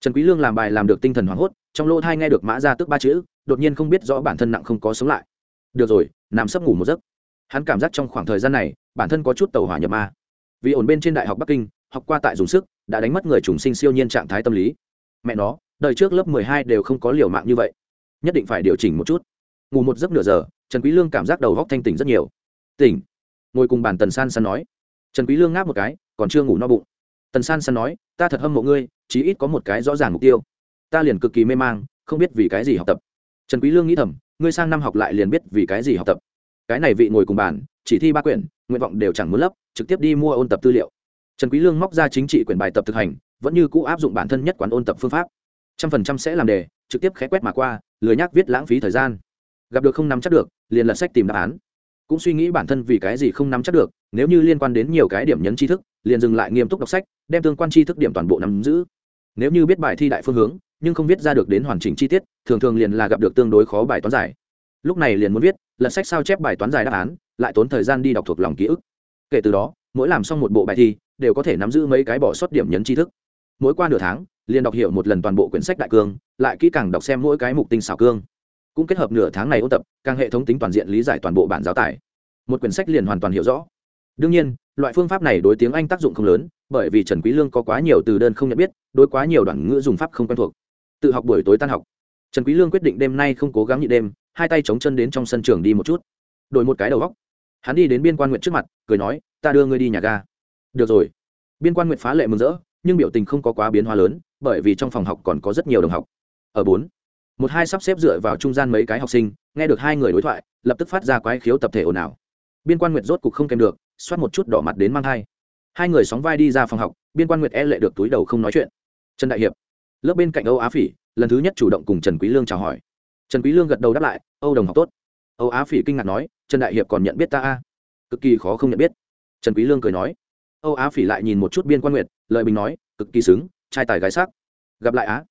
Trần quý lương làm bài làm được tinh thần hoảng hốt trong lỗ thai nghe được mã ra tức ba chữ, đột nhiên không biết rõ bản thân nặng không có sống lại. Được rồi, nằm sấp ngủ một giấc. Hắn cảm giác trong khoảng thời gian này, bản thân có chút tàu hỏa nhập ma. Vì ổn bên trên đại học bắc kinh, học qua tại dùng sức, đã đánh mất người trùng sinh siêu nhiên trạng thái tâm lý. Mẹ nó, đời trước lớp mười hai đều không có liều mạng như vậy. Nhất định phải điều chỉnh một chút. Ngủ một giấc nửa giờ, trần quý lương cảm giác đầu góc thanh tỉnh rất nhiều. Tỉnh. Ngồi cùng bàn tần san san nói. Trần quý lương ngáp một cái, còn chưa ngủ no bụng. Tần san san nói, ta thật hâm mộ ngươi, chí ít có một cái rõ ràng mục tiêu ta liền cực kỳ mê mang, không biết vì cái gì học tập. Trần quý lương nghĩ thầm, ngươi sang năm học lại liền biết vì cái gì học tập. Cái này vị ngồi cùng bàn, chỉ thi ba quyển, nguyện vọng đều chẳng muốn lấp, trực tiếp đi mua ôn tập tư liệu. Trần quý lương móc ra chính trị quyển bài tập thực hành, vẫn như cũ áp dụng bản thân nhất quán ôn tập phương pháp. Trăm phần trăm sẽ làm đề, trực tiếp khé quét mà qua, lười nhác viết lãng phí thời gian. Gặp được không nắm chắc được, liền lật sách tìm đáp án. Cũng suy nghĩ bản thân vì cái gì không nắm chắc được, nếu như liên quan đến nhiều cái điểm nhấn tri thức, liền dừng lại nghiêm túc đọc sách, đem tương quan tri thức điểm toàn bộ nắm giữ. Nếu như biết bài thi đại phương hướng nhưng không viết ra được đến hoàn chỉnh chi tiết, thường thường liền là gặp được tương đối khó bài toán giải. Lúc này liền muốn viết lật sách sao chép bài toán giải đáp án, lại tốn thời gian đi đọc thuộc lòng ký ức. Kể từ đó, mỗi làm xong một bộ bài thi, đều có thể nắm giữ mấy cái bỏ sót điểm nhấn tri thức. Mỗi qua nửa tháng, liền đọc hiểu một lần toàn bộ quyển sách đại cương, lại kỹ càng đọc xem mỗi cái mục tinh xảo cương. Cũng kết hợp nửa tháng này ôn tập, càng hệ thống tính toàn diện lý giải toàn bộ bản giáo tài. Một quyển sách liền hoàn toàn hiểu rõ. Đương nhiên, loại phương pháp này đối tiếng anh tác dụng không lớn, bởi vì trần quý lương có quá nhiều từ đơn không nhận biết, đối quá nhiều đoạn ngữ dùng pháp không quen thuộc tự học buổi tối tan học. Trần quý lương quyết định đêm nay không cố gắng nhịn đêm hai tay chống chân đến trong sân trường đi một chút. Đổi một cái đầu góc. Hắn đi đến biên quan nguyện trước mặt cười nói ta đưa ngươi đi nhà ga. Được rồi. Biên quan nguyện phá lệ mừng rỡ nhưng biểu tình không có quá biến hóa lớn bởi vì trong phòng học còn có rất nhiều đồng học. Ở bốn một hai sắp xếp dựa vào trung gian mấy cái học sinh nghe được hai người đối thoại lập tức phát ra quái khiếu tập thể ồn ào. Biên quan nguyệt rốt cục không kèm được xoát một chút đỏ mặt đến mang thai, hai người sóng vai đi ra phòng học biên quan nguyệt e lệ được túi đầu không nói chuyện. Trần đại hiệp lớp bên cạnh âu á phỉ, lần thứ nhất chủ động cùng trần quý lương chào hỏi. Trần quý lương gật đầu đáp lại, âu đồng học tốt. Âu á phỉ kinh ngạc nói, trần đại hiệp còn nhận biết ta a cực kỳ khó không nhận biết. Trần quý lương cười nói, âu á phỉ lại nhìn một chút biên quan nguyệt, lời bình nói, cực kỳ sướng trai tài gái sắc. Gặp lại á,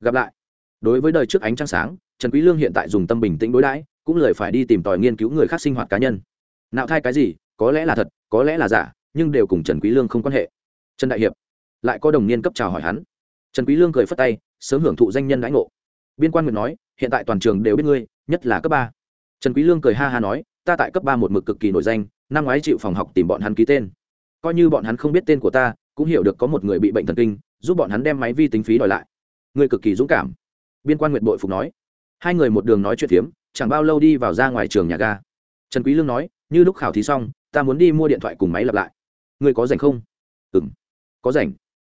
gặp lại. Đối với đời trước ánh trăng sáng, trần quý lương hiện tại dùng tâm bình tĩnh đối đãi, cũng lời phải đi tìm tòi nghiên cứu người khác sinh hoạt cá nhân. Nạo thai cái gì, có lẽ là thật, có lẽ là giả, nhưng đều cùng trần quý lương không quan hệ. Trần đại hiệp lại có đồng niên cấp chào hỏi hắn trần quý lương cười phất tay, sớm hưởng thụ danh nhân đãi ngộ. Biên quan nguyệt nói, hiện tại toàn trường đều biết ngươi, nhất là cấp ba. Trần quý lương cười ha ha nói, ta tại cấp ba một mực cực kỳ nổi danh, năm ngoái chịu phòng học tìm bọn hắn ký tên. Coi như bọn hắn không biết tên của ta, cũng hiểu được có một người bị bệnh thần kinh, giúp bọn hắn đem máy vi tính phí đòi lại. Ngươi cực kỳ dũng cảm. Biên quan nguyệt bội phục nói. Hai người một đường nói chuyện phiếm, chẳng bao lâu đi vào ra ngoài trường nhà ga. Trần quý lương nói, như lúc khảo thí xong, ta muốn đi mua điện thoại cùng máy lặp lại. Ngươi có rảnh không? Ừm. Có rảnh.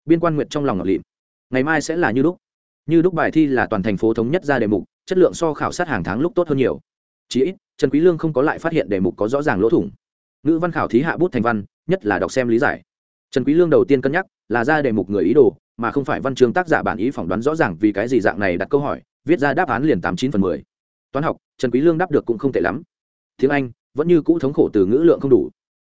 Biên quan nguyệt trong lòng ngọt lịm ngày mai sẽ là như lúc. Như lúc bài thi là toàn thành phố thống nhất ra đề mục, chất lượng so khảo sát hàng tháng lúc tốt hơn nhiều. Chỉ ít, trần quý lương không có lại phát hiện đề mục có rõ ràng lỗ thủng. Ngữ văn khảo thí hạ bút thành văn, nhất là đọc xem lý giải. Trần quý lương đầu tiên cân nhắc, là ra đề mục người ý đồ, mà không phải văn chương tác giả bản ý phỏng đoán rõ ràng vì cái gì dạng này đặt câu hỏi, viết ra đáp án liền tám chín phần mười. Toán học, trần quý lương đáp được cũng không tệ lắm. Tiếng anh, vẫn như cũ thống khổ từ ngữ lượng không đủ.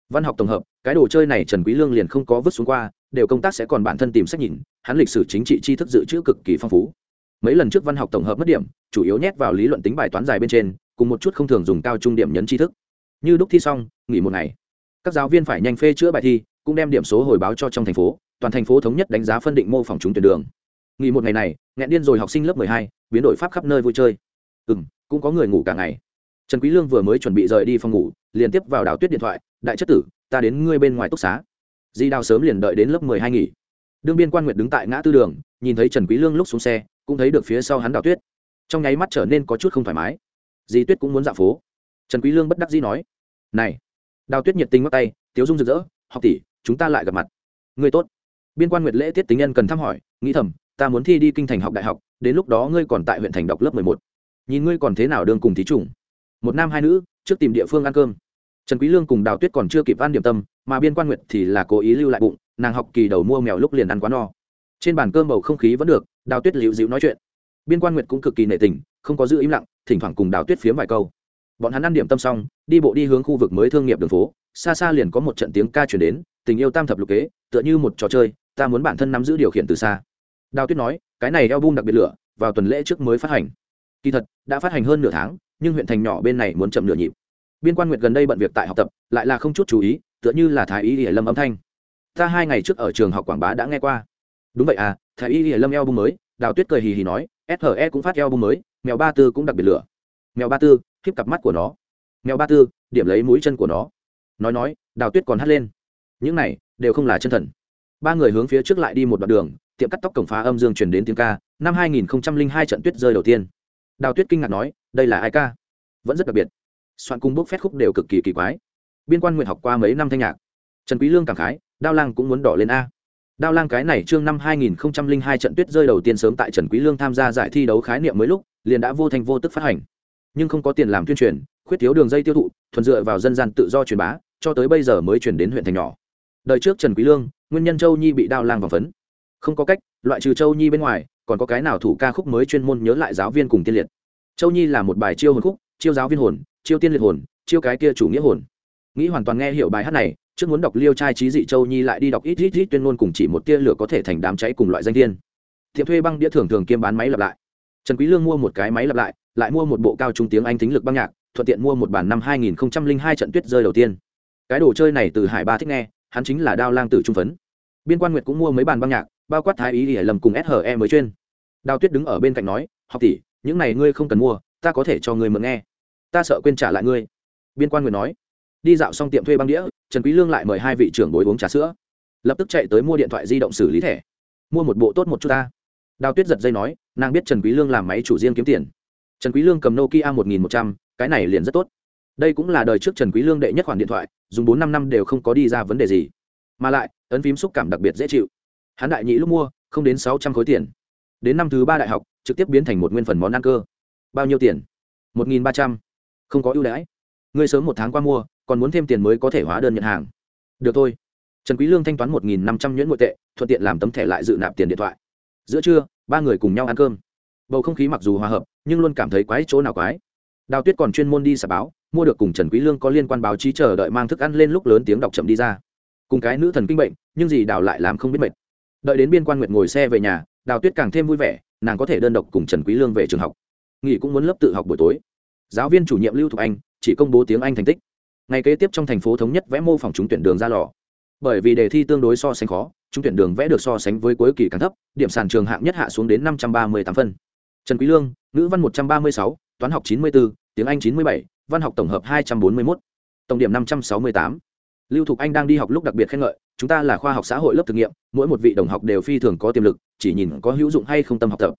Văn học tổng hợp, cái đồ chơi này trần quý lương liền không có vứt xuống qua đều công tác sẽ còn bản thân tìm sách nhìn, hắn lịch sử chính trị tri thức dự trữ cực kỳ phong phú. Mấy lần trước văn học tổng hợp mất điểm, chủ yếu nhét vào lý luận tính bài toán dài bên trên, cùng một chút không thường dùng cao trung điểm nhấn tri thức. Như đúc thi xong, nghỉ một ngày. Các giáo viên phải nhanh phê chữa bài thi, cũng đem điểm số hồi báo cho trong thành phố, toàn thành phố thống nhất đánh giá phân định mô phỏng trúng tuyển đường. Nghỉ một ngày này, nghẹn điên rồi học sinh lớp mười hai, biến đổi pháp khắp nơi vui chơi. Ừ m cũng có người ngủ cả ngày. Trần quý lương vừa mới chuẩn bị rời đi phòng ngủ, liền tiếp vào đào tuyết điện thoại, đại chất tử, ta đến ngươi bên ngoài túc xá di đào sớm liền đợi đến lớp mười hai nghỉ. Đương biên quan nguyệt đứng tại ngã tư đường, nhìn thấy trần quý lương lúc xuống xe, cũng thấy được phía sau hắn đào tuyết. Trong nháy mắt trở nên có chút không thoải mái. Di tuyết cũng muốn dạo phố. Trần quý lương bất đắc dĩ nói, này. Đào tuyết nhiệt tình bắt tay, tiếu dung rực rỡ, học tỷ, chúng ta lại gặp mặt. Ngươi tốt. Biên quan nguyệt lễ tiết tính nhân cần thăm hỏi, nghĩ thầm, ta muốn thi đi kinh thành học đại học, đến lúc đó ngươi còn tại huyện thành đọc lớp mười một. Nhìn ngươi còn thế nào đương cùng thí chủng một nam hai nữ, trước tìm địa phương ăn cơm trần quý lương cùng đào tuyết còn chưa kịp ăn điểm tâm, mà biên quan nguyệt thì là cố ý lưu lại bụng, nàng học kỳ đầu mua mèo lúc liền ăn quá no. Trên bàn cơm bầu không khí vẫn được, đào tuyết liễu dịu nói chuyện. Biên quan nguyệt cũng cực kỳ nể tình, không có giữ im lặng, thỉnh thoảng cùng đào tuyết phiếm vài câu. Bọn hắn ăn điểm tâm xong, đi bộ đi hướng khu vực mới thương nghiệp đường phố, xa xa liền có một trận tiếng ca chuyển đến, tình yêu tam thập lục kế, tựa như một trò chơi, ta muốn bản thân nắm giữ điều khiển từ xa. Đào tuyết nói, cái này album đặc biệt lửa, vào tuần lễ trước mới phát hành. Kỳ thật, đã phát hành hơn nửa tháng, nhưng huyện thành nhỏ bên này muốn chậm nửa nhịp biên quan nguyệt gần đây bận việc tại học tập, lại là không chút chú ý, tựa như là thái y hiển lâm âm thanh. Ta hai ngày trước ở trường học quảng bá đã nghe qua. Đúng vậy à thái y hiển lâm bung mới, đào tuyết cười hì hì nói SHE cũng phát eo bung mới, mèo ba tư cũng đặc biệt lửa. Mèo ba tư khiếp cặp mắt của nó. Mèo ba tư, điểm lấy mũi chân của nó. Nói nói, đào tuyết còn hắt lên. Những này, đều không là chân thần. Ba người hướng phía trước lại đi một đoạn đường, tiệm cắt tóc cổng phá âm dương truyền đến tiếng ca, năm hai nghìn hai trận tuyết rơi đầu tiên. Đào tuyết kinh ngạc nói, đây là ai ca? Vẫn rất đặc biệt soạn cung bốc phép khúc đều cực kỳ kỳ quái. Biên quan nguyện học qua mấy năm thanh nhạc. Trần quý lương cảm khái, đao lang cũng muốn đỏ lên a. Đao lang cái này trương năm hai nghìn hai trận tuyết rơi đầu tiên sớm tại trần quý lương tham gia giải thi đấu khái niệm mới lúc, liền đã vô thành vô tức phát hành. Nhưng không có tiền làm tuyên truyền, khuyết thiếu đường dây tiêu thụ, thuần dựa vào dân gian tự do truyền bá, cho tới bây giờ mới chuyển đến huyện thành nhỏ. Đời trước trần quý lương, nguyên nhân châu nhi bị đao lang vòng phấn. Không có cách, loại trừ châu nhi bên ngoài, còn có cái nào thủ ca khúc mới chuyên môn nhớ lại giáo viên cùng tiên liệt. Châu nhi là một bài chiêu hồn khúc, chiêu giáo viên hồn chiêu tiên liệt hồn, chiêu cái kia chủ nghĩa hồn. Nghĩ hoàn toàn nghe hiểu bài hát này, trước muốn đọc liêu trai trí dị châu nhi lại đi đọc ít ít ít, tuyên ngôn cùng chỉ một tia lửa có thể thành đám cháy cùng loại danh thiên. Tiệm thuê băng đĩa thường thường kiêm bán máy lặp lại. Trần quý lương mua một cái máy lặp lại lại mua một bộ cao trung tiếng anh tính lực băng nhạc, thuận tiện mua một bản năm 2002 trận tuyết rơi đầu tiên. Cái đồ chơi này từ hải ba thích nghe, hắn chính là đao lang tử trung phấn. Biên quan nguyệt cũng mua mấy bàn băng nhạc, bao quát thái ý ỉa lầm cùng SHE mới chuyên. Đào tuyết đứng ở bên cạnh nói, học tỷ, những này ngươi không cần mua, ta có thể cho ngươi mượn nghe ta sợ quên trả lại ngươi. Biên quan nguyện nói. Đi dạo xong tiệm thuê băng đĩa, trần quý lương lại mời hai vị trưởng bối uống trà sữa. Lập tức chạy tới mua điện thoại di động xử lý thẻ. Mua một bộ tốt một chút ta. Đào tuyết giật dây nói, nàng biết trần quý lương làm máy chủ riêng kiếm tiền. Trần quý lương cầm nokia một nghìn một trăm, cái này liền rất tốt. Đây cũng là đời trước trần quý lương đệ nhất khoản điện thoại, dùng bốn năm năm đều không có đi ra vấn đề gì. Mà lại, ấn phím xúc cảm đặc biệt dễ chịu. Hắn đại nhị lúc mua, không đến sáu trăm khối tiền. Đến năm thứ ba đại học, trực tiếp biến thành một nguyên phần món ăn cơ. Bao nhiêu tiền? Một nghìn ba trăm không có ưu đãi. Ngươi sớm một tháng qua mua, còn muốn thêm tiền mới có thể hóa đơn nhận hàng. Được thôi. Trần quý lương thanh toán một nghìn năm trăm nhuyễn nội tệ, thuận tiện làm tấm thẻ lại dự nạp tiền điện thoại. Giữa trưa, ba người cùng nhau ăn cơm. Bầu không khí mặc dù hòa hợp, nhưng luôn cảm thấy quái chỗ nào quái. Đào tuyết còn chuyên môn đi xả báo, mua được cùng trần quý lương có liên quan báo chí chờ đợi mang thức ăn lên lúc lớn tiếng đọc chậm đi ra. Cùng cái nữ thần kinh bệnh, nhưng gì đào lại làm không biết mệt. Đợi đến biên quan nguyệt ngồi xe về nhà, đào tuyết càng thêm vui vẻ, nàng có thể đơn độc cùng trần quý lương về trường học. Nghỉ cũng muốn lớp tự học buổi tối giáo viên chủ nhiệm lưu thục anh chỉ công bố tiếng anh thành tích. Ngày kế tiếp trong thành phố thống nhất vẽ mô phỏng trúng tuyển đường ra lò. Bởi vì đề thi tương đối so sánh khó trúng tuyển đường vẽ được so sánh với cuối kỳ càng thấp điểm sàn trường hạng nhất hạ xuống đến năm trăm ba mươi tám phân. Trần quý lương ngữ văn một trăm ba mươi sáu toán học chín mươi 94, tiếng anh chín mươi bảy văn học tổng hợp hai trăm bốn mươi 241, tổng điểm năm trăm sáu mươi tám. Lưu thục anh đang đi học lúc đặc biệt khen ngợi chúng ta là khoa học xã hội lớp thực nghiệm mỗi một vị đồng học đều phi thường có tiềm lực chỉ nhìn có hữu dụng hay không tâm học tập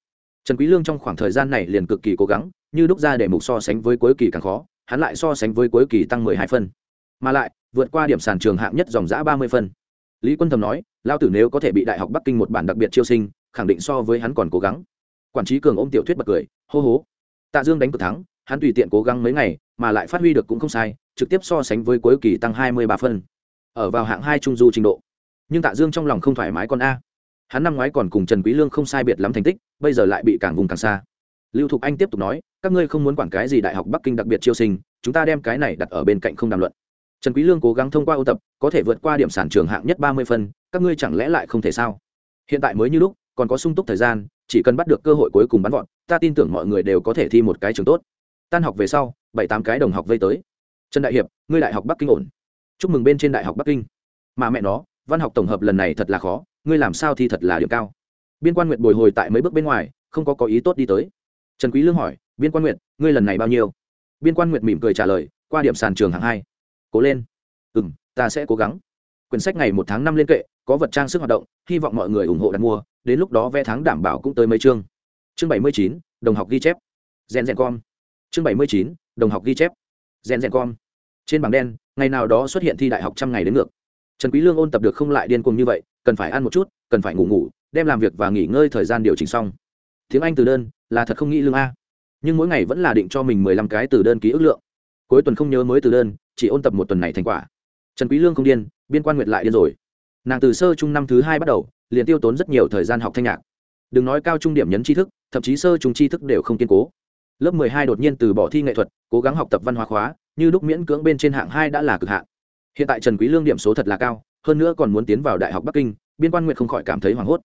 trần quý lương trong khoảng thời gian này liền cực kỳ cố gắng, như đúc ra để mục so sánh với cuối kỳ càng khó, hắn lại so sánh với cuối kỳ tăng mười hai phân. Mà lại, vượt qua điểm sàn trường hạng nhất dòng dã ba mươi phân. Lý quân thầm nói lao tử nếu có thể bị đại học bắc kinh một bản đặc biệt chiêu sinh, khẳng định so với hắn còn cố gắng. Quản trí cường ôm tiểu thuyết bật cười, hô hố. Tạ dương đánh cực thắng, hắn tùy tiện cố gắng mấy ngày, mà lại phát huy được cũng không sai, trực tiếp so sánh với cuối kỳ tăng hai mươi ba phân. Ở vào hạng hai trung du trình độ. Nhưng tạ dương trong lòng không thoải mái con a hắn năm ngoái còn cùng trần quý lương không sai biệt lắm thành tích, bây giờ lại bị càng vùng càng xa. Lưu thục anh tiếp tục nói, các ngươi không muốn quản cái gì đại học bắc kinh đặc biệt chiêu sinh, chúng ta đem cái này đặt ở bên cạnh không đàm luận. Trần quý lương cố gắng thông qua ôn tập, có thể vượt qua điểm sản trường hạng nhất ba mươi phân, các ngươi chẳng lẽ lại không thể sao? Hiện tại mới như lúc, còn có sung túc thời gian, chỉ cần bắt được cơ hội cuối cùng bắn vọt, ta tin tưởng mọi người đều có thể thi một cái trường tốt. Tan học về sau, bảy tám cái đồng học vây tới. Trần đại hiệp, ngươi đại học bắc kinh ổn. Chúc mừng bên trên đại học bắc kinh. Mà mẹ nó văn học tổng hợp lần này thật là khó, ngươi làm sao thi thật là điểm cao. Biên quan nguyệt bồi hồi tại mấy bước bên ngoài, không có có ý tốt đi tới. Trần quý lương hỏi, biên quan nguyệt, ngươi lần này bao nhiêu? Biên quan nguyệt mỉm cười trả lời, qua điểm sàn trường hạng hai. Cố lên. Ừm, ta sẽ cố gắng. Quyển sách ngày một tháng năm lên kệ, có vật trang sức hoạt động, hy vọng mọi người ủng hộ đặt mua, đến lúc đó vé tháng đảm bảo cũng tới mấy chương. Chương bảy mươi chín, đồng học ghi chép. Gen gen com. Chương bảy mươi chín, đồng học ghi chép. Gen gen com. Trên bảng đen, ngày nào đó xuất hiện thi đại học trăm ngày đến ngược trần quý lương ôn tập được không lại điên cuồng như vậy, cần phải ăn một chút, cần phải ngủ ngủ, đem làm việc và nghỉ ngơi thời gian điều chỉnh xong. Tiếng anh từ đơn, là thật không nghĩ lương a. Nhưng mỗi ngày vẫn là định cho mình mười lăm cái từ đơn ký ức lượng. Cuối tuần không nhớ mới từ đơn, chỉ ôn tập một tuần này thành quả. Trần quý lương không điên, biên quan nguyệt lại điên rồi. Nàng từ sơ trung năm thứ hai bắt đầu, liền tiêu tốn rất nhiều thời gian học thanh nhạc. Đừng nói cao trung điểm nhấn tri thức, thậm chí sơ trung tri thức đều không kiên cố. Lớp mười hai đột nhiên từ bỏ thi nghệ thuật, cố gắng học tập văn hóa khóa, như lúc miễn cưỡng bên trên hạng hai đã là cực hạn hiện tại trần quý lương điểm số thật là cao, hơn nữa còn muốn tiến vào đại học bắc kinh, biên quan nguyệt không khỏi cảm thấy hoảng hốt.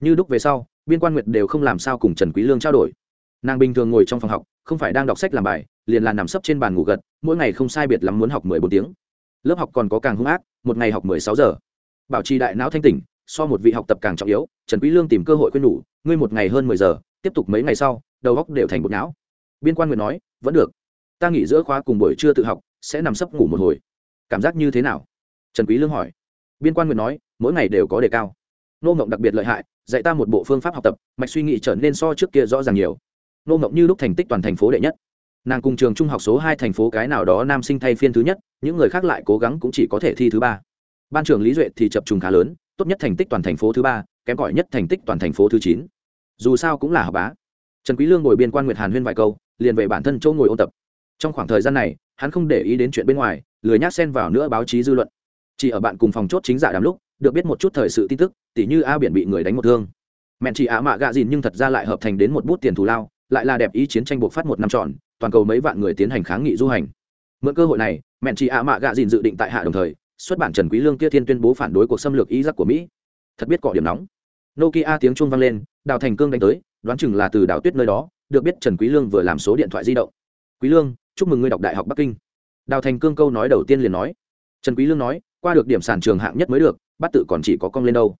Như lúc về sau, biên quan nguyệt đều không làm sao cùng trần quý lương trao đổi. Nàng bình thường ngồi trong phòng học, không phải đang đọc sách làm bài, liền là nằm sấp trên bàn ngủ gật, mỗi ngày không sai biệt lắm muốn học mười bốn tiếng. Lớp học còn có càng hung ác, một ngày học mười sáu giờ. Bảo trì đại não thanh tỉnh, so một vị học tập càng trọng yếu, trần quý lương tìm cơ hội quên nhủ, ngươi một ngày hơn mười giờ, tiếp tục mấy ngày sau, đầu óc đều thành bột não. Biên quan nguyệt nói, vẫn được, ta nghỉ giữa khóa cùng buổi trưa tự học, sẽ nằm sấp ngủ một hồi cảm giác như thế nào? Trần quý lương hỏi. Biên quan nguyệt nói, mỗi ngày đều có đề cao. Nô Ngộng đặc biệt lợi hại, dạy ta một bộ phương pháp học tập, mạch suy nghĩ trở nên so trước kia rõ ràng nhiều. Nô Ngộng như lúc thành tích toàn thành phố đệ nhất. Nàng cùng trường trung học số hai thành phố cái nào đó nam sinh thay phiên thứ nhất, những người khác lại cố gắng cũng chỉ có thể thi thứ ba. Ban trưởng lý duệ thì chập trùng khá lớn, tốt nhất thành tích toàn thành phố thứ ba, kém cỏi nhất thành tích toàn thành phố thứ chín. Dù sao cũng là học bá. Trần quý lương ngồi biên quan nguyệt hàn huyên vài câu, liền về bản thân chỗ ngồi ôn tập. Trong khoảng thời gian này hắn không để ý đến chuyện bên ngoài, lười nhác xen vào nữa báo chí dư luận. Chỉ ở bạn cùng phòng chốt chính giả đám lúc, được biết một chút thời sự tin tức, tỉ như a biển bị người đánh một thương. Mẹn chị ạ mạ gạ dìn nhưng thật ra lại hợp thành đến một bút tiền thù lao, lại là đẹp ý chiến tranh buộc phát một năm tròn toàn cầu mấy vạn người tiến hành kháng nghị du hành. Mượn cơ hội này, mẹn chị ạ mạ gạ dìn dự định tại hạ đồng thời, xuất bản trần quý lương kia thiên tuyên bố phản đối cuộc xâm lược iraq của mỹ. Thật biết cọ điểm nóng. Nokia tiếng chuông vang lên, đào thành cương đánh tới, đoán chừng là từ đào tuyết nơi đó, được biết trần quý lương vừa làm số điện thoại di động. Quý lương chúc mừng ngươi đọc đại học bắc kinh. Đào thành cương câu nói đầu tiên liền nói. Trần quý lương nói, qua được điểm sàn trường hạng nhất mới được bắt tự còn chỉ có cong lên đâu.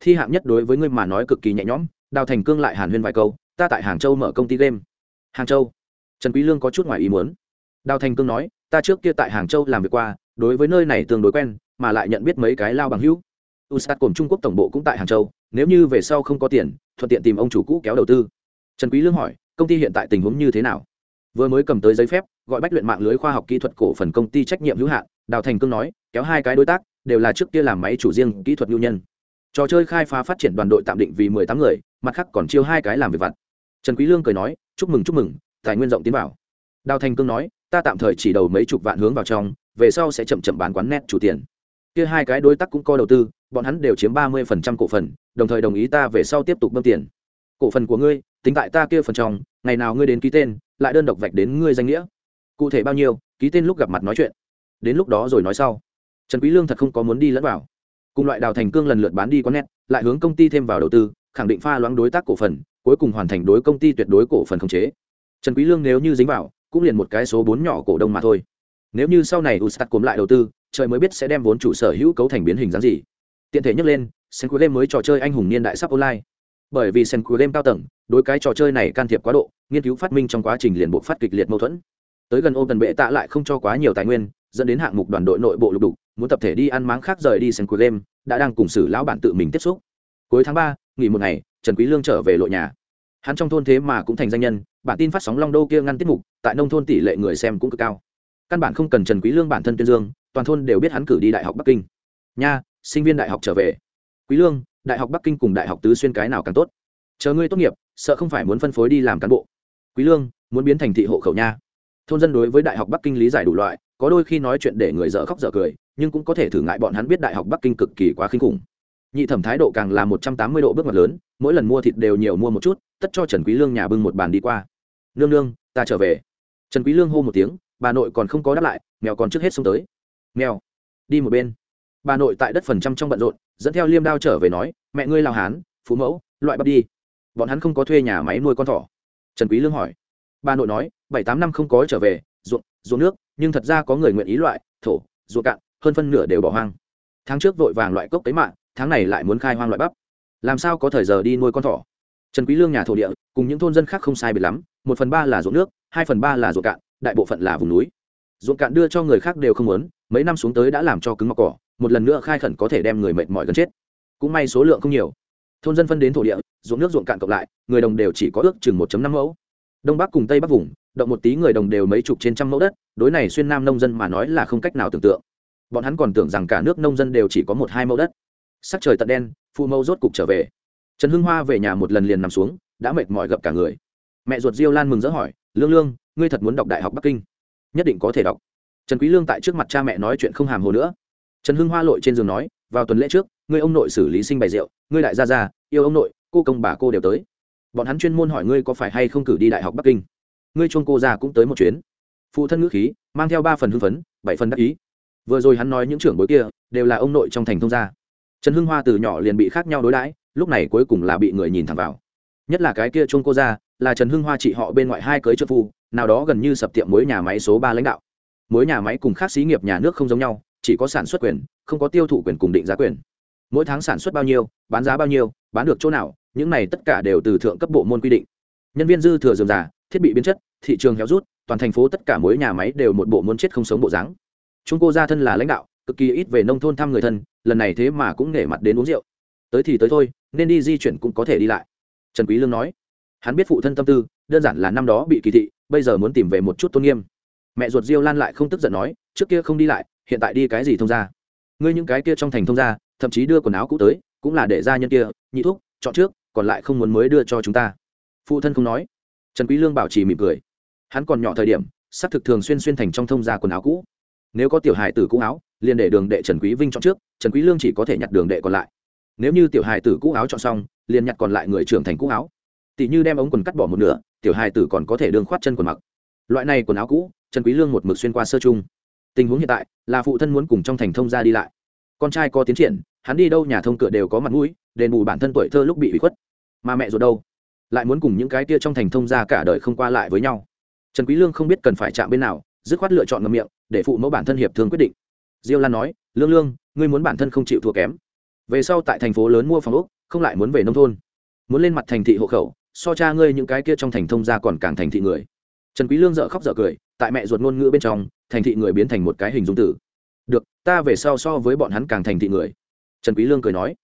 Thi hạng nhất đối với ngươi mà nói cực kỳ nhẹ nhõm, đào thành cương lại hàn huyên vài câu, ta tại hàng châu mở công ty game. Hàng châu? Trần quý lương có chút ngoài ý muốn. Đào thành cương nói, ta trước kia tại hàng châu làm việc qua, đối với nơi này tương đối quen, mà lại nhận biết mấy cái lao bằng hữu. Usat cùng trung quốc tổng bộ cũng tại hàng châu, nếu như về sau không có tiền, thuận tiện tìm ông chủ cũ kéo đầu tư. Trần quý lương hỏi, công ty hiện tại tình huống như thế nào? Vừa mới cầm tới giấy phép, gọi bách luyện mạng lưới khoa học kỹ thuật cổ phần công ty trách nhiệm hữu hạn, đào thành cương nói, kéo hai cái đối tác, đều là trước kia làm máy chủ riêng kỹ thuật nhu nhân. Trò chơi khai phá phát triển đoàn đội tạm định vì mười tám người, mặt khác còn chiêu hai cái làm việc vặt. Trần quý lương cười nói, chúc mừng chúc mừng, tài nguyên rộng tiến vào. Đào thành cương nói, ta tạm thời chỉ đầu mấy chục vạn hướng vào trong, về sau sẽ chậm chậm bán quán net chủ tiền. Kia hai cái đối tác cũng có đầu tư, bọn hắn đều chiếm ba mươi phần trăm cổ phần, đồng thời đồng ý ta về sau tiếp tục bơm tiền. Cổ phần của ngươi tính tại ta kia phần trong, ngày nào ngươi đến ký tên, lại đơn độc vạch đến ngươi danh nghĩa. Cụ thể bao nhiêu, ký tên lúc gặp mặt nói chuyện. Đến lúc đó rồi nói sau. Trần quý lương thật không có muốn đi lẫn vào. Cùng loại đào thành cương lần lượt bán đi quán net lại hướng công ty thêm vào đầu tư, khẳng định pha loãng đối tác cổ phần, cuối cùng hoàn thành đối công ty tuyệt đối cổ phần khống chế. Trần quý lương nếu như dính vào, cũng liền một cái số bốn nhỏ cổ đông mà thôi. Nếu như sau này Ustad cốm lại đầu tư, trời mới biết sẽ đem vốn chủ sở hữu cấu thành biến hình dáng gì. Tiện thể nhắc lên Senku Game mới trò chơi anh hùng niên đại sắp online bởi vì Senku Game cao tầng, đối cái trò chơi này can thiệp quá độ, nghiên cứu phát minh trong quá trình liền bộ phát kịch liệt mâu thuẫn. Tới gần ô tần bệ tạ lại không cho quá nhiều tài nguyên, dẫn đến hạng mục đoàn đội nội bộ lục đục, muốn tập thể đi ăn máng khác rời đi Senku Game, đã đang cùng xử lão bản tự mình tiếp xúc. Cuối tháng ba, nghỉ một ngày, trần quý lương trở về lộ nhà. Hắn trong thôn thế mà cũng thành danh nhân, bản tin phát sóng long đô kia ngăn tiết mục, tại nông thôn tỷ lệ người xem cũng cực cao. Căn bản không cần trần quý lương bản thân tuyên dương, toàn thôn đều biết hắn cử đi đại học bắc kinh. Nha, sinh viên đại học trở về. Quý lương đại học bắc kinh cùng đại học tứ xuyên cái nào càng tốt? Chờ ngươi tốt nghiệp, sợ không phải muốn phân phối đi làm cán bộ. Quý lương, muốn biến thành thị hộ khẩu nha. Thôn dân đối với đại học bắc kinh lý giải đủ loại, có đôi khi nói chuyện để người dở khóc dở cười, nhưng cũng có thể thử ngại bọn hắn biết đại học bắc kinh cực kỳ quá kinh khủng. Nhị thẩm thái độ càng là một trăm tám mươi độ bước ngoặt lớn, mỗi lần mua thịt đều nhiều mua một chút, tất cho trần quý lương nhà bưng một bàn đi qua. Nương nương, ta trở về. Trần quý lương hô một tiếng, bà nội còn không có đáp lại, mèo còn trước hết xuống tới. Mèo, đi một bên bà nội tại đất phần trăm trong bận rộn, dẫn theo liêm đao trở về nói, mẹ ngươi lao hán phú mẫu, loại bắp đi. Bọn hắn không có thuê nhà máy nuôi con thỏ. Trần quý lương hỏi. Bà nội nói, bảy tám năm không có trở về, ruộng ruộng nước, nhưng thật ra có người nguyện ý loại, thổ, ruộng cạn, hơn phân nửa đều bỏ hoang. Tháng trước vội vàng loại cốc cấy mạng, tháng này lại muốn khai hoang loại bắp. Làm sao có thời giờ đi nuôi con thỏ? Trần quý lương nhà thổ địa, cùng những thôn dân khác không sai biệt lắm, một phần ba là ruộng nước, hai phần ba là ruộng cạn, đại bộ phận là vùng núi. Ruộng cạn đưa cho người khác đều không muốn, mấy năm xuống tới đã làm cho cứng mọc cỏ một lần nữa khai khẩn có thể đem người mệt mỏi gần chết. Cũng may số lượng không nhiều. Thôn dân phân đến thổ địa, ruộng nước ruộng cạn cộng lại, người đồng đều chỉ có ước chừng một năm mẫu. Đông bắc cùng tây bắc vùng, động một tí người đồng đều mấy chục trên trăm mẫu đất, đối này xuyên nam nông dân mà nói là không cách nào tưởng tượng. Bọn hắn còn tưởng rằng cả nước nông dân đều chỉ có một hai mẫu đất. Sắc trời tận đen phụ mẫu rốt cục trở về. Trần hưng hoa về nhà một lần liền nằm xuống, đã mệt mỏi gặp cả người. Mẹ ruột diêu lan mừng rỡ hỏi, lương lương, ngươi thật muốn đọc đại học bắc kinh? Nhất định có thể đọc. Trần quý lương tại trước mặt cha mẹ nói chuyện không hàm hồ nữa trần hưng hoa lội trên giường nói, vào tuần lễ trước ngươi ông nội xử lý sinh bày rượu, ngươi đại gia gia, yêu ông nội, cô công bà cô đều tới. Bọn hắn chuyên môn hỏi ngươi có phải hay không cử đi đại học bắc kinh. Ngươi chuông cô già cũng tới một chuyến. Phụ thân ngữ khí, mang theo ba phần hưng phấn, bảy phần đắc ý. Vừa rồi hắn nói những trưởng bối kia, đều là ông nội trong thành thông gia. Trần hưng hoa từ nhỏ liền bị khác nhau đối đãi, lúc này cuối cùng là bị người nhìn thẳng vào. Nhất là cái kia chuông cô ra là trần hưng hoa chị họ bên ngoại hai cưới trợ phu, nào đó gần như sập tiệm mối nhà máy số ba lãnh đạo. Mối nhà máy cùng khác xí nghiệp nhà nước không giống nhau chỉ có sản xuất quyền, không có tiêu thụ quyền cùng định giá quyền. Mỗi tháng sản xuất bao nhiêu, bán giá bao nhiêu, bán được chỗ nào, những này tất cả đều từ thượng cấp bộ môn quy định. Nhân viên dư thừa dườm giả thiết bị biến chất, thị trường héo rút, toàn thành phố tất cả mỗi nhà máy đều một bộ muốn chết không sống bộ dáng. Trung cô gia thân là lãnh đạo, cực kỳ ít về nông thôn thăm người thân, lần này thế mà cũng nể mặt đến uống rượu. Tới thì tới thôi, nên đi di chuyển cũng có thể đi lại. Trần quý lương nói. Hắn biết phụ thân tâm tư, đơn giản là năm đó bị kỳ thị, bây giờ muốn tìm về một chút tôn nghiêm. Mẹ ruột diêu lan lại không tức giận nói, trước kia không đi lại hiện tại đi cái gì thông ra ngươi những cái kia trong thành thông ra thậm chí đưa quần áo cũ tới, cũng là để ra nhân kia, nhị thuốc chọn trước, còn lại không muốn mới đưa cho chúng ta. Phụ thân không nói. Trần quý lương bảo trì mỉm cười. Hắn còn nhỏ thời điểm, sắp thực thường xuyên xuyên thành trong thông ra quần áo cũ. Nếu có tiểu hài tử cũ áo, liền để đường đệ trần quý vinh chọn trước, trần quý lương chỉ có thể nhặt đường đệ còn lại. Nếu như tiểu hài tử cũ áo chọn xong, liền nhặt còn lại người trưởng thành cũ áo. Tỷ như đem ống quần cắt bỏ một nửa, tiểu hài tử còn có thể đương khoát chân quần mặc. Loại này quần áo cũ, trần quý lương một mực xuyên qua sơ trung tình huống hiện tại là phụ thân muốn cùng trong thành thông gia đi lại. Con trai có tiến triển, hắn đi đâu nhà thông cửa đều có mặt mũi, đền bù bản thân tuổi thơ lúc bị ủy khuất. Mà mẹ rồi đâu? Lại muốn cùng những cái kia trong thành thông gia cả đời không qua lại với nhau. Trần quý lương không biết cần phải chạm bên nào, dứt khoát lựa chọn ngậm miệng, để phụ mẫu bản thân hiệp thương quyết định. Diêu lan nói, lương lương, ngươi muốn bản thân không chịu thua kém. Về sau tại thành phố lớn mua phòng ốc, không lại muốn về nông thôn. Muốn lên mặt thành thị hộ khẩu, so cha ngươi những cái kia trong thành thông gia còn càng thành thị người. Trần quý lương dở khóc dở cười tại mẹ ruột ngôn ngữ bên trong, thành thị người biến thành một cái hình dung tử. Được, ta về sau so với bọn hắn càng thành thị người. Trần quý lương cười nói.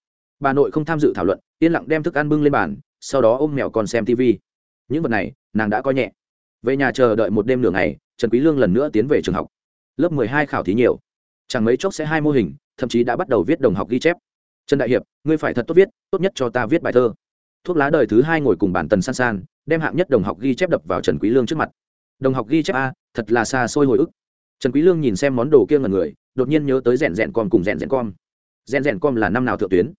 Bà nội không tham dự thảo luận, yên lặng đem thức ăn bưng lên bàn, sau đó ôm mèo con xem tv những vật này, nàng đã coi nhẹ. Về nhà chờ đợi một đêm nửa ngày, trần quý lương lần nữa tiến về trường học. Lớp 12 khảo thí nhiều. Chẳng mấy chốc sẽ hai mô hình, thậm chí đã bắt đầu viết đồng học ghi chép. Trần đại hiệp, ngươi phải thật tốt viết, tốt nhất cho ta viết bài thơ. Thuốc lá đời thứ hai ngồi cùng bản tần san san, đem hạng nhất đồng học ghi chép đập vào trần quý lương trước mặt. Đồng học ghi chép a thật là xa xôi hồi ức. Trần quý lương nhìn xem món đồ kia ngẩn người, đột nhiên nhớ tới rèn rèn con cùng rèn rèn con rèn rèn con là năm nào thượng tuyến?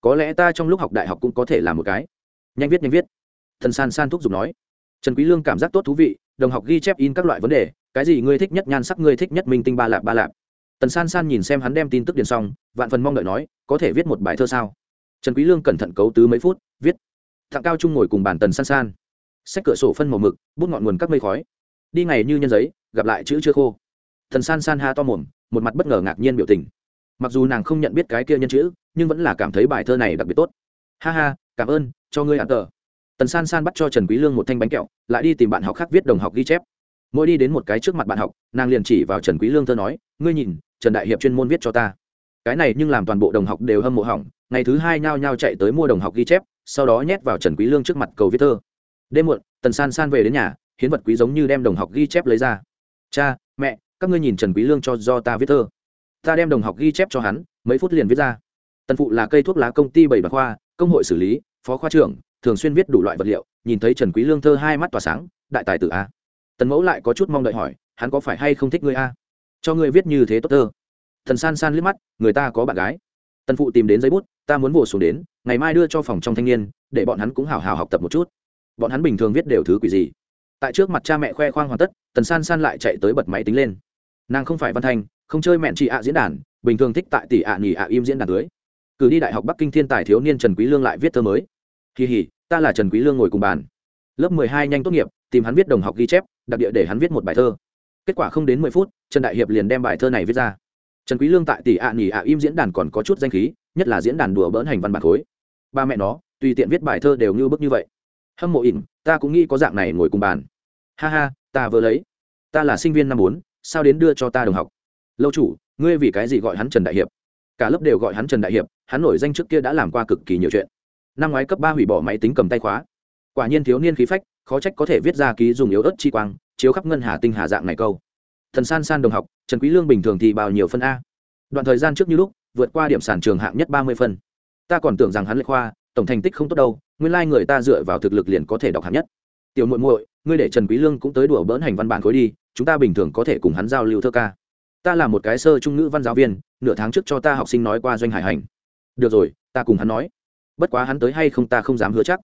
Có lẽ ta trong lúc học đại học cũng có thể làm một cái. Nhanh viết nhanh viết. Thần san san thúc giục nói. Trần quý lương cảm giác tốt thú vị, đồng học ghi chép in các loại vấn đề, cái gì ngươi thích nhất nhan sắc, ngươi thích nhất minh tinh ba lạp ba lạp. Tần san san nhìn xem hắn đem tin tức điền xong, vạn phần mong đợi nói, có thể viết một bài thơ sao? Trần quý lương cẩn thận cấu tứ mấy phút, viết. Thạng cao trung ngồi cùng bàn tần san san. Sách cửa sổ phân màu mực, bút ngọn nguồn các mây khói đi ngày như nhân giấy, gặp lại chữ chưa khô. Thần san san ha to mồm, một mặt bất ngờ ngạc nhiên biểu tình. Mặc dù nàng không nhận biết cái kia nhân chữ, nhưng vẫn là cảm thấy bài thơ này đặc biệt tốt. Ha ha, cảm ơn, cho ngươi ăn tờ. Tần san san bắt cho trần quý lương một thanh bánh kẹo, lại đi tìm bạn học khác viết đồng học ghi chép. Mỗi đi đến một cái trước mặt bạn học, nàng liền chỉ vào trần quý lương thơ nói, ngươi nhìn, trần đại hiệp chuyên môn viết cho ta. Cái này nhưng làm toàn bộ đồng học đều hâm mộ hỏng, ngày thứ hai nhao nhao chạy tới mua đồng học ghi chép, sau đó nhét vào trần quý lương trước mặt cầu viết thơ. Đêm muộn, tần san san về đến nhà hiến vật quý giống như đem đồng học ghi chép lấy ra. Cha, mẹ, các ngươi nhìn trần quý lương cho do ta viết thơ. Ta đem đồng học ghi chép cho hắn, mấy phút liền viết ra. Tần phụ là cây thuốc lá công ty bảy bạc khoa, công hội xử lý, phó khoa trưởng, thường xuyên viết đủ loại vật liệu, nhìn thấy trần quý lương thơ hai mắt tỏa sáng, đại tài tử a. Tần mẫu lại có chút mong đợi hỏi, hắn có phải hay không thích ngươi a? Cho ngươi viết như thế tốt thơ. Thần san san liếc mắt, người ta có bạn gái. Tần phụ tìm đến giấy bút, ta muốn vồ xuống đến, ngày mai đưa cho phòng trong thanh niên, để bọn hắn cũng hào hào học tập một chút. Bọn hắn bình thường viết đều thứ quỷ gì? Tại trước mặt cha mẹ khoe khoang hoàn tất, tần san san lại chạy tới bật máy tính lên. Nàng không phải văn thanh không chơi mẹn chị ạ diễn đàn, bình thường thích tại tỷ ạ à nghỉ ạ im diễn đàn dưới. Cử đi đại học bắc kinh thiên tài thiếu niên trần quý lương lại viết thơ mới. Kỳ hỉ ta là trần quý lương ngồi cùng bàn. Lớp mười hai nhanh tốt nghiệp, tìm hắn viết đồng học ghi chép, đặc địa để hắn viết một bài thơ. Kết quả không đến mười phút, trần đại hiệp liền đem bài thơ này viết ra. Trần quý lương tại tỷ ạ nghỉ ạ im diễn đàn còn có chút danh khí, nhất là diễn đàn đùa bỡn hành văn bản khối ba mẹ nó, tùy tiện viết bài thơ đều như bức như vậy hâm mộ ỉn, ta cũng nghĩ có dạng này ngồi cùng bàn. Ha ha, ta vừa lấy. Ta là sinh viên năm bốn, sao đến đưa cho ta đồng học? Lâu chủ, ngươi vì cái gì gọi hắn trần đại hiệp? Cả lớp đều gọi hắn trần đại hiệp, hắn nổi danh trước kia đã làm qua cực kỳ nhiều chuyện. Năm ngoái cấp ba hủy bỏ máy tính cầm tay khóa. Quả nhiên thiếu niên khí phách, khó trách có thể viết ra ký dùng yếu ớt chi quang, chiếu khắp ngân hà tinh hà dạng này câu. Thần san san đồng học, trần quý lương bình thường thì bao nhiêu phân a? Đoạn thời gian trước như lúc, vượt qua điểm sản trường hạng nhất ba mươi phân. Ta còn tưởng rằng hắn lệ khoa tổng thành tích không tốt đâu nguyên lai like người ta dựa vào thực lực liền có thể đọc hạng nhất. Tiểu muội muội ngươi để trần quý lương cũng tới đùa bỡn hành văn bản khối đi chúng ta bình thường có thể cùng hắn giao lưu thơ ca. Ta là một cái sơ trung ngữ văn giáo viên nửa tháng trước cho ta học sinh nói qua doanh hải hành. Được rồi ta cùng hắn nói. Bất quá hắn tới hay không ta không dám hứa chắc.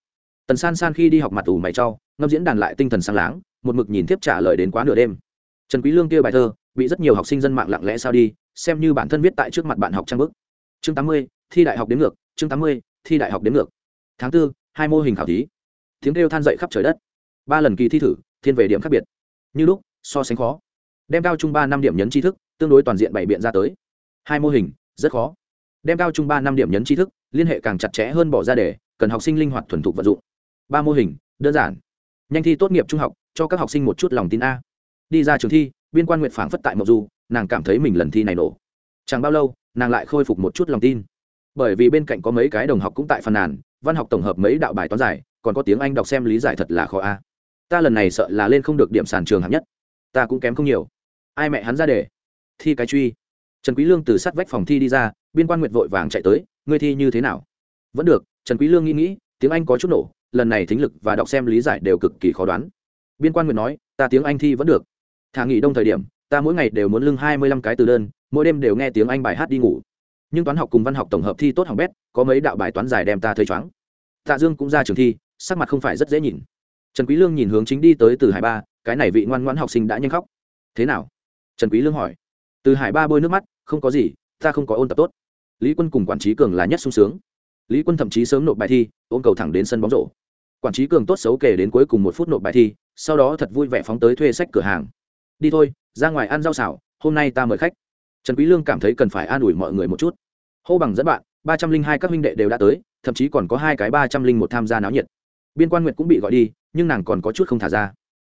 Tần san san khi đi học mặt ủ mày trau ngâm diễn đàn lại tinh thần sáng láng một mực nhìn tiếp trả lời đến quá nửa đêm. Trần quý lương kia bài thơ bị rất nhiều học sinh dân mạng lặng lẽ sao đi xem như bản thân viết tại trước mặt bạn học trang bức. Chương 80, thi đại học đến ngược chương 80, thi đại học đến ngược. Tháng Tư, hai mô hình khảo thí. Tiếng kêu than dậy khắp trời đất. Ba lần kỳ thi thử thiên về điểm khác biệt. Như lúc so sánh khó. Đem cao trung ba năm điểm nhấn tri thức tương đối toàn diện bảy biện ra tới. Hai mô hình rất khó. Đem cao trung ba năm điểm nhấn tri thức liên hệ càng chặt chẽ hơn bỏ ra để cần học sinh linh hoạt thuần thục vận dụng. Ba mô hình đơn giản. Nhanh thi tốt nghiệp trung học cho các học sinh một chút lòng tin a. Đi ra trường thi biên quan nguyện phảng phất tại mộc du nàng cảm thấy mình lần thi này nổ. Chẳng bao lâu nàng lại khôi phục một chút lòng tin bởi vì bên cạnh có mấy cái đồng học cũng tại phần nàn, văn học tổng hợp mấy đạo bài toán giải, còn có tiếng anh đọc xem lý giải thật là khó a. Ta lần này sợ là lên không được điểm sàn trường hạng nhất. Ta cũng kém không nhiều. Ai mẹ hắn ra để? Thi cái truy. Trần quý lương từ sát vách phòng thi đi ra, biên quan nguyệt vội vàng chạy tới, ngươi thi như thế nào? Vẫn được. Trần quý lương nghĩ nghĩ, tiếng anh có chút nổ, lần này thính lực và đọc xem lý giải đều cực kỳ khó đoán. Biên quan nguyệt nói, ta tiếng anh thi vẫn được. Thả nghỉ đông thời điểm, ta mỗi ngày đều muốn lưng hai mươi lăm cái từ đơn, mỗi đêm đều nghe tiếng anh bài hát đi ngủ nhưng toán học cùng văn học tổng hợp thi tốt học bét, có mấy đạo bài toán dài đem ta thấy chóng tạ dương cũng ra trường thi, sắc mặt không phải rất dễ nhìn. Trần quý lương nhìn hướng chính đi tới từ hải ba, cái này vị ngoan ngoãn học sinh đã nhanh khóc. Thế nào? Trần quý lương hỏi. Từ hải ba bôi nước mắt, không có gì, ta không có ôn tập tốt. Lý quân cùng quản trí cường là nhất sung sướng. Lý quân thậm chí sớm nộp bài thi, ôm cầu thẳng đến sân bóng rổ. Quản trí cường tốt xấu kể đến cuối cùng một phút nộp bài thi, sau đó thật vui vẻ phóng tới thuê sách cửa hàng. Đi thôi, ra ngoài ăn rau xào, hôm nay ta mời khách trần quý lương cảm thấy cần phải an ủi mọi người một chút. Hô bằng dẫn bạn, ba trăm linh hai các huynh đệ đều đã tới, thậm chí còn có hai cái ba trăm linh một tham gia náo nhiệt. Biên quan nguyệt cũng bị gọi đi, nhưng nàng còn có chút không thả ra.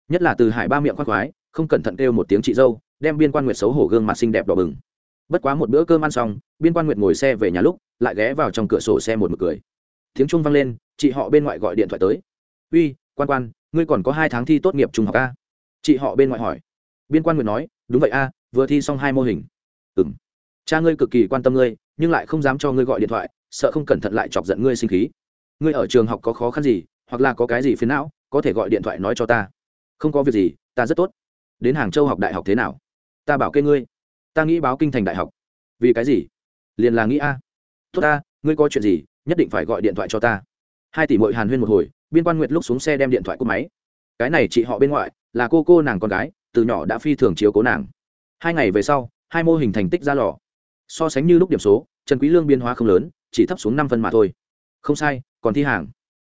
Nhất là từ hải ba miệng khoác khoái, không cẩn thận kêu một tiếng chị dâu, đem biên quan nguyệt xấu hổ gương mặt xinh đẹp đỏ bừng. Bất quá một bữa cơm ăn xong, biên quan nguyệt ngồi xe về nhà lúc, lại ghé vào trong cửa sổ xe một mực cười. Tiếng trung vang lên, chị họ bên ngoại gọi điện thoại tới. Uy, quan quan, ngươi còn có hai tháng thi tốt nghiệp trung học a? Chị họ bên ngoại hỏi. Biên quan nguyệt nói, đúng vậy a, vừa thi xong hai mô hình ừ cha ngươi cực kỳ quan tâm ngươi, nhưng lại không dám cho ngươi gọi điện thoại, sợ không cẩn thận lại chọc giận ngươi sinh khí. Ngươi ở trường học có khó khăn gì, hoặc là có cái gì phiền não, có thể gọi điện thoại nói cho ta. Không có việc gì, ta rất tốt. Đến hàng châu học đại học thế nào? Ta bảo kê ngươi. Ta nghĩ báo kinh thành đại học. Vì cái gì? Liền là nghĩ a. Tốt ta, ngươi có chuyện gì, nhất định phải gọi điện thoại cho ta. Hai tỷ mội hàn huyên một hồi, biên quan nguyệt lúc xuống xe đem điện thoại cúp máy. Cái này chị họ bên ngoại, là cô cô nàng con gái, từ nhỏ đã phi thường chiếu cố nàng. Hai ngày về sau hai mô hình thành tích ra lò. So sánh như lúc điểm số, trần quý lương biến hóa không lớn, chỉ thấp xuống năm phân mà thôi. Không sai, còn thi hàng.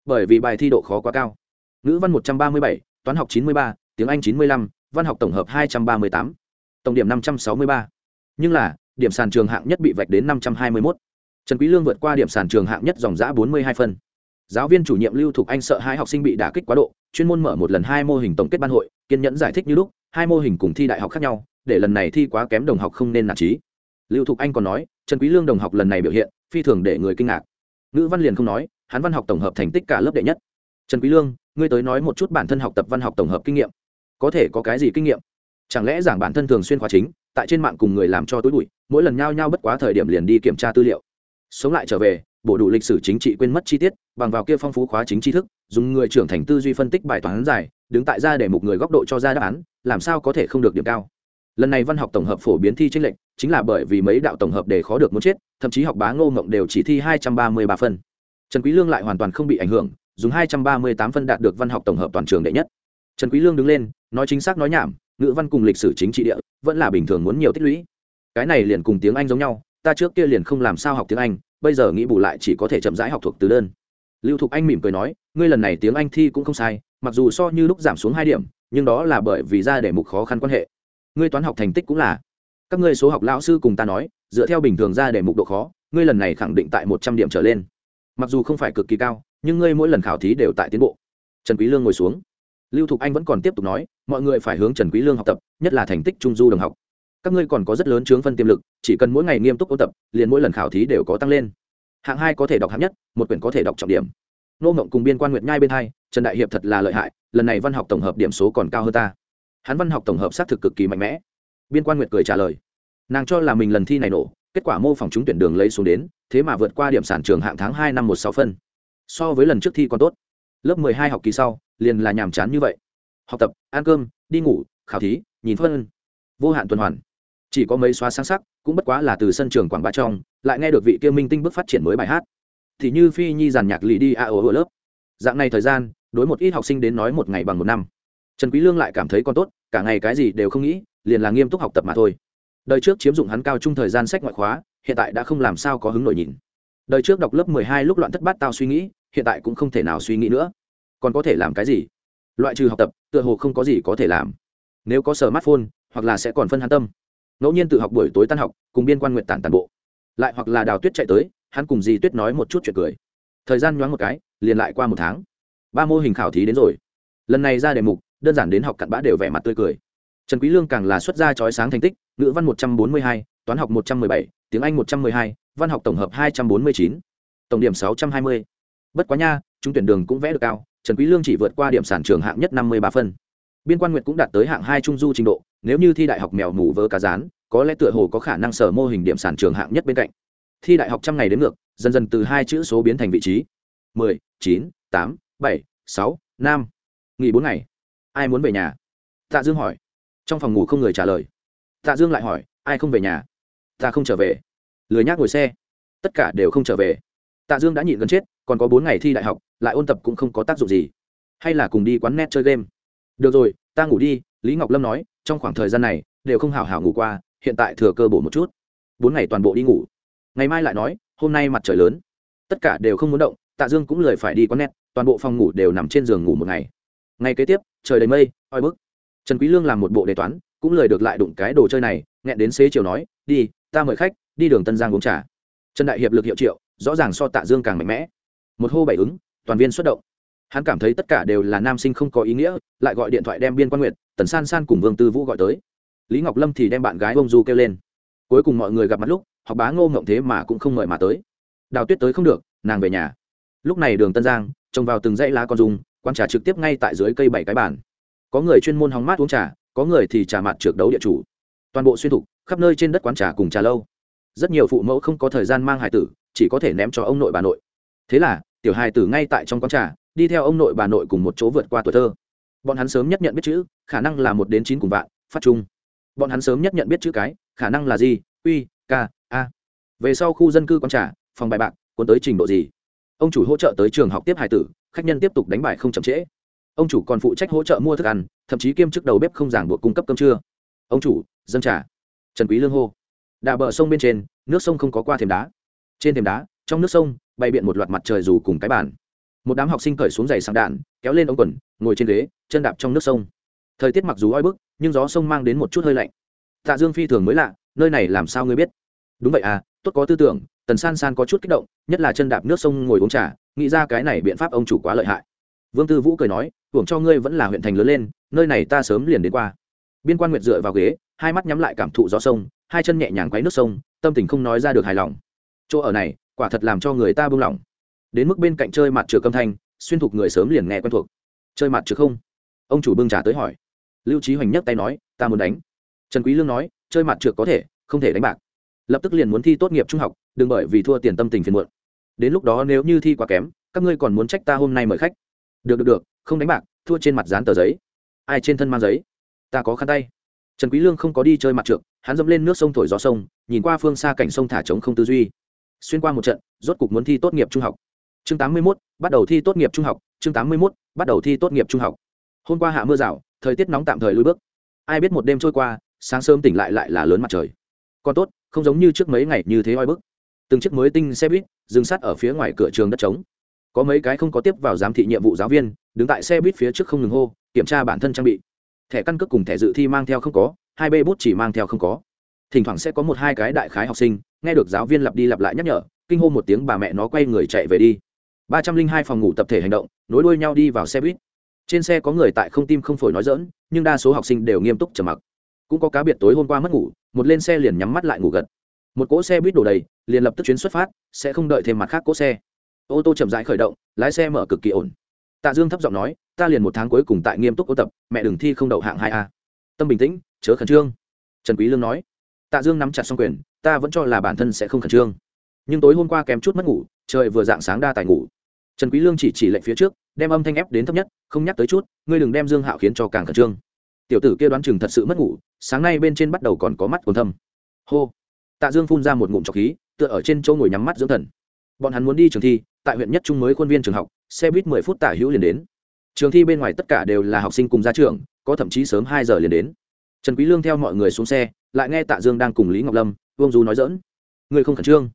Bởi vì bài thi độ khó quá cao. Ngữ văn một trăm ba mươi bảy, toán học chín mươi ba, tiếng anh chín mươi lăm, văn học tổng hợp hai trăm ba mươi tám. Tổng điểm năm trăm sáu mươi ba. Nhưng là, điểm sàn trường hạng nhất bị vạch đến năm trăm hai mươi một trần quý lương vượt qua điểm sàn trường hạng nhất dòng dã bốn mươi hai phân. Giáo viên chủ nhiệm lưu thục anh sợ hai học sinh bị đả kích quá độ, chuyên môn mở một lần hai mô hình tổng kết ban hội, kiên nhẫn giải thích như lúc, hai mô hình cùng thi đại học khác nhau để lần này thi quá kém đồng học không nên nản trí. Lưu thục anh còn nói, trần quý lương đồng học lần này biểu hiện, phi thường để người kinh ngạc. Ngữ văn liền không nói, hắn văn học tổng hợp thành tích cả lớp đệ nhất. Trần quý lương, ngươi tới nói một chút bản thân học tập văn học tổng hợp kinh nghiệm. Có thể có cái gì kinh nghiệm? Chẳng lẽ giảng bản thân thường xuyên khóa chính, tại trên mạng cùng người làm cho tối bụi, mỗi lần nhao nhao bất quá thời điểm liền đi kiểm tra tư liệu. Sống lại trở về, bổ đủ lịch sử chính trị quên mất chi tiết, bằng vào kia phong phú khóa chính tri thức, dùng người trưởng thành tư duy phân tích bài toán dài, đứng tại ra để một người góc độ cho ra đáp án, làm sao có thể không được điểm cao? Lần này văn học tổng hợp phổ biến thi tranh lệch, chính là bởi vì mấy đạo tổng hợp đề khó được muốn chết, thậm chí học bá ngô mộng đều chỉ thi hai trăm ba mươi ba phân. Trần quý lương lại hoàn toàn không bị ảnh hưởng, dùng hai trăm ba mươi tám phân đạt được văn học tổng hợp toàn trường đệ nhất. Trần quý lương đứng lên, nói chính xác nói nhảm, ngữ văn cùng lịch sử chính trị địa, vẫn là bình thường muốn nhiều tích lũy. Cái này liền cùng tiếng anh giống nhau, ta trước kia liền không làm sao học tiếng anh, bây giờ nghĩ bù lại chỉ có thể chậm rãi học thuộc từ đơn. Lưu thục anh mỉm cười nói, ngươi lần này tiếng anh thi cũng không sai, mặc dù so như lúc giảm xuống hai điểm, nhưng đó là bởi vì ra để mục khó khăn quan hệ ngươi toán học thành tích cũng là. Các ngươi số học lão sư cùng ta nói, dựa theo bình thường ra để mục độ khó, ngươi lần này khẳng định tại một trăm điểm trở lên. Mặc dù không phải cực kỳ cao, nhưng ngươi mỗi lần khảo thí đều tại tiến bộ. Trần quý lương ngồi xuống. Lưu thục anh vẫn còn tiếp tục nói, mọi người phải hướng trần quý lương học tập, nhất là thành tích trung du đồng học. Các ngươi còn có rất lớn chướng phân tiềm lực, chỉ cần mỗi ngày nghiêm túc ôn tập, liền mỗi lần khảo thí đều có tăng lên. Hạng hai có thể đọc hạng nhất, một quyển có thể đọc trọng điểm. Nô mộng cùng biên quan nguyệt nhai bên hai, trần đại hiệp thật là lợi hại, lần này văn học tổng hợp điểm số còn cao hơn ta hắn văn học tổng hợp xác thực cực kỳ mạnh mẽ. Biên quan nguyệt cười trả lời. Nàng cho là mình lần thi này nổ, kết quả mô phỏng trúng tuyển đường lấy xuống đến, thế mà vượt qua điểm sản trường hạng tháng hai năm một sáu phân. So với lần trước thi còn tốt. Lớp mười hai học kỳ sau, liền là nhàm chán như vậy. Học tập, ăn cơm, đi ngủ, khảo thí, nhìn phân. Vô hạn tuần hoàn. Chỉ có mấy xóa sáng sắc, cũng bất quá là từ sân trường quảng bá trong, lại nghe được vị kia minh tinh bước phát triển mới bài hát. Thì như phi nhi giàn nhạc lì đi a ở lớp. Dạng này thời gian, đối một ít học sinh đến nói một ngày bằng một năm trần quý lương lại cảm thấy còn tốt, cả ngày cái gì đều không nghĩ, liền là nghiêm túc học tập mà thôi. Đời trước chiếm dụng hắn cao trung thời gian sách ngoại khóa, hiện tại đã không làm sao có hứng nổi nhìn. Đời trước đọc lớp 12 lúc loạn thất bát tao suy nghĩ, hiện tại cũng không thể nào suy nghĩ nữa. Còn có thể làm cái gì? Loại trừ học tập, tựa hồ không có gì có thể làm. Nếu có smartphone, hoặc là sẽ còn phân hắn tâm. Ngẫu nhiên tự học buổi tối tan học, cùng biên quan nguyện tản tàn bộ. Lại hoặc là đào tuyết chạy tới, hắn cùng dì tuyết nói một chút chuyện cười. Thời gian nhoáng một cái, liền lại qua một tháng. Ba mô hình khảo thí đến rồi. Lần này ra đề mục đơn giản đến học cặn bã đều vẻ mặt tươi cười. Trần quý lương càng là xuất ra chói sáng thành tích ngữ văn một trăm bốn mươi hai, toán học một trăm bảy, tiếng anh một trăm hai, văn học tổng hợp hai trăm bốn mươi chín, tổng điểm sáu trăm hai mươi. bất quá nha trung tuyển đường cũng vẽ được cao trần quý lương chỉ vượt qua điểm sản trường hạng nhất năm mươi ba phân. Biên quan nguyệt cũng đạt tới hạng hai trung du trình độ nếu như thi đại học mèo mù vớ cá rán có lẽ tựa hồ có khả năng sở mô hình điểm sản trường hạng nhất bên cạnh. Thi đại học trăm ngày đến ngược dần dần từ hai chữ số biến thành vị trí. mười chín tám bảy sáu năm. Nghỉ bốn ngày ai muốn về nhà? Tạ dương hỏi. Trong phòng ngủ không người trả lời. Tạ dương lại hỏi, ai không về nhà? Ta không trở về. Lười nhác ngồi xe. Tất cả đều không trở về. Tạ dương đã nhịn gần chết, còn có bốn ngày thi đại học, lại ôn tập cũng không có tác dụng gì. Hay là cùng đi quán net chơi game. Được rồi, ta ngủ đi, lý ngọc lâm nói, trong khoảng thời gian này, đều không hào hào ngủ qua, hiện tại thừa cơ bổ một chút. Bốn ngày toàn bộ đi ngủ. Ngày mai lại nói, hôm nay mặt trời lớn. Tất cả đều không muốn động, tạ dương cũng lười phải đi quán net, toàn bộ phòng ngủ đều nằm trên giường ngủ một ngày ngày kế tiếp, trời đầy mây, oi bức. Trần quý lương làm một bộ đề toán, cũng lười được lại đụng cái đồ chơi này, nghẹn đến xế chiều nói, đi, ta mời khách, đi đường tân giang uống trà. Trần đại hiệp lực hiệu triệu, rõ ràng so tạ dương càng mạnh mẽ. Một hô bảy ứng, toàn viên xuất động. Hắn cảm thấy tất cả đều là nam sinh không có ý nghĩa, lại gọi điện thoại đem biên quan nguyện tần san san cùng vương tư vũ gọi tới. Lý ngọc lâm thì đem bạn gái ông du kêu lên. Cuối cùng mọi người gặp mặt lúc, học bá ngô ngộng thế mà cũng không mời mà tới. Đào tuyết tới không được, nàng về nhà. Lúc này đường tân giang trồng vào từng dãy lá con dung quán trà trực tiếp ngay tại dưới cây bảy cái bàn. Có người chuyên môn hóng mát uống trà, có người thì trà mặt trượt đấu địa chủ. Toàn bộ xuyên thục, khắp nơi trên đất quán trà cùng trà lâu. Rất nhiều phụ mẫu không có thời gian mang hải tử, chỉ có thể ném cho ông nội bà nội. Thế là, tiểu hài tử ngay tại trong quán trà, đi theo ông nội bà nội cùng một chỗ vượt qua tuổi thơ. Bọn hắn sớm nhất nhận biết chữ, khả năng là một đến chín cùng vạn, phát trung bọn hắn sớm nhất nhận biết chữ cái, khả năng là gì, uy k a. Về sau khu dân cư quán trà, phòng bài bạc, cuốn tới trình độ gì? Ông chủ hỗ trợ tới trường học tiếp hải tử khách nhân tiếp tục đánh bài không chậm trễ. Ông chủ còn phụ trách hỗ trợ mua thức ăn, thậm chí kiêm chức đầu bếp không giảng buộc cung cấp cơm trưa. Ông chủ dân trà. Trần quý lương hô. Đà bờ sông bên trên, nước sông không có qua thềm đá. Trên thềm đá, trong nước sông, bày biện một loạt mặt trời dù cùng cái bàn. Một đám học sinh cởi xuống giày sang đạn, kéo lên ống quần, ngồi trên ghế, chân đạp trong nước sông. Thời tiết mặc dù oi bức, nhưng gió sông mang đến một chút hơi lạnh. Tạ dương phi thường mới lạ, nơi này làm sao ngươi biết? Đúng vậy à tốt có tư tưởng, tần san san có chút kích động, nhất là chân đạp nước sông ngồi uống trà nghĩ ra cái này biện pháp ông chủ quá lợi hại. Vương tư vũ cười nói, hưởng cho ngươi vẫn là huyện thành lớn lên, nơi này ta sớm liền đến qua. Biên quan nguyệt dựa vào ghế, hai mắt nhắm lại cảm thụ gió sông, hai chân nhẹ nhàng quấy nước sông, tâm tình không nói ra được hài lòng. Chỗ ở này, quả thật làm cho người ta buông lỏng. Đến mức bên cạnh chơi mặt trượt câm thanh, xuyên thục người sớm liền nghe quen thuộc. Chơi mặt trượt không? Ông chủ bưng trà tới hỏi. Lưu trí hoành nhấc tay nói, ta muốn đánh. Trần quý lương nói, chơi mặt trượt có thể, không thể đánh bạc. Lập tức liền muốn thi tốt nghiệp trung học, đừng bởi vì thua tiền tâm tình phiền muộn đến lúc đó nếu như thi quá kém các ngươi còn muốn trách ta hôm nay mời khách. Được được được không đánh bạc thua trên mặt dán tờ giấy. Ai trên thân mang giấy? Ta có khăn tay. Trần quý lương không có đi chơi mặt trượng, hắn dẫm lên nước sông thổi gió sông nhìn qua phương xa cảnh sông thả trống không tư duy. Xuyên qua một trận rốt cục muốn thi tốt nghiệp trung học. Chương 81, bắt đầu thi tốt nghiệp trung học chương 81, bắt đầu thi tốt nghiệp trung học. Hôm qua hạ mưa rào thời tiết nóng tạm thời lùi bước. Ai biết một đêm trôi qua sáng sớm tỉnh lại lại là lớn mặt trời. Còn tốt không giống như trước mấy ngày như thế oi bức từng chiếc mới tinh xe buýt dừng sát ở phía ngoài cửa trường đất trống. Có mấy cái không có tiếp vào giám thị nhiệm vụ giáo viên, đứng tại xe buýt phía trước không ngừng hô, kiểm tra bản thân trang bị. Thẻ căn cước cùng thẻ dự thi mang theo không có, hai b bút chỉ mang theo không có. Thỉnh thoảng sẽ có một hai cái đại khái học sinh, nghe được giáo viên lặp đi lặp lại nhắc nhở, kinh hô một tiếng bà mẹ nó quay người chạy về đi. Ba trăm linh hai phòng ngủ tập thể hành động, nối đuôi nhau đi vào xe buýt. Trên xe có người tại không tim không phổi nói dỡn nhưng đa số học sinh đều nghiêm túc trầm mặc. Cũng có cá biệt tối hôm qua mất ngủ, một lên xe liền nhắm mắt lại ngủ gật một cỗ xe buýt đổ đầy, liền lập tức chuyến xuất phát, sẽ không đợi thêm mặt khác cỗ xe. Ô tô chậm rãi khởi động, lái xe mở cực kỳ ổn. Tạ dương thấp giọng nói, ta liền một tháng cuối cùng tại nghiêm túc ôn tập, mẹ đừng thi không đậu hạng hai a. Tâm bình tĩnh, chớ khẩn trương. Trần quý lương nói, tạ dương nắm chặt song quyền, ta vẫn cho là bản thân sẽ không khẩn trương. Nhưng tối hôm qua kém chút mất ngủ, trời vừa dạng sáng đa tài ngủ. Trần quý lương chỉ chỉ lệnh phía trước, đem âm thanh ép đến thấp nhất, không nhắc tới chút, ngươi đừng đem dương hạo khiến cho càng khẩn trương. Tiểu tử kia đoán chừng thật sự mất ngủ, sáng nay bên trên bắt đầu còn có mắt còn thâm. Hô tạ dương phun ra một ngụm trọc khí, tựa ở trên chỗ ngồi nhắm mắt dưỡng thần. Bọn hắn muốn đi trường thi, tại huyện nhất trung mới khuôn viên trường học, xe buýt mười phút tả hữu liền đến. Trường thi bên ngoài tất cả đều là học sinh cùng ra trường có thậm chí sớm hai giờ liền đến. Trần quý lương theo mọi người xuống xe, lại nghe tạ dương đang cùng lý ngọc lâm, vương du nói dỡn người không khẩn trương?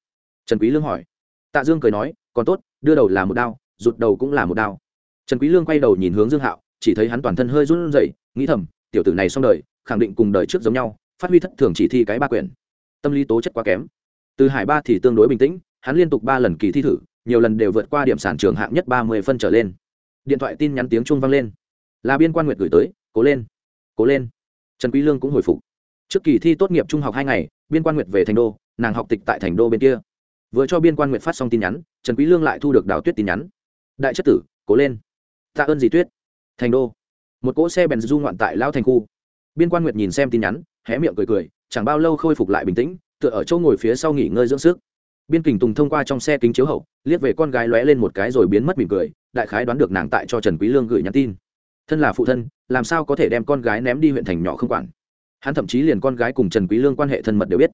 Trần quý lương hỏi. Tạ dương cười nói, còn tốt, đưa đầu là một đao, rụt đầu cũng là một đao. Trần quý lương quay đầu nhìn hướng dương hạo, chỉ thấy hắn toàn thân hơi run rẩy, nghĩ thầm, tiểu tử này xong đời, khẳng định cùng đời trước giống nhau, phát huy thất thường chỉ thi cái ba quyển tâm lý tố chất quá kém. Từ hải ba thì tương đối bình tĩnh, hắn liên tục ba lần kỳ thi thử, nhiều lần đều vượt qua điểm sản trường hạng nhất ba mươi phân trở lên. Điện thoại tin nhắn tiếng chuông vang lên. Là biên quan nguyệt gửi tới, cố lên cố lên. Trần quý lương cũng hồi phục. Trước kỳ thi tốt nghiệp trung học hai ngày, biên quan nguyệt về thành đô, nàng học tịch tại thành đô bên kia. Vừa cho biên quan nguyệt phát xong tin nhắn, trần quý lương lại thu được đào tuyết tin nhắn. Đại chất tử, cố lên. Tạ ơn dì tuyết. Thành đô. Một cỗ xe bèn du ngoạn tại lao thành khu. Biên quan nguyệt nhìn xem tin nhắn, hé miệng cười cười chẳng bao lâu khôi phục lại bình tĩnh, tựa ở chỗ ngồi phía sau nghỉ ngơi dưỡng sức. Biên kình tùng thông qua trong xe kính chiếu hậu, liếc về con gái lóe lên một cái rồi biến mất mỉm cười, đại khái đoán được nàng tại cho trần quý lương gửi nhắn tin. Thân là phụ thân, làm sao có thể đem con gái ném đi huyện thành nhỏ không quản? Hắn thậm chí liền con gái cùng trần quý lương quan hệ thân mật đều biết.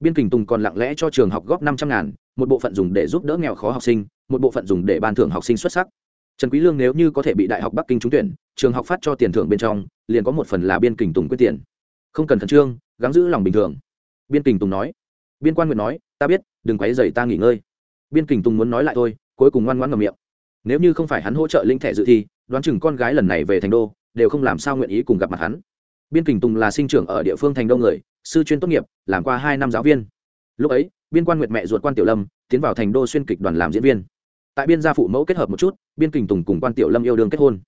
Biên kình tùng còn lặng lẽ cho trường học góp năm trăm ngàn, một bộ phận dùng để giúp đỡ nghèo khó học sinh, một bộ phận dùng để ban thưởng học sinh xuất sắc. Trần quý lương nếu như có thể bị đại học bắc kinh trúng tuyển, trường học phát cho tiền thưởng bên trong, liền có một phần là biên kình tùng quyết tiền. Không cần khẩn trương gắng giữ lòng bình thường. Biên kình tùng nói. Biên quan nguyện nói, ta biết, đừng quấy rầy ta nghỉ ngơi. Biên kình tùng muốn nói lại thôi, cuối cùng ngoan ngoãn ngậm miệng. Nếu như không phải hắn hỗ trợ linh thẻ dự thi, đoán chừng con gái lần này về thành đô, đều không làm sao nguyện ý cùng gặp mặt hắn. Biên kình tùng là sinh trưởng ở địa phương thành đô người, sư chuyên tốt nghiệp, làm qua hai năm giáo viên. Lúc ấy, biên quan nguyệt mẹ ruột quan tiểu lâm, tiến vào thành đô xuyên kịch đoàn làm diễn viên. Tại biên gia phụ mẫu kết hợp một chút, biên kình tùng cùng quan tiểu lâm yêu đương kết hôn.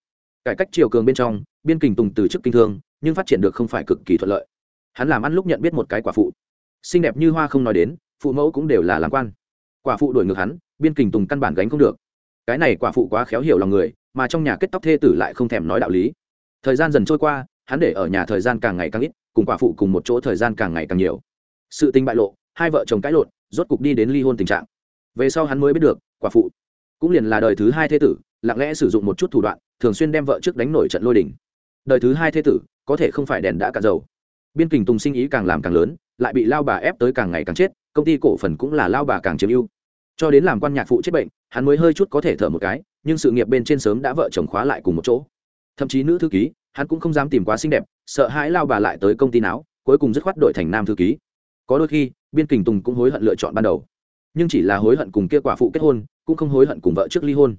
Cải cách triều cường bên trong, biên kình tùng từ chức kinh thương, nhưng phát triển được không phải cực kỳ thuận lợi hắn làm ăn lúc nhận biết một cái quả phụ. Xinh đẹp như hoa không nói đến, phụ mẫu cũng đều là làm quan. Quả phụ đổi ngược hắn, biên kình tùng căn bản gánh không được. Cái này quả phụ quá khéo hiểu lòng người, mà trong nhà kết tóc thê tử lại không thèm nói đạo lý. Thời gian dần trôi qua, hắn để ở nhà thời gian càng ngày càng ít, cùng quả phụ cùng một chỗ thời gian càng ngày càng nhiều. Sự tình bại lộ, hai vợ chồng cãi lộn, rốt cục đi đến ly hôn tình trạng. Về sau hắn mới biết được, quả phụ cũng liền là đời thứ hai thế tử, lặng lẽ sử dụng một chút thủ đoạn, thường xuyên đem vợ trước đánh nổi trận lôi đình. đời thứ hai thế tử, có thể không phải đèn đã cạn dầu biên kình tùng sinh ý càng làm càng lớn, lại bị lao bà ép tới càng ngày càng chết, công ty cổ phần cũng là lao bà càng chiếm ưu. Cho đến làm quan nhạc phụ chết bệnh, hắn mới hơi chút có thể thở một cái, nhưng sự nghiệp bên trên sớm đã vợ chồng khóa lại cùng một chỗ. Thậm chí nữ thư ký, hắn cũng không dám tìm quá xinh đẹp, sợ hãi lao bà lại tới công ty não cuối cùng dứt khoát đổi thành nam thư ký. Có đôi khi, biên kình tùng cũng hối hận lựa chọn ban đầu. Nhưng chỉ là hối hận cùng kia quả phụ kết hôn, cũng không hối hận cùng vợ trước ly hôn.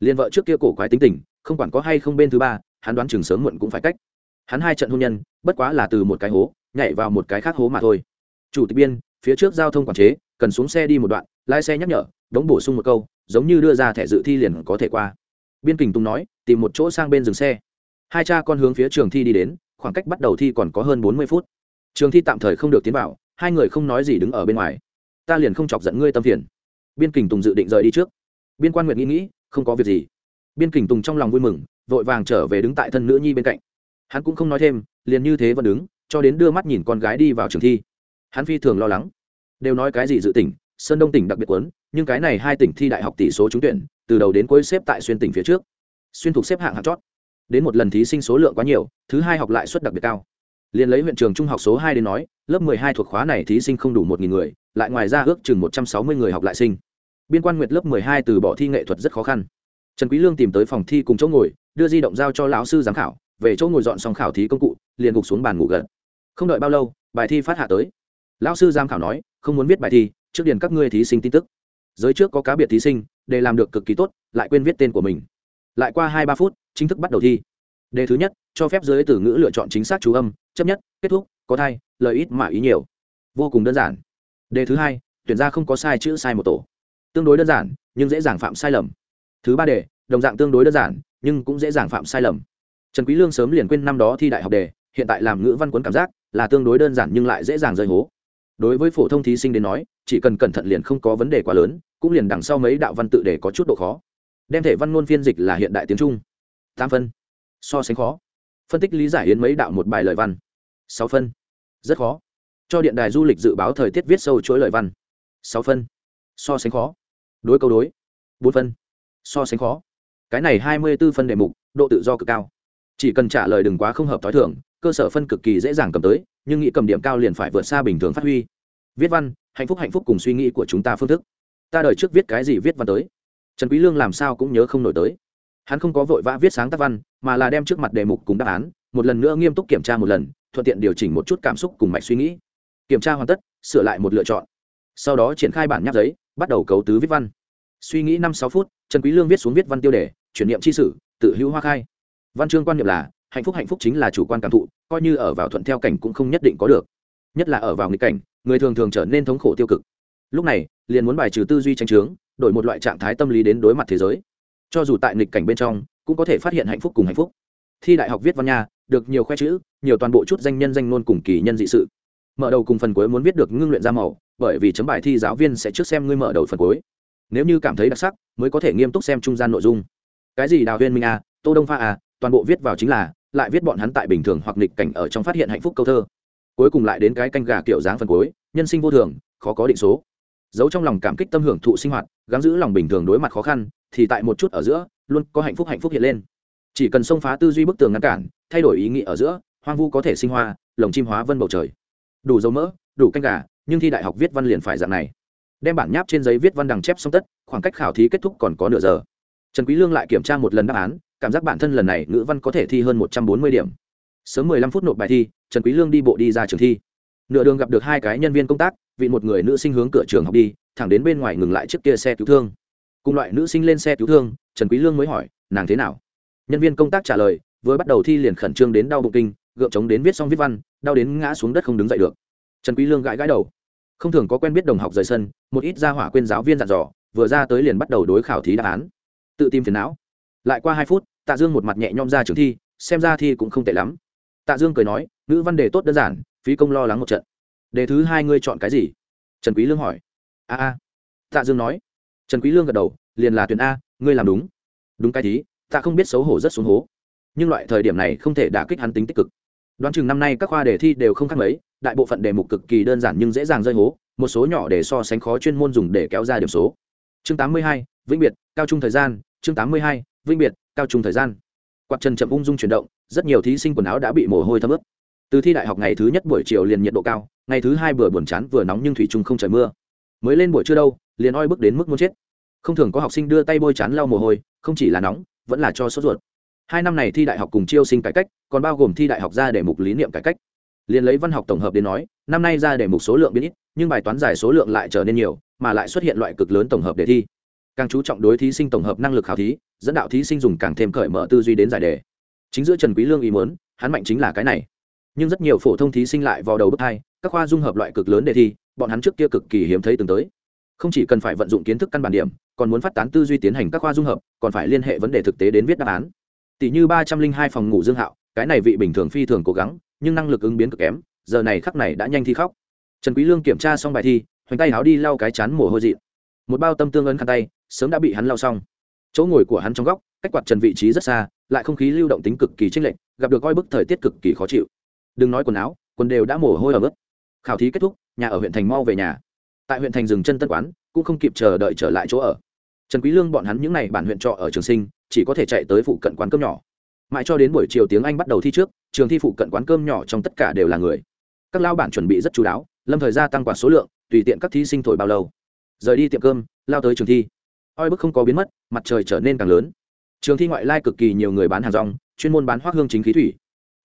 Liền vợ trước kia cổ quái tính tình, không quản có hay không bên thứ ba, hắn đoán chừng sớm muộn cũng phải cách hắn hai trận hôn nhân, bất quá là từ một cái hố, nhảy vào một cái khác hố mà thôi. Chủ tịch biên, phía trước giao thông quản chế, cần xuống xe đi một đoạn, lái xe nhắc nhở, đống bổ sung một câu, giống như đưa ra thẻ dự thi liền có thể qua. Biên kình tùng nói, tìm một chỗ sang bên dừng xe. Hai cha con hướng phía trường thi đi đến, khoảng cách bắt đầu thi còn có hơn bốn mươi phút. Trường thi tạm thời không được tiến vào, hai người không nói gì đứng ở bên ngoài. Ta liền không chọc giận ngươi tâm phiền. Biên kình tùng dự định rời đi trước. Biên quan nguyệt nghĩ nghĩ, không có việc gì. Biên kình tùng trong lòng vui mừng, vội vàng trở về đứng tại thân nữ nhi bên cạnh hắn cũng không nói thêm, liền như thế vẫn đứng, cho đến đưa mắt nhìn con gái đi vào trường thi. Hắn phi thường lo lắng. Đều nói cái gì dự tỉnh, sơn đông tỉnh đặc biệt quấn nhưng cái này hai tỉnh thi đại học tỷ số trúng tuyển, từ đầu đến cuối xếp tại xuyên tỉnh phía trước. Xuyên thuộc xếp hạng hạng chót. Đến một lần thí sinh số lượng quá nhiều, thứ hai học lại suất đặc biệt cao. Liền lấy huyện trường trung học số hai đến nói, lớp mười hai thuộc khóa này thí sinh không đủ một nghìn người, lại ngoài ra ước chừng một trăm sáu mươi người học lại sinh. Biên quan nguyệt lớp mười hai từ bỏ thi nghệ thuật rất khó khăn. Trần quý lương tìm tới phòng thi cùng chỗ ngồi, đưa di động giao cho lão sư giám khảo về chỗ ngồi dọn xong khảo thí công cụ, liền gục xuống bàn ngủ gật. Không đợi bao lâu, bài thi phát hạ tới. Lão sư giám khảo nói, không muốn viết bài thi, trước điền các ngươi thí sinh tin tức. Giới trước có cá biệt thí sinh, để làm được cực kỳ tốt, lại quên viết tên của mình. Lại qua hai ba phút, chính thức bắt đầu thi. Đề thứ nhất, cho phép giới từ ngữ lựa chọn chính xác chú âm, chấp nhất, kết thúc, có thai lời ít mà ý nhiều. Vô cùng đơn giản. Đề thứ hai, tuyển ra không có sai chữ, sai một tổ. Tương đối đơn giản, nhưng dễ dàng phạm sai lầm. Thứ ba đề, đồng dạng tương đối đơn giản, nhưng cũng dễ dàng phạm sai lầm trần quý lương sớm liền quên năm đó thi đại học đề, hiện tại làm ngữ văn cuốn cảm giác là tương đối đơn giản nhưng lại dễ dàng rơi hố. Đối với phổ thông thí sinh đến nói, chỉ cần cẩn thận liền không có vấn đề quá lớn, cũng liền đằng sau mấy đạo văn tự để có chút độ khó. Đem thể văn ngôn phiên dịch là hiện đại tiếng trung. Tám phân. So sánh khó. Phân tích lý giải yến mấy đạo một bài lời văn. Sáu phân. Rất khó. Cho điện đài du lịch dự báo thời tiết viết sâu chuỗi lời văn. Sáu phân. So sánh khó. Đối câu đối. Bốn phân. So sánh khó. Cái này hai mươi b ố phân đề mục, độ tự do cực cao chỉ cần trả lời đừng quá không hợp t h o i thưởng cơ sở phân cực kỳ dễ dàng cầm tới, nhưng nghĩ cầm điểm cao liền phải vượt xa bình thường phát huy. Viết văn, hạnh phúc hạnh phúc cùng suy nghĩ của chúng ta phương thức. Ta đợi trước viết cái gì viết văn tới? Trần quý lương làm sao cũng nhớ không nổi tới. Hắn không có vội vã viết sáng tác văn, mà là đem trước mặt đề mục cùng đáp án, một lần nữa nghiêm túc kiểm tra một lần, thuận tiện điều chỉnh một chút cảm xúc cùng mạch suy nghĩ. Kiểm tra hoàn tất, sửa lại một lựa chọn. Sau đó triển khai bản nháp giấy, bắt đầu cấu tứ viết văn. Suy nghĩ năm sáu phút, trần quý lương viết xuống viết văn tiêu đề, chuyển niệm chi sử, tự hữu hoa khai văn chương quan niệm là, hạnh phúc hạnh phúc chính là chủ quan cảm thụ, coi như ở vào thuận theo cảnh cũng không nhất định có được. Nhất là ở vào nghịch cảnh, người thường thường trở nên thống khổ tiêu cực. Lúc này, liền muốn bài trừ tư duy tranh trướng đổi một loại trạng thái tâm lý đến đối mặt thế giới. Cho dù tại nghịch cảnh bên trong, cũng có thể phát hiện hạnh phúc cùng hạnh phúc. Thi đại học viết văn nha, được nhiều khoe chữ, nhiều toàn bộ chút danh nhân danh ngôn cùng kỳ nhân dị sự. Mở đầu cùng phần cuối muốn viết được ngưng luyện ra màu, bởi vì chấm bài thi giáo viên sẽ trước xem ngươi mở đầu phần cuối. Nếu như cảm thấy đặc sắc, mới có thể nghiêm túc xem trung gian nội dung. Cái gì đào huyên minh à tô đông pha à toàn bộ viết vào chính là, lại viết bọn hắn tại bình thường hoặc nghịch cảnh ở trong phát hiện hạnh phúc câu thơ. Cuối cùng lại đến cái canh gà kiểu dáng phần cuối, nhân sinh vô thường, khó có định số. Giấu trong lòng cảm kích tâm hưởng thụ sinh hoạt, gắng giữ lòng bình thường đối mặt khó khăn, thì tại một chút ở giữa, luôn có hạnh phúc hạnh phúc hiện lên. Chỉ cần xông phá tư duy bức tường ngăn cản, thay đổi ý nghĩ ở giữa, hoang vu có thể sinh hoa, lồng chim hóa vân bầu trời. Đủ dấu mỡ, đủ canh gà, nhưng thi đại học viết văn liền phải dạng này. Đem bản nháp trên giấy viết văn đằng chép xong tất, khoảng cách khảo thí kết thúc còn có nửa giờ. Trần quý lương lại kiểm tra một lần đáp án cảm giác bản thân lần này ngữ văn có thể thi hơn một trăm bốn mươi điểm. Sớm mười lăm phút nộp bài thi, trần quý lương đi bộ đi ra trường thi. Nửa đường gặp được hai cái nhân viên công tác, vị một người nữ sinh hướng cửa trường học đi, thẳng đến bên ngoài ngừng lại chiếc kia xe cứu thương. Cùng loại nữ sinh lên xe cứu thương, trần quý lương mới hỏi, nàng thế nào? Nhân viên công tác trả lời, vừa bắt đầu thi liền khẩn trương đến đau bụng kinh, gượng chống đến viết xong viết văn, đau đến ngã xuống đất không đứng dậy được. Trần quý lương gãi gãi đầu. Không thường có quen biết đồng học rời sân, một ít gia hỏa quên giáo viên dặn dò, vừa ra tới liền bắt đầu đối khảo thí đáp án. Tự tìm phiền não. Lại qua hai phút tạ dương một mặt nhẹ nhõm ra trường thi xem ra thi cũng không tệ lắm. Tạ dương cười nói ngữ văn đề tốt đơn giản phí công lo lắng một trận. Đề thứ hai ngươi chọn cái gì? Trần quý lương hỏi. A a. Tạ dương nói. Trần quý lương gật đầu liền là tuyển a ngươi làm đúng. Đúng cái thí tạ không biết xấu hổ rất xuống hố. Nhưng loại thời điểm này không thể đả kích hắn tính tích cực. Đoán chừng năm nay các khoa đề thi đều không khác mấy đại bộ phận đề mục cực kỳ đơn giản nhưng dễ dàng rơi hố một số nhỏ để so sánh khó chuyên môn dùng để kéo ra điểm số. Chương 82, vĩnh biệt cao trung thời gian chương 82, vĩnh biệt cao trung thời gian. Quạt trần chậm ung dung chuyển động, rất nhiều thí sinh quần áo đã bị mồ hôi thấm ướt. Từ thi đại học ngày thứ nhất buổi chiều liền nhiệt độ cao, ngày thứ hai vừa buồn chán vừa nóng nhưng thủy trung không trời mưa. Mới lên buổi trưa đâu, liền oi bức đến mức muốn chết. Không thường có học sinh đưa tay bôi chán lau mồ hôi, không chỉ là nóng, vẫn là cho sốt ruột. Hai năm này thi đại học cùng chiêu sinh cải cách, còn bao gồm thi đại học ra để mục lý niệm cải cách. Liền lấy văn học tổng hợp đến nói, năm nay ra để mục số lượng biến ít, nhưng bài toán giải số lượng lại trở nên nhiều, mà lại xuất hiện loại cực lớn tổng hợp đề thi càng chú trọng đối thí sinh tổng hợp năng lực khảo thí, dẫn đạo thí sinh dùng càng thêm cởi mở tư duy đến giải đề. Chính giữa trần quý lương ý muốn, hắn mạnh chính là cái này. Nhưng rất nhiều phổ thông thí sinh lại vào đầu bước hai, các khoa dung hợp loại cực lớn đề thi, bọn hắn trước kia cực kỳ hiếm thấy từng tới. Không chỉ cần phải vận dụng kiến thức căn bản điểm, còn muốn phát tán tư duy tiến hành các khoa dung hợp, còn phải liên hệ vấn đề thực tế đến viết đáp án. Tỷ như ba trăm linh hai phòng ngủ dương hạo, cái này vị bình thường phi thường cố gắng, nhưng năng lực ứng biến cực kém, giờ này khắc này đã nhanh thi khóc. Trần quý lương kiểm tra xong bài thi, hoành tay áo đi lau cái chán mồ hôi dị một bao tâm tương ấn khăn tay sớm đã bị hắn lau xong. Chỗ ngồi của hắn trong góc, cách quạt trần vị trí rất xa, lại không khí lưu động tính cực kỳ chênh lệch, gặp được coi bức thời tiết cực kỳ khó chịu. Đừng nói quần áo, quần đều đã mồ hôi ở bước khảo thí kết thúc, nhà ở huyện thành mau về nhà. Tại huyện thành dừng chân tân quán, cũng không kịp chờ đợi trở lại chỗ ở. Trần quý lương bọn hắn những ngày bản huyện trọ ở trường sinh, chỉ có thể chạy tới phụ cận quán cơm nhỏ. Mãi cho đến buổi chiều tiếng anh bắt đầu thi trước, trường thi phụ cận quán cơm nhỏ trong tất cả đều là người. Các lao bản chuẩn bị rất chú đáo, lâm thời gia tăng quả số lượng, tùy tiện các thí sinh thổi bao lâu. Rời đi tiệm cơm, lao tới trường thi oi bức không có biến mất, mặt trời trở nên càng lớn. Trường thi ngoại lai cực kỳ nhiều người bán hàng rong, chuyên môn bán hoác hương chính khí thủy.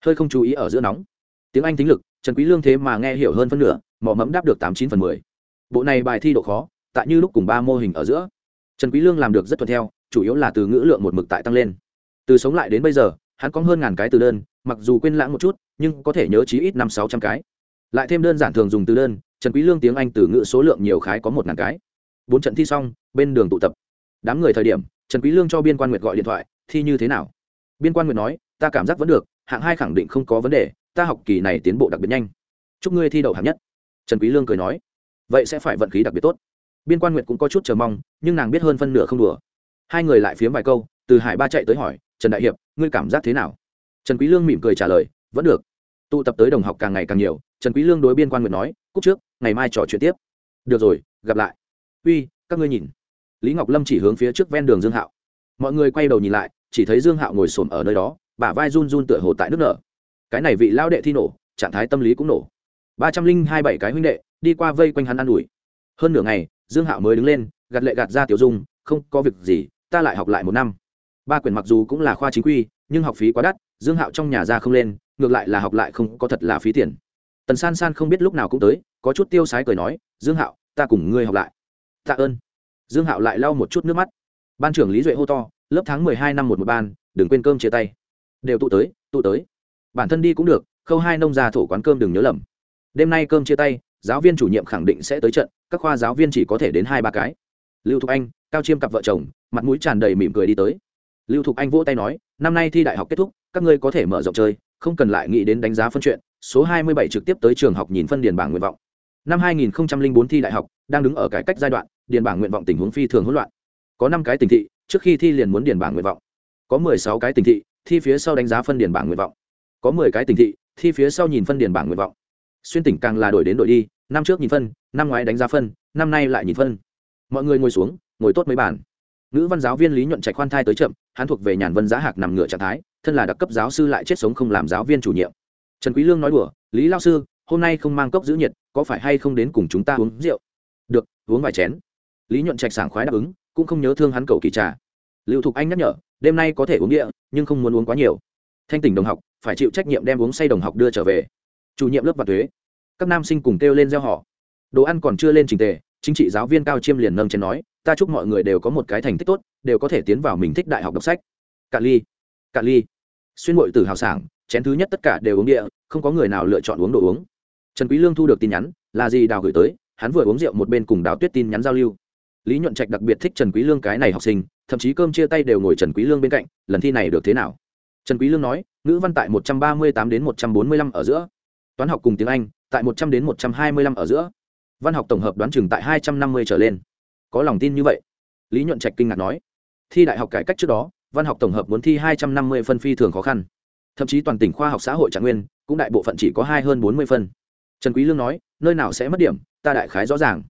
Hơi không chú ý ở giữa nóng. Tiếng anh tính lực, trần quý lương thế mà nghe hiểu hơn phân nửa mỏ mẫm đáp được tám chín phần mười. Bộ này bài thi độ khó, tại như lúc cùng ba mô hình ở giữa. Trần quý lương làm được rất thuận theo, chủ yếu là từ ngữ lượng một mực tại tăng lên. Từ sống lại đến bây giờ, hắn có hơn ngàn cái từ đơn, mặc dù quên lãng một chút, nhưng có thể nhớ chí ít năm sáu trăm cái. Lại thêm đơn giản thường dùng từ đơn, trần quý lương tiếng anh từ ngữ số lượng nhiều khái có một ngàn cái bốn trận thi xong, bên đường tụ tập. Đám người thời điểm, trần quý lương cho biên quan nguyệt gọi điện thoại, thi như thế nào? Biên quan nguyệt nói, ta cảm giác vẫn được, hạng hai khẳng định không có vấn đề, ta học kỳ này tiến bộ đặc biệt nhanh. Chúc ngươi thi đậu hạng nhất. Trần quý lương cười nói, vậy sẽ phải vận khí đặc biệt tốt. Biên quan nguyệt cũng có chút chờ mong, nhưng nàng biết hơn phân nửa không đùa. Hai người lại phiếm vài câu, từ hải ba chạy tới hỏi, trần đại hiệp, ngươi cảm giác thế nào? Trần quý lương mỉm cười trả lời, vẫn được. Tụ tập tới đồng học càng ngày càng nhiều, trần quý lương đối biên quan nguyệt nói cúc trước, ngày mai trò chuyện tiếp. Được rồi, gặp lại uy, các ngươi nhìn. Lý ngọc lâm chỉ hướng phía trước ven đường dương hạo. Mọi người quay đầu nhìn lại, chỉ thấy dương hạo ngồi xổm ở nơi đó, bả vai run run tựa hồ tại nước nở. Cái này vị lao đệ thi nổ, trạng thái tâm lý cũng nổ. Ba trăm linh hai bảy cái huynh đệ, đi qua vây quanh hắn ă n ủi. Hơn nửa ngày, dương hạo mới đứng lên, gạt lệ gạt ra tiểu dung, không có việc gì, ta lại học lại một năm. Ba quyển mặc dù cũng là khoa chính quy, nhưng học phí quá đắt, dương hạo trong nhà ra không lên, ngược lại là học lại không có thật là phí tiền. Tần san san không biết lúc nào cũng tới, có chút tiêu sái cười nói, dương hạo, ta cùng ngươi học lại tạ ơn. Dương hạo lại lau một chút nước mắt. Ban trưởng lý duệ hô to, lớp tháng mười hai năm một một ban, đừng quên cơm chia tay. Đều tụ tới tụ tới. Bản thân đi cũng được, khâu hai nông gia thổ quán cơm đừng nhớ lầm. Đêm nay cơm chia tay, giáo viên chủ nhiệm khẳng định sẽ tới trận, các khoa giáo viên chỉ có thể đến hai ba cái. Lưu thục anh, cao chiêm cặp vợ chồng, mặt mũi tràn đầy mỉm cười đi tới. Lưu thục anh vỗ tay nói, năm nay thi đại học kết thúc, các ngươi có thể mở rộng chơi, không cần lại nghĩ đến đánh giá phân chuyện, số hai mươi bảy trực tiếp tới trường học nhìn phân điền bảng nguyện vọng. Năm hai nghìn bốn thi đại học đang đứng ở cải cách giai đoạn, điền bảng nguyện vọng tình huống phi thường hỗn loạn. Có năm cái tỉnh thị, trước khi thi liền muốn điền bảng nguyện vọng. Có mười sáu cái tỉnh thị, thi phía sau đánh giá phân điền bảng nguyện vọng. Có mười cái tỉnh thị, thi phía sau nhìn phân điền bảng nguyện vọng. Xuyên tỉnh càng là đổi đến đổi đi, năm trước nhìn phân, năm ngoái đánh giá phân, năm nay lại nhìn phân. Mọi người ngồi xuống, ngồi tốt mấy bàn. Nữ văn giáo viên lý nhuận trạch khoan thai tới chậm, hắn thuộc về nhàn vân giá hạc nằm ngựa trạng thái, thân là đặc cấp giáo sư lại chết sống không làm giáo viên chủ nhiệm. Trần quý lương nói đùa, lý lao sư, hôm nay không mang cốc giữ nhiệt, có phải hay không đến cùng chúng ta uống rượu? Uống vài chén. Lý nhuận trạch sảng khoái đáp ứng, cũng không nhớ thương hắn cầu kỳ trà. Lưu thục anh nhắc nhở, đêm nay có thể uống địa, nhưng không muốn uống quá nhiều. Thanh tỉnh đồng học, phải chịu trách nhiệm đem uống say đồng học đưa trở về. Chủ nhiệm lớp và thuế. Các nam sinh cùng kêu lên gieo họ đồ ăn còn chưa lên trình tề, chính trị giáo viên cao chiêm liền nâng chén nói, ta chúc mọi người đều có một cái thành tích tốt, đều có thể tiến vào mình thích đại học đọc sách. Cạn ly cạn ly. Xuyên bội từ hào sảng, chén thứ nhất tất cả đều uống địa, không có người nào lựa chọn uống đồ uống. Trần quý lương thu được tin nhắn, là gì đào gửi tới? Hắn vừa uống rượu một bên cùng đào tuyết tin nhắn giao lưu. Lý nhuận trạch đặc biệt thích trần quý lương cái này học sinh, thậm chí cơm chia tay đều ngồi trần quý lương bên cạnh, lần thi này được thế nào? Trần quý lương nói, ngữ văn tại 138 đến 145 ở giữa. Toán học cùng tiếng anh, tại 100 đến 125 ở giữa. Văn học tổng hợp đoán chừng tại 250 trở lên. Có lòng tin như vậy? Lý nhuận trạch kinh ngạc nói. Thi đại học cải cách trước đó, văn học tổng hợp muốn thi 250 phân phi thường khó khăn. Thậm chí toàn tỉnh khoa học xã hội trạng nguyên, cũng đại bộ phận chỉ có hai hơn 40 phân trần quý lương nói, nơi nào sẽ mất điểm, ta đại khái rõ ràng.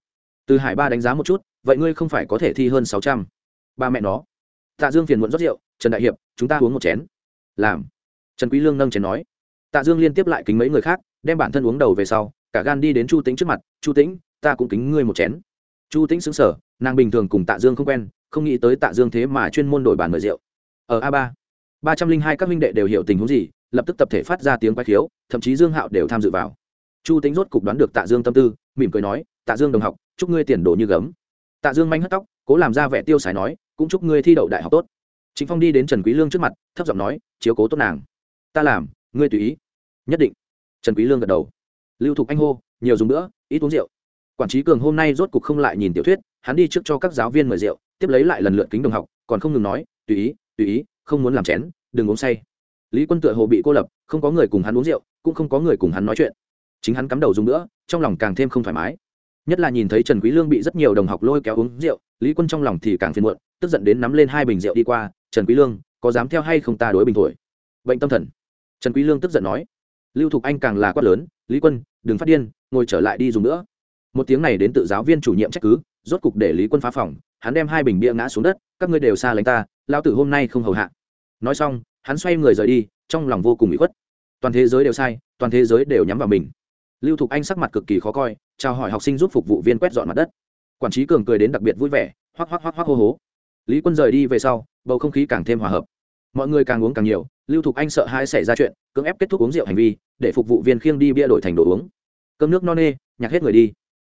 Từ hải ba đánh giá một chút, vậy ngươi không phải có thể thi hơn 600. ba mẹ nó. Tạ dương phiền muộn rót rượu, trần đại hiệp, chúng ta uống một chén. Làm. Trần quý lương nâng chén nói. Tạ dương liên tiếp lại kính mấy người khác, đem bản thân uống đầu về sau, cả gan đi đến chu tĩnh trước mặt, chu tĩnh, ta cũng kính ngươi một chén. Chu tĩnh sững sở nàng bình thường cùng tạ dương không quen, không nghĩ tới tạ dương thế mà chuyên môn đổi bàn mời rượu. Ở a ba ba trăm linh hai các minh đệ đều hiểu tình huống gì, lập tức tập thể phát ra tiếng quay khiếu, thậm chí dương hạo đều tham dự vào chu Tính rốt cục đoán được tạ dương tâm tư, mỉm cười nói, tạ dương đồng học, chúc ngươi tiền đồ như gấm. Tạ dương manh hất tóc, cố làm ra vẻ tiêu xài nói, cũng chúc ngươi thi đậu đại học tốt. Chính phong đi đến trần quý lương trước mặt, thấp giọng nói, chiếu cố tốt nàng. Ta làm, ngươi tùy ý. Nhất định. Trần quý lương gật đầu. Lưu thục anh hô, nhiều dùng nữa ít uống rượu. Quản trí cường hôm nay rốt cục không lại nhìn tiểu thuyết, hắn đi trước cho các giáo viên mời rượu, tiếp lấy lại lần lượt kính đồng học, còn không ngừng nói, tùy ý tùy ý, không muốn làm chén, đừng uống say. Lý quân tựa hồ bị cô lập, không có người cùng hắn uống rượu, cũng không có người cùng hắn nói chuyện chính hắn cắm đầu dùng nữa, trong lòng càng thêm không thoải mái. Nhất là nhìn thấy trần quý lương bị rất nhiều đồng học lôi kéo uống rượu, lý quân trong lòng thì càng phiền muộn, tức giận đến nắm lên hai bình rượu đi qua, trần quý lương, có dám theo hay không ta đối bình thổi? Bệnh tâm thần. Trần quý lương tức giận nói, lưu thục anh càng là quát lớn, lý quân, đừng phát điên, ngồi trở lại đi dùng nữa. Một tiếng này đến tự giáo viên chủ nhiệm trách cứ, rốt cục để lý quân phá phòng, hắn đem hai bình bia ngã xuống đất, các ngươi đều xa lánh ta, lão tử hôm nay không hầu hạ. Nói xong, hắn xoay người rời đi, trong lòng vô cùng bị khuất. Toàn thế giới đều sai, toàn thế giới đều nhắm vào mình lưu thục anh sắc mặt cực kỳ khó coi, chào hỏi học sinh giúp phục vụ viên quét dọn mặt đất. Quản trí cường cười đến đặc biệt vui vẻ, hoắc hoắc hoắc hoắc hô hố. Lý quân rời đi về sau, bầu không khí càng thêm hòa hợp. Mọi người càng uống càng nhiều, lưu thục anh sợ hai xảy ra chuyện, cưỡng ép kết thúc uống rượu hành vi, để phục vụ viên khiêng đi bia đổi thành đồ uống. Cơm nước no nê, nhạc hết người đi.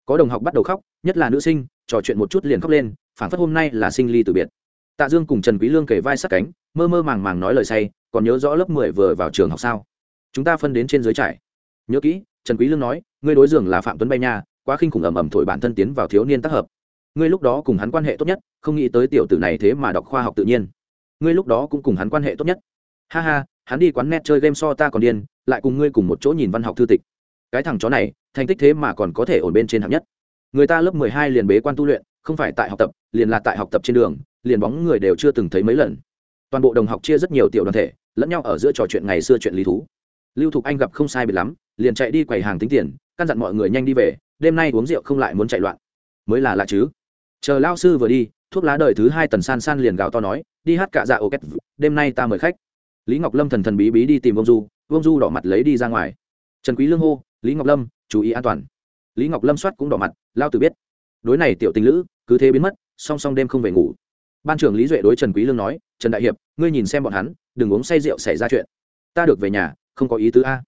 Có đồng học bắt đầu khóc, nhất là nữ sinh, trò chuyện một chút liền khóc lên phản phất hôm nay là sinh ly từ biệt. Tạ dương cùng trần quý lương kể vai sát cánh, mơ mơ màng màng nói lời say, còn nhớ rõ lớp mười vừa vào trường học sao? Chúng ta phân đến trên dưới trải nhớ kỹ trần quý lương nói, ngươi đối giường là phạm tuấn bay nha, quá khinh khủng ầm ầm thổi bản thân tiến vào thiếu niên tác hợp. Ngươi lúc đó cùng hắn quan hệ tốt nhất, không nghĩ tới tiểu tử này thế mà đọc khoa học tự nhiên. Ngươi lúc đó cũng cùng hắn quan hệ tốt nhất. Ha ha, hắn đi quán net chơi game so ta còn điên, lại cùng ngươi cùng một chỗ nhìn văn học thư tịch. Cái thằng chó này, thành tích thế mà còn có thể ổn bên trên hạng nhất. Người ta lớp mười hai liền bế quan tu luyện, không phải tại học tập, liền là tại học tập trên đường, liền bóng người đều chưa từng thấy mấy lần. Toàn bộ đồng học chia rất nhiều tiểu đoàn thể, lẫn nhau ở giữa trò chuyện ngày xưa chuyện lý thú. Lưu thục anh gặp không sai biệt lắm liền chạy đi quầy hàng tính tiền, căn dặn mọi người nhanh đi về, đêm nay uống rượu không lại muốn chạy loạn. Mới là lạ chứ. Chờ lao sư vừa đi, thuốc lá đời thứ hai tần san san liền gào to nói, đi hát cạ dạ ô két, đêm nay ta mời khách. Lý ngọc lâm thần thần bí bí đi tìm ông du ông du đỏ mặt lấy đi ra ngoài. Trần quý lương hô, lý ngọc lâm, chú ý an toàn. Lý ngọc lâm soát cũng đỏ mặt lao từ biết. Đối này tiểu tình lữ, cứ thế biến mất, song song đêm không về ngủ. Ban trưởng lý duệ đối trần quý lương nói, trần đại hiệp, ngươi nhìn xem bọn hắn, đừng uống say rượu xảy ra chuyện. Ta được về nhà, không có ý tứ a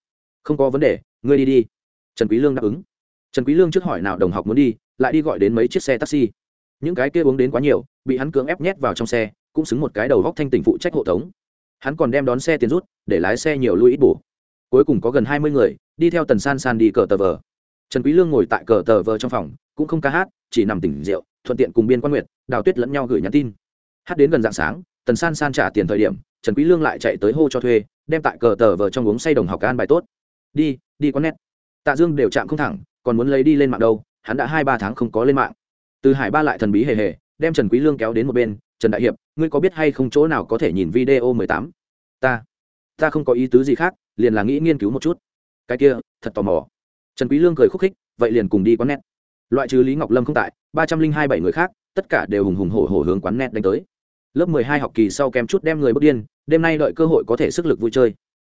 không có vấn đề, ngươi đi đi. Trần quý lương đáp ứng. Trần quý lương trước hỏi nào đồng học muốn đi, lại đi gọi đến mấy chiếc xe taxi. Những cái kia uống đến quá nhiều, bị hắn cưỡng ép nhét vào trong xe, cũng xứng một cái đầu góc thanh tỉnh phụ trách hộ tống. Hắn còn đem đón xe tiền rút, để lái xe nhiều lui ít bổ. Cuối cùng có gần hai mươi người, đi theo tần san san đi cờ tờ vờ. Trần quý lương ngồi tại cờ tờ vờ trong phòng, cũng không ca hát, chỉ nằm tỉnh rượu, thuận tiện cùng biên quan nguyệt, đào tuyết lẫn nhau gửi nhắn tin. Hát đến gần dạng sáng, tần san san trả tiền thời điểm, trần quý lương lại chạy tới hô cho thuê, đem tại cờ tờ vờ trong uống say đồng học an bài tốt đi đi con nét tạ dương đều chạm không thẳng, còn muốn lấy đi lên mạng đâu, hắn đã hai ba tháng không có lên mạng. Từ hải ba lại thần bí hề hề, đem trần quý lương kéo đến một bên, trần đại hiệp, ngươi có biết hay không chỗ nào có thể nhìn video mười tám? Ta ta không có ý tứ gì khác, liền là nghĩ nghiên cứu một chút. Cái kia, thật tò mò. Trần quý lương cười khúc khích, vậy liền cùng đi quán net. Loại trừ lý ngọc lâm không tại, ba trăm linh hai bảy người khác, tất cả đều hùng hùng hổ hổ hướng quán net đánh tới. Lớp mười hai học kỳ sau kém chút đem người bước điên, đêm nay đợi cơ hội có thể sức lực vui chơi.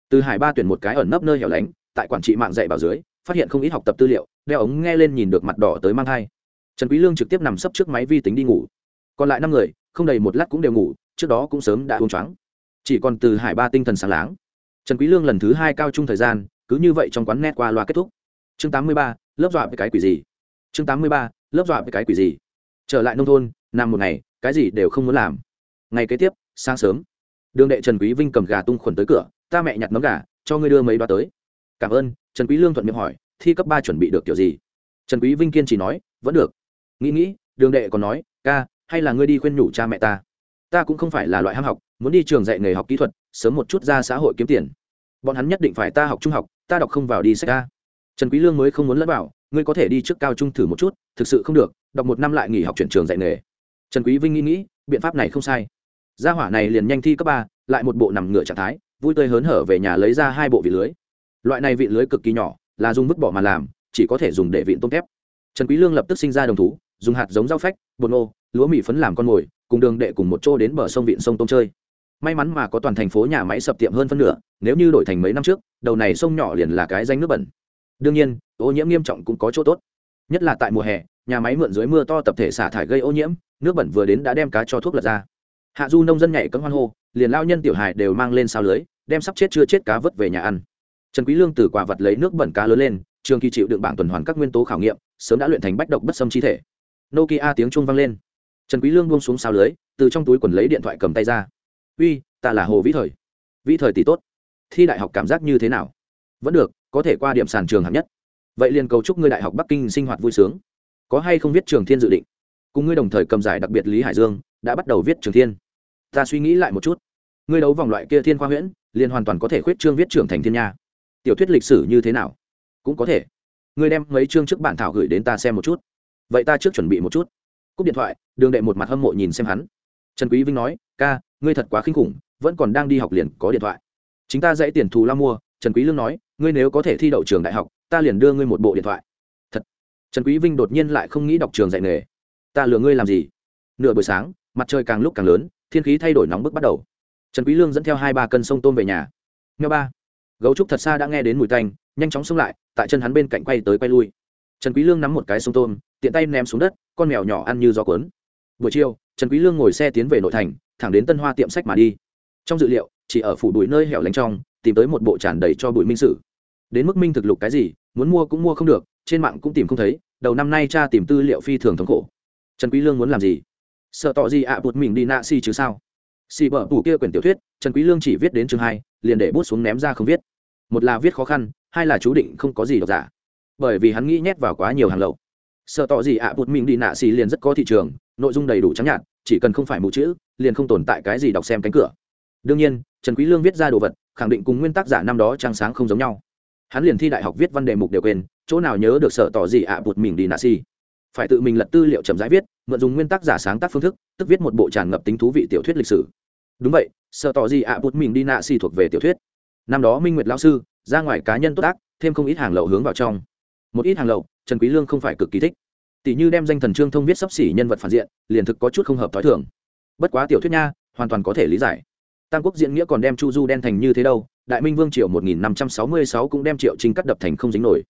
Từ hải ba tuyển một cái ẩn nấp nơi hẻo lánh tại quản trị mạng dạy bảo dưới phát hiện không ít học tập tư liệu đeo ống nghe lên nhìn được mặt đỏ tới mang thai. Trần quý lương trực tiếp nằm sấp trước máy vi tính đi ngủ. Còn lại năm người không đầy một lát cũng đều ngủ trước đó cũng sớm đã uống choáng. Chỉ còn từ hải ba tinh thần sáng láng. Trần quý lương lần thứ hai cao trung thời gian cứ như vậy trong quán net qua loa kết thúc. Chương 83, lớp dọa với cái quỷ gì? Chương 83, lớp dọa với cái quỷ gì? Trở lại nông thôn nằm một ngày cái gì đều không muốn làm. Ngày kế tiếp sáng sớm đường đệ trần quý vinh cầm gà tung khuẩn tới cửa ta mẹ nhặt nấm gà cho ngươi đưa mấy đoá tới cảm ơn, trần quý lương thuận miệng hỏi, thi cấp ba chuẩn bị được kiểu gì? Trần quý vinh kiên chỉ nói, vẫn được. Nghĩ nghĩ, đường đệ còn nói, ca, hay là ngươi đi khuyên nhủ cha mẹ ta? Ta cũng không phải là loại ham học, muốn đi trường dạy nghề học kỹ thuật, sớm một chút ra xã hội kiếm tiền. Bọn hắn nhất định phải ta học trung học, ta đọc không vào đi sách ca. Trần quý lương mới không muốn lẫn vào, ngươi có thể đi trước cao trung thử một chút, thực sự không được, đọc một năm lại nghỉ học chuyển trường dạy nghề. Trần quý vinh nghĩ nghĩ, biện pháp này không sai. Gia hỏa này liền nhanh thi cấp ba, lại một bộ nằm ngửa trạng thái, vui tươi hớn hở về nhà lấy ra hai bộ vị lưới loại này vị lưới cực kỳ nhỏ, là dùng vứt bỏ mà làm, chỉ có thể dùng để vịn tôm thép. Trần quý lương lập tức sinh ra đồng thú, dùng hạt giống rau phách, bột ngô, lúa mì phấn làm con mồi, cùng đường đệ cùng một chỗ đến bờ sông vịn sông tôm chơi. May mắn mà có toàn thành phố nhà máy sập tiệm hơn phân nửa, nếu như đổi thành mấy năm trước, đầu này sông nhỏ liền là cái danh nước bẩn. Đương nhiên, ô nhiễm nghiêm trọng cũng có chỗ tốt. Nhất là tại mùa hè, nhà máy mượn dưới mưa to tập thể xả thải gây ô nhiễm, nước bẩn vừa đến đã đem cá cho thuốc lật ra. Hạ du nông dân nhảy cấm hoan hô, liền lao nhân tiểu hải đều mang lên sao lưới, đem sắp chết chưa chết cá vớt về nhà ăn trần quý lương từ quả vật lấy nước bẩn cá lớn lên, trường kỳ chịu đựng bảng tuần hoàn các nguyên tố khảo nghiệm, sớm đã luyện thành bách độc bất xâm chi thể. Nokia tiếng chuông vang lên. Trần quý lương buông xuống sao lưới, từ trong túi quần lấy điện thoại cầm tay ra. Uy, ta là hồ vĩ thời. Vĩ thời tỷ tốt. Thi đại học cảm giác như thế nào? Vẫn được, có thể qua điểm sàn trường hạng nhất. Vậy liền cầu chúc ngươi đại học bắc kinh sinh hoạt vui sướng. Có hay không viết trường thiên dự định? Cùng ngươi đồng thời cầm giải đặc biệt lý hải dương, đã bắt đầu viết trường thiên. Ta suy nghĩ lại một chút. Ngươi đấu vòng loại kia thiên khoa huyễn, liền hoàn toàn có thể khuyết trương viết trưởng thành thiên nha tiểu thuyết lịch sử như thế nào? Cũng có thể. Ngươi đem mấy chương trước bản thảo gửi đến ta xem một chút. Vậy ta trước chuẩn bị một chút. Cúp điện thoại, đường đệ một mặt hâm mộ nhìn xem hắn. Trần quý vinh nói, ca, ngươi thật quá khinh khủng, vẫn còn đang đi học liền có điện thoại. Chính ta dãy tiền thù lao mua. Trần quý lương nói, ngươi nếu có thể thi đậu trường đại học, ta liền đưa ngươi một bộ điện thoại. Thật. Trần quý vinh đột nhiên lại không nghĩ đọc trường dạy nghề. Ta lừa ngươi làm gì? Nửa buổi sáng, mặt trời càng lúc càng lớn, thiên khí thay đổi nóng bức bắt đầu. Trần quý lương dẫn theo hai ba cân sông tôm về nhà. Nghe ba gấu trúc thật xa đã nghe đến mùi tanh, nhanh chóng xông lại, tại chân hắn bên cạnh quay tới quay lui. Trần quý lương nắm một cái sông tôm, tiện tay ném xuống đất, con mèo nhỏ ăn như gió cuốn. Buổi chiều, trần quý lương ngồi xe tiến về nội thành, thẳng đến tân hoa tiệm sách mà đi. Trong dự liệu, chỉ ở phủ bụi nơi hẻo lánh trong, tìm tới một bộ tràn đầy cho bụi minh sử. Đến mức minh thực lục cái gì, muốn mua cũng mua không được, trên mạng cũng tìm không thấy, đầu năm nay cha tìm tư liệu phi thường thống khổ. Trần quý lương muốn làm gì? Sợ tọ gì ạ à bụt mình đi nạ si chứ sao? Si bở tủ kia quyển tiểu thuyết, trần quý lương chỉ viết đến chương hai, liền để bút xuống ném ra không viết. Một là viết khó khăn, hai là chú định không có gì độc giả. Bởi vì hắn nghĩ nhét vào quá nhiều hàng lậu. Sợ tỏ gì ạ à bụt mình đi nạ xì liền rất có thị trường, nội dung đầy đủ trắng nhạt, chỉ cần không phải mù chữ, liền không tồn tại cái gì đọc xem cánh cửa. Đương nhiên, trần quý lương viết ra đồ vật, khẳng định cùng nguyên tác giả năm đó trang sáng không giống nhau. Hắn liền thi đại học viết văn đề mục đều quên, chỗ nào nhớ được sợ tỏ gì ạ à bụt mình đi nạ xì. Phải tự mình lật tư liệu chậm rãi viết, mượn dùng nguyên tác giả sáng tác phương thức, tức viết một bộ tràn ngập tính thú vị tiểu thuyết lịch sử đúng vậy, sợ tỏ gì ạ à bụt mình đi nạ xì thuộc về tiểu thuyết. Năm đó minh nguyệt lão sư, ra ngoài cá nhân tốt ác, thêm không ít hàng lậu hướng vào trong. Một ít hàng lậu, trần quý lương không phải cực kỳ thích. Tỷ như đem danh thần trương thông viết sắp xỉ nhân vật phản diện, liền thực có chút không hợp thói thường. Bất quá tiểu thuyết nha, hoàn toàn có thể lý giải. Tam quốc diễn nghĩa còn đem chu du đen thành như thế đâu, đại minh vương triệu 1566 cũng đem triệu trinh cắt đập thành không dính nổi.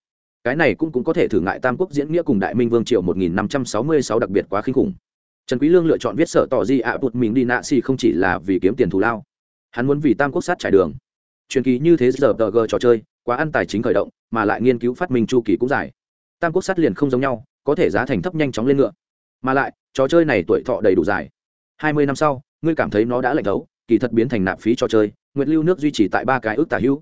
Cái này cũng cũng có thể thử ngại tam quốc diễn nghĩa cùng đại minh vương triệu 1566 đặc biệt quá khinh khủng trần quý lương lựa chọn viết sở tỏ gì ạ à bụt mình đi nạ xì không chỉ là vì kiếm tiền thù lao. Hắn muốn vì tam quốc sát trải đường. Truyền kỳ như thế giờ tờ g trò chơi, quá ăn tài chính khởi động, mà lại nghiên cứu phát minh chu kỳ cũng dài. Tam quốc sát liền không giống nhau, có thể giá thành thấp nhanh chóng lên ngựa. Mà lại, trò chơi này tuổi thọ đầy đủ dài. Hai mươi năm sau, ngươi cảm thấy nó đã lạnh thấu, kỳ thật biến thành nạp phí trò chơi nguyện lưu nước duy trì tại ba cái ước tả hữu.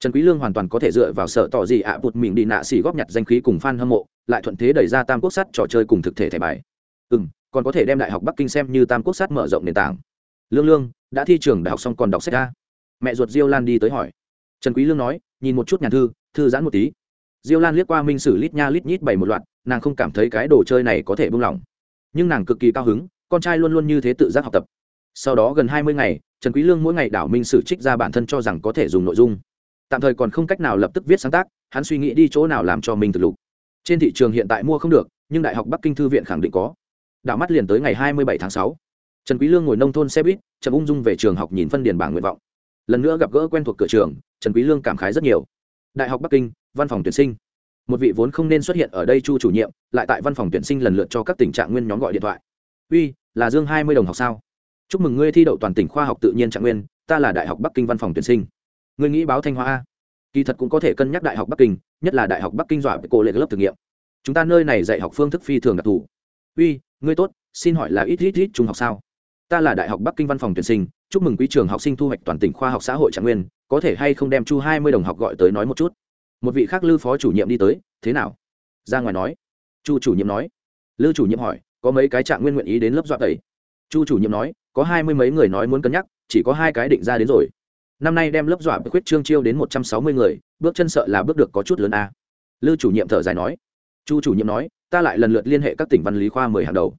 Trần quý lương hoàn toàn có thể dựa vào sở tỏ gì ạ à bụt mình đi nạ xì góp nhặt danh khí cùng fan hâm mộ, lại thuận thế đẩy ra tam quốc sát trò chơi cùng thực thể thẻ bài. Ừ còn có thể đem đại học bắc kinh xem như tam quốc sát mở rộng nền tảng. Lương lương, đã thi trường đại học xong còn đọc sách ra mẹ ruột diêu lan đi tới hỏi. Trần quý lương nói, nhìn một chút nhàn thư thư giãn một tí. Diêu lan liếc qua minh sử lít nha lít nhít bảy một loạt, nàng không cảm thấy cái đồ chơi này có thể buông lỏng. Nhưng nàng cực kỳ cao hứng, con trai luôn luôn như thế tự giác học tập. Sau đó gần hai mươi ngày, trần quý lương mỗi ngày đảo minh sử trích ra bản thân cho rằng có thể dùng nội dung. Tạm thời còn không cách nào lập tức viết sáng tác, hắn suy nghĩ đi chỗ nào làm cho mình thực lục. Trên thị trường hiện tại mua không được, nhưng đại học bắc kinh thư viện khẳng định có đảo mắt liền tới ngày hai mươi bảy tháng sáu. Trần quý lương ngồi nông thôn xe buýt, chậm ung dung về trường học nhìn phân điền bảng nguyện vọng. Lần nữa gặp gỡ quen thuộc cửa trường, trần quý lương cảm khái rất nhiều. Đại học bắc kinh, văn phòng tuyển sinh. Một vị vốn không nên xuất hiện ở đây chu chủ nhiệm, lại tại văn phòng tuyển sinh lần lượt cho các tình trạng nguyên nhóm gọi điện thoại. Uy, là dương hai mươi đồng học sao? Chúc mừng ngươi thi đậu toàn tỉnh khoa học tự nhiên trạng nguyên, ta là đại học bắc kinh văn phòng tuyển sinh. Ngươi nghĩ báo thanh hóa a? Kỳ thật cũng có thể cân nhắc đại học bắc kinh, nhất là đại học bắc kinh dọa với cô lệ lớp thực nghiệm. Chúng ta nơi này dạy học phương thức phi thường đặc thù. Uy ngươi tốt, xin hỏi là ít ít ít trung học sao? Ta là đại học bắc kinh văn phòng tuyển sinh, chúc mừng quý trường học sinh thu hoạch toàn tỉnh khoa học xã hội trạng nguyên, có thể hay không đem chu hai mươi đồng học gọi tới nói một chút? Một vị khác lư phó chủ nhiệm đi tới, thế nào? Ra ngoài nói. Chu chủ nhiệm nói. Lư chủ nhiệm hỏi, có mấy cái trạng nguyên nguyện ý đến lớp dọa tẩy? Chu chủ nhiệm nói, có hai mươi mấy người nói muốn cân nhắc, chỉ có hai cái định ra đến rồi. Năm nay đem lớp dọa khuyết trương chiêu đến một trăm sáu mươi người, bước chân sợ là bước được có chút lớn a. Lư chủ nhiệm thở dài nói. Chu chủ nhiệm nói ta lại lần lượt liên hệ các tỉnh văn lý khoa mười hàng đầu.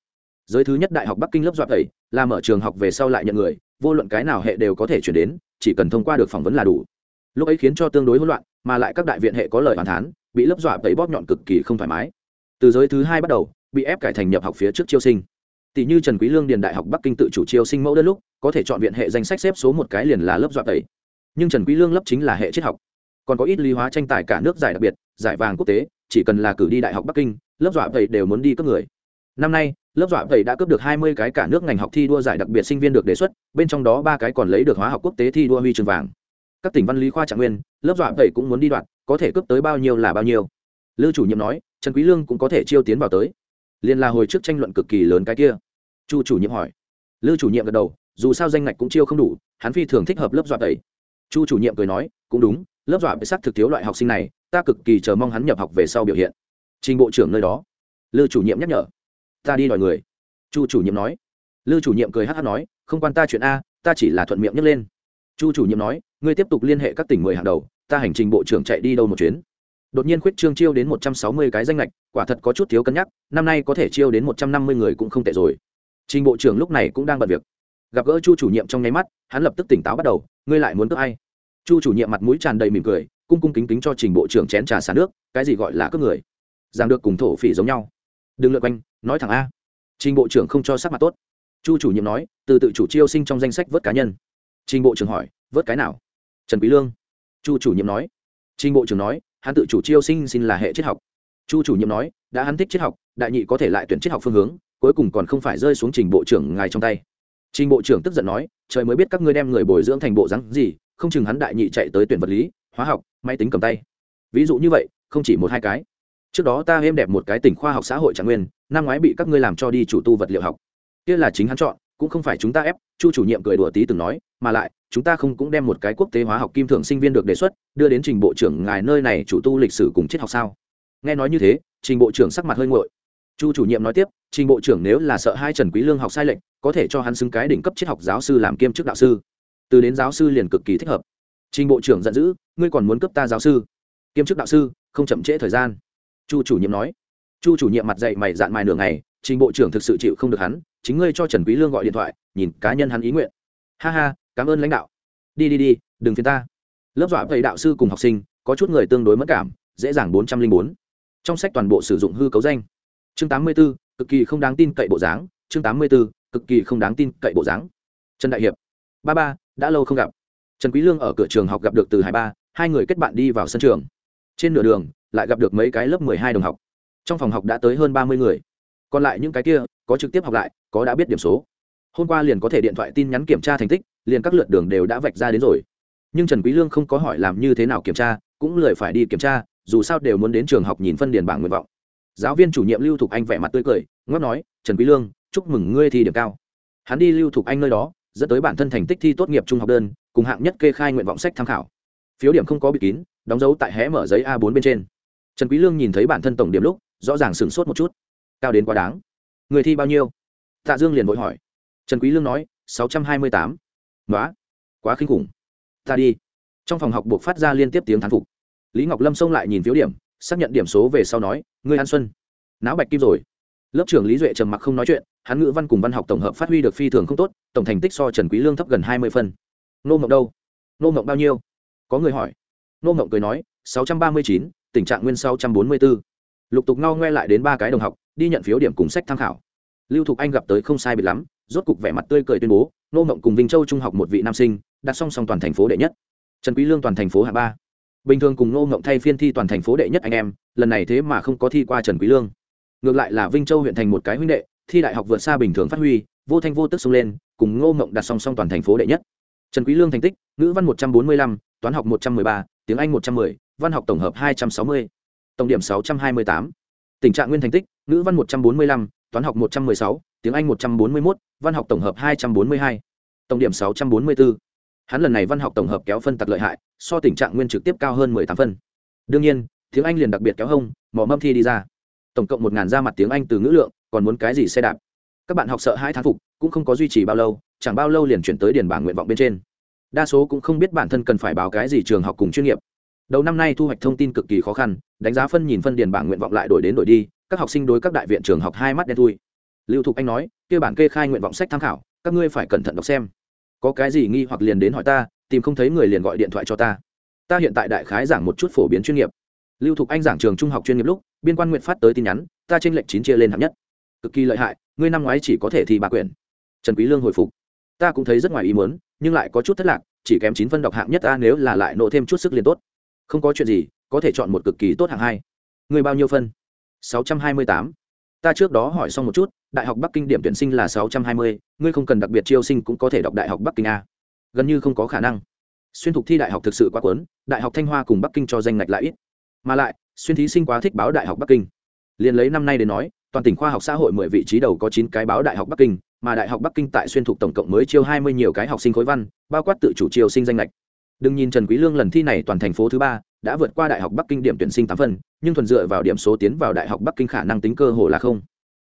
Giới thứ nhất đại học bắc kinh lớp dọa thầy là mở trường học về sau lại nhận người, vô luận cái nào hệ đều có thể chuyển đến, chỉ cần thông qua được phỏng vấn là đủ. Lúc ấy khiến cho tương đối hỗn loạn, mà lại các đại viện hệ có lời hoàn thán, bị lớp dọa tẩy bóp nhọn cực kỳ không thoải mái. Từ giới thứ hai bắt đầu, bị ép cải thành nhập học phía trước chiêu sinh. Tỷ như trần quý lương điền đại học bắc kinh tự chủ chiêu sinh mẫu đơn lúc, có thể chọn viện hệ danh sách xếp số một cái liền là lớp dọa tẩy. Nhưng trần quý lương lớp chính là hệ triết học. Còn có ít lý hóa tranh tài cả nước giải đặc biệt, giải vàng quốc tế chỉ cần là cử đi đại học bắc kinh, lớp dọa tẩy đều muốn đi cấp người. Năm nay, lớp dọa tẩy đã cướp được 20 cái cả nước ngành học thi đua giải đặc biệt sinh viên được đề xuất, bên trong đó ba cái còn lấy được hóa học quốc tế thi đua huy chương vàng. Các tỉnh văn lý khoa trạng nguyên, lớp dọa tẩy cũng muốn đi đoạt, có thể cướp tới bao nhiêu là bao nhiêu. Lư chủ nhiệm nói, trần quý lương cũng có thể chiêu tiến vào tới. Liền là hồi trước tranh luận cực kỳ lớn cái kia. Chu chủ nhiệm hỏi. Lư chủ nhiệm gật đầu, dù sao danh ngạch cũng chiêu không đủ, hắn phi thường thích hợp lớp dọa tẩy chu chủ nhiệm cười nói, cũng đúng lớp dọa bị sắc thực thiếu loại học sinh này, ta cực kỳ chờ mong hắn nhập học về sau biểu hiện. Trình bộ trưởng nơi đó. Lư chủ nhiệm nhắc nhở. Ta đi đòi người. Chu chủ nhiệm nói. Lư chủ nhiệm cười hát hát nói, không quan ta chuyện a, ta chỉ là thuận miệng nhấc lên. Chu chủ nhiệm nói, ngươi tiếp tục liên hệ các tỉnh mười hàng đầu, ta hành trình bộ trưởng chạy đi đâu một chuyến. Đột nhiên khuyết trương chiêu đến một trăm sáu mươi cái danh lệch quả thật có chút thiếu cân nhắc, năm nay có thể chiêu đến một trăm năm mươi người cũng không tệ rồi. Trình bộ trưởng lúc này cũng đang bận việc. Gặp gỡ chu chủ nhiệm trong nháy mắt, hắn lập tức tỉnh táo bắt đầu, ngươi lại muốn cướp ai? Chu chủ nhiệm mặt mũi tràn đầy mỉm cười, cung cung kính kính cho trình bộ trưởng chén trà xả nước, cái gì gọi là cướp người. Giảng được cùng thổ phỉ giống nhau. Đừng lượt quanh, nói thẳng a. Trình bộ trưởng không cho sắc mặt tốt. Chu chủ nhiệm nói, từ tự chủ chiêu sinh trong danh sách vớt cá nhân. Trình bộ trưởng hỏi, vớt cái nào? Trần quý lương. Chu chủ nhiệm nói. Trình bộ trưởng nói, hắn tự chủ chiêu sinh xin là hệ triết học. Chu chủ nhiệm nói, đã hắn thích triết học, đại nhị có thể lại tuyển triết học phương hướng, cuối cùng còn không phải rơi xuống trình bộ trưởng ngài trong tay. Trình bộ trưởng tức giận nói trời mới biết các ngươi đem người bồi dưỡng thành bộ rắn gì, không chừng hắn đại nhị chạy tới tuyển vật lý, hóa học, máy tính cầm tay. Ví dụ như vậy, không chỉ một hai cái. Trước đó ta êm đẹp một cái tỉnh khoa học xã hội trạng nguyên, năm ngoái bị các ngươi làm cho đi chủ tu vật liệu học. Kia là chính hắn chọn, cũng không phải chúng ta ép, chu chủ nhiệm cười đùa tí từng nói, mà lại, chúng ta không cũng đem một cái quốc tế hóa học kim thượng sinh viên được đề xuất, đưa đến trình bộ trưởng ngài nơi này chủ tu lịch sử cùng triết học sao? Nghe nói như thế, trình bộ trưởng sắc mặt hơi nguội. Chu chủ nhiệm nói tiếp, trình bộ trưởng nếu là sợ hai trần quý lương học sai lệnh có thể cho hắn xứng cái đỉnh cấp triết học giáo sư làm kiêm chức đạo sư. Từ đến giáo sư liền cực kỳ thích hợp. Trình bộ trưởng giận dữ ngươi còn muốn cấp ta giáo sư? Kiêm chức đạo sư không chậm trễ thời gian. Chu chủ nhiệm nói. Chu chủ nhiệm mặt dậy mày dạn mày nửa ngày trình bộ trưởng thực sự chịu không được hắn chính ngươi cho trần quý lương gọi điện thoại nhìn cá nhân hắn ý nguyện. Ha ha cảm ơn lãnh đạo. Đi đi đi đừng phiền ta. Lớp dọa thầy đạo sư cùng học sinh có chút người tương đối mất cảm dễ dàng bốn trăm linh bốn. Trong sách toàn bộ sử dụng hư cấu danh. Chương tám mươi 84, cực kỳ không đáng tin cậy bộ dáng chương tám mươi 84, cực kỳ không đáng tin cậy bộ dáng. Trần đại hiệp, ba ba, đã lâu không gặp. Trần quý lương ở cửa trường học gặp được từ hải ba, hai người kết bạn đi vào sân trường. Trên nửa đường, lại gặp được mấy cái lớp mười hai đồng học. Trong phòng học đã tới hơn ba mươi người. Còn lại những cái kia, có trực tiếp học lại, có đã biết điểm số. Hôm qua liền có thể điện thoại tin nhắn kiểm tra thành tích, liền các lượt đường đều đã vạch ra đến rồi. Nhưng trần quý lương không có hỏi làm như thế nào kiểm tra, cũng lười phải đi kiểm tra, dù sao đều muốn đến trường học nhìn phân điền bảng nguyện vọng. Giáo viên chủ nhiệm lưu thục anh vẻ mặt tươi cười ngót nói, trần quý lương chúc mừng ngươi thi điểm cao. Hắn đi lưu thục anh nơi đó, dẫn tới bản thân thành tích thi tốt nghiệp trung học đơn, cùng hạng nhất kê khai nguyện vọng sách tham khảo. Phiếu điểm không có bị kín, đóng dấu tại hé mở giấy a 4 bên trên. Trần quý lương nhìn thấy bản thân tổng điểm lúc, rõ ràng sửng sốt một chút. Cao đến quá đáng. Người thi bao nhiêu? Tạ dương liền vội hỏi. Trần quý lương nói, sáu trăm hai mươi tám. Quá kinh khủng. Ta đi. Trong phòng học buộc phát ra liên tiếp tiếng thán phục. Lý ngọc lâm xông lại nhìn phiếu điểm, xác nhận điểm số về sau nói, ngươi an xuân. Não bạch kim rồi lớp trưởng lý duệ trầm mặc không nói chuyện, hắn ngữ văn cùng văn học tổng hợp phát huy được phi thường không tốt, tổng thành tích so trần quý lương thấp gần hai mươi phân nô mộng đâu? Nô mộng bao nhiêu? Có người hỏi. Nô mộng cười nói, sáu trăm ba mươi chín, tình trạng nguyên sáu trăm bốn mươi bốn lục tục ngao ngoe lại đến ba cái đồng học, đi nhận phiếu điểm cùng sách tham khảo. Lưu thục anh gặp tới không sai biệt lắm, rốt cục vẻ mặt tươi cười tuyên bố, nô mộng cùng vinh châu trung học một vị nam sinh, đặt song song toàn thành phố đệ nhất. Trần quý lương toàn thành phố hạ ba. Bình thường cùng nô mộng thay phiên thi toàn thành phố đệ nhất anh em, lần này thế mà không có thi qua trần quý lương ngược lại là vinh châu huyện thành một cái huynh đệ thi đại học vượt xa bình thường phát huy vô thanh vô tức xông lên cùng ngô mộng đặt song song toàn thành phố đệ nhất trần quý lương thành tích ngữ văn một trăm bốn mươi lăm, toán học một trăm ba, tiếng anh một trăm 110, văn học tổng hợp hai trăm sáu mươi, tổng điểm sáu trăm hai mươi tám. tình trạng nguyên thành tích ngữ văn một trăm bốn mươi lăm, toán học một trăm sáu, tiếng anh một trăm bốn mươi 141, văn học tổng hợp hai trăm bốn mươi hai, tổng điểm sáu trăm bốn mươi 644. hắn lần này văn học tổng hợp kéo phân tặc lợi hại so tình trạng nguyên trực tiếp cao hơn mười tám phân đương nhiên tiếng anh liền đặc biệt kéo hông mỏ mâm thi đi ra tổng cộng một ngàn ra mặt tiếng anh từ ngữ lượng, còn muốn cái gì xe đạp? Các bạn học sợ hai tháng phục, cũng không có duy trì bao lâu, chẳng bao lâu liền chuyển tới điền bảng nguyện vọng bên trên. Đa số cũng không biết bản thân cần phải báo cái gì trường học cùng chuyên nghiệp. Đầu năm nay thu hoạch thông tin cực kỳ khó khăn, đánh giá phân nhìn phân điền bảng nguyện vọng lại đổi đến đổi đi, các học sinh đối các đại viện trường học hai mắt đen thui. Lưu thục anh nói, kia bản kê khai nguyện vọng sách tham khảo, các ngươi phải cẩn thận đọc xem. Có cái gì nghi hoặc liền đến hỏi ta, tìm không thấy người liền gọi điện thoại cho ta. Ta hiện tại đại khái giảng một chút phổ biến chuyên nghiệp lưu thục anh giảng trường trung học chuyên nghiệp lúc biên quan nguyện phát tới tin nhắn ta trên lệnh chín chia lên hạng nhất. Cực kỳ lợi hại ngươi năm ngoái chỉ có thể thi ba quyển. Trần quý lương hồi phục. Ta cũng thấy rất ngoài ý muốn nhưng lại có chút thất lạc chỉ kém chín phân đọc hạng nhất ta nếu là lại nỗ thêm chút sức liền tốt. Không có chuyện gì có thể chọn một cực kỳ tốt hạng hai. Ngươi bao nhiêu phân? 628. ta trước đó hỏi xong một chút đại học bắc kinh điểm tuyển sinh là 620, ngươi không cần đặc biệt chiêu sinh cũng có thể đọc đại học bắc kinh a. Gần như không có khả năng. Xuyên thục thi đại học thực sự quá cuốn, đại học thanh hoa cùng bắc kinh cho danh ngạch lại ít mà lại, xuyên thí sinh quá thích báo đại học bắc kinh. Liền lấy năm nay đến nói, toàn tỉnh khoa học xã hội mười vị trí đầu có chín cái báo đại học bắc kinh, mà đại học bắc kinh tại xuyên thục tổng cộng mới chiêu hai mươi nhiều cái học sinh khối văn, bao quát tự chủ chiêu sinh danh lệch đừng nhìn trần quý lương lần thi này toàn thành phố thứ ba, đã vượt qua đại học bắc kinh điểm tuyển sinh tám phần, nhưng thuần dựa vào điểm số tiến vào đại học bắc kinh khả năng tính cơ hồ là không.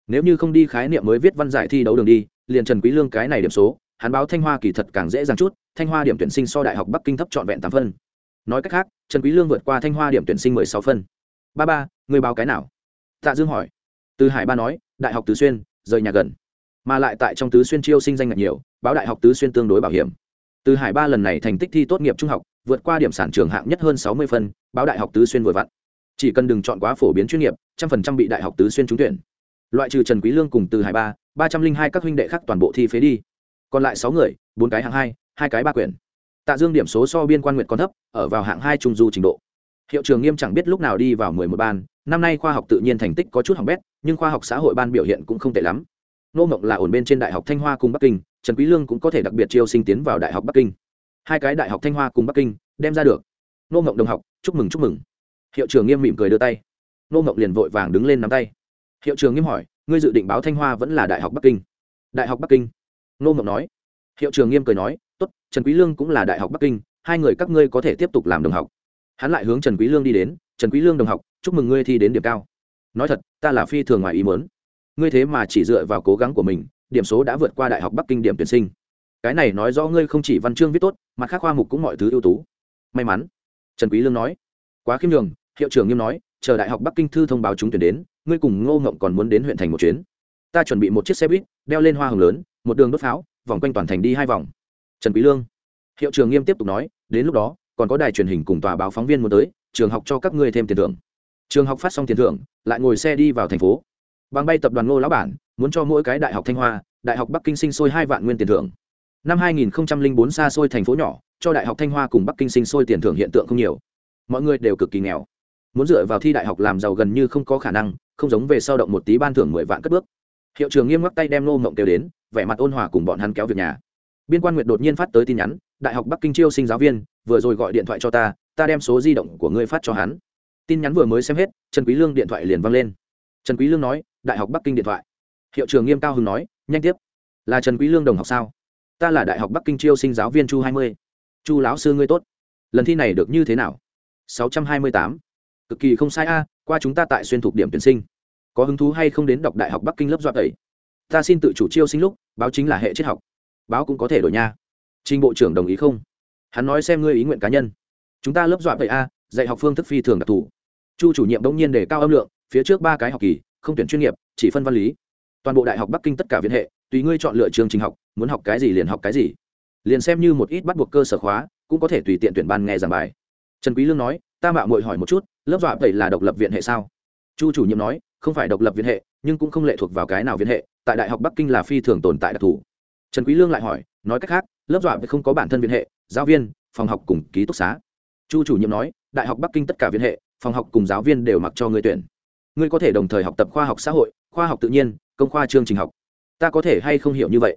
Nếu như không đi khái niệm mới viết văn giải thi đấu đường đi, liền trần quý lương cái này điểm số, hắn báo thanh hoa kỳ thật càng dễ dàng chút, thanh hoa điểm tuyển sinh so đại học bắc kinh thấp trọn vẹn tám phân nói cách khác, trần quý lương vượt qua thanh hoa điểm tuyển sinh mười sáu phân. Ba ba, người báo cái nào? Tạ dương hỏi. Từ hải ba nói, đại học tứ xuyên, rời nhà gần. Mà lại tại trong tứ xuyên chiêu sinh danh ngạch nhiều, báo đại học tứ xuyên tương đối bảo hiểm. Từ hải ba lần này thành tích thi tốt nghiệp trung học, vượt qua điểm sản trường hạng nhất hơn sáu mươi phân, báo đại học tứ xuyên vừa vặn. Chỉ cần đừng chọn quá phổ biến chuyên nghiệp, trăm phần trăm bị đại học tứ xuyên trúng tuyển. Loại trừ trần quý lương cùng từ hải ba ba trăm linh hai các huynh đệ khác toàn bộ thi phế đi. Còn lại sáu người, bốn cái hạng hai hai cái ba quyển tạ dương điểm số so biên quan nguyện còn thấp, ở vào hạng hai trung du trình độ. Hiệu trường nghiêm chẳng biết lúc nào đi vào mười một ban, năm nay khoa học tự nhiên thành tích có chút hỏng bét, nhưng khoa học xã hội ban biểu hiện cũng không tệ lắm. Nô ngọc là ổn bên trên đại học thanh hoa cùng bắc kinh, trần quý lương cũng có thể đặc biệt chiêu sinh tiến vào đại học bắc kinh. Hai cái đại học thanh hoa cùng bắc kinh, đem ra được. Nô ngọc đồng học, chúc mừng chúc mừng. Hiệu trưởng nghiêm mỉm cười đưa tay. Nô ngọc liền vội vàng đứng lên nắm tay. Hiệu trưởng nghiêm hỏi, ngươi dự định báo thanh hoa vẫn là đại học bắc kinh? Đại học bắc kinh. Nô ngọc nói. Hiệu trưởng nghiêm cười nói tốt, trần quý lương cũng là đại học bắc kinh, hai người các ngươi có thể tiếp tục làm đồng học. Hắn lại hướng trần quý lương đi đến, trần quý lương đồng học, chúc mừng ngươi thi đến điểm cao. Nói thật, ta là phi thường ngoài ý muốn. Ngươi thế mà chỉ dựa vào cố gắng của mình, điểm số đã vượt qua đại học bắc kinh điểm tuyển sinh. Cái này nói rõ ngươi không chỉ văn chương viết tốt mà khác khoa mục cũng mọi thứ ưu tú. May mắn, trần quý lương nói. Quá khiêm nhường, hiệu trưởng nghiêm nói, chờ đại học bắc kinh thư thông báo chúng tuyển đến, ngươi cùng ngô ngộng còn muốn đến huyện thành một chuyến. Ta chuẩn bị một chiếc xe buýt, đeo lên hoa hồng lớn, một đường đốt pháo, vòng quanh toàn thành đi hai vòng trần quý lương. Hiệu trưởng nghiêm tiếp tục nói, đến lúc đó, còn có đài truyền hình cùng tòa báo phóng viên muốn tới, trường học cho các ngươi thêm tiền thưởng. Trường học phát xong tiền thưởng, lại ngồi xe đi vào thành phố. Bằng bay tập đoàn ngô lão bản, muốn cho mỗi cái đại học thanh hoa, đại học bắc kinh sinh sôi hai vạn nguyên tiền thưởng. Năm 2004 xa xôi thành phố nhỏ, cho đại học thanh hoa cùng bắc kinh sinh sôi tiền thưởng hiện tượng không nhiều. Mọi người đều cực kỳ nghèo. Muốn dựa vào thi đại học làm giàu gần như không có khả năng, không giống về sau động một tí ban thưởng mười vạn cất bước. Hiệu trường nghiêm ngắc tay đem nô mộng kêu đến, vẻ mặt ôn hòa cùng bọn hắn kéo việc nhà biên quan nguyệt đột nhiên phát tới tin nhắn, đại học bắc kinh chiêu sinh giáo viên, vừa rồi gọi điện thoại cho ta ta đem số di động của ngươi phát cho hắn. Tin nhắn vừa mới xem hết, trần quý lương điện thoại liền văng lên. Trần quý lương nói, đại học bắc kinh điện thoại. Hiệu trường nghiêm cao hưng nói, nhanh tiếp. Là trần quý lương đồng học sao? Ta là đại học bắc kinh chiêu sinh giáo viên chu hai mươi. Chu lão sư ngươi tốt. Lần thi này được như thế nào? Sáu trăm hai mươi tám. Cực kỳ không sai a, qua chúng ta tại xuyên thuộc điểm tuyển sinh. Có hứng thú hay không đến đọc đại học bắc kinh lớp dọa tẩy? Ta xin tự chủ chiêu sinh lúc, báo chính là hệ triết học báo cũng có thể đổi nha. Trình bộ trưởng đồng ý không? Hắn nói xem ngươi ý nguyện cá nhân. Chúng ta lớp dọa vậy a, dạy học phương thức phi thường đặc thù. Chu chủ nhiệm đông nhiên để cao âm lượng, phía trước ba cái học kỳ, không tuyển chuyên nghiệp, chỉ phân văn lý. Toàn bộ đại học bắc kinh tất cả viện hệ, tùy ngươi chọn lựa trường trình học, muốn học cái gì liền học cái gì. Liền xem như một ít bắt buộc cơ sở khóa, cũng có thể tùy tiện tuyển ban nghe giảng bài. Trần quý lương nói, ta mạo muội hỏi một chút, lớp dọa vậy là độc lập viện hệ sao? Chu chủ nhiệm nói, không phải độc lập viện hệ, nhưng cũng không lệ thuộc vào cái nào viện hệ, tại đại học bắc kinh là phi thường tồn tại đặc thù trần quý lương lại hỏi, nói cách khác, lớp dọa không có bản thân viện hệ, giáo viên, phòng học cùng ký túc xá. Chu chủ nhiệm nói, đại học bắc kinh tất cả viện hệ, phòng học cùng giáo viên đều mặc cho người tuyển. Ngươi có thể đồng thời học tập khoa học xã hội, khoa học tự nhiên, công khoa chương trình học. Ta có thể hay không hiểu như vậy?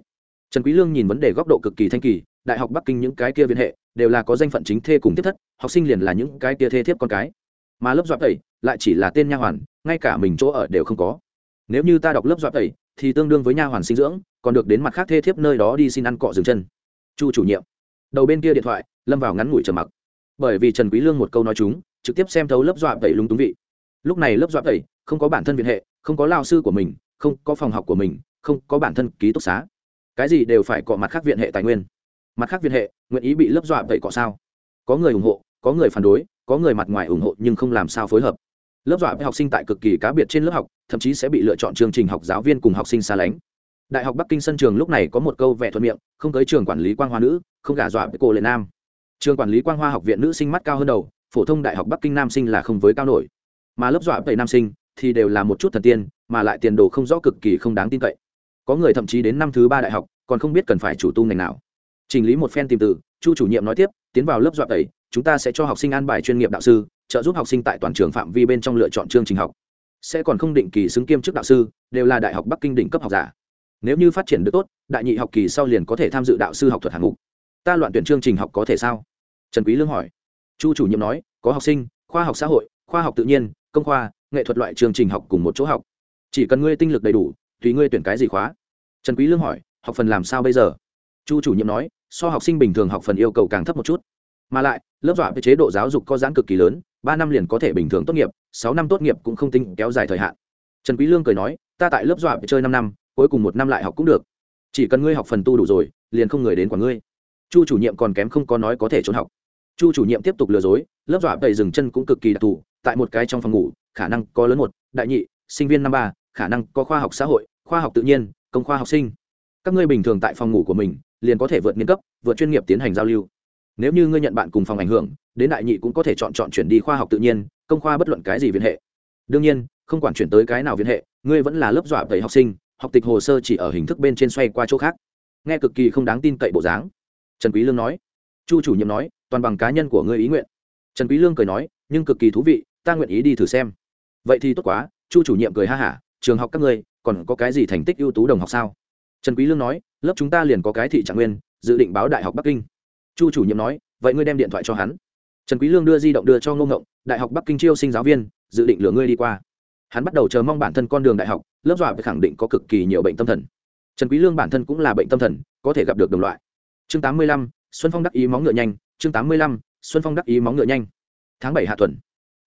Trần quý lương nhìn vấn đề góc độ cực kỳ thanh kỳ, đại học bắc kinh những cái kia viện hệ, đều là có danh phận chính thê cùng tiếp thất, học sinh liền là những cái kia thê thiếp con cái. Mà lớp dọa tẩy, lại chỉ là tên nha hoàn, ngay cả mình chỗ ở đều không có nếu như ta đọc lớp dọa tẩy, thì tương đương với nha hoàn sinh dưỡng, còn được đến mặt khác thê thiếp nơi đó đi xin ăn cọ dừng chân. Chu chủ nhiệm. Đầu bên kia điện thoại, lâm vào ngắn ngủi trầm mặc. Bởi vì trần quý lương một câu nói chúng, trực tiếp xem thấu lớp dọa tẩy lung túng vị. Lúc này lớp dọa tẩy, không có bản thân viện hệ, không có lao sư của mình, không có phòng học của mình, không có bản thân ký túc xá. Cái gì đều phải cọ mặt khác viện hệ tài nguyên. Mặt khác viện hệ, nguyện ý bị lớp dọa tẩy cọ sao? Có người ủng hộ, có người phản đối, có người mặt ngoài ủng hộ nhưng không làm sao phối hợp lớp dọa với học sinh tại cực kỳ cá biệt trên lớp học, thậm chí sẽ bị lựa chọn chương trình học giáo viên cùng học sinh xa lánh. Đại học bắc kinh sân trường lúc này có một câu vẻ thuận miệng, không tới trường quản lý quang hoa nữ, không gả dọa với cô lệ nam. Trường quản lý quang hoa học viện nữ sinh mắt cao hơn đầu, phổ thông đại học bắc kinh nam sinh là không với cao nổi. Mà lớp dọa với nam sinh thì đều là một chút thần tiên, mà lại tiền đồ không rõ cực kỳ không đáng tin cậy. Có người thậm chí đến năm thứ ba đại học, còn không biết cần phải chủ tu ngành nào. Trình lý một phen tìm từ, chu chủ nhiệm nói tiếp, tiến vào lớp dọa tẩy chúng ta sẽ cho học sinh an bài chuyên nghiệp đạo sư trợ giúp học sinh tại toàn trường phạm vi bên trong lựa chọn chương trình học. Sẽ còn không định kỳ xứng kiêm chức đạo sư, đều là đại học bắc kinh đỉnh cấp học giả. Nếu như phát triển được tốt, đại nhị học kỳ sau liền có thể tham dự đạo sư học thuật hạng mục. Ta loạn tuyển chương trình học có thể sao? Trần quý lương hỏi. Chu chủ nhiệm nói, có học sinh, khoa học xã hội, khoa học tự nhiên, công khoa, nghệ thuật loại chương trình học cùng một chỗ học. Chỉ cần ngươi tinh lực đầy đủ, tùy ngươi tuyển cái gì khóa? Trần quý lương hỏi, học phần làm sao bây giờ? Chu chủ nhiệm nói, so học sinh bình thường học phần yêu cầu càng thấp một chút mà lại, lớp dọa về chế độ giáo dục có giãn cực kỳ lớn, ba năm liền có thể bình thường tốt nghiệp, sáu năm tốt nghiệp cũng không tính kéo dài thời hạn. Trần quý lương cười nói, ta tại lớp dọa chơi năm năm, cuối cùng một năm lại học cũng được. Chỉ cần ngươi học phần tu đủ rồi, liền không người đến quản ngươi. Chu chủ nhiệm còn kém không có nói có thể trốn học. Chu chủ nhiệm tiếp tục lừa dối, lớp dọa tẩy dừng chân cũng cực kỳ đặc thù, tại một cái trong phòng ngủ, khả năng có lớn một, đại nhị, sinh viên năm ba, khả năng có khoa học xã hội, khoa học tự nhiên, công khoa học sinh. Các ngươi bình thường tại phòng ngủ của mình, liền có thể vượt niên cấp, vượt chuyên nghiệp tiến hành giao lưu nếu như ngươi nhận bạn cùng phòng ảnh hưởng, đến đại nhị cũng có thể chọn chọn chuyển đi khoa học tự nhiên, công khoa bất luận cái gì viện hệ. Đương nhiên, không quản chuyển tới cái nào viện hệ, ngươi vẫn là lớp dọa tẩy học sinh, học tịch hồ sơ chỉ ở hình thức bên trên xoay qua chỗ khác. Nghe cực kỳ không đáng tin cậy bộ dáng. Trần quý lương nói. Chu chủ nhiệm nói, toàn bằng cá nhân của ngươi ý nguyện. Trần quý lương cười nói, nhưng cực kỳ thú vị, ta nguyện ý đi thử xem. Vậy thì tốt quá, chu chủ nhiệm cười ha hả, trường học các ngươi, còn có cái gì thành tích ưu tú đồng học sao? Trần quý lương nói, lớp chúng ta liền có cái thị trạng nguyên, dự định báo đại học bắc kinh chu chủ nhiệm nói vậy ngươi đem điện thoại cho hắn. Trần quý lương đưa di động đưa cho ngô ngộng đại học bắc kinh chiêu sinh giáo viên dự định lừa ngươi đi qua. Hắn bắt đầu chờ mong bản thân con đường đại học lớp dọa phải khẳng định có cực kỳ nhiều bệnh tâm thần. Trần quý lương bản thân cũng là bệnh tâm thần có thể gặp được đồng loại. Chương 85, xuân phong đắc ý móng ngựa nhanh chương 85, xuân phong đắc ý móng ngựa nhanh. Tháng bảy hạ tuần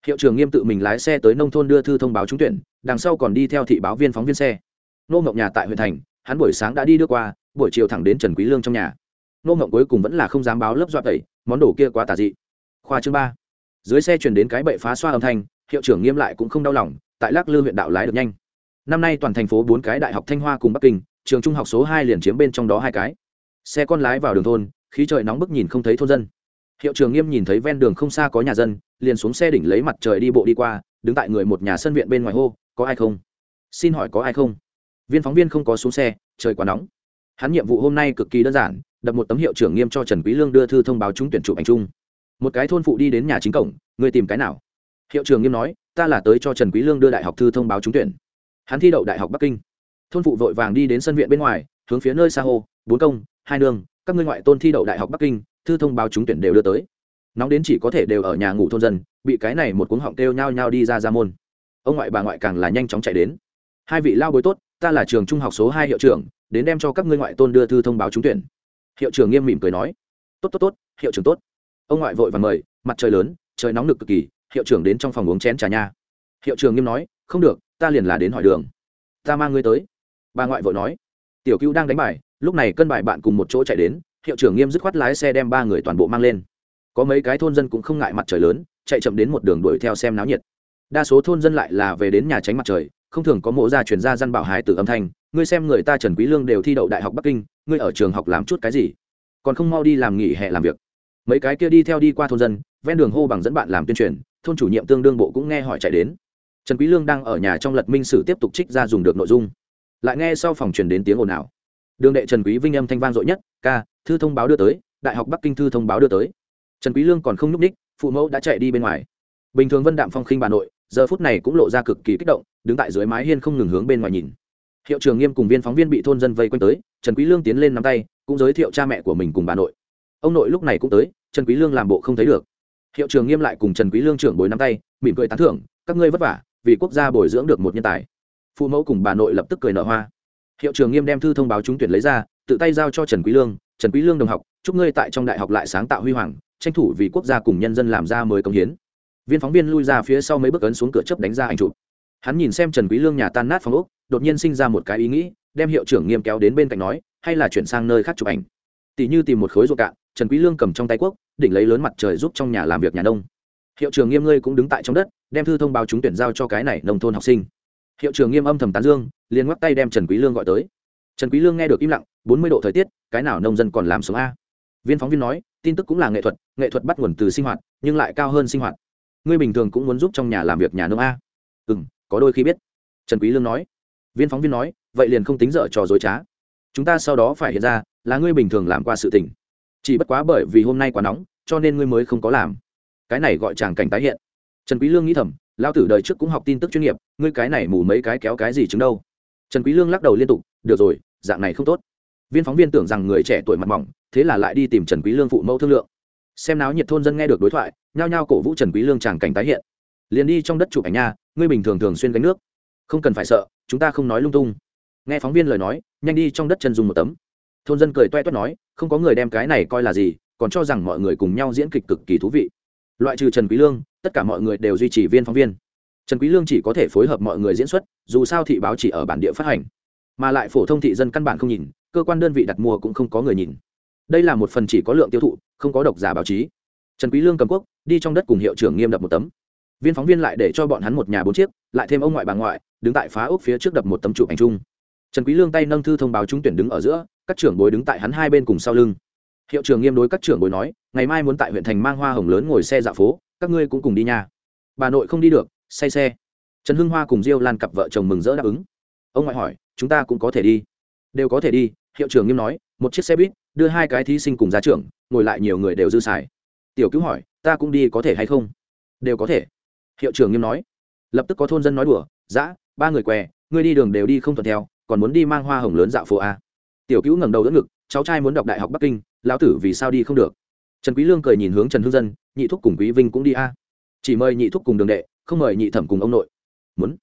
hiệu trưởng nghiêm tự mình lái xe tới nông thôn đưa thư thông báo trúng tuyển đằng sau còn đi theo thị báo viên phóng viên xe. Nô ngọc nhà tại huyện thành hắn buổi sáng đã đi đưa qua buổi chiều thẳng đến trần quý lương trong nhà nô ngộng cuối cùng vẫn là không dám báo lớp dọa tẩy, món đồ kia quá tà dị. Khoa chương ba. Dưới xe chuyển đến cái bậy phá xoa âm thanh, hiệu trưởng nghiêm lại cũng không đau lòng, tại lắc lư huyện đạo lái được nhanh. Năm nay toàn thành phố bốn cái đại học thanh hoa cùng bắc kinh, trường trung học số hai liền chiếm bên trong đó hai cái. Xe con lái vào đường thôn, khí trời nóng bức nhìn không thấy thôn dân. Hiệu trưởng nghiêm nhìn thấy ven đường không xa có nhà dân, liền xuống xe đỉnh lấy mặt trời đi bộ đi qua, đứng tại người một nhà sân viện bên ngoài hô, có ai không? Xin hỏi có ai không? Viên phóng viên không có xuống xe, trời quá nóng. Hắn nhiệm vụ hôm nay cực kỳ đơn giản đập một tấm hiệu trưởng nghiêm cho trần quý lương đưa thư thông báo trúng tuyển chụp ảnh chung. Một cái thôn phụ đi đến nhà chính cổng người tìm cái nào? Hiệu trưởng nghiêm nói, ta là tới cho trần quý lương đưa đại học thư thông báo trúng tuyển. Hắn thi đậu đại học bắc kinh. Thôn phụ vội vàng đi đến sân viện bên ngoài, hướng phía nơi xa hồ bốn công, hai nương, các ngươi ngoại tôn thi đậu đại học bắc kinh, thư thông báo trúng tuyển đều đưa tới. Nóng đến chỉ có thể đều ở nhà ngủ thôn dân, bị cái này một cuống họng kêu nhao nhao đi ra ra môn. Ông ngoại bà ngoại càng là nhanh chóng chạy đến. Hai vị lao bối tốt, ta là trường trung học số hai hiệu trưởng, đến đem cho các ngươi ngoại tôn đưa thư thông báo trúng tuyển hiệu trưởng nghiêm mỉm cười nói. Tốt tốt tốt, hiệu trưởng tốt. Ông ngoại vội và mời, mặt trời lớn, trời nóng nực cực kỳ, hiệu trưởng đến trong phòng uống chén trà nha. Hiệu trưởng nghiêm nói, không được, ta liền là đến hỏi đường. Ta mang ngươi tới. Bà ngoại vội nói. Tiểu cứu đang đánh bài, lúc này cân bài bạn cùng một chỗ chạy đến, hiệu trưởng nghiêm dứt khoát lái xe đem ba người toàn bộ mang lên. Có mấy cái thôn dân cũng không ngại mặt trời lớn, chạy chậm đến một đường đuổi theo xem náo nhiệt. Đa số thôn dân lại là về đến nhà tránh mặt trời, không thường có mộ gia truyền ra dân bảo hải tử âm thanh ngươi xem người ta trần quý lương đều thi đậu đại học bắc kinh, ngươi ở trường học làm chút cái gì? Còn không mau đi làm nghỉ hè làm việc. Mấy cái kia đi theo đi qua thôn dân, ven đường hô bằng dẫn bạn làm tuyên truyền, thôn chủ nhiệm tương đương bộ cũng nghe hỏi chạy đến. Trần quý lương đang ở nhà trong lật minh sử tiếp tục trích ra dùng được nội dung. Lại nghe sau phòng truyền đến tiếng ồn ào. Đường đệ trần quý vinh âm thanh vang dội nhất, ca, thư thông báo đưa tới, đại học bắc kinh thư thông báo đưa tới. Trần quý lương còn không nhúc ních phụ mẫu đã chạy đi bên ngoài. Bình thường vân đạm phong khinh bà nội, giờ phút này cũng lộ ra cực kỳ kích động, đứng tại dưới mái hiên không ngừng hướng bên ngoài nhìn hiệu trưởng nghiêm cùng viên phóng viên bị thôn dân vây quanh tới, trần quý lương tiến lên nắm tay, cũng giới thiệu cha mẹ của mình cùng bà nội. Ông nội lúc này cũng tới, trần quý lương làm bộ không thấy được. Hiệu trưởng nghiêm lại cùng trần quý lương trưởng bồi nắm tay, mỉm cười tán thưởng, các ngươi vất vả, vì quốc gia bồi dưỡng được một nhân tài. Phụ mẫu cùng bà nội lập tức cười nở hoa. Hiệu trưởng nghiêm đem thư thông báo trúng tuyển lấy ra, tự tay giao cho trần quý lương, trần quý lương đồng học, chúc ngươi tại trong đại học lại sáng tạo huy hoàng, tranh thủ vì quốc gia cùng nhân dân làm ra mới công hiến. Viên phóng viên lui ra phía sau mấy bước ấn xuống cửa chớp đánh ra ảnh chụp hắn nhìn xem trần quý lương nhà tan nát phòng ốc, đột nhiên sinh ra một cái ý nghĩ, đem hiệu trưởng nghiêm kéo đến bên cạnh nói, hay là chuyển sang nơi khác chụp ảnh. Tỷ như tìm một khối ruộng cạn, trần quý lương cầm trong tay quốc, đỉnh lấy lớn mặt trời giúp trong nhà làm việc nhà nông. Hiệu trưởng nghiêm ngươi cũng đứng tại trong đất, đem thư thông báo trúng tuyển giao cho cái này nông thôn học sinh. Hiệu trưởng nghiêm âm thầm tán dương, liền ngoắc tay đem trần quý lương gọi tới. Trần quý lương nghe được im lặng, bốn mươi độ thời tiết, cái nào nông dân còn làm sống a? Viên phóng viên nói, tin tức cũng là nghệ thuật nghệ thuật bắt nguồn từ sinh hoạt, nhưng lại cao hơn sinh hoạt. Ngươi bình thường cũng muốn giúp trong nhà làm việc nhà nông a? Ừ có đôi khi biết. Trần quý lương nói. Viên phóng viên nói, vậy liền không tính dở trò dối trá. Chúng ta sau đó phải hiện ra, là ngươi bình thường làm qua sự tình. Chỉ bất quá bởi vì hôm nay quá nóng, cho nên ngươi mới không có làm. Cái này gọi chàng cảnh tái hiện. Trần quý lương nghĩ thầm lao tử đời trước cũng học tin tức chuyên nghiệp, ngươi cái này mù mấy cái kéo cái gì chứng đâu. Trần quý lương lắc đầu liên tục, được rồi, dạng này không tốt. Viên phóng viên tưởng rằng người trẻ tuổi mặt mỏng, thế là lại đi tìm trần quý lương phụ mẫu thương lượng. Xem náo nhiệt thôn dân nghe được đối thoại, nhao nhao cổ vũ trần quý lương chàng cảnh tái hiện. Liền đi trong đất chụp ảnh nha ngươi bình thường thường xuyên gánh nước. Không cần phải sợ, chúng ta không nói lung tung. Nghe phóng viên lời nói, nhanh đi trong đất chân dùng một tấm. Thôn dân cười toe toét nói, không có người đem cái này coi là gì, còn cho rằng mọi người cùng nhau diễn kịch cực kỳ thú vị. Loại trừ trần quý lương, tất cả mọi người đều duy trì viên phóng viên. Trần quý lương chỉ có thể phối hợp mọi người diễn xuất, dù sao thị báo chỉ ở bản địa phát hành. Mà lại phổ thông thị dân căn bản không nhìn, cơ quan đơn vị đặt mua cũng không có người nhìn. Đây là một phần chỉ có lượng tiêu thụ, không có độc giả báo chí. Trần quý lương cầm quốc đi trong đất cùng hiệu trưởng nghiêm đập một tấm viên phóng viên lại để cho bọn hắn một nhà bốn chiếc, lại thêm ông ngoại bà ngoại, đứng tại phá ốc phía trước đập một tấm chụp ảnh chung. Trần quý lương tay nâng thư thông báo trúng tuyển đứng ở giữa, các trưởng bối đứng tại hắn hai bên cùng sau lưng. Hiệu trưởng nghiêm đối các trưởng bối nói, ngày mai muốn tại huyện thành mang hoa hồng lớn ngồi xe dạo phố, các ngươi cũng cùng đi nha. Bà nội không đi được, say xe. Trần hưng hoa cùng diêu lan cặp vợ chồng mừng rỡ đáp ứng. Ông ngoại hỏi, chúng ta cũng có thể đi. Đều có thể đi, hiệu trưởng nghiêm nói, một chiếc xe buýt, đưa hai cái thí sinh cùng gia trưởng, ngồi lại nhiều người đều dư xài. Tiểu cứu hỏi, ta cũng đi có thể hay không? Đều có thể hiệu trưởng nghiêm nói. Lập tức có thôn dân nói đùa, dã, ba người què, ngươi đi đường đều đi không thuận theo, còn muốn đi mang hoa hồng lớn dạo phố a? Tiểu cứu ngẩng đầu đỡ ngực, cháu trai muốn đọc đại học bắc kinh, lão tử vì sao đi không được? Trần quý lương cười nhìn hướng trần hương dân, nhị thúc cùng quý vinh cũng đi a. Chỉ mời nhị thúc cùng đường đệ, không mời nhị thẩm cùng ông nội. Muốn?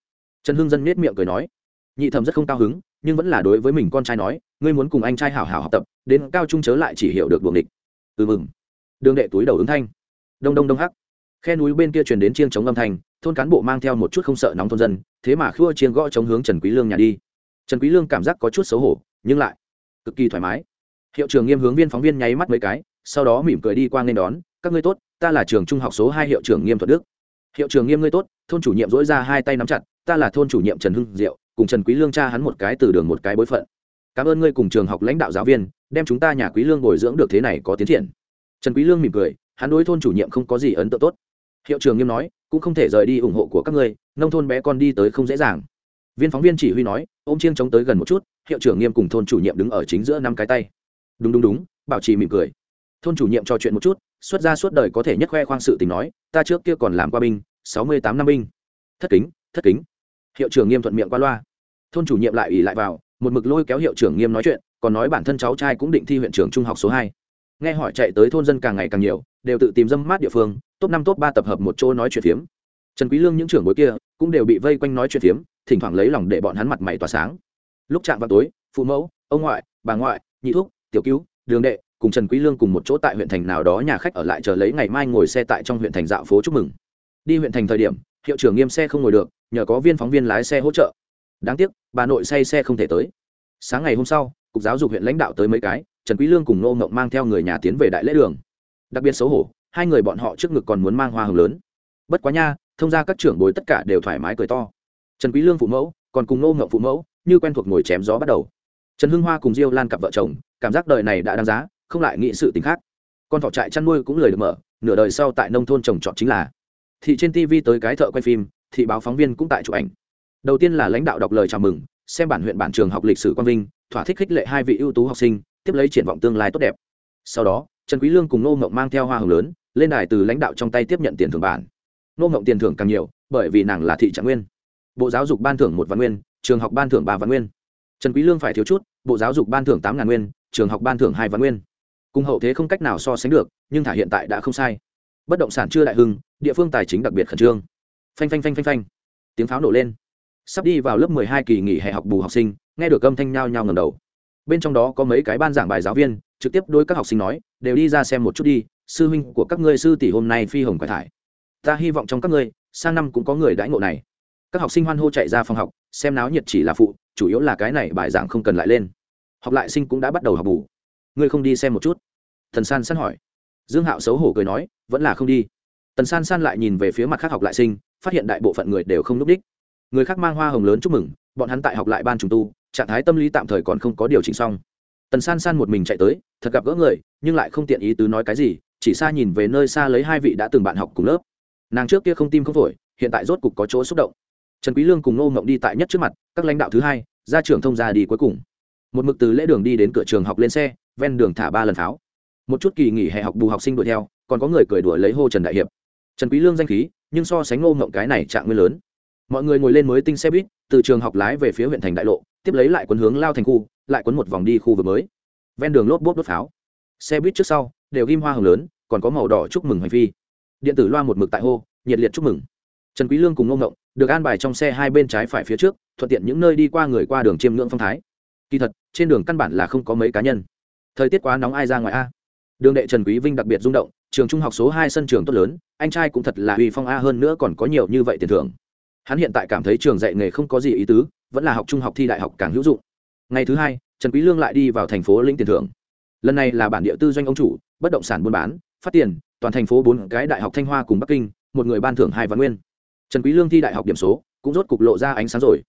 Trần hương dân nét miệng cười nói. Nhị thẩm rất không cao hứng, nhưng vẫn là đối với mình con trai nói, ngươi muốn cùng anh trai hảo hảo học tập, đến cao trung chớ lại chỉ hiểu được buồng địch ừ mừng đường đệ túi đầu ứng thanh. Đông đông đông hắc khe núi bên kia truyền đến chiêng chống âm thanh, thôn cán bộ mang theo một chút không sợ nóng thôn dân, thế mà khua chiêng gõ chống hướng trần quý lương nhà đi. Trần quý lương cảm giác có chút xấu hổ, nhưng lại cực kỳ thoải mái. Hiệu trưởng nghiêm hướng viên phóng viên nháy mắt mấy cái, sau đó mỉm cười đi qua nên đón, các ngươi tốt, ta là trường trung học số hai hiệu trưởng nghiêm thuận đức. Hiệu trưởng nghiêm ngươi tốt, thôn chủ nhiệm dỗi ra hai tay nắm chặt, ta là thôn chủ nhiệm trần hưng diệu, cùng trần quý lương cha hắn một cái từ đường một cái bối phận. Cảm ơn ngươi cùng trường học lãnh đạo giáo viên, đem chúng ta nhà quý lương bồi dưỡng được thế này có tiến triển. Trần quý lương mỉm cười, hắn đối thôn chủ nhiệm không có gì ấn tượng tốt hiệu trưởng nghiêm nói, cũng không thể rời đi ủng hộ của các ngươi, nông thôn bé con đi tới không dễ dàng. Viên phóng viên chỉ huy nói, ôm chiêng chống tới gần một chút, hiệu trưởng nghiêm cùng thôn chủ nhiệm đứng ở chính giữa năm cái tay. Đúng đúng đúng, bảo trì mỉm cười. Thôn chủ nhiệm trò chuyện một chút, xuất ra suốt đời có thể nhất khoe khoang sự tình nói, ta trước kia còn làm qua binh, sáu mươi tám năm binh. Thất kính thất kính. Hiệu trưởng nghiêm thuận miệng qua loa. Thôn chủ nhiệm lại ủy lại vào, một mực lôi kéo hiệu trưởng nghiêm nói chuyện, còn nói bản thân cháu trai cũng định thi huyện trưởng trung học số hai. Nghe hỏi chạy tới thôn dân càng ngày càng nhiều đều tự tìm dâm mát địa phương, top năm, top ba tập hợp một chỗ nói chuyện phiếm. Trần quý lương những trưởng bối kia cũng đều bị vây quanh nói chuyện phiếm, thỉnh thoảng lấy lòng để bọn hắn mặt mày tỏa sáng. Lúc chạm vào tối, phụ mẫu, ông ngoại, bà ngoại, nhị thúc, tiểu cứu, đường đệ cùng trần quý lương cùng một chỗ tại huyện thành nào đó nhà khách ở lại chờ lấy ngày mai ngồi xe tại trong huyện thành dạo phố chúc mừng. Đi huyện thành thời điểm, hiệu trưởng nghiêm xe không ngồi được, nhờ có viên phóng viên lái xe hỗ trợ. Đáng tiếc, bà nội say xe không thể tới. Sáng ngày hôm sau, cục giáo dục huyện lãnh đạo tới mấy cái, trần quý lương cùng nô ngọc mang theo người nhà tiến về đại lễ đường đặc biệt xấu hổ, hai người bọn họ trước ngực còn muốn mang hoa hồng lớn. Bất quá nha, thông ra các trưởng bối tất cả đều thoải mái cười to. Trần quý lương phụ mẫu, còn cùng nô ngậm phụ mẫu, như quen thuộc ngồi chém gió bắt đầu. Trần hưng hoa cùng diêu lan cặp vợ chồng, cảm giác đời này đã đáng giá, không lại nghĩ sự tình khác. Con thỏ trại chăn nuôi cũng lời được mở, nửa đời sau tại nông thôn trồng trọt chính là. Thị trên tv tới cái thợ quay phim thị báo phóng viên cũng tại chụp ảnh. Đầu tiên là lãnh đạo đọc lời chào mừng, xem bản huyện bản trường học lịch sử quang vinh, thỏa thích khích lệ hai vị ưu tú học sinh, tiếp lấy triển vọng tương lai tốt đẹp. Sau đó trần quý lương cùng nô ngộng mang theo hoa hồng lớn, lên đài từ lãnh đạo trong tay tiếp nhận tiền thưởng bản. Nô ngộng tiền thưởng càng nhiều, bởi vì nàng là thị trạng nguyên. Bộ giáo dục ban thưởng một vạn nguyên, trường học ban thưởng ba vạn nguyên. Trần quý lương phải thiếu chút, bộ giáo dục ban thưởng tám ngàn nguyên, trường học ban thưởng hai vạn nguyên. Cùng hậu thế không cách nào so sánh được, nhưng thả hiện tại đã không sai. Bất động sản chưa đại hưng, địa phương tài chính đặc biệt khẩn trương. Phanh phanh phanh phanh phanh. Tiếng pháo nổ lên. Sắp đi vào lớp 12 kỳ nghỉ hè học bù học sinh, nghe được âm thanh nhao nhao ngẩng đầu bên trong đó có mấy cái ban giảng bài giáo viên, trực tiếp đối các học sinh nói, đều đi ra xem một chút đi, sư huynh của các ngươi sư tỷ hôm nay phi hồng quải thải. Ta hy vọng trong các ngươi, sang năm cũng có người đãi ngộ này. Các học sinh hoan hô chạy ra phòng học, xem náo nhiệt chỉ là phụ, chủ yếu là cái này bài giảng không cần lại lên. Học lại sinh cũng đã bắt đầu học bù. Ngươi không đi xem một chút? Thần san san hỏi. Dương hạo xấu hổ cười nói, vẫn là không đi. Tần san san lại nhìn về phía mặt khác học lại sinh, phát hiện đại bộ phận người đều không núp đích. Người khác mang hoa hồng lớn chúc mừng, bọn hắn tại học lại ban trùng tu trạng thái tâm lý tạm thời còn không có điều chỉnh xong. Tần san san một mình chạy tới, thật gặp gỡ người, nhưng lại không tiện ý tứ nói cái gì, chỉ xa nhìn về nơi xa lấy hai vị đã từng bạn học cùng lớp. Nàng trước kia không tim không phổi, hiện tại rốt cục có chỗ xúc động. Trần quý lương cùng ngô ngộng đi tại nhất trước mặt, các lãnh đạo thứ hai, ra trường thông ra đi cuối cùng. Một mực từ lễ đường đi đến cửa trường học lên xe, ven đường thả ba lần pháo. Một chút kỳ nghỉ hè học bù học sinh đuổi theo, còn có người cười đuổi lấy hô trần đại hiệp. Trần quý lương danh khí, nhưng so sánh ngô ngộng cái này trạng nguyên lớn. Mọi người ngồi lên mới tinh xe buýt từ trường học lái về phía huyện thành đại lộ, tiếp lấy lại quấn hướng lao thành khu, lại quấn một vòng đi khu vực mới. Ven đường lốp bốt đốt pháo. Xe buýt trước sau, đều ghim hoa hồng lớn, còn có màu đỏ chúc mừng hành Vi. điện tử loa một mực tại hô, nhiệt liệt chúc mừng. Trần quý lương cùng ngông ngộng, được an bài trong xe hai bên trái phải phía trước, thuận tiện những nơi đi qua người qua đường chiêm ngưỡng phong thái. Kỳ thật, trên đường căn bản là không có mấy cá nhân. Thời tiết quá nóng ai ra ngoài a? Đường đệ trần quý vinh đặc biệt rung động, trường trung học số hai sân trường tốt lớn, anh trai cũng thật là uy phong a, hơn nữa còn có nhiều như vậy tiền thưởng hắn hiện tại cảm thấy trường dạy nghề không có gì ý tứ, vẫn là học trung học thi đại học càng hữu dụng. Ngày thứ hai, trần quý lương lại đi vào thành phố lĩnh tiền thưởng lần này là bản địa tư doanh ông chủ, bất động sản buôn bán, phát tiền, toàn thành phố bốn cái đại học thanh hoa cùng bắc kinh, một người ban thưởng hai vạn nguyên. Trần quý lương thi đại học điểm số cũng rốt cục lộ ra ánh sáng rồi.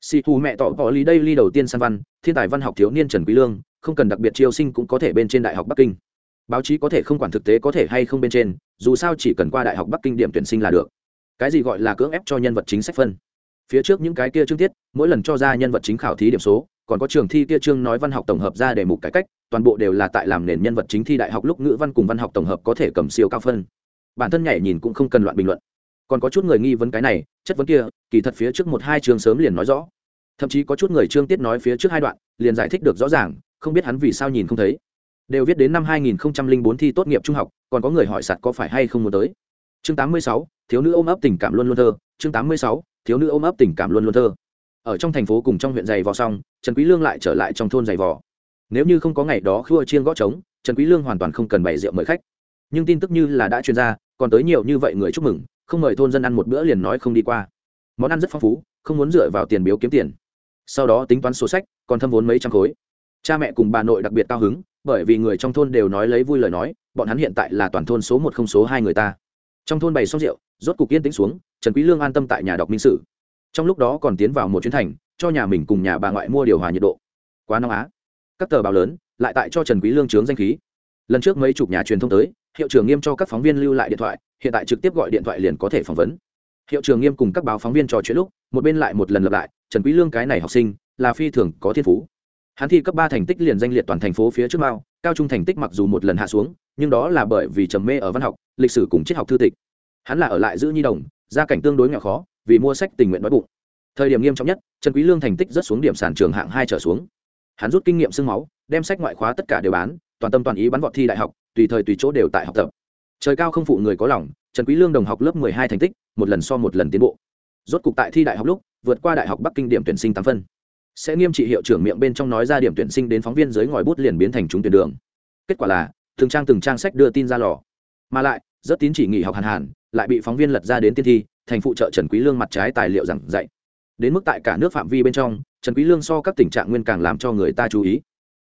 Si thu mẹ tỏ bỏ lý đây ly đầu tiên san văn, thiên tài văn học thiếu niên trần quý lương, không cần đặc biệt chiêu sinh cũng có thể bên trên đại học bắc kinh. Báo chí có thể không quản thực tế có thể hay không bên trên, dù sao chỉ cần qua đại học bắc kinh điểm tuyển sinh là được cái gì gọi là cưỡng ép cho nhân vật chính sách phân? Phía trước những cái kia chương tiết mỗi lần cho ra nhân vật chính khảo thí điểm số còn có trường thi kia chương nói văn học tổng hợp ra đề mục cải cách toàn bộ đều là tại làm nền nhân vật chính thi đại học lúc ngữ văn cùng văn học tổng hợp có thể cầm siêu cao phân. Bản thân nhảy nhìn cũng không cần loạn bình luận. Còn có chút người nghi vấn cái này chất vấn kia kỳ thật phía trước một hai chương sớm liền nói rõ. Thậm chí có chút người chương tiết nói phía trước hai đoạn liền giải thích được rõ ràng không biết hắn vì sao nhìn không thấy. Đều viết đến năm 2004 thi tốt nghiệp trung học còn có người hỏi sạt có phải hay không muốn tới. Chương 86, thiếu nữ ôm ấp tình cảm luôn luôn thơ chương 86, thiếu nữ ôm ấp tình cảm luôn luôn thơ. Ở trong thành phố cùng trong huyện giày vò xong trần quý lương lại trở lại trong thôn giày vò. Nếu như không có ngày đó khua chiên gõ trống trần quý lương hoàn toàn không cần bày rượu mời khách. Nhưng tin tức như là đã truyền ra còn tới nhiều như vậy người chúc mừng không mời thôn dân ăn một bữa liền nói không đi qua. Món ăn rất phong phú không muốn dựa vào tiền biếu kiếm tiền. Sau đó tính toán sổ sách còn thâm vốn mấy trăm khối. Cha mẹ cùng bà nội đặc biệt cao hứng bởi vì người trong thôn đều nói lấy vui lời nói bọn hắn hiện tại là toàn thôn số một không số hai người ta trong thôn bày xong rượu, rốt cục yên tĩnh xuống, trần quý lương an tâm tại nhà đọc minh sử. Trong lúc đó còn tiến vào một chuyến thành, cho nhà mình cùng nhà bà ngoại mua điều hòa nhiệt độ. Quá nóng á. Các tờ báo lớn, lại tại cho trần quý lương trướng danh khí. Lần trước mấy chục nhà truyền thông tới, hiệu trưởng nghiêm cho các phóng viên lưu lại điện thoại, hiện tại trực tiếp gọi điện thoại liền có thể phỏng vấn. Hiệu trưởng nghiêm cùng các báo phóng viên trò chuyện lúc, một bên lại một lần lặp lại, trần quý lương cái này học sinh, là phi thường có thiên phú hắn thi cấp ba thành tích liền danh liệt toàn thành phố phía trước mao cao trung thành tích mặc dù một lần hạ xuống, nhưng đó là bởi vì trầm mê ở văn học, lịch sử cùng triết học thư tịch. Hắn là ở lại giữ nhi đồng, gia cảnh tương đối nghèo khó, vì mua sách tình nguyện đói bụng. Thời điểm nghiêm trọng nhất, trần quý lương thành tích rất xuống điểm sàn trường hạng hai trở xuống. Hắn rút kinh nghiệm xương máu, đem sách ngoại khóa tất cả đều bán, toàn tâm toàn ý bắn vọt thi đại học, tùy thời tùy chỗ đều tại học tập. Trời cao không phụ người có lòng, trần quý lương đồng học lớp 12 thành tích, một lần so một lần tiến bộ. Rốt cục tại thi đại học lúc, vượt qua đại học bắc kinh điểm tuyển sinh tám phân sẽ nghiêm trị hiệu trưởng miệng bên trong nói ra điểm tuyển sinh đến phóng viên dưới ngòi bút liền biến thành trúng tuyển đường. Kết quả là, từng trang từng trang sách đưa tin ra lò. Mà lại, rất tín chỉ nghỉ học hàn hàn lại bị phóng viên lật ra đến tiên thi, thành phụ trợ trần quý lương mặt trái tài liệu giảng dạy. Đến mức tại cả nước phạm vi bên trong, trần quý lương so các tình trạng nguyên càng làm cho người ta chú ý.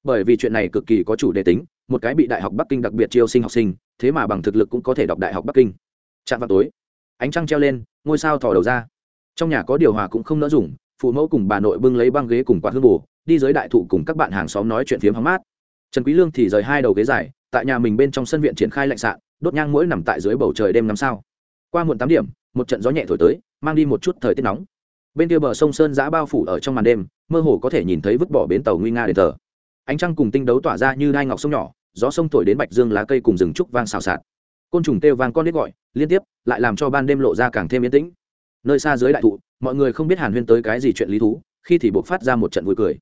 Bởi vì chuyện này cực kỳ có chủ đề tính, một cái bị đại học bắc kinh đặc biệt chiêu sinh học sinh, thế mà bằng thực lực cũng có thể đọc đại học bắc kinh. Chạm vào tối, ánh trăng treo lên, ngôi sao thò đầu ra. Trong nhà có điều hòa cũng không nỡ dùng phụ mẫu cùng bà nội bưng lấy băng ghế cùng quạt hương bù, đi dưới đại thụ cùng các bạn hàng xóm nói chuyện phiếm hóng mát. Trần quý lương thì rời hai đầu ghế dài, tại nhà mình bên trong sân viện triển khai lạnh sạn, đốt nhang mũi nằm tại dưới bầu trời đêm ngắm sao. Qua muộn tám điểm, một trận gió nhẹ thổi tới, mang đi một chút thời tiết nóng. Bên kia bờ sông sơn giã bao phủ ở trong màn đêm, mơ hồ có thể nhìn thấy vứt bỏ bến tàu nguy nga đền thờ. Ánh trăng cùng tinh đấu tỏa ra như đai ngọc sông nhỏ, gió sông thổi đến bạch dương lá cây cùng rừng trúc vang xào xạc. Côn trùng kêu vang con nít gọi, liên tiếp, lại làm cho ban đêm lộ ra càng thêm yên tĩnh. Nơi xa dưới đại thụ mọi người không biết hàn huyên tới cái gì chuyện lý thú khi thì buộc phát ra một trận vui cười.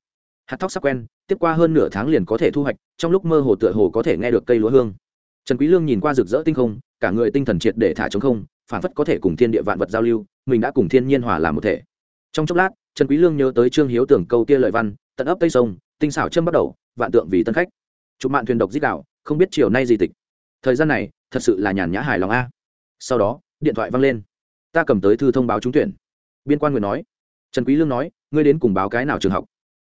Hạt thóc sắc quen tiếp qua hơn nửa tháng liền có thể thu hoạch trong lúc mơ hồ tựa hồ có thể nghe được cây lúa hương. Trần quý lương nhìn qua rực rỡ tinh không cả người tinh thần triệt để thả trống không phản phất có thể cùng thiên địa vạn vật giao lưu mình đã cùng thiên nhiên hòa làm một thể. Trong chốc lát trần quý lương nhớ tới trương hiếu tưởng câu kia lời văn tận ấp tây sông tinh xảo châm bắt đầu vạn tượng vì tân khách. Chụp mạn thuyền độc dít đảo, không biết chiều nay gì tịch. Thời gian này thật sự là nhàn nhã hài lòng a. Sau đó điện thoại vang lên. Ta cầm tới thư thông báo trúng tuyển biên quan nguyện nói. Trần quý lương nói, ngươi đến cùng báo cái nào trường học?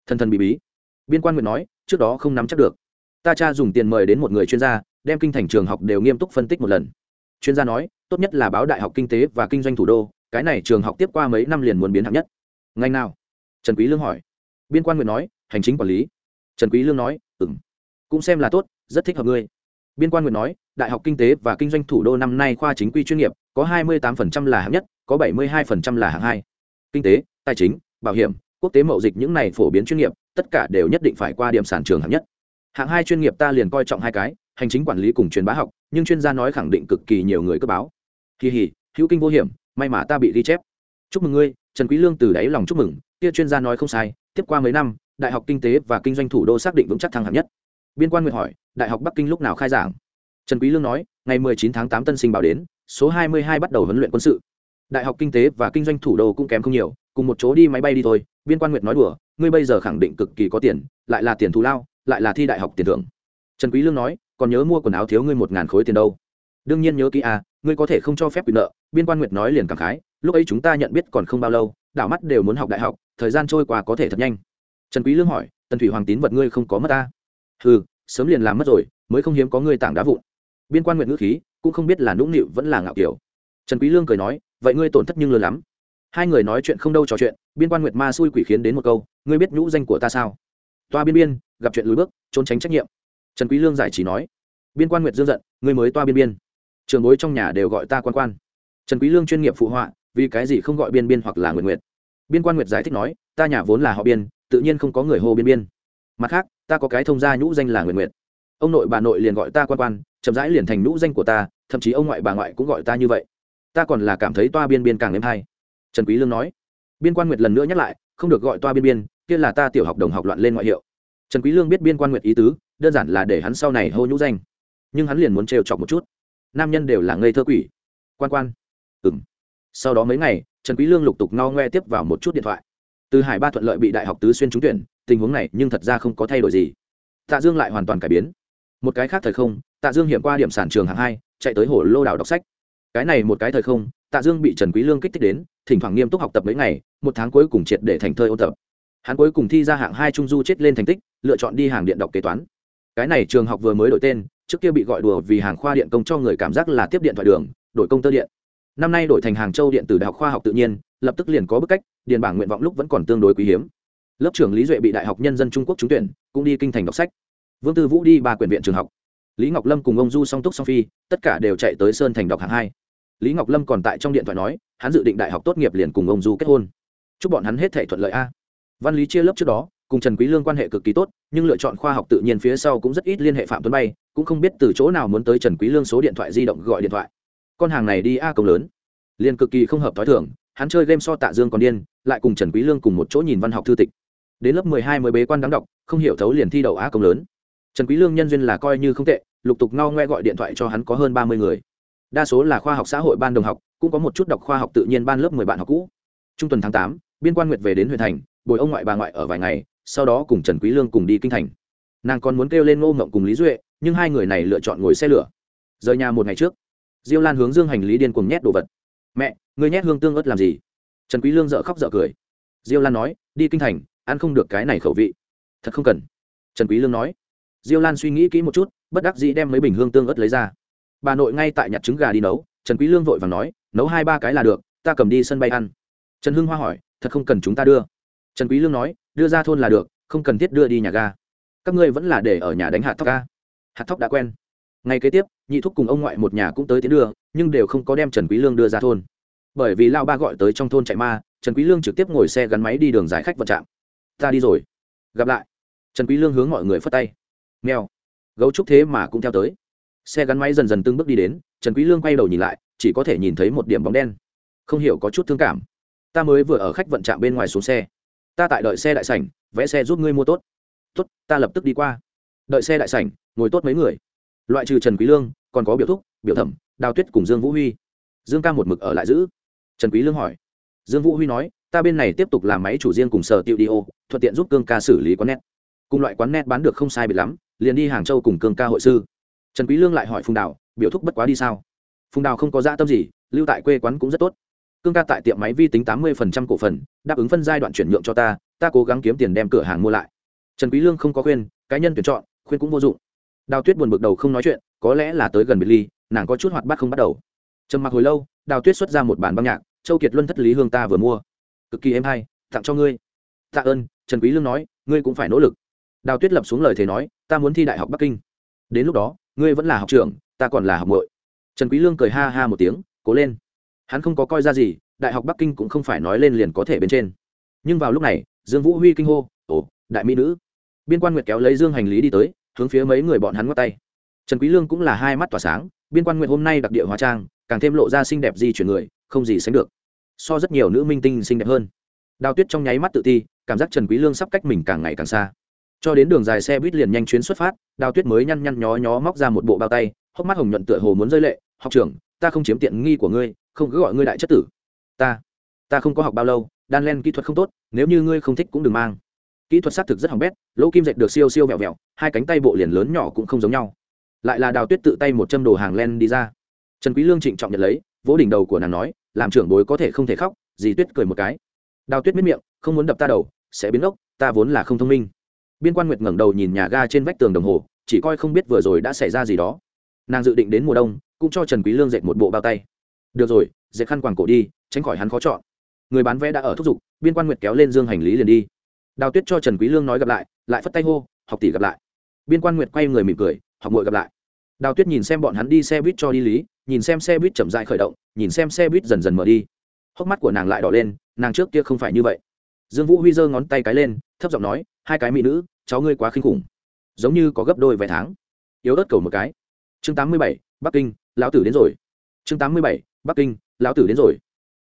Thần thần bí bí biên quan nguyện nói, trước đó không nắm chắc được. Ta cha dùng tiền mời đến một người chuyên gia, đem kinh thành trường học đều nghiêm túc phân tích một lần. Chuyên gia nói, tốt nhất là báo đại học kinh tế và kinh doanh thủ đô, cái này trường học tiếp qua mấy năm liền muốn biến hạng nhất. Ngành nào? Trần quý lương hỏi. Biên quan nguyện nói, hành chính quản lý. Trần quý lương nói, ừm, cũng xem là tốt, rất thích hợp ngươi. Biên quan nguyện nói, đại học kinh tế và kinh doanh thủ đô năm nay khoa chính quy chuyên nghiệp, có 28% là hạng nhất, có 72% là hạng hai kinh tế, tài chính, bảo hiểm, quốc tế mậu dịch những này phổ biến chuyên nghiệp, tất cả đều nhất định phải qua điểm sản trường hạng nhất. Hạng hai chuyên nghiệp ta liền coi trọng hai cái, hành chính quản lý cùng truyền bá học, nhưng chuyên gia nói khẳng định cực kỳ nhiều người cấp báo. Kỳ hỉ hữu kinh vô hiểm, may mà ta bị ghi chép. Chúc mừng ngươi, trần quý lương từ đáy lòng chúc mừng, kia chuyên gia nói không sai, tiếp qua mấy năm, đại học kinh tế và kinh doanh thủ đô xác định vững chắc thăng hạng nhất. Biên quan nguyện hỏi, đại học bắc kinh lúc nào khai giảng? Trần quý lương nói, ngày 19 tháng 8 tân sinh báo đến, số 22 bắt đầu huấn luyện quân sự đại học kinh tế và kinh doanh thủ đô cũng kém không nhiều, cùng một chỗ đi máy bay đi thôi. Biên quan nguyệt nói đùa, ngươi bây giờ khẳng định cực kỳ có tiền, lại là tiền thù lao, lại là thi đại học tiền thưởng. Trần quý lương nói, còn nhớ mua quần áo thiếu ngươi một ngàn khối tiền đâu. Đương nhiên nhớ kỹ à ngươi có thể không cho phép bị nợ. Biên quan nguyệt nói liền cảm khái, lúc ấy chúng ta nhận biết còn không bao lâu, đảo mắt đều muốn học đại học, thời gian trôi qua có thể thật nhanh. Trần quý lương hỏi, tần thủy hoàng tín vật ngươi không có mất ta? Hừ, sớm liền làm mất rồi, mới không hiếm có ngươi tảng đá vụn. Biên quan nguyệt ngữ khí, cũng không biết là nũng nịu vẫn là ngạo kiểu. Trần quý lương cười nói vậy ngươi tổn thất nhưng lớn lắm. Hai người nói chuyện không đâu trò chuyện, biên quan nguyệt ma xui quỷ khiến đến một câu, ngươi biết nhũ danh của ta sao? Toa biên biên, gặp chuyện lùi bước, trốn tránh trách nhiệm. Trần quý lương giải chỉ nói, biên quan nguyệt dương giận, ngươi mới toa biên biên. Trường bối trong nhà đều gọi ta quan quan. Trần quý lương chuyên nghiệp phụ họa, vì cái gì không gọi biên biên hoặc là nguyệt nguyệt? Biên quan nguyệt giải thích nói, ta nhà vốn là họ biên, tự nhiên không có người hô biên biên. Mặt khác, ta có cái thông gia nhũ danh là nguyệt nguyệt. Ông nội bà nội liền gọi ta quan quan, chậm rãi liền thành nhũ danh của ta, thậm chí ông ngoại bà ngoại cũng gọi ta như vậy ta còn là cảm thấy toa biên biên càng êm hay. Trần quý lương nói. Biên quan nguyệt lần nữa nhắc lại, không được gọi toa biên biên, kia là ta tiểu học đồng học loạn lên ngoại hiệu. Trần quý lương biết biên quan nguyệt ý tứ, đơn giản là để hắn sau này hô nhũ danh. Nhưng hắn liền muốn trêu chọc một chút. Nam nhân đều là ngây thơ quỷ. Quan quan. Ừm. Sau đó mấy ngày, trần quý lương lục tục no ngoe tiếp vào một chút điện thoại. Từ hải ba thuận lợi bị đại học tứ xuyên trúng tuyển, tình huống này nhưng thật ra không có thay đổi gì. Tạ dương lại hoàn toàn cải biến. Một cái khác thời không, tạ dương hiểm qua điểm sản trường hạng hai, chạy tới hồ lô đảo đọc sách cái này một cái thời không, tạ dương bị trần quý lương kích thích đến, thỉnh thoảng nghiêm túc học tập mấy ngày, một tháng cuối cùng triệt để thành thơi ôn tập. Hắn cuối cùng thi ra hạng hai trung du chết lên thành tích, lựa chọn đi hàng điện đọc kế toán. Cái này trường học vừa mới đổi tên, trước kia bị gọi đùa vì hàng khoa điện công cho người cảm giác là tiếp điện thoại đường, đổi công tơ điện. Năm nay đổi thành hàng châu điện tử đại học khoa học tự nhiên, lập tức liền có bức cách, điền bảng nguyện vọng lúc vẫn còn tương đối quý hiếm. Lớp trưởng lý duệ bị đại học nhân dân trung quốc trúng tuyển, cũng đi kinh thành đọc sách. Vương tư vũ đi ba quyển viện trường học lý ngọc lâm cùng ông du song túc song phi, tất cả đều chạy tới sơn thành đọc hạng hai. Lý ngọc lâm còn tại trong điện thoại nói, hắn dự định đại học tốt nghiệp liền cùng ông du kết hôn. Chúc bọn hắn hết thể thuận lợi a. Văn lý chia lớp trước đó, cùng trần quý lương quan hệ cực kỳ tốt, nhưng lựa chọn khoa học tự nhiên phía sau cũng rất ít liên hệ phạm tuấn bay, cũng không biết từ chỗ nào muốn tới trần quý lương số điện thoại di động gọi điện thoại. Con hàng này đi a công lớn. Liền cực kỳ không hợp thói thường, hắn chơi game so tạ dương còn điên, lại cùng trần quý lương cùng một chỗ nhìn văn học thư tịch. Đến lớp 12 mới bế quan đáng đọc, không hiểu thấu liền thi đầu a công lớn. Trần quý lương nhân duyên là coi như không tệ lục tục ngao ngoe gọi điện thoại cho hắn có hơn 30 người. Đa số là khoa học xã hội ban đồng học cũng có một chút đọc khoa học tự nhiên ban lớp 10 bạn học cũ. Trung tuần tháng 8, biên quan nguyệt về đến huyện thành bồi ông ngoại bà ngoại ở vài ngày sau đó cùng trần quý lương cùng đi kinh thành. Nàng còn muốn kêu lên ngô ngộng cùng lý duệ nhưng hai người này lựa chọn ngồi xe lửa. Rời nhà một ngày trước diêu lan hướng dương hành lý điên cuồng nhét đồ vật. Mẹ người nhét hương tương ớt làm gì? Trần quý lương dở khóc dở cười. Diêu lan nói đi kinh thành ăn không được cái này khẩu vị. Thật không cần. Trần quý lương nói. Diêu lan suy nghĩ kỹ một chút bất đắc dĩ đem mấy bình hương tương ớt lấy ra. Bà nội ngay tại nhặt trứng gà đi nấu, trần quý lương vội vàng nói, nấu hai ba cái là được, ta cầm đi sân bay ăn. Trần hưng hoa hỏi, thật không cần chúng ta đưa? Trần quý lương nói, đưa ra thôn là được, không cần thiết đưa đi nhà ga. Các ngươi vẫn là để ở nhà đánh hạt thóc ga hạt thóc đã quen. Ngày kế tiếp, nhị thúc cùng ông ngoại một nhà cũng tới tiến đưa, nhưng đều không có đem trần quý lương đưa ra thôn. Bởi vì lao ba gọi tới trong thôn chạy ma, trần quý lương trực tiếp ngồi xe gắn máy đi đường giải khách vận trạm. Ta đi rồi. Gặp lại, trần quý lương hướng mọi người phất tay. Mèo gấu trúc thế mà cũng theo tới. Xe gắn máy dần dần từng bước đi đến, trần quý lương quay đầu nhìn lại, chỉ có thể nhìn thấy một điểm bóng đen. Không hiểu có chút thương cảm. Ta mới vừa ở khách vận trạm bên ngoài xuống xe. Ta tại đợi xe đại sảnh, vẽ xe giúp ngươi mua tốt. Tốt, ta lập tức đi qua. Đợi xe đại sảnh, ngồi tốt mấy người. Loại trừ trần quý lương, còn có biểu thúc, biểu thẩm, đào tuyết cùng dương vũ huy. Dương ca một mực ở lại giữ. Trần quý lương hỏi. Dương vũ huy nói, ta bên này tiếp tục làm máy chủ riêng cùng sở tiêu đi ô, thuận tiện giúp cương ca xử lý quán net. Cùng loại quán net bán được không sai biệt lắm liền đi hàng châu cùng cương ca hội sư. Trần quý lương lại hỏi phùng đào, biểu thúc bất quá đi sao? Phùng đào không có dạ tâm gì, lưu tại quê quán cũng rất tốt. Cương ca tại tiệm máy vi tính tám mươi cổ phần, đáp ứng phân giai đoạn chuyển nhượng cho ta ta cố gắng kiếm tiền đem cửa hàng mua lại. Trần quý lương không có khuyên, cá nhân tuyển chọn, khuyên cũng vô dụng. Đào tuyết buồn bực đầu không nói chuyện, có lẽ là tới gần biệt ly, nàng có chút hoạt bát không bắt đầu. Trầm mặc hồi lâu, đào tuyết xuất ra một bản băng nhạc, châu kiệt luân thất lý hương ta vừa mua. Cực kỳ êm hay, tặng cho ngươi. Tạ ơn, trần quý lương nói, ngươi cũng phải nỗ lực. Đào tuyết lập xuống lời thề nói ta muốn thi đại học bắc kinh. Đến lúc đó, ngươi vẫn là học trưởng, ta còn là học nội. trần quý lương cười ha ha một tiếng, cố lên. Hắn không có coi ra gì, đại học bắc kinh cũng không phải nói lên liền có thể bên trên. Nhưng vào lúc này, dương vũ huy kinh hô, ồ, đại mỹ nữ. Biên quan nguyệt kéo lấy dương hành lý đi tới, hướng phía mấy người bọn hắn ngoắc tay. Trần quý lương cũng là hai mắt tỏa sáng, biên quan nguyệt hôm nay đặc địa hóa trang, càng thêm lộ ra xinh đẹp di chuyển người, không gì sánh được. So rất nhiều nữ minh tinh xinh đẹp hơn. Đào tuyết trong nháy mắt tự ti, cảm giác trần quý lương sắp cách mình càng ngày càng xa cho đến đường dài xe buýt liền nhanh chuyến xuất phát, đào tuyết mới nhăn nhăn nhó nhó móc ra một bộ bao tay, hốc mắt hồng nhuận tựa hồ muốn rơi lệ, học trưởng, ta không chiếm tiện nghi của ngươi, không cứ gọi ngươi đại chất tử. Ta ta không có học bao lâu, đan len kỹ thuật không tốt, nếu như ngươi không thích cũng đừng mang. Kỹ thuật xác thực rất hỏng bét, lỗ kim dệt được siêu siêu vẹo vẹo, hai cánh tay bộ liền lớn nhỏ cũng không giống nhau. Lại là đào tuyết tự tay một châm đồ hàng len đi ra. Trần quý lương trịnh trọng nhận lấy, vỗ đỉnh đầu của nàng nói, làm trưởng bối có thể không thể khóc, dì tuyết cười một cái. Đào tuyết miết miệng, không muốn đập ta đầu, sẽ biến ốc, ta vốn là không thông minh biên quan nguyệt ngẩng đầu nhìn nhà ga trên vách tường đồng hồ, chỉ coi không biết vừa rồi đã xảy ra gì đó. Nàng dự định đến mùa đông, cũng cho trần quý lương dệt một bộ bao tay. Được rồi, dệt khăn quàng cổ đi, tránh khỏi hắn khó chọn. Người bán vé đã ở thúc giục, biên quan nguyệt kéo lên dương hành lý liền đi. Đào tuyết cho trần quý lương nói gặp lại lại phất tay hô, học tỷ gặp lại. Biên quan nguyệt quay người mỉm cười, học muội gặp lại. Đào tuyết nhìn xem bọn hắn đi xe buýt cho đi lý, nhìn xem xe buýt chậm rãi khởi động, nhìn xem xe buýt dần dần mở đi. Hốc mắt của nàng lại đỏ lên, nàng trước kia không phải như vậy. Dương vũ huy giơ ngón tay cái lên thấp giọng nói, hai cái mỹ nữ, cháu ngươi quá khinh khủng. Giống như có gấp đôi vài tháng. Yếu ớt cầu một cái. Chương tám mươi bảy, bắc kinh, lão tử đến rồi. Chương tám mươi bảy, bắc kinh, lão tử đến rồi.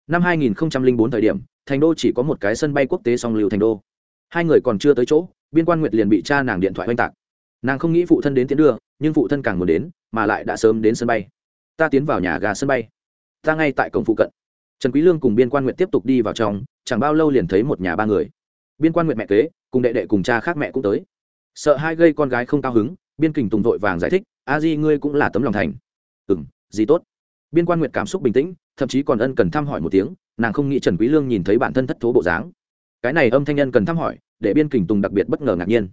Năm hai nghìn bốn thời điểm, thành đô chỉ có một cái sân bay quốc tế song lưu thành đô. Hai người còn chưa tới chỗ, biên quan nguyệt liền bị cha nàng điện thoại oanh tạc. Nàng không nghĩ phụ thân đến tiến đưa, nhưng phụ thân càng muốn đến, mà lại đã sớm đến sân bay. Ta tiến vào nhà ga sân bay. Ta ngay tại cổng phụ cận. Trần quý lương cùng biên quan nguyệt tiếp tục đi vào trong, chẳng bao lâu liền thấy một nhà ba người biên quan nguyệt mẹ kế, cùng đệ đệ cùng cha khác mẹ cũng tới. Sợ hai gây con gái không cao hứng, biên kình tùng vội vàng giải thích, a di ngươi cũng là tấm lòng thành. Ừm, gì tốt. Biên quan nguyệt cảm xúc bình tĩnh, thậm chí còn ân cần thăm hỏi một tiếng, nàng không nghĩ trần quý lương nhìn thấy bản thân thất thố bộ dáng. Cái này âm thanh nhân cần thăm hỏi, để biên kình tùng đặc biệt bất ngờ ngạc nhiên.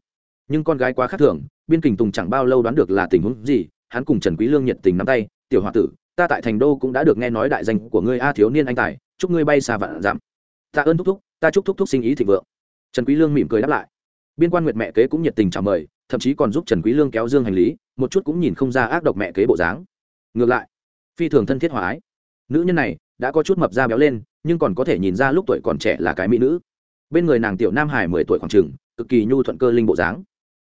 Nhưng con gái quá khác thường, biên kình tùng chẳng bao lâu đoán được là tình huống gì, hắn cùng trần quý lương nhiệt tình nắm tay, tiểu hòa tử, ta tại thành đô cũng đã được nghe nói đại danh của ngươi a thiếu niên anh tài, chúc ngươi bay xa vạn giảm ta ơn thúc thúc, ta chúc thúc thúc sinh ý thịnh vượng trần quý lương mỉm cười đáp lại. Biên quan nguyệt mẹ kế cũng nhiệt tình chào mời, thậm chí còn giúp trần quý lương kéo dương hành lý, một chút cũng nhìn không ra ác độc mẹ kế bộ dáng. Ngược lại, phi thường thân thiết hòa ái. Nữ nhân này đã có chút mập da béo lên, nhưng còn có thể nhìn ra lúc tuổi còn trẻ là cái mỹ nữ. Bên người nàng tiểu nam hải mười tuổi khoảng trường cực kỳ nhu thuận cơ linh bộ dáng.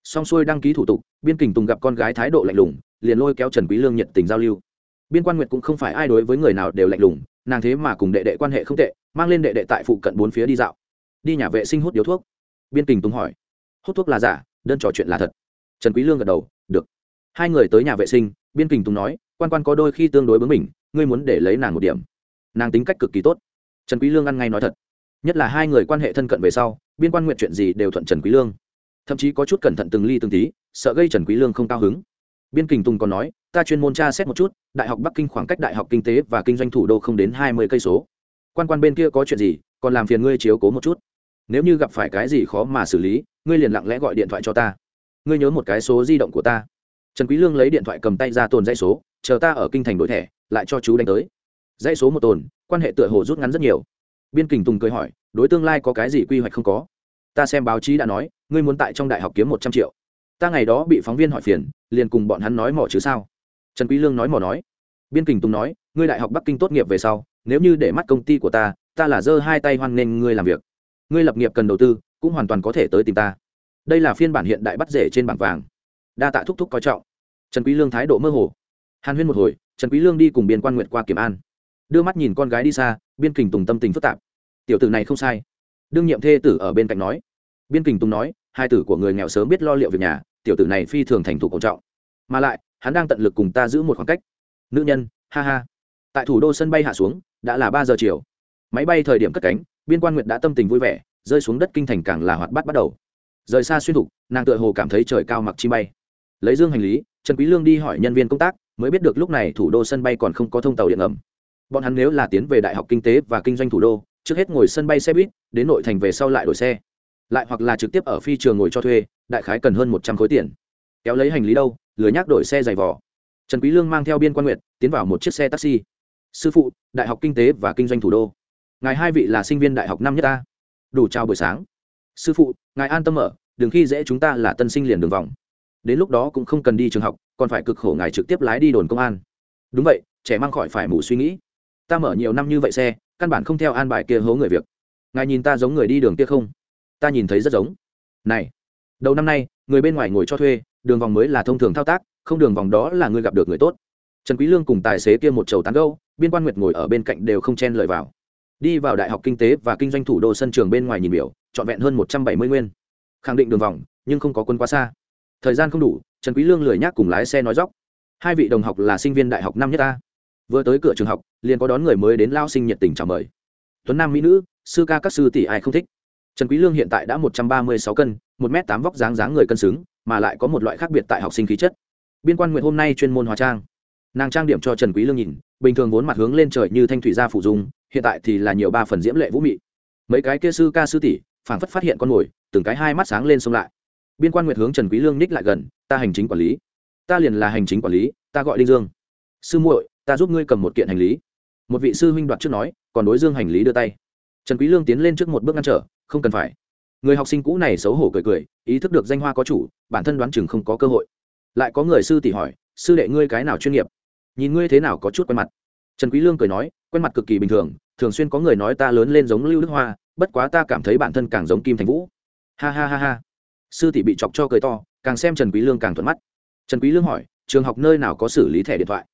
Song xuôi đăng ký thủ tục, biên kình tùng gặp con gái thái độ lạnh lùng, liền lôi kéo trần quý lương nhiệt tình giao lưu. Biên quan nguyệt cũng không phải ai đối với người nào đều lạnh lùng, nàng thế mà cùng đệ đệ quan hệ không tệ, mang lên đệ đệ tại phụ cận bốn phía đi dạo đi nhà vệ sinh hút điếu thuốc. Biên kình tùng hỏi, hút thuốc là giả, đơn trò chuyện là thật? Trần quý lương gật đầu, được. Hai người tới nhà vệ sinh, biên kình tùng nói, quan quan có đôi khi tương đối bướng mình ngươi muốn để lấy nàng một điểm. Nàng tính cách cực kỳ tốt. Trần quý lương ăn ngay nói thật. Nhất là hai người quan hệ thân cận về sau, biên quan nguyện chuyện gì đều thuận trần quý lương. Thậm chí có chút cẩn thận từng ly từng tí, sợ gây trần quý lương không cao hứng. Biên kình tùng còn nói, ta chuyên môn tra xét một chút, đại học bắc kinh khoảng cách đại học kinh tế và kinh doanh thủ đô không đến hai mươi cây số. Quan quan bên kia có chuyện gì, còn làm phiền ngươi chiếu cố một chút nếu như gặp phải cái gì khó mà xử lý, ngươi liền lặng lẽ gọi điện thoại cho ta. Ngươi nhớ một cái số di động của ta. Trần quý lương lấy điện thoại cầm tay ra tồn dãy số, chờ ta ở kinh thành đổi thẻ, lại cho chú đánh tới. Dãy số một tồn, quan hệ tựa hồ rút ngắn rất nhiều. Biên kình tùng cười hỏi, đối tương lai có cái gì quy hoạch không có? Ta xem báo chí đã nói, ngươi muốn tại trong đại học kiếm một trăm triệu. Ta ngày đó bị phóng viên hỏi phiền, liền cùng bọn hắn nói mỏ chứ sao? Trần quý lương nói mỏ nói. Biên kình tùng nói, ngươi đại học bắc kinh tốt nghiệp về sau, nếu như để mắt công ty của ta ta là giơ hai tay hoan nghênh ngươi làm việc ngươi lập nghiệp cần đầu tư, cũng hoàn toàn có thể tới tìm ta. Đây là phiên bản hiện đại bắt rể trên bảng vàng. Đa tạ thúc thúc coi trọng. Trần quý lương thái độ mơ hồ. Hàn huyên một hồi, trần quý lương đi cùng biên quan nguyện qua kiểm an. Đưa mắt nhìn con gái đi xa, biên kình tùng tâm tình phức tạp. Tiểu tử này không sai. Đương nhiệm thê tử ở bên cạnh nói. Biên kình tùng nói, hai tử của người nghèo sớm biết lo liệu việc nhà, tiểu tử này phi thường thành thủ cổ trọng. Mà lại, hắn đang tận lực cùng ta giữ một khoảng cách. Nữ nhân, ha ha. Tại thủ đô sân bay hạ xuống, đã là ba giờ chiều. Máy bay thời điểm cất cánh biên quan nguyệt đã tâm tình vui vẻ, rơi xuống đất kinh thành càng là hoạt bát bắt đầu. Rời xa xuyên thục, nàng tựa hồ cảm thấy trời cao mặc chi bay. Lấy dương hành lý, trần quý lương đi hỏi nhân viên công tác, mới biết được lúc này thủ đô sân bay còn không có thông tàu điện ngầm. Bọn hắn nếu là tiến về đại học kinh tế và kinh doanh thủ đô, trước hết ngồi sân bay xe buýt, đến nội thành về sau lại đổi xe. Lại hoặc là trực tiếp ở phi trường ngồi cho thuê, đại khái cần hơn một trăm khối tiền. Kéo lấy hành lý đâu lừa nhác đổi xe giày vỏ trần quý lương mang theo biên quan nguyệt, tiến vào một chiếc xe taxi. Sư phụ, đại học kinh tế và kinh doanh thủ đô ngài hai vị là sinh viên đại học năm nhất ta. Đủ chào buổi sáng. Sư phụ, ngài an tâm ở, đừng khi dễ chúng ta là tân sinh liền đường vòng. Đến lúc đó cũng không cần đi trường học, còn phải cực khổ ngài trực tiếp lái đi đồn công an. Đúng vậy, trẻ mang khỏi phải mù suy nghĩ. Ta mở nhiều năm như vậy xe, căn bản không theo an bài kia hố người việc. Ngài nhìn ta giống người đi đường kia không? Ta nhìn thấy rất giống. Này, đầu năm nay, người bên ngoài ngồi cho thuê, đường vòng mới là thông thường thao tác, không đường vòng đó là người gặp được người tốt. Trần quý lương cùng tài xế kia một chầu tán gẫu, biên quan nguyệt ngồi ở bên cạnh đều không chen lời vào đi vào đại học kinh tế và kinh doanh thủ đô sân trường bên ngoài nhìn biểu, trọn vẹn hơn một trăm bảy mươi nguyên. Khẳng định đường vòng, nhưng không có quân quá xa. Thời gian không đủ, trần quý lương lười nhác cùng lái xe nói dóc. Hai vị đồng học là sinh viên đại học năm nhất a. Vừa tới cửa trường học, liền có đón người mới đến lao sinh nhiệt tình chào mời. Tuấn nam mỹ nữ, sư ca các sư tỷ ai không thích? Trần quý lương hiện tại đã một trăm ba mươi sáu cân, một m tám vóc dáng dáng người cân xứng, mà lại có một loại khác biệt tại học sinh khí chất. Biên quan nguyện hôm nay chuyên môn hóa trang. Nàng trang điểm cho trần quý lương nhìn, bình thường vốn mặt hướng lên trời như thanh thủy gia phụ dung hiện tại thì là nhiều ba phần diễm lệ vũ mị. Mấy cái kia sư ca sư tỷ, phảng phất phát hiện con mồi, từng cái hai mắt sáng lên xông lại. Biên quan nguyệt hướng trần quý lương ních lại gần, ta hành chính quản lý. Ta liền là hành chính quản lý, ta gọi đinh dương. Sư muội, ta giúp ngươi cầm một kiện hành lý. Một vị sư huynh đoạt trước nói, còn đối dương hành lý đưa tay. Trần quý lương tiến lên trước một bước ngăn trở, không cần phải. Người học sinh cũ này xấu hổ cười cười, ý thức được danh hoa có chủ, bản thân đoán chừng không có cơ hội. Lại có người sư tỷ hỏi, sư đệ ngươi cái nào chuyên nghiệp? Nhìn ngươi thế nào có chút quen mặt? Trần quý lương cười nói, quen mặt cực kỳ bình thường thường xuyên có người nói ta lớn lên giống lưu đức hoa, bất quá ta cảm thấy bản thân càng giống kim thành vũ. Ha ha ha ha. Sư tỷ bị chọc cho cười to, càng xem trần quý lương càng thuận mắt. Trần quý lương hỏi, trường học nơi nào có xử lý thẻ điện thoại?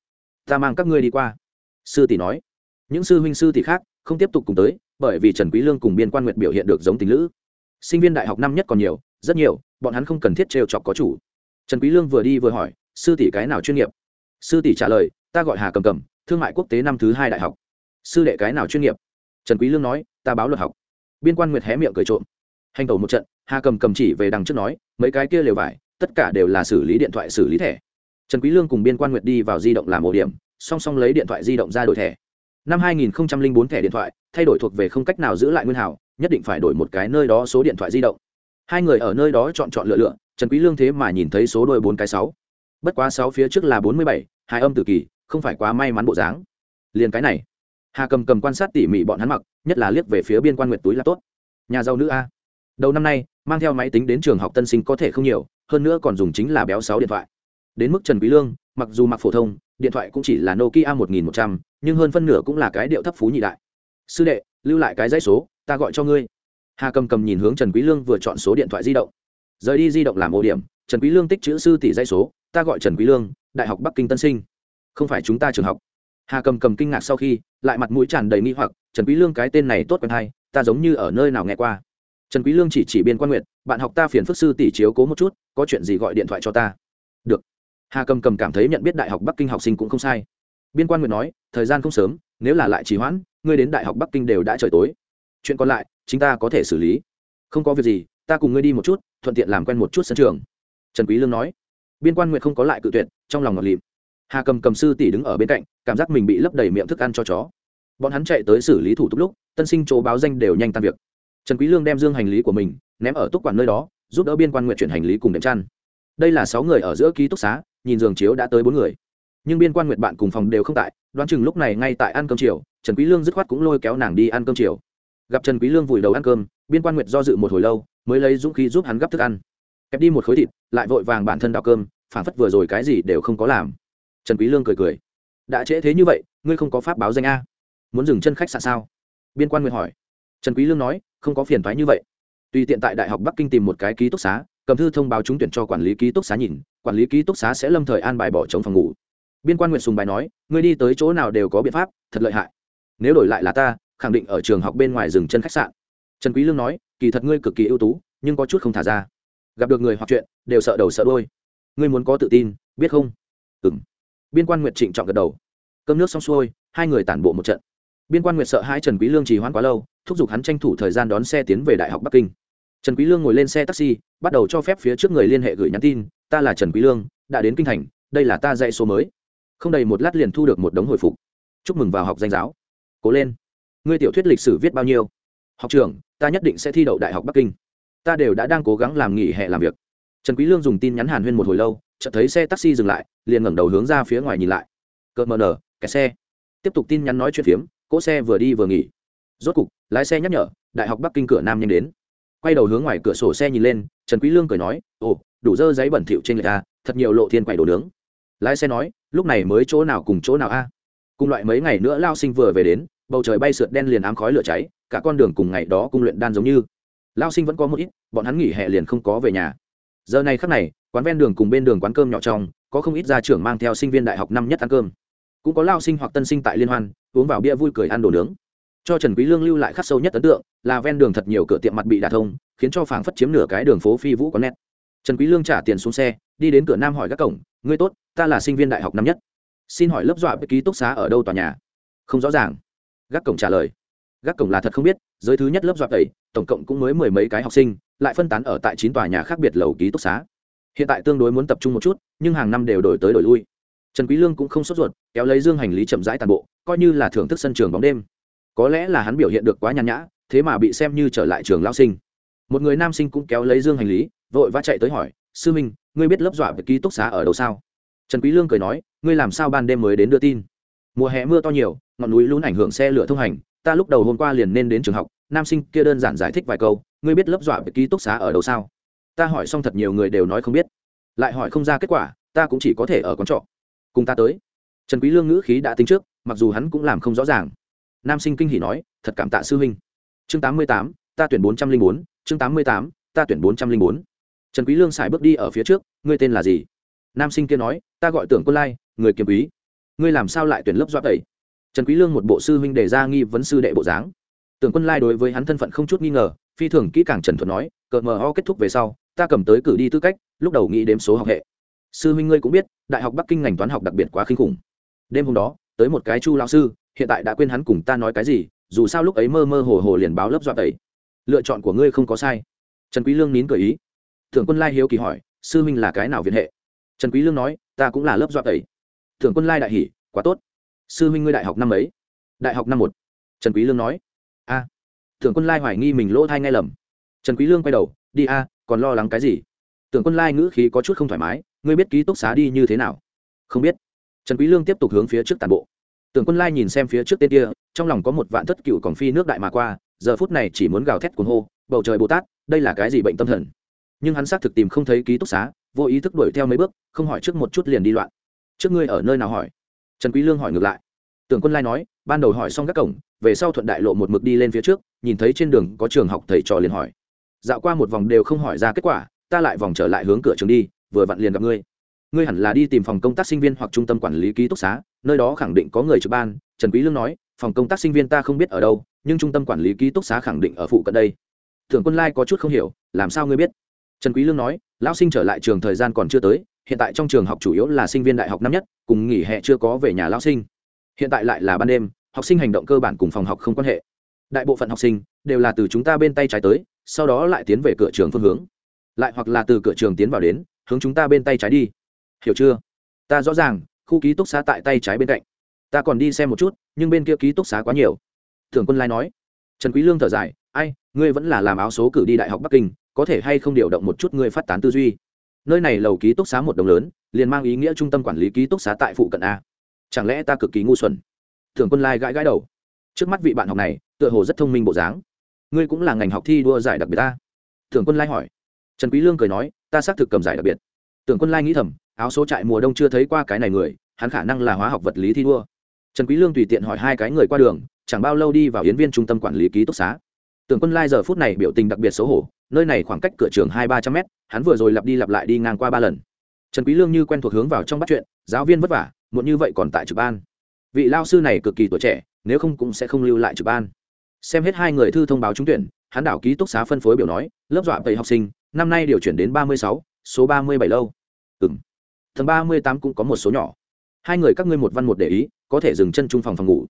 Ta mang các ngươi đi qua. Sư tỷ nói. Những sư huynh sư tỷ khác không tiếp tục cùng tới, bởi vì trần quý lương cùng biên quan nguyệt biểu hiện được giống tình lữ. Sinh viên đại học năm nhất còn nhiều, rất nhiều, bọn hắn không cần thiết trêu chọc có chủ. Trần quý lương vừa đi vừa hỏi, sư tỷ cái nào chuyên nghiệp? Sư tỷ trả lời, ta gọi hà cầm cầm, thương mại quốc tế năm thứ hai đại học sư đệ cái nào chuyên nghiệp? Trần quý lương nói, ta báo luật học. Biên quan nguyệt hé miệng cười trộm. Hành tẩu một trận, hà cầm cầm chỉ về đằng trước nói, mấy cái kia lều vải, tất cả đều là xử lý điện thoại xử lý thẻ. Trần quý lương cùng biên quan nguyệt đi vào di động làm ổ điểm, song song lấy điện thoại di động ra đổi thẻ. Năm 2004 thẻ điện thoại, thay đổi thuộc về không cách nào giữ lại nguyên hảo, nhất định phải đổi một cái nơi đó số điện thoại di động. Hai người ở nơi đó chọn chọn lựa lựa, trần quý lương thế mà nhìn thấy số đôi bốn cái sáu. Bất quá sáu phía trước là bốn mươi bảy, hai âm tử kỳ, không phải quá may mắn bộ dáng. Liền cái này hà cầm cầm quan sát tỉ mỉ bọn hắn mặc nhất là liếc về phía biên quan nguyệt túi là tốt nhà giàu nữ a đầu năm nay mang theo máy tính đến trường học tân sinh có thể không nhiều hơn nữa còn dùng chính là béo sáu điện thoại đến mức trần quý lương mặc dù mặc phổ thông điện thoại cũng chỉ là nokia một nghìn một trăm, nhưng hơn phân nửa cũng là cái điệu thấp phú nhị đại sư đệ lưu lại cái dãy số ta gọi cho ngươi hà cầm cầm nhìn hướng trần quý lương vừa chọn số điện thoại di động rời đi di động làm ô điểm trần quý lương tích chữ sư tỷ dãy số ta gọi trần quý lương đại học bắc kinh tân sinh không phải chúng ta trường học hà cầm cầm kinh ngạc sau khi, lại mặt mũi tràn đầy nghi hoặc, trần quý lương cái tên này tốt quen hay, ta giống như ở nơi nào nghe qua. Trần quý lương chỉ chỉ biên quan nguyện bạn học ta phiền phức sư tỷ chiếu cố một chút, có chuyện gì gọi điện thoại cho ta. Được. Hà cầm cầm cảm thấy nhận biết đại học bắc kinh học sinh cũng không sai. Biên quan nguyện nói, thời gian không sớm, nếu là lại trì hoãn, ngươi đến đại học bắc kinh đều đã trời tối. Chuyện còn lại chúng ta có thể xử lý. Không có việc gì, ta cùng ngươi đi một chút, thuận tiện làm quen một chút sân trường. Trần quý lương nói. Biên quan nguyện không có lại cự tuyệt, trong lòng ngọt lịm hà cầm cầm sư tỷ đứng ở bên cạnh, cảm giác mình bị lấp đầy miệng thức ăn cho chó. Bọn hắn chạy tới xử lý thủ tục lúc, tân sinh chỗ báo danh đều nhanh tan việc. Trần quý lương đem dương hành lý của mình ném ở túc quản nơi đó, giúp đỡ biên quan nguyện chuyển hành lý cùng đệm chăn. Đây là sáu người ở giữa ký túc xá, nhìn giường chiếu đã tới bốn người. Nhưng biên quan nguyện bạn cùng phòng đều không tại, đoán chừng lúc này ngay tại ăn cơm chiều, trần quý lương dứt khoát cũng lôi kéo nàng đi ăn cơm chiều. Gặp trần quý lương vùi đầu ăn cơm, biên quan nguyệt do dự một hồi lâu, mới lấy dũng khí giúp hắn gấp thức ăn. Kẹp đi một khối thịt, lại vội vàng bản thân đào cơm, phản phất vừa rồi cái gì đều không có làm trần quý lương cười cười. Đã trễ thế như vậy, ngươi không có pháp báo danh a. Muốn dừng chân khách sạn sao? Biên quan nguyệt hỏi. Trần quý lương nói, không có phiền toái như vậy. Tùy tiện tại đại học bắc kinh tìm một cái ký túc xá, cầm thư thông báo trúng tuyển cho quản lý ký túc xá nhìn, quản lý ký túc xá sẽ lâm thời an bài bỏ chống phòng ngủ. Biên quan nguyệt sùng bài nói, ngươi đi tới chỗ nào đều có biện pháp, thật lợi hại. Nếu đổi lại là ta, khẳng định ở trường học bên ngoài dừng chân khách sạn. Trần quý lương nói, kỳ thật ngươi cực kỳ ưu tú, nhưng có chút không thả ra. Gặp được người hoặc chuyện, đều sợ đầu sợ đuôi. Ngươi muốn có tự tin, biết không? Ừm biên quan nguyệt trịnh trọng gật đầu. Cơm nước xong xuôi, hai người tản bộ một trận. Biên quan nguyệt sợ hai trần quý lương trì hoãn quá lâu, thúc giục hắn tranh thủ thời gian đón xe tiến về đại học bắc kinh. Trần quý lương ngồi lên xe taxi, bắt đầu cho phép phía trước người liên hệ gửi nhắn tin, ta là trần quý lương, đã đến kinh thành, đây là ta dạy số mới. Không đầy một lát liền thu được một đống hồi phục. Chúc mừng vào học danh giáo. Cố lên. Ngươi tiểu thuyết lịch sử viết bao nhiêu? Học trưởng ta nhất định sẽ thi đậu đại học bắc kinh. Ta đều đã đang cố gắng làm nghỉ hè làm việc. Trần quý lương dùng tin nhắn hàn huyên một hồi lâu, chợt thấy xe taxi dừng lại liền ngẩng đầu hướng ra phía ngoài nhìn lại. Cợt mờ nở kẻ xe. Tiếp tục tin nhắn nói chuyện phiếm, cỗ xe vừa đi vừa nghỉ. Rốt cục, lái xe nhắc nhở, đại học bắc kinh cửa nam nhanh đến. Quay đầu hướng ngoài cửa sổ xe nhìn lên, trần quý lương cười nói, ồ, đủ dơ giấy bẩn thỉu trên người ta, thật nhiều lộ thiên quầy đồ nướng. Lái xe nói, lúc này mới chỗ nào cùng chỗ nào a? Cùng loại mấy ngày nữa lao sinh vừa về đến, bầu trời bay sượt đen liền ám khói lửa cháy, cả con đường cùng ngày đó cung luyện đan giống như. Lao sinh vẫn có một ít, bọn hắn nghỉ hè liền không có về nhà giờ này khắc này, quán ven đường cùng bên đường quán cơm nhỏ trong, có không ít gia trưởng mang theo sinh viên đại học năm nhất ăn cơm. Cũng có lao sinh hoặc tân sinh tại liên hoan, uống vào bia vui cười ăn đồ nướng. Cho trần quý lương lưu lại khắc sâu nhất ấn tượng là ven đường thật nhiều cửa tiệm mặt bị đả thông, khiến cho phảng phất chiếm nửa cái đường phố phi vũ có nét. Trần quý lương trả tiền xuống xe, đi đến cửa nam hỏi các cổng, ngươi tốt, ta là sinh viên đại học năm nhất. Xin hỏi lớp dọa với ký túc xá ở đâu tòa nhà? Không rõ ràng. Gác cổng trả lời gác cổng là thật không biết, giới thứ nhất lớp dọa tẩy, tổng cộng cũng mới mười mấy cái học sinh, lại phân tán ở tại chín tòa nhà khác biệt lầu ký túc xá. Hiện tại tương đối muốn tập trung một chút, nhưng hàng năm đều đổi tới đổi lui. Trần quý lương cũng không sốt ruột, kéo lấy dương hành lý chậm rãi toàn bộ, coi như là thưởng thức sân trường bóng đêm. Có lẽ là hắn biểu hiện được quá nhàn nhã, thế mà bị xem như trở lại trường lao sinh. Một người nam sinh cũng kéo lấy dương hành lý, vội vã chạy tới hỏi, sư minh, ngươi biết lớp dọa về ký túc xá ở đâu sao? Trần quý lương cười nói, ngươi làm sao ban đêm mới đến đưa tin? Mùa hè mưa to nhiều, ngọn núi lún ảnh hưởng xe lửa thông hành ta lúc đầu hôm qua liền nên đến trường học nam sinh kia đơn giản giải thích vài câu ngươi biết lớp dọa về ký túc xá ở đâu sao? Ta hỏi xong thật nhiều người đều nói không biết. Lại hỏi không ra kết quả ta cũng chỉ có thể ở quán trọ. Cùng ta tới. Trần quý lương ngữ khí đã tính trước mặc dù hắn cũng làm không rõ ràng. Nam sinh kinh hỉ nói thật cảm tạ sư huynh. Chương 88, ta tuyển 404, chương 88, ta tuyển 404. trần quý lương xài bước đi ở phía trước ngươi tên là gì? Nam sinh kia nói ta gọi tưởng quân lai người kiếm quý. Ngươi làm sao lại tuyển lớp dọa tẩy trần quý lương một bộ sư huynh đề ra nghi vấn sư đệ bộ dáng. Tưởng quân lai đối với hắn thân phận không chút nghi ngờ, phi thường kỹ càng trần thuật nói, cờ mờ ho kết thúc về sau, ta cầm tới cử đi tư cách, lúc đầu nghĩ đếm số học hệ. Sư huynh ngươi cũng biết, đại học bắc kinh ngành toán học đặc biệt quá kinh khủng. Đêm hôm đó, tới một cái chu lão sư, hiện tại đã quên hắn cùng ta nói cái gì, dù sao lúc ấy mơ mơ hồ hồ liền báo lớp dọa tẩy. Lựa chọn của ngươi không có sai. Trần quý lương nín cười ý. Thượng quân lai hiếu kỳ hỏi, sư huynh là cái nào viện hệ? Trần quý lương nói, ta cũng là lớp dọa tẩy. Thượng quân lai đại hỉ, quá tốt sư huynh ngươi đại học năm ấy. Đại học năm một. Trần quý lương nói. A. À. quân lai hoài nghi mình lỗ thay nghe lầm. Trần quý lương quay đầu. Đi a, còn lo lắng cái gì? Tưởng quân lai ngữ khí có chút không thoải mái. Ngươi biết ký túc xá đi như thế nào? Không biết. Trần quý lương tiếp tục hướng phía trước tàn bộ. Tưởng quân lai nhìn xem phía trước tên kia, trong lòng có một vạn thất cựu còn phi nước đại mà qua, giờ phút này chỉ muốn gào thét cuồng hô, bầu trời bồ tát, đây là cái gì bệnh tâm thần? Nhưng hắn xác thực tìm không thấy ký túc xá, vô ý thức đuổi theo mấy bước, không hỏi trước một chút liền đi loạn. Trước ngươi ở nơi nào hỏi? Trần quý lương hỏi ngược lại. Tưởng quân lai nói, ban đầu hỏi xong các cổng, về sau thuận đại lộ một mực đi lên phía trước, nhìn thấy trên đường có trường học thầy trò liền hỏi. Dạo qua một vòng đều không hỏi ra kết quả, ta lại vòng trở lại hướng cửa trường đi, vừa vặn liền gặp ngươi. Ngươi hẳn là đi tìm phòng công tác sinh viên hoặc trung tâm quản lý ký túc xá, nơi đó khẳng định có người trực ban, trần quý lương nói, phòng công tác sinh viên ta không biết ở đâu, nhưng trung tâm quản lý ký túc xá khẳng định ở phụ cận đây. Tưởng quân lai có chút không hiểu, làm sao ngươi biết? Trần quý lương nói, lão sinh trở lại trường thời gian còn chưa tới hiện tại trong trường học chủ yếu là sinh viên đại học năm nhất, cùng nghỉ hè chưa có về nhà lão sinh. Hiện tại lại là ban đêm, học sinh hành động cơ bản cùng phòng học không quan hệ. Đại bộ phận học sinh đều là từ chúng ta bên tay trái tới, sau đó lại tiến về cửa trường phương hướng. Lại hoặc là từ cửa trường tiến vào đến, hướng chúng ta bên tay trái đi. Hiểu chưa? Ta rõ ràng, khu ký túc xá tại tay trái bên cạnh. Ta còn đi xem một chút, nhưng bên kia ký túc xá quá nhiều. Thường quân lai nói. Trần quý lương thở dài, ai, ngươi vẫn là làm áo số cử đi đại học bắc kinh, có thể hay không điều động một chút ngươi phát tán tư duy? Nơi này lầu ký túc xá một đồng lớn, liền mang ý nghĩa trung tâm quản lý ký túc xá tại phụ cận a. Chẳng lẽ ta cực kỳ ngu xuẩn? Thường quân lai gãi gãi đầu. Trước mắt vị bạn học này, tựa hồ rất thông minh bộ dáng. Ngươi cũng là ngành học thi đua giải đặc biệt ta thường quân lai hỏi. Trần quý lương cười nói, ta xác thực cầm giải đặc biệt. Tưởng quân lai nghĩ thầm, áo số trại mùa đông chưa thấy qua cái này người, hắn khả năng là hóa học vật lý thi đua. Trần quý lương tùy tiện hỏi hai cái người qua đường, chẳng bao lâu đi vào yến viên trung tâm quản lý ký túc xá. Tưởng quân lai giờ phút này biểu tình đặc biệt xấu hổ nơi này khoảng cách cửa trường hai ba trăm mét, hắn vừa rồi lặp đi lặp lại đi ngang qua ba lần. Trần quý lương như quen thuộc hướng vào trong bắt chuyện, giáo viên vất vả, muộn như vậy còn tại trực ban. Vị lao sư này cực kỳ tuổi trẻ, nếu không cũng sẽ không lưu lại trực ban. Xem hết hai người thư thông báo trúng tuyển, hắn đảo ký túc xá phân phối biểu nói, lớp dọa vậy học sinh, năm nay điều chuyển đến ba mươi sáu, số ba mươi bảy lâu. Ừm. Tầng ba mươi tám cũng có một số nhỏ. Hai người các ngươi một văn một để ý, có thể dừng chân chung phòng phòng ngủ.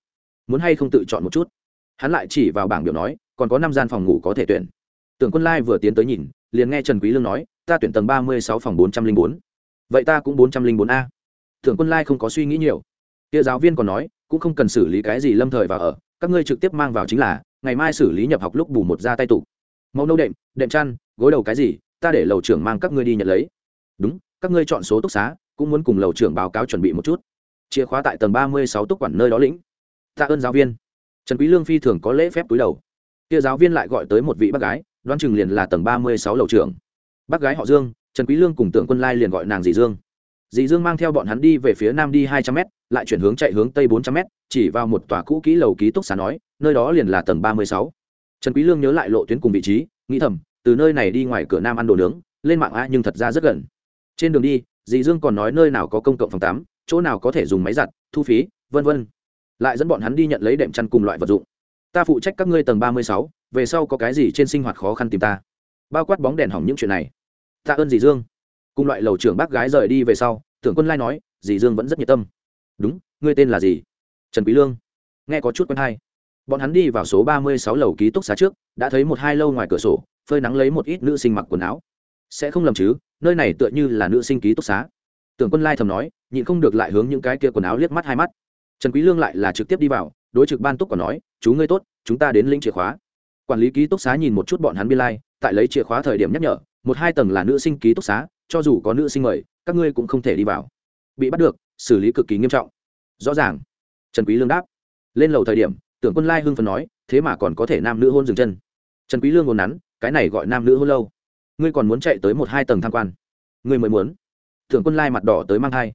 Muốn hay không tự chọn một chút? Hắn lại chỉ vào bảng biểu nói, còn có năm gian phòng ngủ có thể tuyển tưởng quân lai vừa tiến tới nhìn, liền nghe trần quý lương nói, ta tuyển tầng ba mươi sáu phòng bốn trăm linh bốn. Vậy ta cũng bốn trăm linh bốn a. Tưởng quân lai không có suy nghĩ nhiều. Kia giáo viên còn nói, cũng không cần xử lý cái gì lâm thời vào ở, các ngươi trực tiếp mang vào chính là, ngày mai xử lý nhập học lúc bù một ra tay tủ màu nâu đệm đệm chăn, gối đầu cái gì, ta để lầu trưởng mang các ngươi đi nhận lấy. Đúng, các ngươi chọn số túc xá, cũng muốn cùng lầu trưởng báo cáo chuẩn bị một chút. Chìa khóa tại tầng ba mươi sáu túc quản nơi đó lĩnh. Tạ ơn giáo viên. Trần quý lương phi thường có lễ phép túi đầu. Kia giáo viên lại gọi tới một vị bác gái đoán chừng liền là tầng ba mươi sáu lầu trưởng. Bác gái họ dương, trần quý lương cùng tưởng quân lai liền gọi nàng dì dương. Dì dương mang theo bọn hắn đi về phía nam đi hai trăm m lại chuyển hướng chạy hướng tây bốn trăm m chỉ vào một tòa cũ kỹ lầu ký túc xá nói, nơi đó liền là tầng ba mươi sáu. Trần quý lương nhớ lại lộ tuyến cùng vị trí, nghĩ thầm, từ nơi này đi ngoài cửa nam ăn đồ nướng, lên mạng a nhưng thật ra rất gần. Trên đường đi, dì dương còn nói nơi nào có công cộng phòng tắm, chỗ nào có thể dùng máy giặt, thu phí, vân vân. Lại dẫn bọn hắn đi nhận lấy đệm chăn cùng loại vật dụng ta phụ trách các ngươi tầng ba mươi sáu, về sau có cái gì trên sinh hoạt khó khăn tìm ta. Bao quát bóng đèn hỏng những chuyện này. Tạ ơn dì dương. Cùng loại lầu trưởng bác gái rời đi về sau tưởng quân lai nói, dì dương vẫn rất nhiệt tâm. Đúng, ngươi tên là gì? Trần quý lương. Nghe có chút quen hay. Bọn hắn đi vào số ba mươi sáu lầu ký túc xá trước, đã thấy một hai lâu ngoài cửa sổ, phơi nắng lấy một ít nữ sinh mặc quần áo. Sẽ không lầm chứ, nơi này tựa như là nữ sinh ký túc xá. Tưởng quân lai thầm nói, nhịn không được lại hướng những cái kia quần áo liếc mắt hai mắt. Trần quý lương lại là trực tiếp đi vào đối trực ban túc còn nói chú ngươi tốt chúng ta đến lĩnh chìa khóa. Quản lý ký túc xá nhìn một chút bọn hắn biên lai、like, tại lấy chìa khóa thời điểm nhắc nhở một hai tầng là nữ sinh ký túc xá cho dù có nữ sinh mời các ngươi cũng không thể đi vào. Bị bắt được xử lý cực kỳ nghiêm trọng. Rõ ràng. Trần quý lương đáp. Lên lầu thời điểm tưởng quân lai hưng phấn nói thế mà còn có thể nam nữ hôn dừng chân. Trần quý lương ngồn nắn cái này gọi nam nữ hôn lâu. Ngươi còn muốn chạy tới một hai tầng tham quan. Ngươi mới muốn. Tưởng quân lai mặt đỏ tới mang hai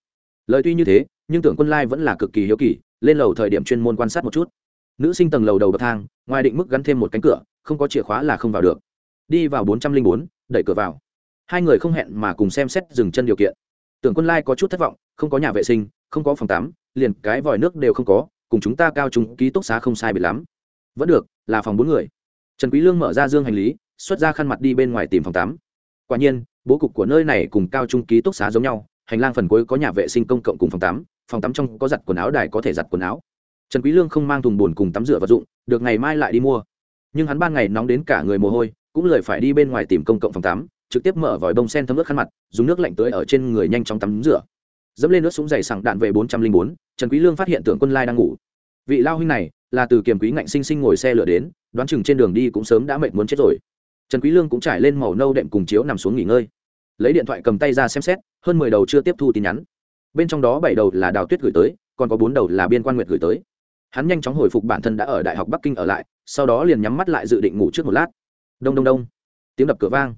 lời tuy như thế nhưng tưởng quân lai vẫn là cực kỳ hiếu kỳ lên lầu thời điểm chuyên môn quan sát một chút. Nữ sinh tầng lầu đầu bậc thang, ngoài định mức gắn thêm một cánh cửa, không có chìa khóa là không vào được. Đi vào bốn trăm linh bốn, đẩy cửa vào. Hai người không hẹn mà cùng xem xét dừng chân điều kiện. Tưởng quân lai có chút thất vọng, không có nhà vệ sinh, không có phòng tắm, liền cái vòi nước đều không có, cùng chúng ta cao chúng ký túc xá không sai biệt lắm. Vẫn được, là phòng bốn người. Trần quý lương mở ra dương hành lý, xuất ra khăn mặt đi bên ngoài tìm phòng tắm. Quả nhiên, bố cục của nơi này cùng cao trung ký túc xá giống nhau, hành lang phần cuối có nhà vệ sinh công cộng cùng phòng tắm phòng tắm trong có giặt quần áo đài có thể giặt quần áo. Trần quý lương không mang thùng buồn cùng tắm rửa vật dụng, được ngày mai lại đi mua. Nhưng hắn ban ngày nóng đến cả người mồ hôi, cũng lười phải đi bên ngoài tìm công cộng phòng tắm, trực tiếp mở vòi bông sen thấm nước khăn mặt, dùng nước lạnh tưới ở trên người nhanh chóng tắm rửa. Dẫm lên nước súng dày sẵn đạn về bốn trăm linh bốn, trần quý lương phát hiện tưởng quân lai đang ngủ. Vị lao huynh này là từ kiềm quý ngạnh sinh sinh ngồi xe lửa đến, đoán chừng trên đường đi cũng sớm đã mệt muốn chết rồi. Trần quý lương cũng trải lên màu nâu đệm cùng chiếu nằm xuống nghỉ ngơi. Lấy điện thoại cầm tay ra xem xét, hơn mười đầu chưa tiếp thu tin nhắn bên trong đó bảy đầu là đào tuyết gửi tới, còn có bốn đầu là biên quan nguyệt gửi tới. Hắn nhanh chóng hồi phục bản thân đã ở đại học bắc kinh ở lại, sau đó liền nhắm mắt lại dự định ngủ trước một lát. Đông đông đông. Tiếng đập cửa vang.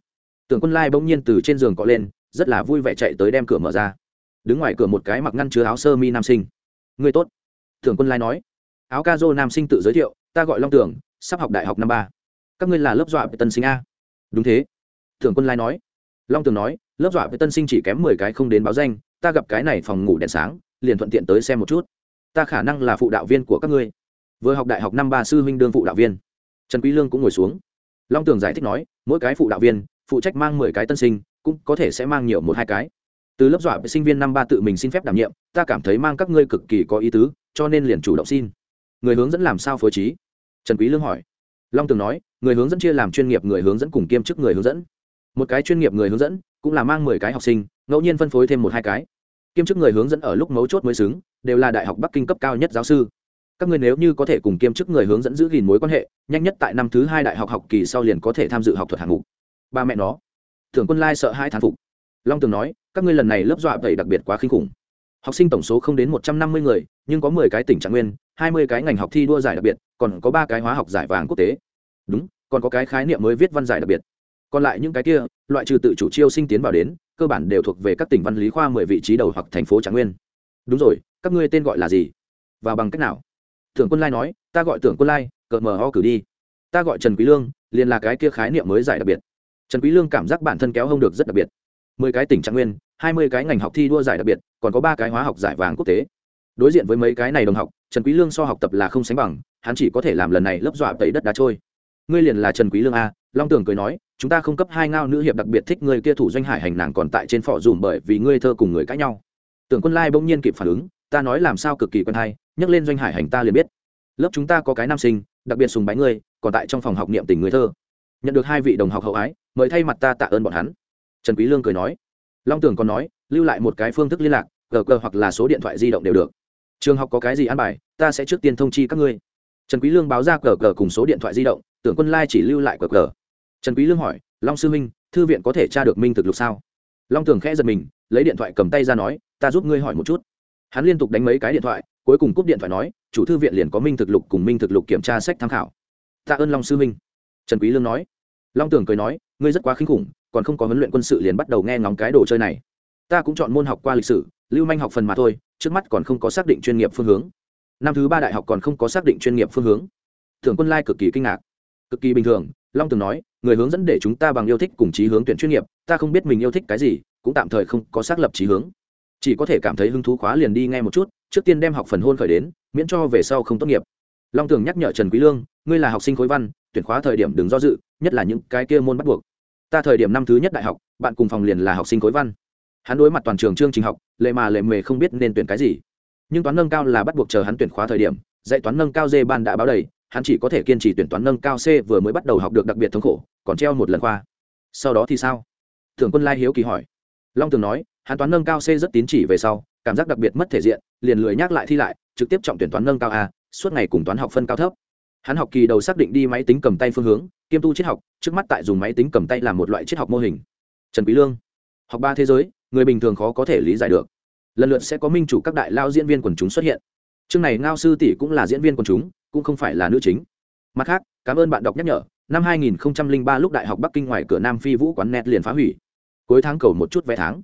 Tưởng quân lai bỗng nhiên từ trên giường cọ lên, rất là vui vẻ chạy tới đem cửa mở ra. Đứng ngoài cửa một cái mặc ngăn chứa áo sơ mi nam sinh. Người tốt. Tưởng quân lai nói. Áo ca dô nam sinh tự giới thiệu, ta gọi long tưởng, sắp học đại học năm ba. Các ngươi là lớp dọa về tân sinh a. Đúng thế. Tưởng quân lai nói. Long tưởng nói, lớp dọa với tân sinh chỉ kém mười cái không đến báo danh ta gặp cái này phòng ngủ đèn sáng, liền thuận tiện tới xem một chút. Ta khả năng là phụ đạo viên của các ngươi. Vừa học đại học năm ba sư huynh đương phụ đạo viên. Trần quý lương cũng ngồi xuống. Long tường giải thích nói, mỗi cái phụ đạo viên, phụ trách mang mười cái tân sinh, cũng có thể sẽ mang nhiều một hai cái. Từ lớp dọa với sinh viên năm ba tự mình xin phép đảm nhiệm, ta cảm thấy mang các ngươi cực kỳ có ý tứ, cho nên liền chủ động xin. Người hướng dẫn làm sao phối trí? Trần quý lương hỏi. Long tường nói, người hướng dẫn chia làm chuyên nghiệp, người hướng dẫn cùng kiêm chức người hướng dẫn một cái chuyên nghiệp người hướng dẫn, cũng là mang mười cái học sinh, ngẫu nhiên phân phối thêm một hai cái. Kiêm chức người hướng dẫn ở lúc mấu chốt mới xứng, đều là đại học bắc kinh cấp cao nhất giáo sư. Các người nếu như có thể cùng kiêm chức người hướng dẫn giữ gìn mối quan hệ, nhanh nhất tại năm thứ hai đại học học kỳ sau liền có thể tham dự học thuật hạng mục. Ba mẹ nó thường quân lai sợ hai thán phục. Long tường nói, các ngươi lần này lớp dọa vậy đặc biệt quá kinh khủng. Học sinh tổng số không đến một trăm năm mươi người, nhưng có mười cái tỉnh trạng nguyên, hai mươi cái ngành học thi đua giải đặc biệt, còn có ba cái hóa học giải vàng quốc tế. Đúng, còn có cái khái niệm mới viết văn giải đặc biệt còn lại những cái kia, loại trừ tự chủ chiêu sinh tiến vào đến, cơ bản đều thuộc về các tỉnh văn lý khoa mười vị trí đầu hoặc thành phố trạng nguyên. Đúng rồi, các ngươi tên gọi là gì? Và bằng cách nào? Tưởng quân lai nói, ta gọi tưởng quân lai, cợt mờ ho cử đi. Ta gọi trần quý lương, liền là cái kia khái niệm mới giải đặc biệt. Trần quý lương cảm giác bản thân kéo hông được rất đặc biệt. Mười cái tỉnh trạng nguyên, hai mươi cái ngành học thi đua giải đặc biệt, còn có ba cái hóa học giải vàng quốc tế. Đối diện với mấy cái này đồng học, trần quý lương so học tập là không sánh bằng, hắn chỉ có thể làm lần này lấp dọa tẩy đất đá trôi ngươi liền là trần quý lương a, long Tường cười nói, chúng ta không cấp hai ngao nữ hiệp đặc biệt thích người kia thủ doanh hải hành nàng còn tại trên phỏ dùm bởi vì ngươi thơ cùng người cãi nhau. Tưởng quân lai bỗng nhiên kịp phản ứng, ta nói làm sao cực kỳ quen hay, nhắc lên doanh hải hành ta liền biết. Lớp chúng ta có cái nam sinh, đặc biệt sùng bái ngươi, còn tại trong phòng học niệm tình người thơ. Nhận được hai vị đồng học hậu ái, mời thay mặt ta tạ ơn bọn hắn. Trần quý lương cười nói. Long Tường còn nói, lưu lại một cái phương thức liên lạc, gờ gờ hoặc là số điện thoại di động đều được. Trường học có cái gì ăn bài, ta sẽ trước tiên thông chi các ngươi trần quý lương báo ra cờ cờ cùng số điện thoại di động, tưởng quân lai chỉ lưu lại cờ cờ. Trần quý lương hỏi, long sư minh thư viện có thể tra được minh thực lục sao? Long tường khẽ giật mình, lấy điện thoại cầm tay ra nói, ta giúp ngươi hỏi một chút. Hắn liên tục đánh mấy cái điện thoại, cuối cùng cúp điện thoại nói, chủ thư viện liền có minh thực lục cùng minh thực lục kiểm tra sách tham khảo. Tạ ơn long sư minh trần quý lương nói. Long tường cười nói, ngươi rất quá khinh khủng, còn không có huấn luyện quân sự liền bắt đầu nghe ngóng cái đồ chơi này. Ta cũng chọn môn học qua lịch sử, lưu manh học phần mà thôi, trước mắt còn không có xác định chuyên nghiệp phương hướng năm thứ ba đại học còn không có xác định chuyên nghiệp phương hướng. Thượng quân lai cực kỳ kinh ngạc. Cực kỳ bình thường, long từng nói, người hướng dẫn để chúng ta bằng yêu thích cùng chí hướng tuyển chuyên nghiệp, ta không biết mình yêu thích cái gì, cũng tạm thời không có xác lập chí hướng. Chỉ có thể cảm thấy hứng thú khóa liền đi ngay một chút, trước tiên đem học phần hôn khởi đến, miễn cho về sau không tốt nghiệp. Long tường nhắc nhở trần quý lương, ngươi là học sinh khối văn, tuyển khóa thời điểm đừng do dự, nhất là những cái kia môn bắt buộc. Ta thời điểm năm thứ nhất đại học, bạn cùng phòng liền là học sinh khối văn. Hắn đối mặt toàn trường chương trình học, lệ mà lệ mề không biết nên tuyển cái gì nhưng toán nâng cao là bắt buộc chờ hắn tuyển khóa thời điểm, dạy toán nâng cao d ban đã báo đầy, hắn chỉ có thể kiên trì tuyển toán nâng cao c vừa mới bắt đầu học được đặc biệt thống khổ, còn treo một lần khoa. Sau đó thì sao? Thường quân lai hiếu kỳ hỏi. Long tường nói, hắn toán nâng cao c rất tín chỉ về sau, cảm giác đặc biệt mất thể diện, liền lười nhắc lại thi lại, trực tiếp trọng tuyển toán nâng cao a, suốt ngày cùng toán học phân cao thấp. Hắn học kỳ đầu xác định đi máy tính cầm tay phương hướng, kiêm tu triết học, trước mắt tại dùng máy tính cầm tay làm một loại triết học mô hình. Trần quý lương, học ba thế giới, người bình thường khó có thể lý giải được lần lượt sẽ có minh chủ các đại lao diễn viên quần chúng xuất hiện. Chương này ngao sư tỷ cũng là diễn viên quần chúng, cũng không phải là nữ chính. Mặt khác, cảm ơn bạn đọc nhắc nhở, năm 2003 lúc đại học bắc kinh ngoài cửa nam phi vũ quán net liền phá hủy. Cuối tháng cầu một chút vé tháng.